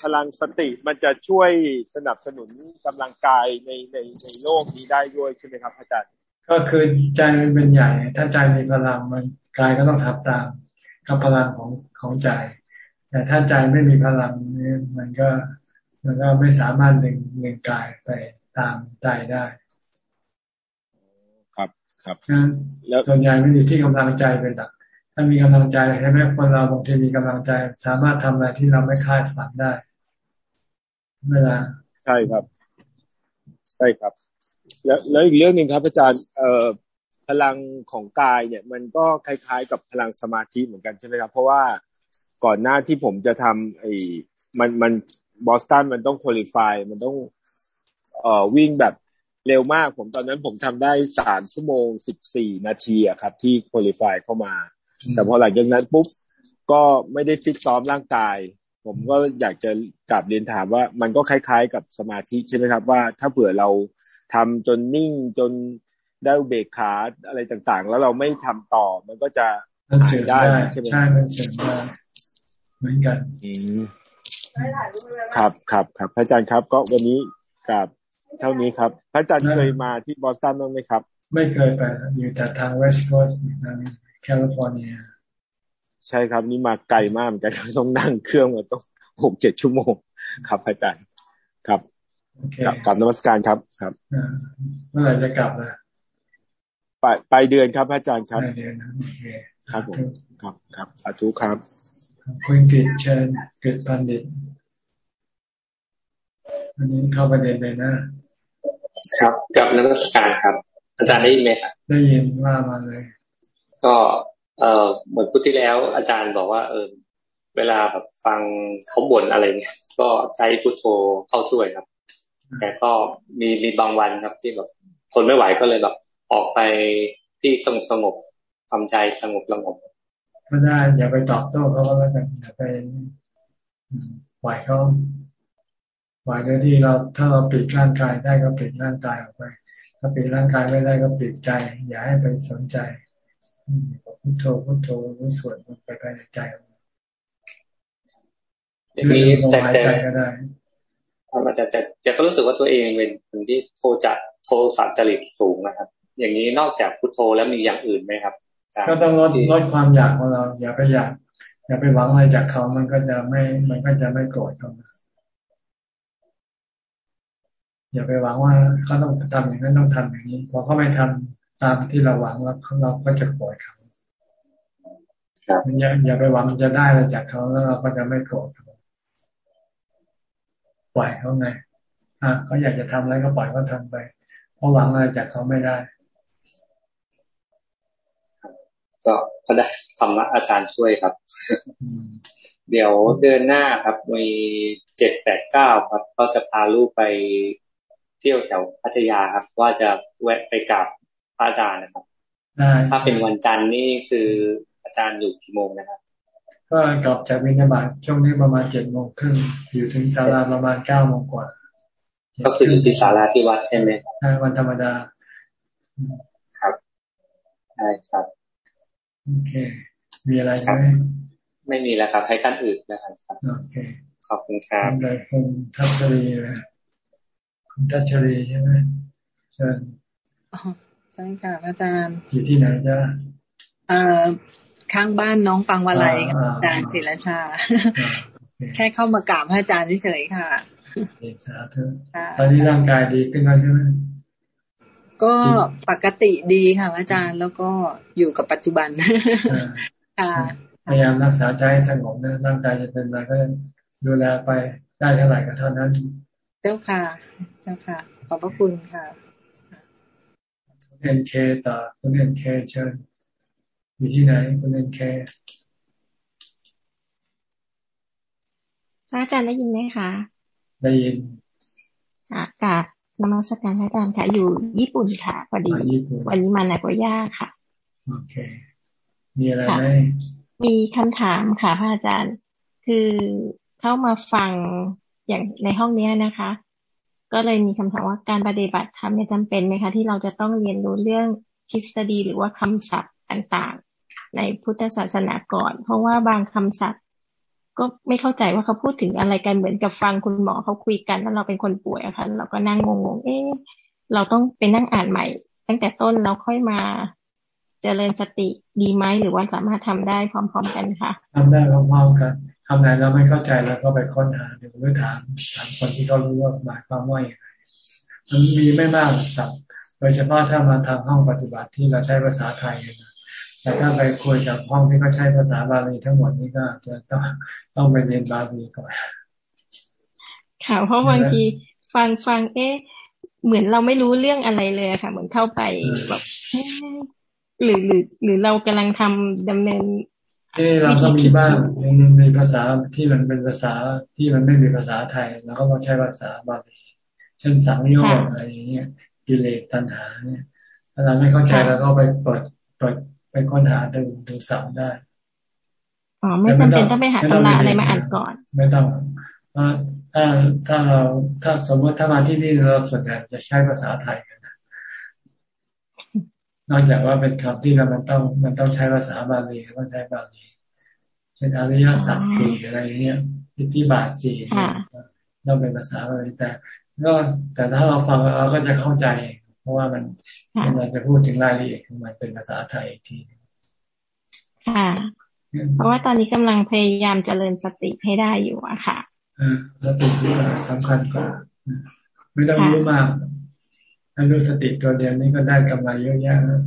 พลังสติมันจะช่วยสนับสนุนกำลังกายในในในโลกนี้ได้ด้วยใช่ไหมครับอาจารย์
ก็คือใจมันเป็นใหญ่ ถ้าใจมีพลังมันกายก็ต้องทับตามกับพลังของของใจ แต่ถ้าใจไม่มีพลังนี่มันก็มันก็ไม่สามารถดึงดึงกายไปตามใจได้
ครับครับ
แล้วส่วนใหญ่มันอยู่ที่กำลังใจเป็นหลักถ้ามีกำลังใจใช่ไหมคนเราบางทีมีกำลังใจ สามารถทำอะไรที่เราไม่คาดฝันได้เวลา
ใช่ครับ ใช่ครับ แล้วแล้วอีกเรื่องหนึ่งครับอาจารย์ เอ่อพลังของกายเนี่ย มันก็คล้ายๆกับพลังสมาธิเหมือนกันใช่ไหมครับ เพราะว่า ก่อนหน้าที่ผมจะทำไอ้มันมันบอสตันมันต้องคุริฟายมันต้องเอ่อวิ่งแบบเร็วมาก ผมตอนนั้นผมทำได้สามชั่วโมงสิบสี่นาทีอะครับ ที่คุริฟายเข้ามา แต่พอหลังจากนั้นปุ๊บก็ไม่ได้ฟิตซ้อมร่างกาย ผมก็อยากจะกลับเรียนถามว่ามันก็คล้าย ๆ กับสมาธิใช่ไหมครับว่า ถ้าเผื่อเราทำจนนิ่งจนได้อุเบกขาอะไรต่างๆ แล้วเราไม่ทำต่อมันก็จะ
หายได้ใช่ไหมใช่มันเสื่อมได้ เหมือนกัน
อืมครับครับครับพระอาจารย์ครับ ก็วันนี้กับเท่านี้ครับ พระอาจารย์เคยมาที่บอสตันบ้างไหมครับ
ไม่เคยไปอยู่แต่ทาง West Coast ทางแคลิฟอร์เนีย
ใช่ครับนี่มาไกลมากเหมือนกันต้องนั่งเครื่องมาต้องหกเจ็ดชั่วโมงครับอาจารย์ครับกลับกลับนมัสการครับครับ
เมื่อไหร่จะกลับนะ
ไปไปเดือนครับอาจารย์ครับ
เดือนโอเค
ครับผมครับครับสาธุครับ
คุณกิตเชิญกิตพันดิตอันนี้เข้าประเด็นเลยนะ
ครับกับนักวิชการครับ อาจารย์ได้ยินไหมครับ
ได้ยินว่ามาเลย
ก็เออเหมือนพุทที่แล้ว อาจารย์บอกว่า เออเวลาแบบฟังเขาบ่นอะไรเนี่ยก็ใช้พุทโธเข้าช่วยครับ แต่ก็มีมีบางวันครับที่แบบทนไม่ไหวก็เลยแบบออกไปที่สงบสงบทำใจสงบสงบ
ก็ได้อย่าไปตอบโต้เขาก็แล้วกันอย่าไปปล่อยเขาปล่อยโดยที่เราถ้าเราปิดร่างกายได้ก็ปิดร่างกายออกไป ถ้าปิดร่างกายไม่ได้ก็ปิดใจ อย่าให้ไปสนใจพุทโธพุทโธรู้สวดมันไปภายในใจ
อย่างนี้แต่แต่ก็ได้อาจารย์แต่แต่ก็รู้สึกว่าตัวเองเป็นคนที่โทจะโทสัจริตสูงนะครับ อย่างนี้นอกจากพุทโธแล้วมีอย่างอื่นไหมครับ
ก็ต้องลดลดความอยากของเรา อย่าไปอยาก อย่าไปหวังอะไรจากเขามันก็จะไม่ มันก็จะไม่โกรธเขาอย่าไปหวังว่าเขาต้องทำอย่างนั้นต้องทำอย่างนี้พอเขาไม่ทำตามที่เราหวังแล้วเราก็จะโกรธเขาอย่าอย่าไปหวังมันจะได้อะไรจากเขาแล้วเราก็จะไม่โกรธเขาปล่อยเขาไงอะเขาอยากจะทำอะไรก็ปล่อยเขาทาไปพอราะหวังอะไรจากเขาไม่ได้
ก็ก็ได้ธรรมะอาจารย์ช่วยครับ เดี๋ยวเดือนหน้าครับมีเจ็ดแปดเก้าครับ ก็จะพาลูกไปเที่ยวแถวพัทยาครับ ว่าจะแวะไปกราบพระอาจารย์นะครับถ้าเป็นวันจันทร์นี่คืออาจารย์อยู่กี่โมงนะครับ
ก็กลับจากวินาบาตช่วงนี้ประมาณเจ็ดโมงครึ่งอยู่ถึงศาลาประมาณเก้าโมงกว่า
ก็คืออยู่ที่ศาลาที่วัดใช่ไหม
ใช่วันธรรมดา
ครับใช่ครับ
โอเค มีอะไรไหม
ไม่มีแล้วครับ ให้ท่านอื่นนะครับ
โอเค
ขอบคุณครับ
เลยคุณทัชรีนะคุณทัชรีใช่ไหมเชิญ
ใช่ค่ะอาจารย์
อยู่ที่ไหนจ๊ะ
เอ่อข้างบ้านน้องปังวลัยอาจารย์ศิลชา แค่เข้ามากราบพระอาจารย์เฉยๆค่ะ
สาธุตอนนี้ร่างกายดีขึ้นแล้วใช่ไหม
ก็ปกติดีค่ะอาจารย์แล้วก็อยู่กับปัจจุบันค่ะ
พยายามรักษาใจสงบนะร่างกายจะเป็นอะไรก็ดูแลไปได้เท่าไหร่ก็เท่านั้น
เจ้าค่ะ เจ้าค่ะ ขอบพระคุณค่ะ
คุณเอ็นเคต่อคุณเอ็นเคเชิญอยู่ที่ไหนคุณเอ็นเค
อาจารย์ได้ยินไหมคะ
ได้ยิน
ค่ะกาบ นมัสการอาจารย์ค่ะ อยู่ญี่ปุ่นค่ะพอดี วันนี้มาหนักว่าาค่ะ
โอเค มีอะไรไหม
มีคำถามค่ะพระอาจารย์ คือเข้ามาฟังอย่างในห้องนี้นะคะ ก็เลยมีคำถามว่าการปฏิบัติธรรมเนี่ยจำเป็นไหมคะ ที่เราจะต้องเรียนรู้เรื่องทฤษฎีหรือว่าคำศัพท์ต่างๆ ในพุทธศาสนาก่อน เพราะว่าบางคำศัพท์ ก็ไม่เข้าใจว่าเขาพูดถึงอะไรกันเหมือนกับฟังคุณหมอเขาคุยกันแล้วเราเป็นคนป่วยอะค่ะเราก็นั่งงงๆเอ๊ะเราต้องไปนั่งอ่านใหม่ ตั้งแต่ต้นเราค่อยมาเจริญสติดีไหมหรือว่าสามารถทำได้พร้อม ๆ กันคะ
ทำได้พร้อมๆกันทำไหนเราไม่เข้าใจแล้วก็ไปค้นหาหรือถามถามคนที่เขารู้ว่าหมายความว่าอย่างไรมันมีไม่มากสักโดยเฉพาะถ้ามาทำห้องปฏิบัติที่เราใช้ภาษาไทยนะ แต่ถ้าไปคุยกับห้องที่เขาใช้ภาษาบาลีทั้งหมดนี่ก็จะต้องต้องไปเรียนบาลีก่อน
ค่ะเพราะบางทีฟังฟังเอ๊ะ เหมือนเราไม่รู้เรื่องอะไรเลยค่ะ เหมือนเข้าไปแบบหรือหรือหรือเรากำลังทำดำเนิน
เออเราก็มีบ้างยังมีภาษาที่มันเป็นภาษาที่มันไม่มีภาษาไทยแล้วก็ต้องใช้ภาษาบาลีเช่นสังโยชน์อะไรอย่างเงี้ยกิเลสตัณหาเนี่ยถ้าเราไม่เข้าใจแล้วก็ไปเปิดเปิด ไปค้นหาดูดูสัมได้
อ๋อไม่จำเป็นต้องไปหาตำราอะไรมาอ่านก่อน
ไม่ต้องถ้าถ้าเราถ้าสมมติถ้ามาที่นี่เราส่วนใหญ่จะใช้ภาษาไทยกันนอกจากว่าเป็นคำที่เรามันต้องมันต้องใช้ภาษาบาลีต้องใช้บาลีเช่นอริยสัจสี่อะไรเงี้ยอิทธิบาทสี่ต้องเป็นภาษาบาลีแต่ก็แต่ถ้าเราฟังเราก็จะเข้าใจเพราะว่ามันมันจะพูดถึงรายละเอียดของมันเป็นภาษาไทยอีกที
ค่ะ เพราะว่าตอนนี้กำลังพยายามเจริญสติให้ได้อยู่อะค่ะ
สติคือสำคัญกว่าไม่ต้องรู้มากถ้ารู้สติตัวเดียวนี้ก็ได้กำไรเยอะแยะแล้ว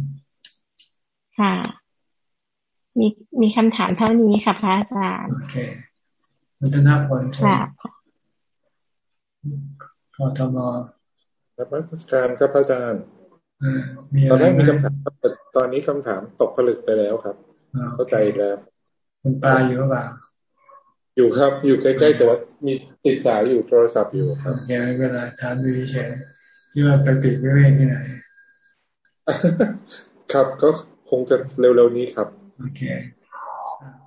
ค่ะ มีมีคำถามเท่านี้ค่ะพระอาจารย์ โอเค
มันจะน่าผลใช่กทม
ครับอาจารย์ครับอาจารย์ตอนแรกมีคำถามแต่ตอนนี้คำถามตกผลึกไปแล้วครับเข้าใจแล้ว
คุณปาอยู่หรือเปล่า
อยู่ครับ อยู่ใกล้ๆแต่ว่ามีติดสายอยู่โทรศัพท์อยู่ครับ
ยังไม่เป็นไรถามดูเฉยที่ว่าไปปิดวิเวกที่ไหน
ครับก็คงจะเร็วๆนี้ครับ
โอเค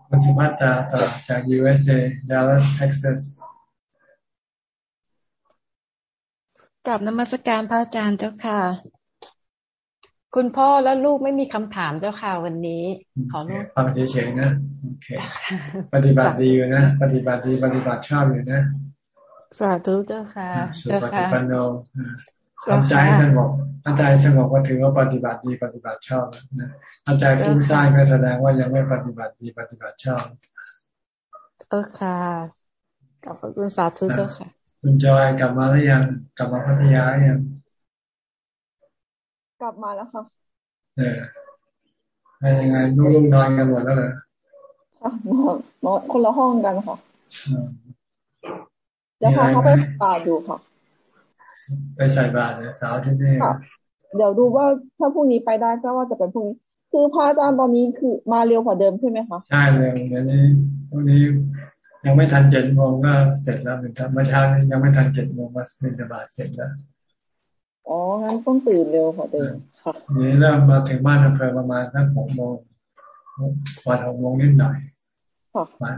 คุณสุภัตตาต่อจาก USA Dallas Texas
กับนมัสการพระอาจารย์เจ้าค่ะ คุณพ่อและลูกไม่มีคำถามเจ้าค่ะวันนี้ ขอลูก
ฟังเฉยๆนะโอเคปฏิบัติดีอยู่นะปฏิบัติดีปฏิบัติชอบอยู่นะ
สาธุเจ้าค่ะ
สุปฏิปันโนทำใจสงบถ้าใจสงบก็ถือว่าปฏิบัติดีปฏิบัติชอบนะถ้าใจฟุ้งซ่านก็แสดงว่ายังไม่ปฏิบัติดีปฏิบัติชอบ
เออค่ะกลับคุณสาธุเจ้าค่ะ
คุณจอยกลับมาแล้วยังกลับมาพัทยายัง
กลับมาแล้วค่ะ
เออเป็นยังไงลูกนอนกันหมดแล้วเหรอ
ค่ะนอนนอนคนละห้องกันค่ะแล้วพาเขาไปป่าอยู่ค่ะ
ไปใส่บาตรเนี่ยสาวที่นี่
เดี๋ยวดูว่าถ้าพรุ่งนี้ไปได้ก็ว่าจะเป็นพรุ่งนี้ คือพระอาจารย์ตอนนี้คือมาเร็วกว่าเดิมใช่ไหมคะ
ใช่เร็วเดี๋ยวนี้พรุ่งนี้ ยังไม่ทันเจ็ดโมงก็เสร็จแล้วเป็นธรรมชาติยังไม่ทันเจ็ดโมงก็เป็นบาทเสร็จแล้ว
อ๋องั้นต้องตื่นเร็วกว่าเดิมค่ะ
นี่เริ่มมาถึงบ้านอำเภอประมาณตั้งหกโมงวันหกโมงนิดหน่อยมา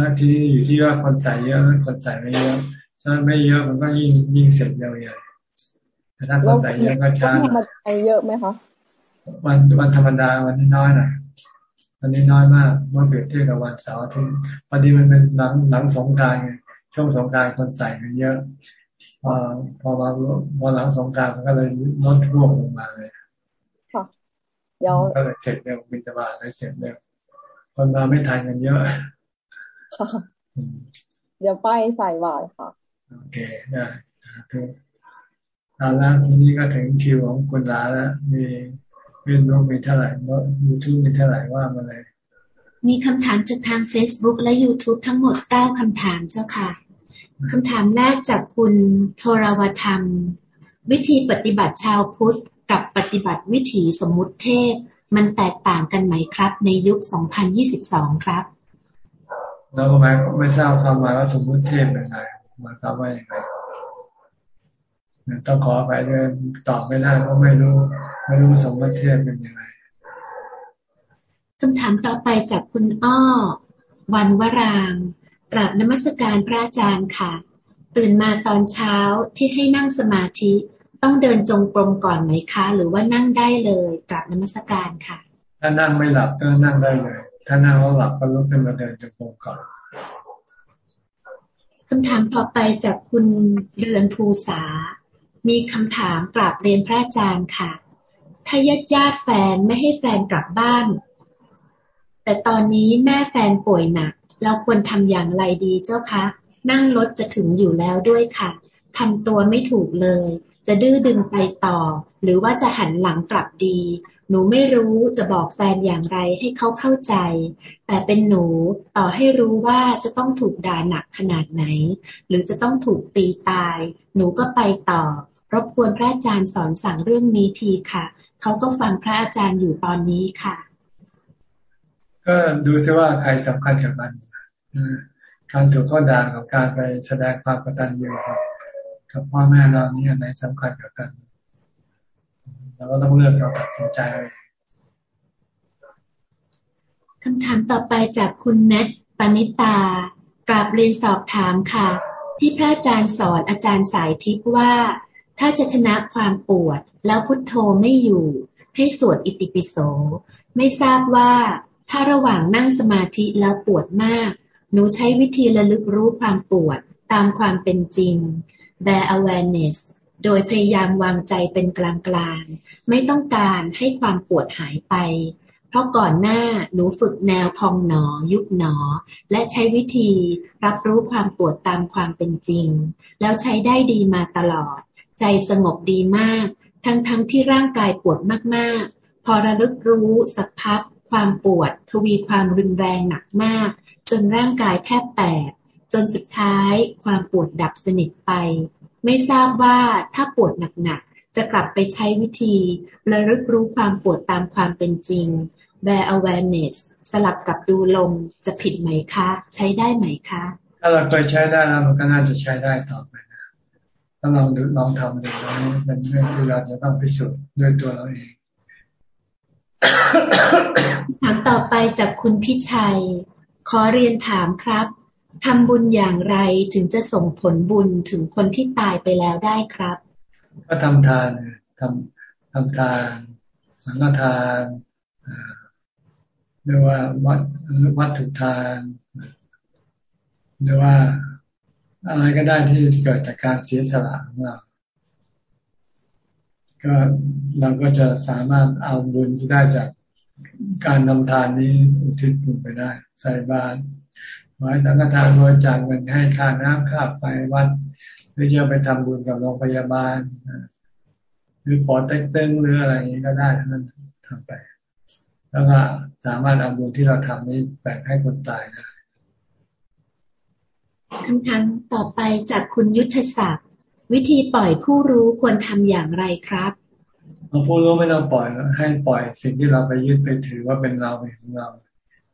แล้วที่อยู่ที่ว่าคนใส่เยอะคนใส่ไม่เยอะถ้าไม่เยอะมันก็ยิ่งยิ่งเสร็จเร็วใหญ่แต่ถ้าคนใส่เยอะก็ช้า
มันเยอะไหมคะ
วันวันธรรมดาวันนี้น้อยหน่อย วันนี้น้อยมากเมื่อเปรียบเทียบกับวันเสาร์ที่พอดีมันเป็นหลังหลังสงการไงช่วงสงการคนใส่กันเยอะพอพอมาพอหลังสงการมันก็เลยลดร่วงลงมาเลย
ค่ะเดี๋ยว
ก็เลยเสร็จเร็วบินตบาเลยเสร็จเร็วคนมาไม่ทันกันเยอะ
ค่ะเดี๋ยวไปใส่บาตค่ะ
โอเคได้คือเอาละทีนี้ก็ถึงคิวของคุณลาแล้วมี มีรูมีเท่าไหร่ยูทูบมีเท่าไหร่ว่ามาเลย
มีคำถามจากทาง Facebook และ YouTube ทั้งหมดเก้าคำถามเจ้าค่ะคำถามแรกจากคุณโทรวธรรม วิธีปฏิบัติชาวพุทธกับปฏิบัติวิถีสมมุติเทศมันแตกต่างกันไหมครับ ในยุค 2022 ครับ
เราก็ไม่ไม่ทราบคำหมายว่าสมมุติเทศเป็นไงมันคำว่าอย่างไรต้องขอไปเลยตอบไม่ได้เพราะไม่รู้ ไม่รู้สมมุติเทศเป็นยังไง
คำถามต่อไปจากคุณอ้อ วันวรางกราบนมัสการพระอาจารย์ค่ะ ตื่นมาตอนเช้าที่ให้นั่งสมาธิต้องเดินจงกรมก่อนไหมคะ หรือว่านั่งได้เลยกราบนมัสการค่ะ
ถ้านั่งไม่หลับก็นั่งได้เลย ถ้านั่งแล้วหลับก็ลุกขึ้นมาเดินจงกรมก่อน
คำถามต่อไปจากคุณเรือนภูษา มีคำถามกราบเรียนพระอาจารย์ค่ะ ถ้าญาติญาติแฟนไม่ให้แฟนกลับบ้าน แต่ตอนนี้แม่แฟนป่วยหนัก เราควรทำอย่างไรดีเจ้าคะ นั่งรถจะถึงอยู่แล้วด้วยค่ะทำตัวไม่ถูกเลย จะดื้อดึงไปต่อ หรือว่าจะหันหลังกลับดี หนูไม่รู้จะบอกแฟนอย่างไรให้เขาเข้าใจ แต่เป็นหนูต่อให้รู้ว่าจะต้องถูกด่าหนักขนาดไหน หรือจะต้องถูกตีตาย หนูก็ไปต่อ รบกวนพระอาจารย์สอนสั่งเรื่องนี้ทีค่ะ เขาก็ฟังพระอาจารย์อยู่ตอนนี้ค่ะ
ก็ดูซิว่าใครสำคัญกับมันการถูกข้อด่ากับการไปแสดงความกตัญญูกับพ่อแม่เราเนี่อันไหนสำคัญกับกันเราก็ต้องเลือกเราตัดสินใจ
คำถามต่อไปจากคุณเนตปณิตากราบเรียนสอบถามค่ะ ที่พระอาจารย์สอนอาจารย์สายทิพย์ว่า ถ้าจะชนะความปวดแล้วพุทโธไม่อยู่ ให้สวดอิติปิโส ไม่ทราบว่าถ้าระหว่างนั่งสมาธิแล้วปวดมาก หนูใช้วิธีระลึกรู้ความปวดตามความเป็นจริง bear awareness โดยพยายามวางใจเป็นกลางกลางไม่ต้องการให้ความปวดหายไป เพราะก่อนหน้าหนูฝึกแนวพองหนอ ยุบหนอ และใช้วิธีรับรู้ความปวดตามความเป็นจริง แล้วใช้ได้ดีมาตลอด ใจสงบดีมาก ทั้งทั้งที่ร่างกายปวดมากๆ พอระลึกรู้สักพักความปวด ทวีความรุนแรงหนักมาก จนร่างกายแทบแตก จนสุดท้ายความปวดดับสนิทไป ไม่ทราบว่าถ้าปวดหนักๆ จะกลับไปใช้วิธีระลึกรู้ความปวดตามความเป็นจริง bear awareness สลับกับดูลมจะผิดไหมคะ ใช้ได้ไหมคะ
ถ้าเราเคยใช้ได้แล้วมันก็น่าจะใช้ได้ต่อไป ถ้าลองดูลองทำดูแล้วเป็นเรื่องที่เราจะต้องพิสูจน์ด้วยตัวเราเอง
ถามต่อไปจากคุณพิชัย ขอเรียนถามครับทำบุญอย่างไรถึงจะส่งผลบุญถึงคนที่ตายไปแล้วได้ครับ
ก็ทำทานทำทำทาน สังฆทานหรือว่าวัดวัดถุทานหรือว่า อะไรก็ได้ที่เกิดจากการเสียสละของเราก็เราก็จะสามารถเอาบุญที่ได้จากการนำทานนี้อุทิศบุญไปได้ ใส่บาตรไว้สังฆทานบริจาคเงินให้ค่าน้ำค่าไฟวัดหรือจะไปทำบุญกับโรงพยาบาลหรือขอเต็งหรืออะไรอย่างนี้ก็ได้ทั้งนั้นทำไป แล้วก็สามารถเอาบุญที่เราทำนี้แบ่งให้คนตายได้
คำถามต่อไปจากคุณยุทธศักดิ์วิธีปล่อยผู้รู้ควรทำอย่างไรครับ
เราผู้รู้ไม่ต้องปล่อยให้ปล่อยสิ่งที่เราไปยึดไปถือว่าเป็นเราเป็นของเรา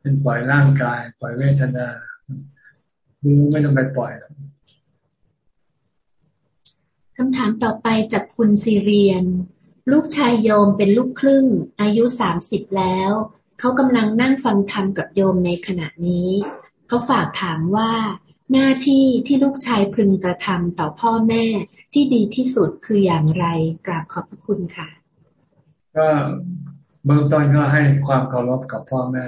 เป็นปล่อยร่างกาย ปล่อยเวทนาผู้รู้ไม่ต้องไปปล่อย
คำถามต่อไปจากคุณซีเรียน ลูกชายโยมเป็นลูกครึ่ง อายุสามสิบแล้ว เขากำลังนั่งฟังธรรมกับโยมในขณะนี้ เขาฝากถามว่า หน้าที่ที่ลูกชายพึงกระทำต่อพ่อแม่ที่ดีที่สุดคืออย่างไรกราบขอบพระคุณค่ะ
ก็เบื้องต้นก็ให้ความเคารพกับพ่อแม่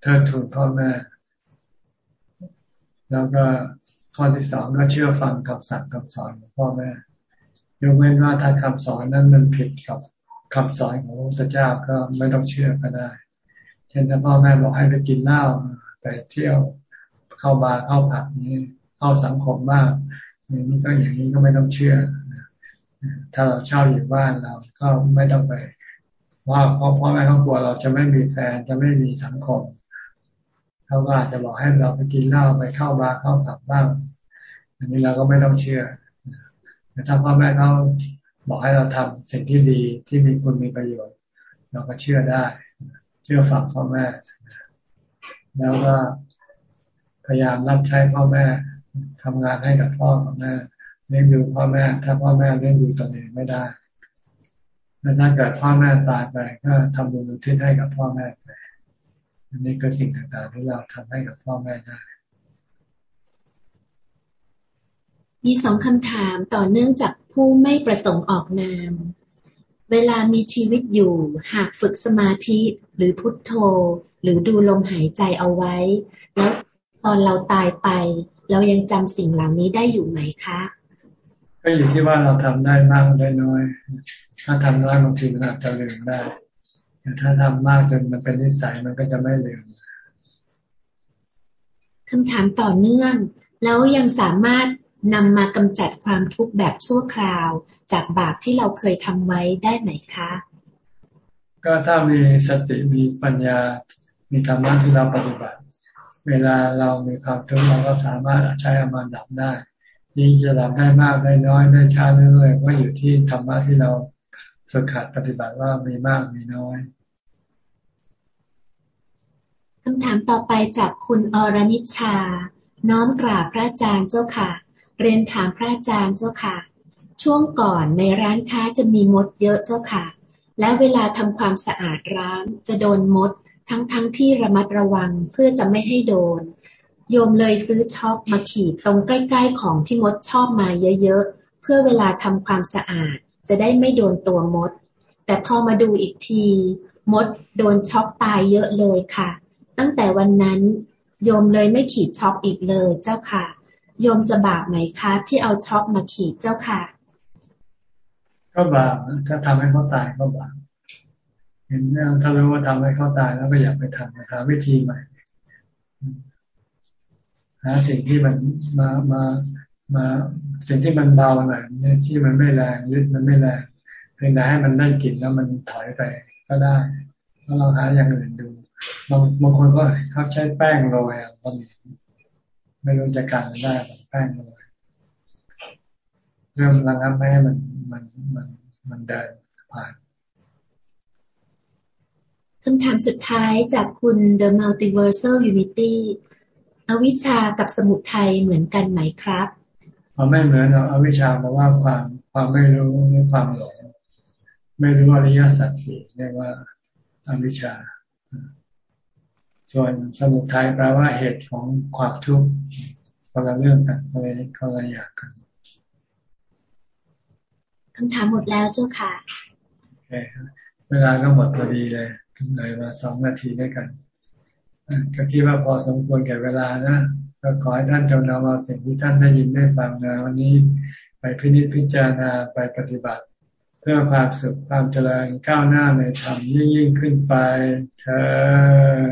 เทิดทูนพ่อแม่ แล้วก็ข้อที่สองก็เชื่อฟังคำสั่งคำสอนของพ่อแม่ยกเว้นว่าถ้าคำสอนนั้นมันผิดกับคำสอนของพระพุทธเจ้าก็ไม่ต้องเชื่อก็ได้ เช่นถ้าพ่อแม่บอกให้ไปกินเหล้าไปเที่ยว เข้าบาร์เข้าผับนี้เข้าสังคมมากอย่างนี้ก็อย่างนี้ก็ไม่ต้องเชื่อ ถ้าเราเช่าอยู่บ้านเราก็ไม่ต้องไป ว่าเพราะพ่อแม่เขากลัวเราจะไม่มีแฟนจะไม่มีสังคมเขาก็อาจจะบอกให้เราไปกินเหล้าไปเข้าบาร์เข้าผับบ้าง อันนี้เราก็ไม่ต้องเชื่อแต่ถ้าพ่อแม่เขาบอกให้เราทำสิ่งที่ดีที่มีคุณมีประโยชน์ เราก็เชื่อได้ เชื่อฟังพ่อแม่ แล้วก็ พยายามรับใช้พ่อแม่ทำงานให้กับพ่อกับแม่เลี้ยงดูพ่อแม่ ถ้าพ่อแม่เลี้ยงดูตนเองไม่ได้แล้วถ้าเกิดพ่อแม่ตายไปก็ทำบุญอุทิศให้กับพ่อแม่ไปอันนี้ก็สิ่งต่างๆที่เราทำให้กับพ่อแม่ได้
มีสองคำถามต่อเนื่องจากผู้ไม่ประสงค์ออกนาม เวลามีชีวิตอยู่ หากฝึกสมาธิหรือพุทโธ หรือดูลมหายใจเอาไว้ แล้ว ตอนเราตายไป เรายังจำสิ่งเหล่านี้ได้อยู่ไหมคะ
ก็อยู่ที่ว่าเราทำได้มากได้น้อย ถ้าทำน้อยบางทีมันอาจจะลืมได้แต่ถ้าทำมากจนมันเป็นนิสัยมันก็จะไม่ลืม
คำถามต่อเนื่อง แล้วยังสามารถนำมากำจัดความทุกข์แบบชั่วคราว จากบาปที่เราเคยทำไว้ได้ไหมคะ
ก็ถ้ามีสติมีปัญญา มีธรรมะที่เราปฏิบัติ เวลาเรามีความทุกข์เราก็สามารถใช้อามาดับได้ยิ่งจะดับได้มากได้น้อยได้ช้าเรื่อยๆก็อยู่ที่ธรรมะที่เราฝึกขัดปฏิบัติว่ามีมากมีน้อย
คำถามต่อไปจากคุณอรนิชา น้อมกราบพระอาจารย์เจ้าค่ะ เรียนถามพระอาจารย์เจ้าค่ะ ช่วงก่อนในร้านค้าจะมีมดเยอะเจ้าค่ะ และเวลาทำความสะอาดร้านจะโดนมด ทั้งๆทที่ระมัดระวังเพื่อจะไม่ให้โดน โยมเลยซื้อช็อกมาขีดตรงใกล้ ๆ ของที่มดชอบมาเยอะๆ เพื่อเวลาทำความสะอาด จะได้ไม่โดนตัวมด แต่พอมาดูอีกที มดโดนช็อกตายเยอะเลยค่ะ ตั้งแต่วันนั้นโยมเลยไม่ขีดช็อกอีกเลยเจ้าค่ะ โยมจะบาปไหมคะที่เอาช็อกมาขีดเจ้าค่ะ
ก็บาปถ้าทำให้เขาตายก็บาป เห็นถ้ารู้ว่าทำให้เขาตายแล้วก็อยากไปทำหาวิธีใหม่ หาสิ่งที่มันมามามาสิ่งที่มันเบาหน่อยเนี่ยที่มันไม่แรงยึดมันไม่แรงเพียงแต่ให้มันได้กลิ่นแล้วมันถอยไปก็ได้ก็ลองหาอย่างอื่นดูบางบางคนก็เขาใช้แป้งโรยก็มีไม่รู้จะกันได้แป้งโรยเริ่มระงับไม่ให้มันมันมันมันเดินผ่าน
คำถามสุดท้ายจากคุณ The Multiversal Unity อวิชากับสมุทัยเหมือนกันไหมครับ
มันไม่เหมือนเราอวิชาเพราะว่าความความไม่รู้หรือความหลงไม่รู้อริยสัจสี่เรียกว่าอวิชาส่วนสมุทัยแปลว่าเหตุของความทุกข์คนละเรื่องกันคนละคนละอย่างกัน
คำถามหมดแล้วเจ้าค่ะ
โอเคเวลาก็หมดพอดีเลย เลยมาสองนาทีด้วยกันก็คิดว่าพอสมควรแก่เวลานะก็ขอให้ท่านจงนำเอาสิ่งที่ท่านได้ยินได้ฟังนะวันนี้ไปพินิจพิจารณาไปปฏิบัติ เพื่อความสุขความเจริญก้าวหน้าในธรรมยิ่งยิ่งขึ้นไปเธอ